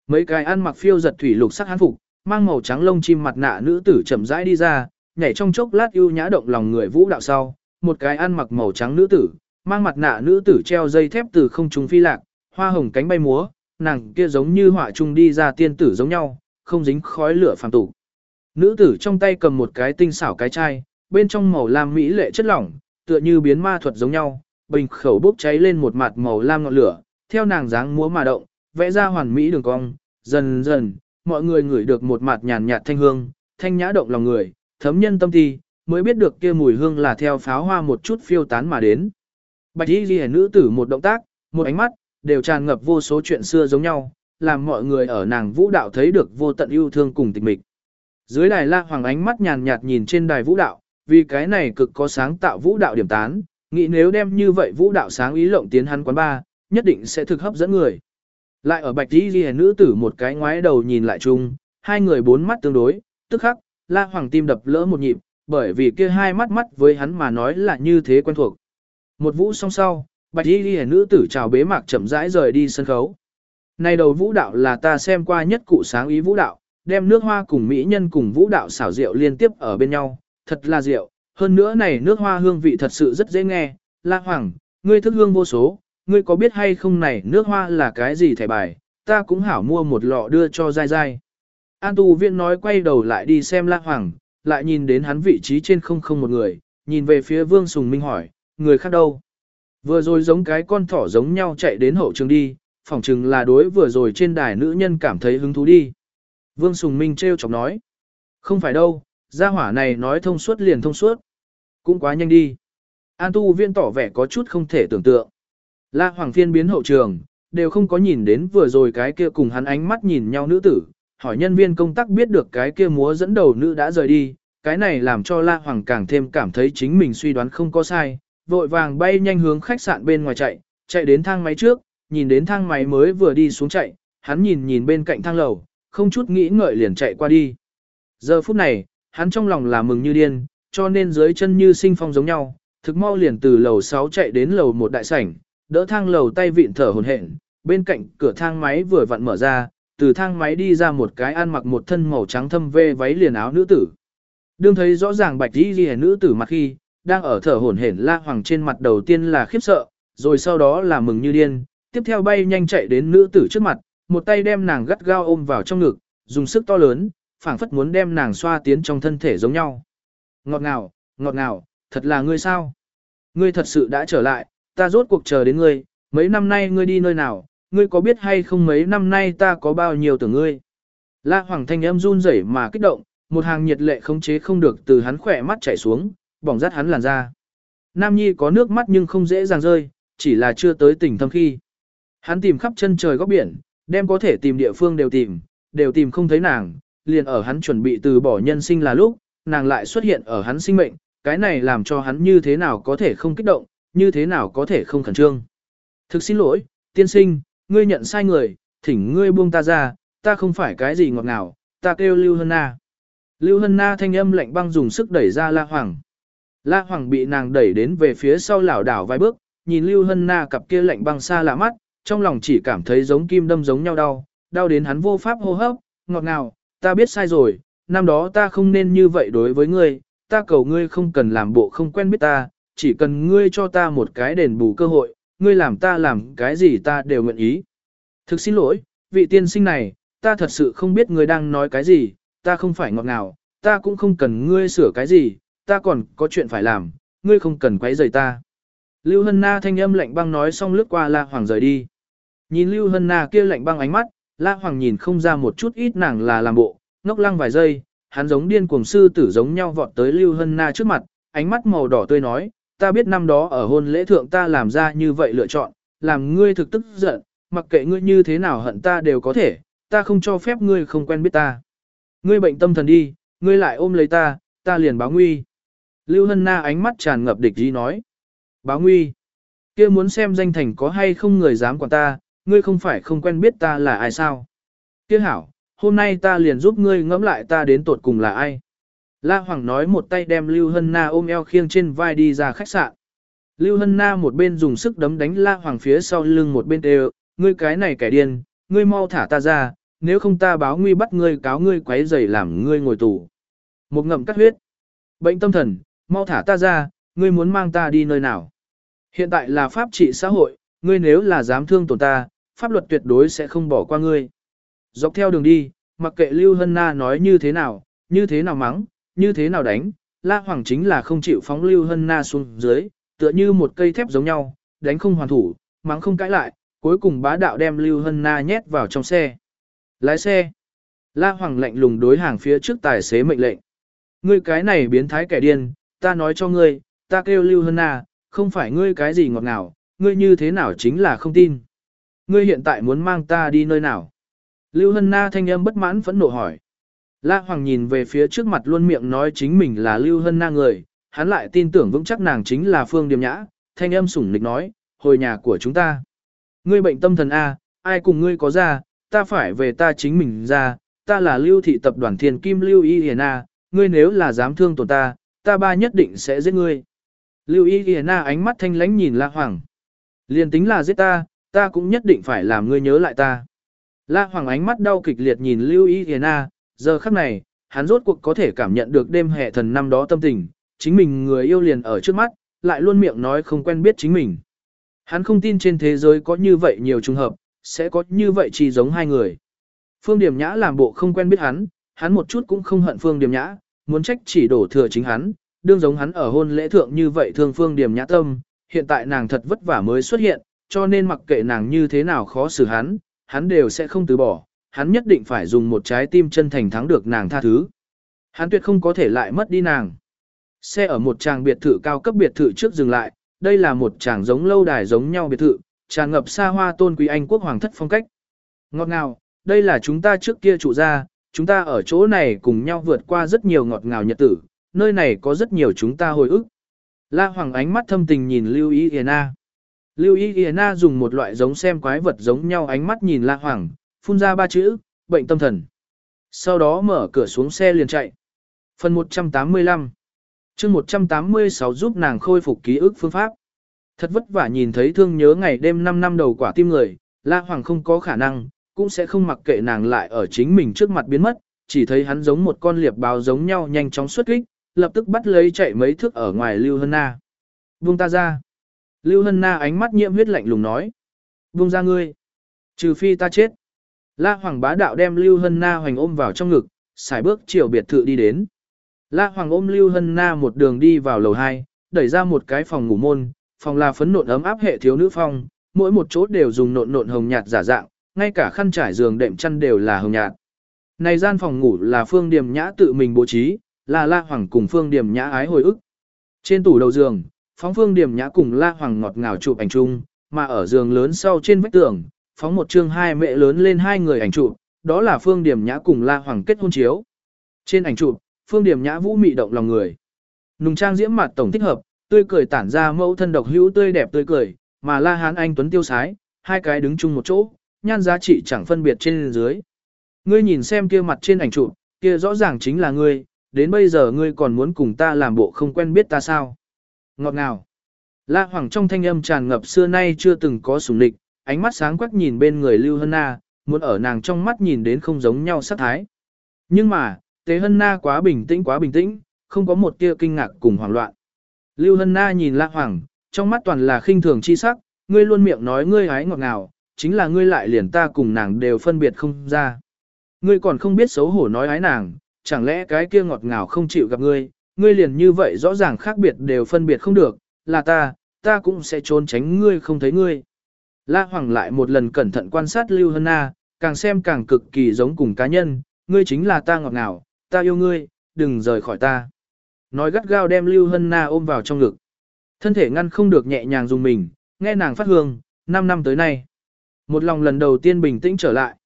Mấy cái ăn mặc phiêu giật thủy lục sắc hán phục, mang màu trắng lông chim mặt nạ nữ tử chậm rãi đi ra, nhảy trong chốc lát ưu nhã động lòng người vũ đạo sau, một cái ăn mặc màu trắng nữ tử, mang mặt nạ nữ tử treo dây thép từ không trung phi lạc, hoa hồng cánh bay múa, nàng kia giống như họa trung đi ra tiên tử giống nhau, không dính khói lửa phàm tục. Nữ tử trong tay cầm một cái tinh xảo cái chai, bên trong màu lam mỹ lệ chất lỏng, tựa như biến ma thuật giống nhau, bình khẩu bốc cháy lên một mặt màu lam ngọn lửa, theo nàng dáng múa mà động, vẽ ra hoàn mỹ đường cong, dần dần, mọi người ngửi được một mặt nhàn nhạt thanh hương, thanh nhã động lòng người, thấm nhân tâm thi, mới biết được kia mùi hương là theo pháo hoa một chút phiêu tán mà đến. Bạch y ghi nữ tử một động tác, một ánh mắt, đều tràn ngập vô số chuyện xưa giống nhau, làm mọi người ở nàng vũ đạo thấy được vô tận yêu thương cùng tịch mịch. Dưới đài la hoàng ánh mắt nhàn nhạt nhìn trên đài vũ đạo, vì cái này cực có sáng tạo vũ đạo điểm tán, nghĩ nếu đem như vậy vũ đạo sáng ý lộng tiến hắn quán ba, nhất định sẽ thực hấp dẫn người. Lại ở bạch tí ghi nữ tử một cái ngoái đầu nhìn lại chung, hai người bốn mắt tương đối, tức khắc, la hoàng tim đập lỡ một nhịp, bởi vì kia hai mắt mắt với hắn mà nói là như thế quen thuộc. Một vũ song sau, bạch y ghi nữ tử chào bế mạc chậm rãi rời đi sân khấu. Này đầu vũ đạo là ta xem qua nhất cụ sáng ý vũ đạo, đem nước hoa cùng mỹ nhân cùng vũ đạo xảo rượu liên tiếp ở bên nhau, thật là rượu, hơn nữa này nước hoa hương vị thật sự rất dễ nghe, La Hoàng, ngươi thức hương vô số, ngươi có biết hay không này nước hoa là cái gì thẻ bài, ta cũng hảo mua một lọ đưa cho dai dai. An tu viện nói quay đầu lại đi xem La Hoàng, lại nhìn đến hắn vị trí trên không không một người, nhìn về phía Vương Sùng Minh hỏi, người khác đâu? Vừa rồi giống cái con thỏ giống nhau chạy đến hậu trường đi, phỏng chừng là đối vừa rồi trên đài nữ nhân cảm thấy hứng thú đi. Vương Sùng Minh trêu chọc nói. Không phải đâu, gia hỏa này nói thông suốt liền thông suốt. Cũng quá nhanh đi. An tu viên tỏ vẻ có chút không thể tưởng tượng. La Hoàng Phiên biến hậu trường, đều không có nhìn đến vừa rồi cái kia cùng hắn ánh mắt nhìn nhau nữ tử. Hỏi nhân viên công tác biết được cái kia múa dẫn đầu nữ đã rời đi. Cái này làm cho La Hoàng càng thêm cảm thấy chính mình suy đoán không có sai. Vội vàng bay nhanh hướng khách sạn bên ngoài chạy, chạy đến thang máy trước, nhìn đến thang máy mới vừa đi xuống chạy, hắn nhìn nhìn bên cạnh thang lầu, không chút nghĩ ngợi liền chạy qua đi. Giờ phút này, hắn trong lòng là mừng như điên, cho nên dưới chân như sinh phong giống nhau, thực mau liền từ lầu 6 chạy đến lầu một đại sảnh, đỡ thang lầu tay vịn thở hồn hển, bên cạnh cửa thang máy vừa vặn mở ra, từ thang máy đi ra một cái ăn mặc một thân màu trắng thâm vê váy liền áo nữ tử. Đương thấy rõ ràng bạch đi ghi nữ tử mặt khi, đang ở thở hổn hển la hoàng trên mặt đầu tiên là khiếp sợ, rồi sau đó là mừng như điên, tiếp theo bay nhanh chạy đến nữ tử trước mặt, một tay đem nàng gắt gao ôm vào trong ngực, dùng sức to lớn, phảng phất muốn đem nàng xoa tiến trong thân thể giống nhau. Ngọt ngào, ngọt ngào, thật là ngươi sao? Ngươi thật sự đã trở lại, ta rốt cuộc chờ đến ngươi, mấy năm nay ngươi đi nơi nào, ngươi có biết hay không mấy năm nay ta có bao nhiêu tưởng ngươi? La Hoàng thanh âm run rẩy mà kích động, một hàng nhiệt lệ khống chế không được từ hắn khỏe mắt chảy xuống, bỏng rát hắn làn da. Nam Nhi có nước mắt nhưng không dễ dàng rơi, chỉ là chưa tới tỉnh thâm khi. Hắn tìm khắp chân trời góc biển, đem có thể tìm địa phương đều tìm, đều tìm không thấy nàng, liền ở hắn chuẩn bị từ bỏ nhân sinh là lúc, nàng lại xuất hiện ở hắn sinh mệnh, cái này làm cho hắn như thế nào có thể không kích động, như thế nào có thể không khẩn trương. Thực xin lỗi, tiên sinh, ngươi nhận sai người, thỉnh ngươi buông ta ra, ta không phải cái gì ngọt ngào, ta kêu Lưu Hân Na. Lưu Hân Na thanh âm lạnh băng dùng sức đẩy ra La Hoàng. La Hoàng bị nàng đẩy đến về phía sau lảo đảo vài bước, nhìn Lưu Hân Na cặp kia lạnh băng xa lạ mắt, trong lòng chỉ cảm thấy giống kim đâm giống nhau đau, đau đến hắn vô pháp hô hấp, ngọt ngào, ta biết sai rồi, năm đó ta không nên như vậy đối với ngươi, ta cầu ngươi không cần làm bộ không quen biết ta, chỉ cần ngươi cho ta một cái đền bù cơ hội, ngươi làm ta làm cái gì ta đều nguyện ý. Thực xin lỗi, vị tiên sinh này, ta thật sự không biết ngươi đang nói cái gì, ta không phải ngọt ngào, ta cũng không cần ngươi sửa cái gì, ta còn có chuyện phải làm, ngươi không cần quấy rầy ta. Lưu Hân Na thanh âm lạnh băng nói xong lướt qua La Hoàng rời đi. Nhìn Lưu Hân Na kia lạnh băng ánh mắt, La Hoàng nhìn không ra một chút ít nàng là làm bộ, ngốc lăng vài giây, hắn giống điên cuồng sư tử giống nhau vọt tới Lưu Hân Na trước mặt, ánh mắt màu đỏ tươi nói, ta biết năm đó ở hôn lễ thượng ta làm ra như vậy lựa chọn, làm ngươi thực tức giận, mặc kệ ngươi như thế nào hận ta đều có thể, ta không cho phép ngươi không quen biết ta. Ngươi bệnh tâm thần đi, ngươi lại ôm lấy ta, ta liền báo nguy. Lưu Hân Na ánh mắt tràn ngập địch ý nói. Báo nguy. kia muốn xem danh thành có hay không người dám quản ta, ngươi không phải không quen biết ta là ai sao. Tiếc hảo, hôm nay ta liền giúp ngươi ngẫm lại ta đến tột cùng là ai. La Hoàng nói một tay đem Lưu Hân Na ôm eo khiêng trên vai đi ra khách sạn. Lưu Hân Na một bên dùng sức đấm đánh La Hoàng phía sau lưng một bên đều, ngươi cái này kẻ điên, ngươi mau thả ta ra, nếu không ta báo nguy bắt ngươi cáo ngươi quấy rầy làm ngươi ngồi tù. Một ngậm cắt huyết. Bệnh tâm thần, mau thả ta ra, ngươi muốn mang ta đi nơi nào. Hiện tại là pháp trị xã hội, ngươi nếu là dám thương tổn ta, pháp luật tuyệt đối sẽ không bỏ qua ngươi. Dọc theo đường đi, mặc kệ Lưu Hân Na nói như thế nào, như thế nào mắng, như thế nào đánh, La Hoàng chính là không chịu phóng Lưu Hân Na xuống dưới, tựa như một cây thép giống nhau, đánh không hoàn thủ, mắng không cãi lại, cuối cùng bá đạo đem Lưu Hân Na nhét vào trong xe. Lái xe. La Hoàng lạnh lùng đối hàng phía trước tài xế mệnh lệnh. Ngươi cái này biến thái kẻ điên, ta nói cho ngươi, ta kêu Lưu Hân Na, không phải ngươi cái gì ngọt ngào, ngươi như thế nào chính là không tin. Ngươi hiện tại muốn mang ta đi nơi nào? Lưu Hân Na thanh âm bất mãn phẫn nộ hỏi. La Hoàng nhìn về phía trước mặt luôn miệng nói chính mình là Lưu Hân Na người, hắn lại tin tưởng vững chắc nàng chính là Phương Điềm Nhã, thanh âm sủng nịch nói, hồi nhà của chúng ta. Ngươi bệnh tâm thần A, ai cùng ngươi có ra, ta phải về ta chính mình ra, ta là Lưu Thị Tập đoàn Thiền Kim Lưu Y Hiền A, ngươi nếu là dám thương tổn ta, ta ba nhất định sẽ giết ngươi. Lưu Y Hiền A ánh mắt thanh lánh nhìn La Hoàng. Liền tính là giết ta, ta cũng nhất định phải làm ngươi nhớ lại ta. La Hoàng ánh mắt đau kịch liệt nhìn Lưu Y Thiên A, giờ khắc này, hắn rốt cuộc có thể cảm nhận được đêm hè thần năm đó tâm tình, chính mình người yêu liền ở trước mắt, lại luôn miệng nói không quen biết chính mình. Hắn không tin trên thế giới có như vậy nhiều trùng hợp, sẽ có như vậy chỉ giống hai người. Phương Điểm Nhã làm bộ không quen biết hắn, hắn một chút cũng không hận Phương Điểm Nhã, muốn trách chỉ đổ thừa chính hắn, đương giống hắn ở hôn lễ thượng như vậy thương Phương Điểm Nhã tâm, hiện tại nàng thật vất vả mới xuất hiện, cho nên mặc kệ nàng như thế nào khó xử hắn, hắn đều sẽ không từ bỏ, hắn nhất định phải dùng một trái tim chân thành thắng được nàng tha thứ. Hắn tuyệt không có thể lại mất đi nàng. Xe ở một tràng biệt thự cao cấp biệt thự trước dừng lại, đây là một tràng giống lâu đài giống nhau biệt thự, tràn ngập xa hoa tôn quý Anh quốc hoàng thất phong cách. Ngọt ngào, đây là chúng ta trước kia trụ ra, chúng ta ở chỗ này cùng nhau vượt qua rất nhiều ngọt ngào nhật tử, nơi này có rất nhiều chúng ta hồi ức. La Hoàng ánh mắt thâm tình nhìn Lưu Y Yena. Lưu Y Yena dùng một loại giống xem quái vật giống nhau ánh mắt nhìn La Hoàng, phun ra ba chữ, bệnh tâm thần. Sau đó mở cửa xuống xe liền chạy. Phần 185 chương 186 giúp nàng khôi phục ký ức phương pháp. Thật vất vả nhìn thấy thương nhớ ngày đêm 5 năm đầu quả tim người, La Hoàng không có khả năng, cũng sẽ không mặc kệ nàng lại ở chính mình trước mặt biến mất, chỉ thấy hắn giống một con liệp báo giống nhau nhanh chóng xuất kích, lập tức bắt lấy chạy mấy thước ở ngoài Lưu Hân Na. Buông ta ra. Lưu Hân Na ánh mắt nhiễm huyết lạnh lùng nói. Buông ra ngươi. Trừ phi ta chết. La Hoàng bá đạo đem Lưu Hân Na hoành ôm vào trong ngực, xài bước chiều biệt thự đi đến. La Hoàng ôm Lưu Hân Na một đường đi vào lầu 2, đẩy ra một cái phòng ngủ môn, phòng là phấn nộn ấm áp hệ thiếu nữ phong, mỗi một chỗ đều dùng nộn nộn hồng nhạt giả dạng, ngay cả khăn trải giường đệm chăn đều là hồng nhạt. Này gian phòng ngủ là Phương Điềm Nhã tự mình bố trí, là La Hoàng cùng Phương Điềm Nhã ái hồi ức. Trên tủ đầu giường, phóng Phương Điềm Nhã cùng La Hoàng ngọt ngào chụp ảnh chung, mà ở giường lớn sau trên vách tường, phóng một chương hai mẹ lớn lên hai người ảnh chụp, đó là Phương Điềm Nhã cùng La Hoàng kết hôn chiếu. Trên ảnh chụp, Phương Điềm Nhã vũ mị động lòng người. Nùng trang diễm mặt tổng thích hợp, tươi cười tản ra mẫu thân độc hữu tươi đẹp tươi cười, mà La Hán Anh tuấn tiêu sái, hai cái đứng chung một chỗ, nhan giá trị chẳng phân biệt trên dưới. Ngươi nhìn xem kia mặt trên ảnh chụp, kia rõ ràng chính là ngươi, đến bây giờ ngươi còn muốn cùng ta làm bộ không quen biết ta sao. Ngọt ngào. La Hoàng trong thanh âm tràn ngập xưa nay chưa từng có sủng địch, ánh mắt sáng quắc nhìn bên người Lưu Hân Na, muốn ở nàng trong mắt nhìn đến không giống nhau sắc thái. Nhưng mà, Tế Hân Na quá bình tĩnh quá bình tĩnh, không có một tia kinh ngạc cùng hoảng loạn. Lưu Hân Na nhìn La Hoàng, trong mắt toàn là khinh thường chi sắc, ngươi luôn miệng nói ngươi hái ngọt ngào, chính là ngươi lại liền ta cùng nàng đều phân biệt không ra. Ngươi còn không biết xấu hổ nói ái nàng, chẳng lẽ cái kia ngọt ngào không chịu gặp ngươi, ngươi liền như vậy rõ ràng khác biệt đều phân biệt không được, là ta, ta cũng sẽ trốn tránh ngươi không thấy ngươi. La Hoàng lại một lần cẩn thận quan sát Lưu Hân Na, càng xem càng cực kỳ giống cùng cá nhân, ngươi chính là ta ngọt ngào, ta yêu ngươi, đừng rời khỏi ta. Nói gắt gao đem Lưu Hân Na ôm vào trong ngực. Thân thể ngăn không được nhẹ nhàng dùng mình, nghe nàng phát hương, 5 năm tới nay. Một lòng lần đầu tiên bình tĩnh trở lại.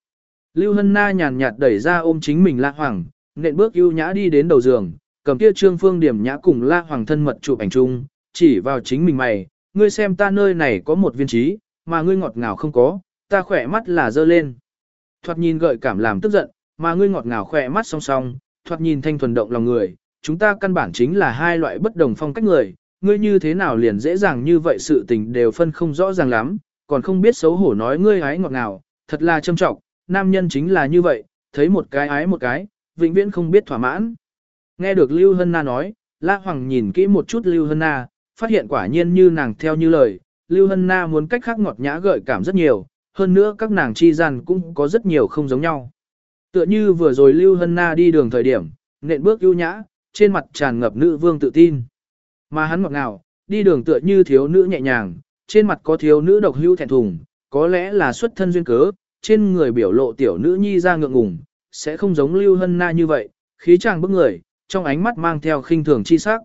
Lưu Hân Na nhàn nhạt đẩy ra ôm chính mình La Hoàng, nện bước ưu nhã đi đến đầu giường, cầm kia trương phương điểm nhã cùng La Hoàng thân mật chụp ảnh chung, chỉ vào chính mình mày, ngươi xem ta nơi này có một viên trí, mà ngươi ngọt ngào không có, ta khỏe mắt là dơ lên. Thoạt nhìn gợi cảm làm tức giận, mà ngươi ngọt ngào khỏe mắt song song, thoạt nhìn thanh thuần động lòng người, chúng ta căn bản chính là hai loại bất đồng phong cách người, ngươi như thế nào liền dễ dàng như vậy sự tình đều phân không rõ ràng lắm, còn không biết xấu hổ nói ngươi ái ngọt ngào, thật là châm trọng, nam nhân chính là như vậy, thấy một cái ái một cái, vĩnh viễn không biết thỏa mãn. Nghe được Lưu Hân Na nói, La Hoàng nhìn kỹ một chút Lưu Hân Na, phát hiện quả nhiên như nàng theo như lời, Lưu Hân Na muốn cách khác ngọt nhã gợi cảm rất nhiều, hơn nữa các nàng chi gian cũng có rất nhiều không giống nhau. Tựa như vừa rồi Lưu Hân Na đi đường thời điểm, nện bước ưu nhã, trên mặt tràn ngập nữ vương tự tin. Mà hắn ngọt ngào, đi đường tựa như thiếu nữ nhẹ nhàng, trên mặt có thiếu nữ độc hưu thẹn thùng, có lẽ là xuất thân duyên cớ, trên người biểu lộ tiểu nữ nhi ra ngượng ngùng, sẽ không giống Lưu Hân Na như vậy, khí chàng bức người, trong ánh mắt mang theo khinh thường chi sắc.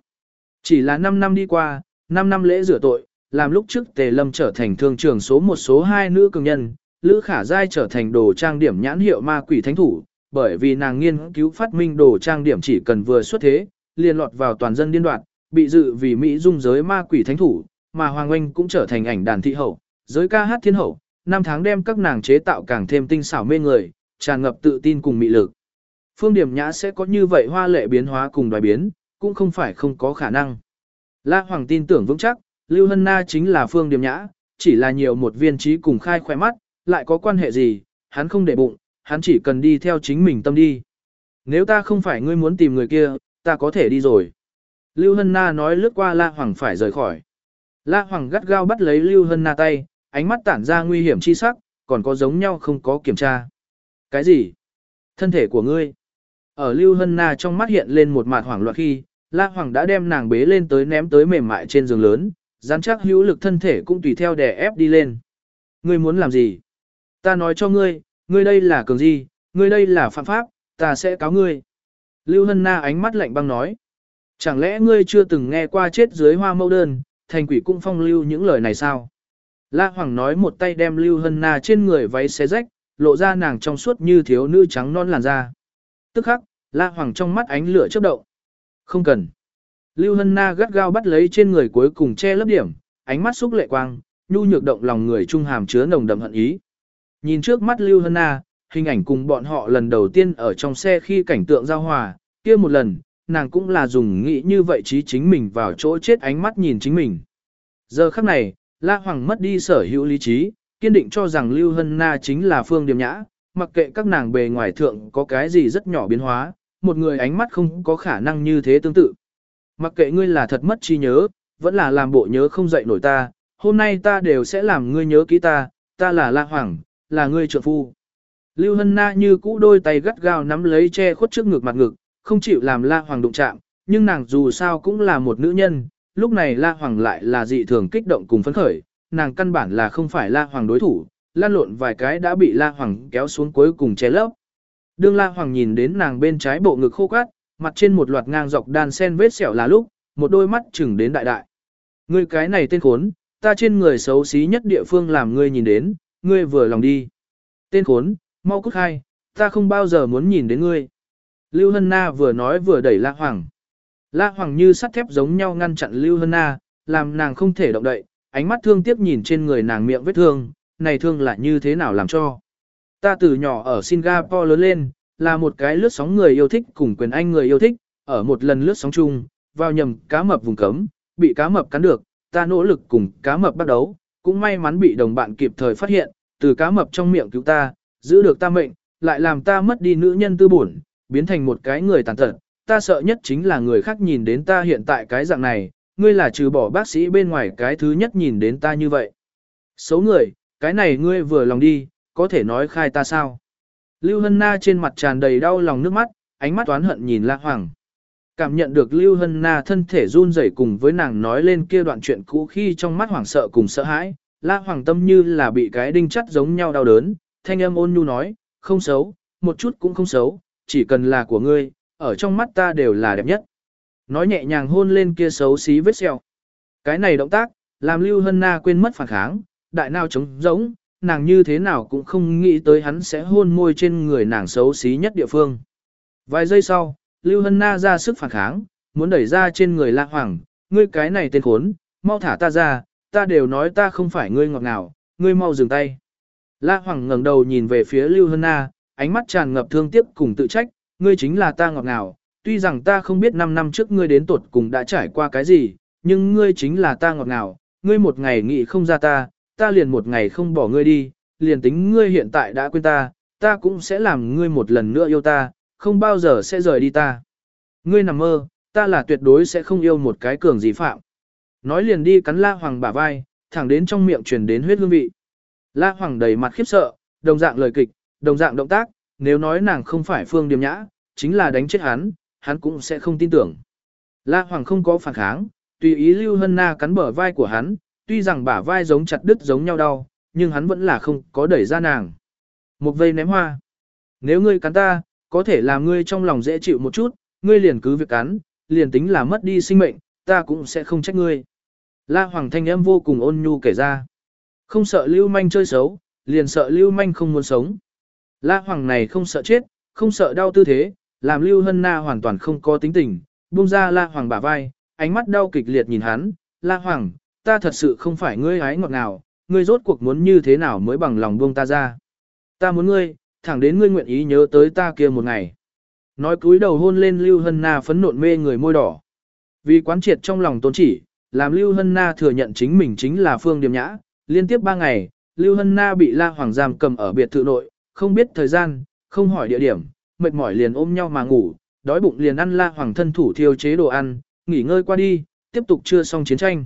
Chỉ là 5 năm đi qua, 5 năm lễ rửa tội, làm lúc trước Tề Lâm trở thành thương trường số một số hai nữ cường nhân, Lữ Khả Giai trở thành đồ trang điểm nhãn hiệu ma quỷ thánh thủ, bởi vì nàng nghiên cứu phát minh đồ trang điểm chỉ cần vừa xuất thế, liền lọt vào toàn dân điên đoạt, bị dự vì Mỹ dung giới ma quỷ thánh thủ, mà Hoàng Oanh cũng trở thành ảnh đàn thị hậu, giới ca hát thiên hậu, năm tháng đem các nàng chế tạo càng thêm tinh xảo mê người, tràn ngập tự tin cùng mị lực. Phương Điểm Nhã sẽ có như vậy hoa lệ biến hóa cùng đoài biến, cũng không phải không có khả năng. La Hoàng tin tưởng vững chắc, Lưu Hân Na chính là Phương Điểm Nhã, chỉ là nhiều một viên trí cùng khai khỏe mắt, lại có quan hệ gì, hắn không để bụng, hắn chỉ cần đi theo chính mình tâm đi. Nếu ta không phải ngươi muốn tìm người kia, ta có thể đi rồi. Lưu Hân Na nói lướt qua La Hoàng phải rời khỏi. La Hoàng gắt gao bắt lấy Lưu Hân Na tay, ánh mắt tản ra nguy hiểm chi sắc, còn có giống nhau không có kiểm tra. Cái gì? Thân thể của ngươi. Ở Lưu Hân Na trong mắt hiện lên một mạt hoảng loạn khi, La Hoàng đã đem nàng bế lên tới ném tới mềm mại trên giường lớn, rắn chắc hữu lực thân thể cũng tùy theo đè ép đi lên. Ngươi muốn làm gì? Ta nói cho ngươi, ngươi đây là cường gì, ngươi đây là phạm pháp, ta sẽ cáo ngươi. Lưu Hân Na ánh mắt lạnh băng nói. Chẳng lẽ ngươi chưa từng nghe qua chết dưới hoa mẫu đơn, thành quỷ cung phong lưu những lời này sao? La Hoàng nói một tay đem Lưu Hân Na trên người váy xé rách, lộ ra nàng trong suốt như thiếu nữ trắng non làn da. Tức khắc, La Hoàng trong mắt ánh lửa chớp động. Không cần. Lưu Hân Na gắt gao bắt lấy trên người cuối cùng che lớp điểm, ánh mắt xúc lệ quang, nhu nhược động lòng người trung hàm chứa nồng đậm hận ý. Nhìn trước mắt Lưu Hân Na, hình ảnh cùng bọn họ lần đầu tiên ở trong xe khi cảnh tượng giao hòa, kia một lần, nàng cũng là dùng nghĩ như vậy trí chính mình vào chỗ chết ánh mắt nhìn chính mình. Giờ khắc này, La Hoàng mất đi sở hữu lý trí, kiên định cho rằng Lưu Hân Na chính là Phương Điềm Nhã, mặc kệ các nàng bề ngoài thượng có cái gì rất nhỏ biến hóa, một người ánh mắt không có khả năng như thế tương tự. Mặc kệ ngươi là thật mất trí nhớ, vẫn là làm bộ nhớ không dậy nổi ta, hôm nay ta đều sẽ làm ngươi nhớ kỹ ta, ta là La Hoàng, là ngươi trợ phu. Lưu Hân Na như cũ đôi tay gắt gao nắm lấy che khuất trước ngực mặt ngực, không chịu làm La Hoàng đụng chạm, nhưng nàng dù sao cũng là một nữ nhân, lúc này La Hoàng lại là dị thường kích động cùng phấn khởi, nàng căn bản là không phải La Hoàng đối thủ, lan lộn vài cái đã bị La Hoàng kéo xuống cuối cùng che lấp. Đương La Hoàng nhìn đến nàng bên trái bộ ngực khô cát, mặt trên một loạt ngang dọc đan sen vết sẹo là lúc, một đôi mắt chừng đến đại đại. Ngươi cái này tên khốn, ta trên người xấu xí nhất địa phương làm ngươi nhìn đến, ngươi vừa lòng đi. Tên khốn, mau cút hai, ta không bao giờ muốn nhìn đến ngươi. Lưu Hân Na vừa nói vừa đẩy La Hoàng. La Hoàng như sắt thép giống nhau ngăn chặn Lưu Hân Na, làm nàng không thể động đậy, ánh mắt thương tiếc nhìn trên người nàng miệng vết thương, này thương là như thế nào làm cho. ta từ nhỏ ở Singapore lớn lên, là một cái lướt sóng người yêu thích cùng quyền anh người yêu thích, ở một lần lướt sóng chung, vào nhầm cá mập vùng cấm, bị cá mập cắn được, ta nỗ lực cùng cá mập bắt đấu, cũng may mắn bị đồng bạn kịp thời phát hiện, từ cá mập trong miệng cứu ta, giữ được ta mệnh, lại làm ta mất đi nữ nhân tư bổn, biến thành một cái người tàn tật. Ta sợ nhất chính là người khác nhìn đến ta hiện tại cái dạng này, ngươi là trừ bỏ bác sĩ bên ngoài cái thứ nhất nhìn đến ta như vậy. Xấu người, cái này ngươi vừa lòng đi, có thể nói khai ta sao? Lưu Hân Na trên mặt tràn đầy đau lòng nước mắt, ánh mắt toán hận nhìn La Hoàng. Cảm nhận được Lưu Hân Na thân thể run rẩy cùng với nàng nói lên kia đoạn chuyện cũ khi trong mắt hoảng sợ cùng sợ hãi, La Hoàng tâm như là bị cái đinh chắt giống nhau đau đớn, thanh âm ôn nhu nói, không xấu, một chút cũng không xấu, chỉ cần là của ngươi, ở trong mắt ta đều là đẹp nhất. Nói nhẹ nhàng hôn lên kia xấu xí vết sẹo. Cái này động tác, làm Lưu Hân Na quên mất phản kháng, đại nào trống giống, nàng như thế nào cũng không nghĩ tới hắn sẽ hôn môi trên người nàng xấu xí nhất địa phương. Vài giây sau, Lưu Hân Na ra sức phản kháng, muốn đẩy ra trên người La Hoàng, ngươi cái này tên khốn, mau thả ta ra, ta đều nói ta không phải ngươi ngọt ngào, ngươi mau dừng tay. La Hoàng ngẩng đầu nhìn về phía Lưu Hân Na, ánh mắt tràn ngập thương tiếc cùng tự trách, ngươi chính là ta ngọt ngào, tuy rằng ta không biết 5 năm trước ngươi đến tuột cùng đã trải qua cái gì, nhưng ngươi chính là ta ngọt ngào, ngươi một ngày nghĩ không ra ta, ta liền một ngày không bỏ ngươi đi, liền tính ngươi hiện tại đã quên ta, ta cũng sẽ làm ngươi một lần nữa yêu ta, không bao giờ sẽ rời đi ta. Ngươi nằm mơ, ta là tuyệt đối sẽ không yêu một cái cường gì phạm. Nói liền đi cắn La Hoàng bả vai, thẳng đến trong miệng truyền đến huyết hương vị. La Hoàng đầy mặt khiếp sợ, đồng dạng lời kịch, đồng dạng động tác, nếu nói nàng không phải Phương Điềm Nhã, chính là đánh chết hắn, hắn cũng sẽ không tin tưởng. La Hoàng không có phản kháng, tùy ý Lưu Hân Na cắn bờ vai của hắn, tuy rằng bả vai giống chặt đứt giống nhau đau, nhưng hắn vẫn là không có đẩy ra nàng. Một vây ném hoa. Nếu ngươi cắn ta, có thể làm ngươi trong lòng dễ chịu một chút, ngươi liền cứ việc cắn, liền tính là mất đi sinh mệnh, ta cũng sẽ không trách ngươi. La Hoàng thanh âm vô cùng ôn nhu kể ra. Không sợ Lưu Manh chơi xấu, liền sợ Lưu Manh không muốn sống. La Hoàng này không sợ chết, không sợ đau tư thế, làm Lưu Hân Na hoàn toàn không có tính tình, buông ra La Hoàng bả vai, ánh mắt đau kịch liệt nhìn hắn, La Hoàng, ta thật sự không phải ngươi hái ngọt nào, ngươi rốt cuộc muốn như thế nào mới bằng lòng buông ta ra. Ta muốn ngươi, thẳng đến ngươi nguyện ý nhớ tới ta kia một ngày. Nói cúi đầu hôn lên Lưu Hân Na phấn nộn mê người môi đỏ. Vì quán triệt trong lòng tôn chỉ, làm Lưu Hân Na thừa nhận chính mình chính là Phương Điềm Nhã, liên tiếp ba ngày, Lưu Hân Na bị La Hoàng giam cầm ở biệt thự nội, không biết thời gian, không hỏi địa điểm, mệt mỏi liền ôm nhau mà ngủ, đói bụng liền ăn La Hoàng thân thủ thiêu chế đồ ăn, nghỉ ngơi qua đi, tiếp tục chưa xong chiến tranh.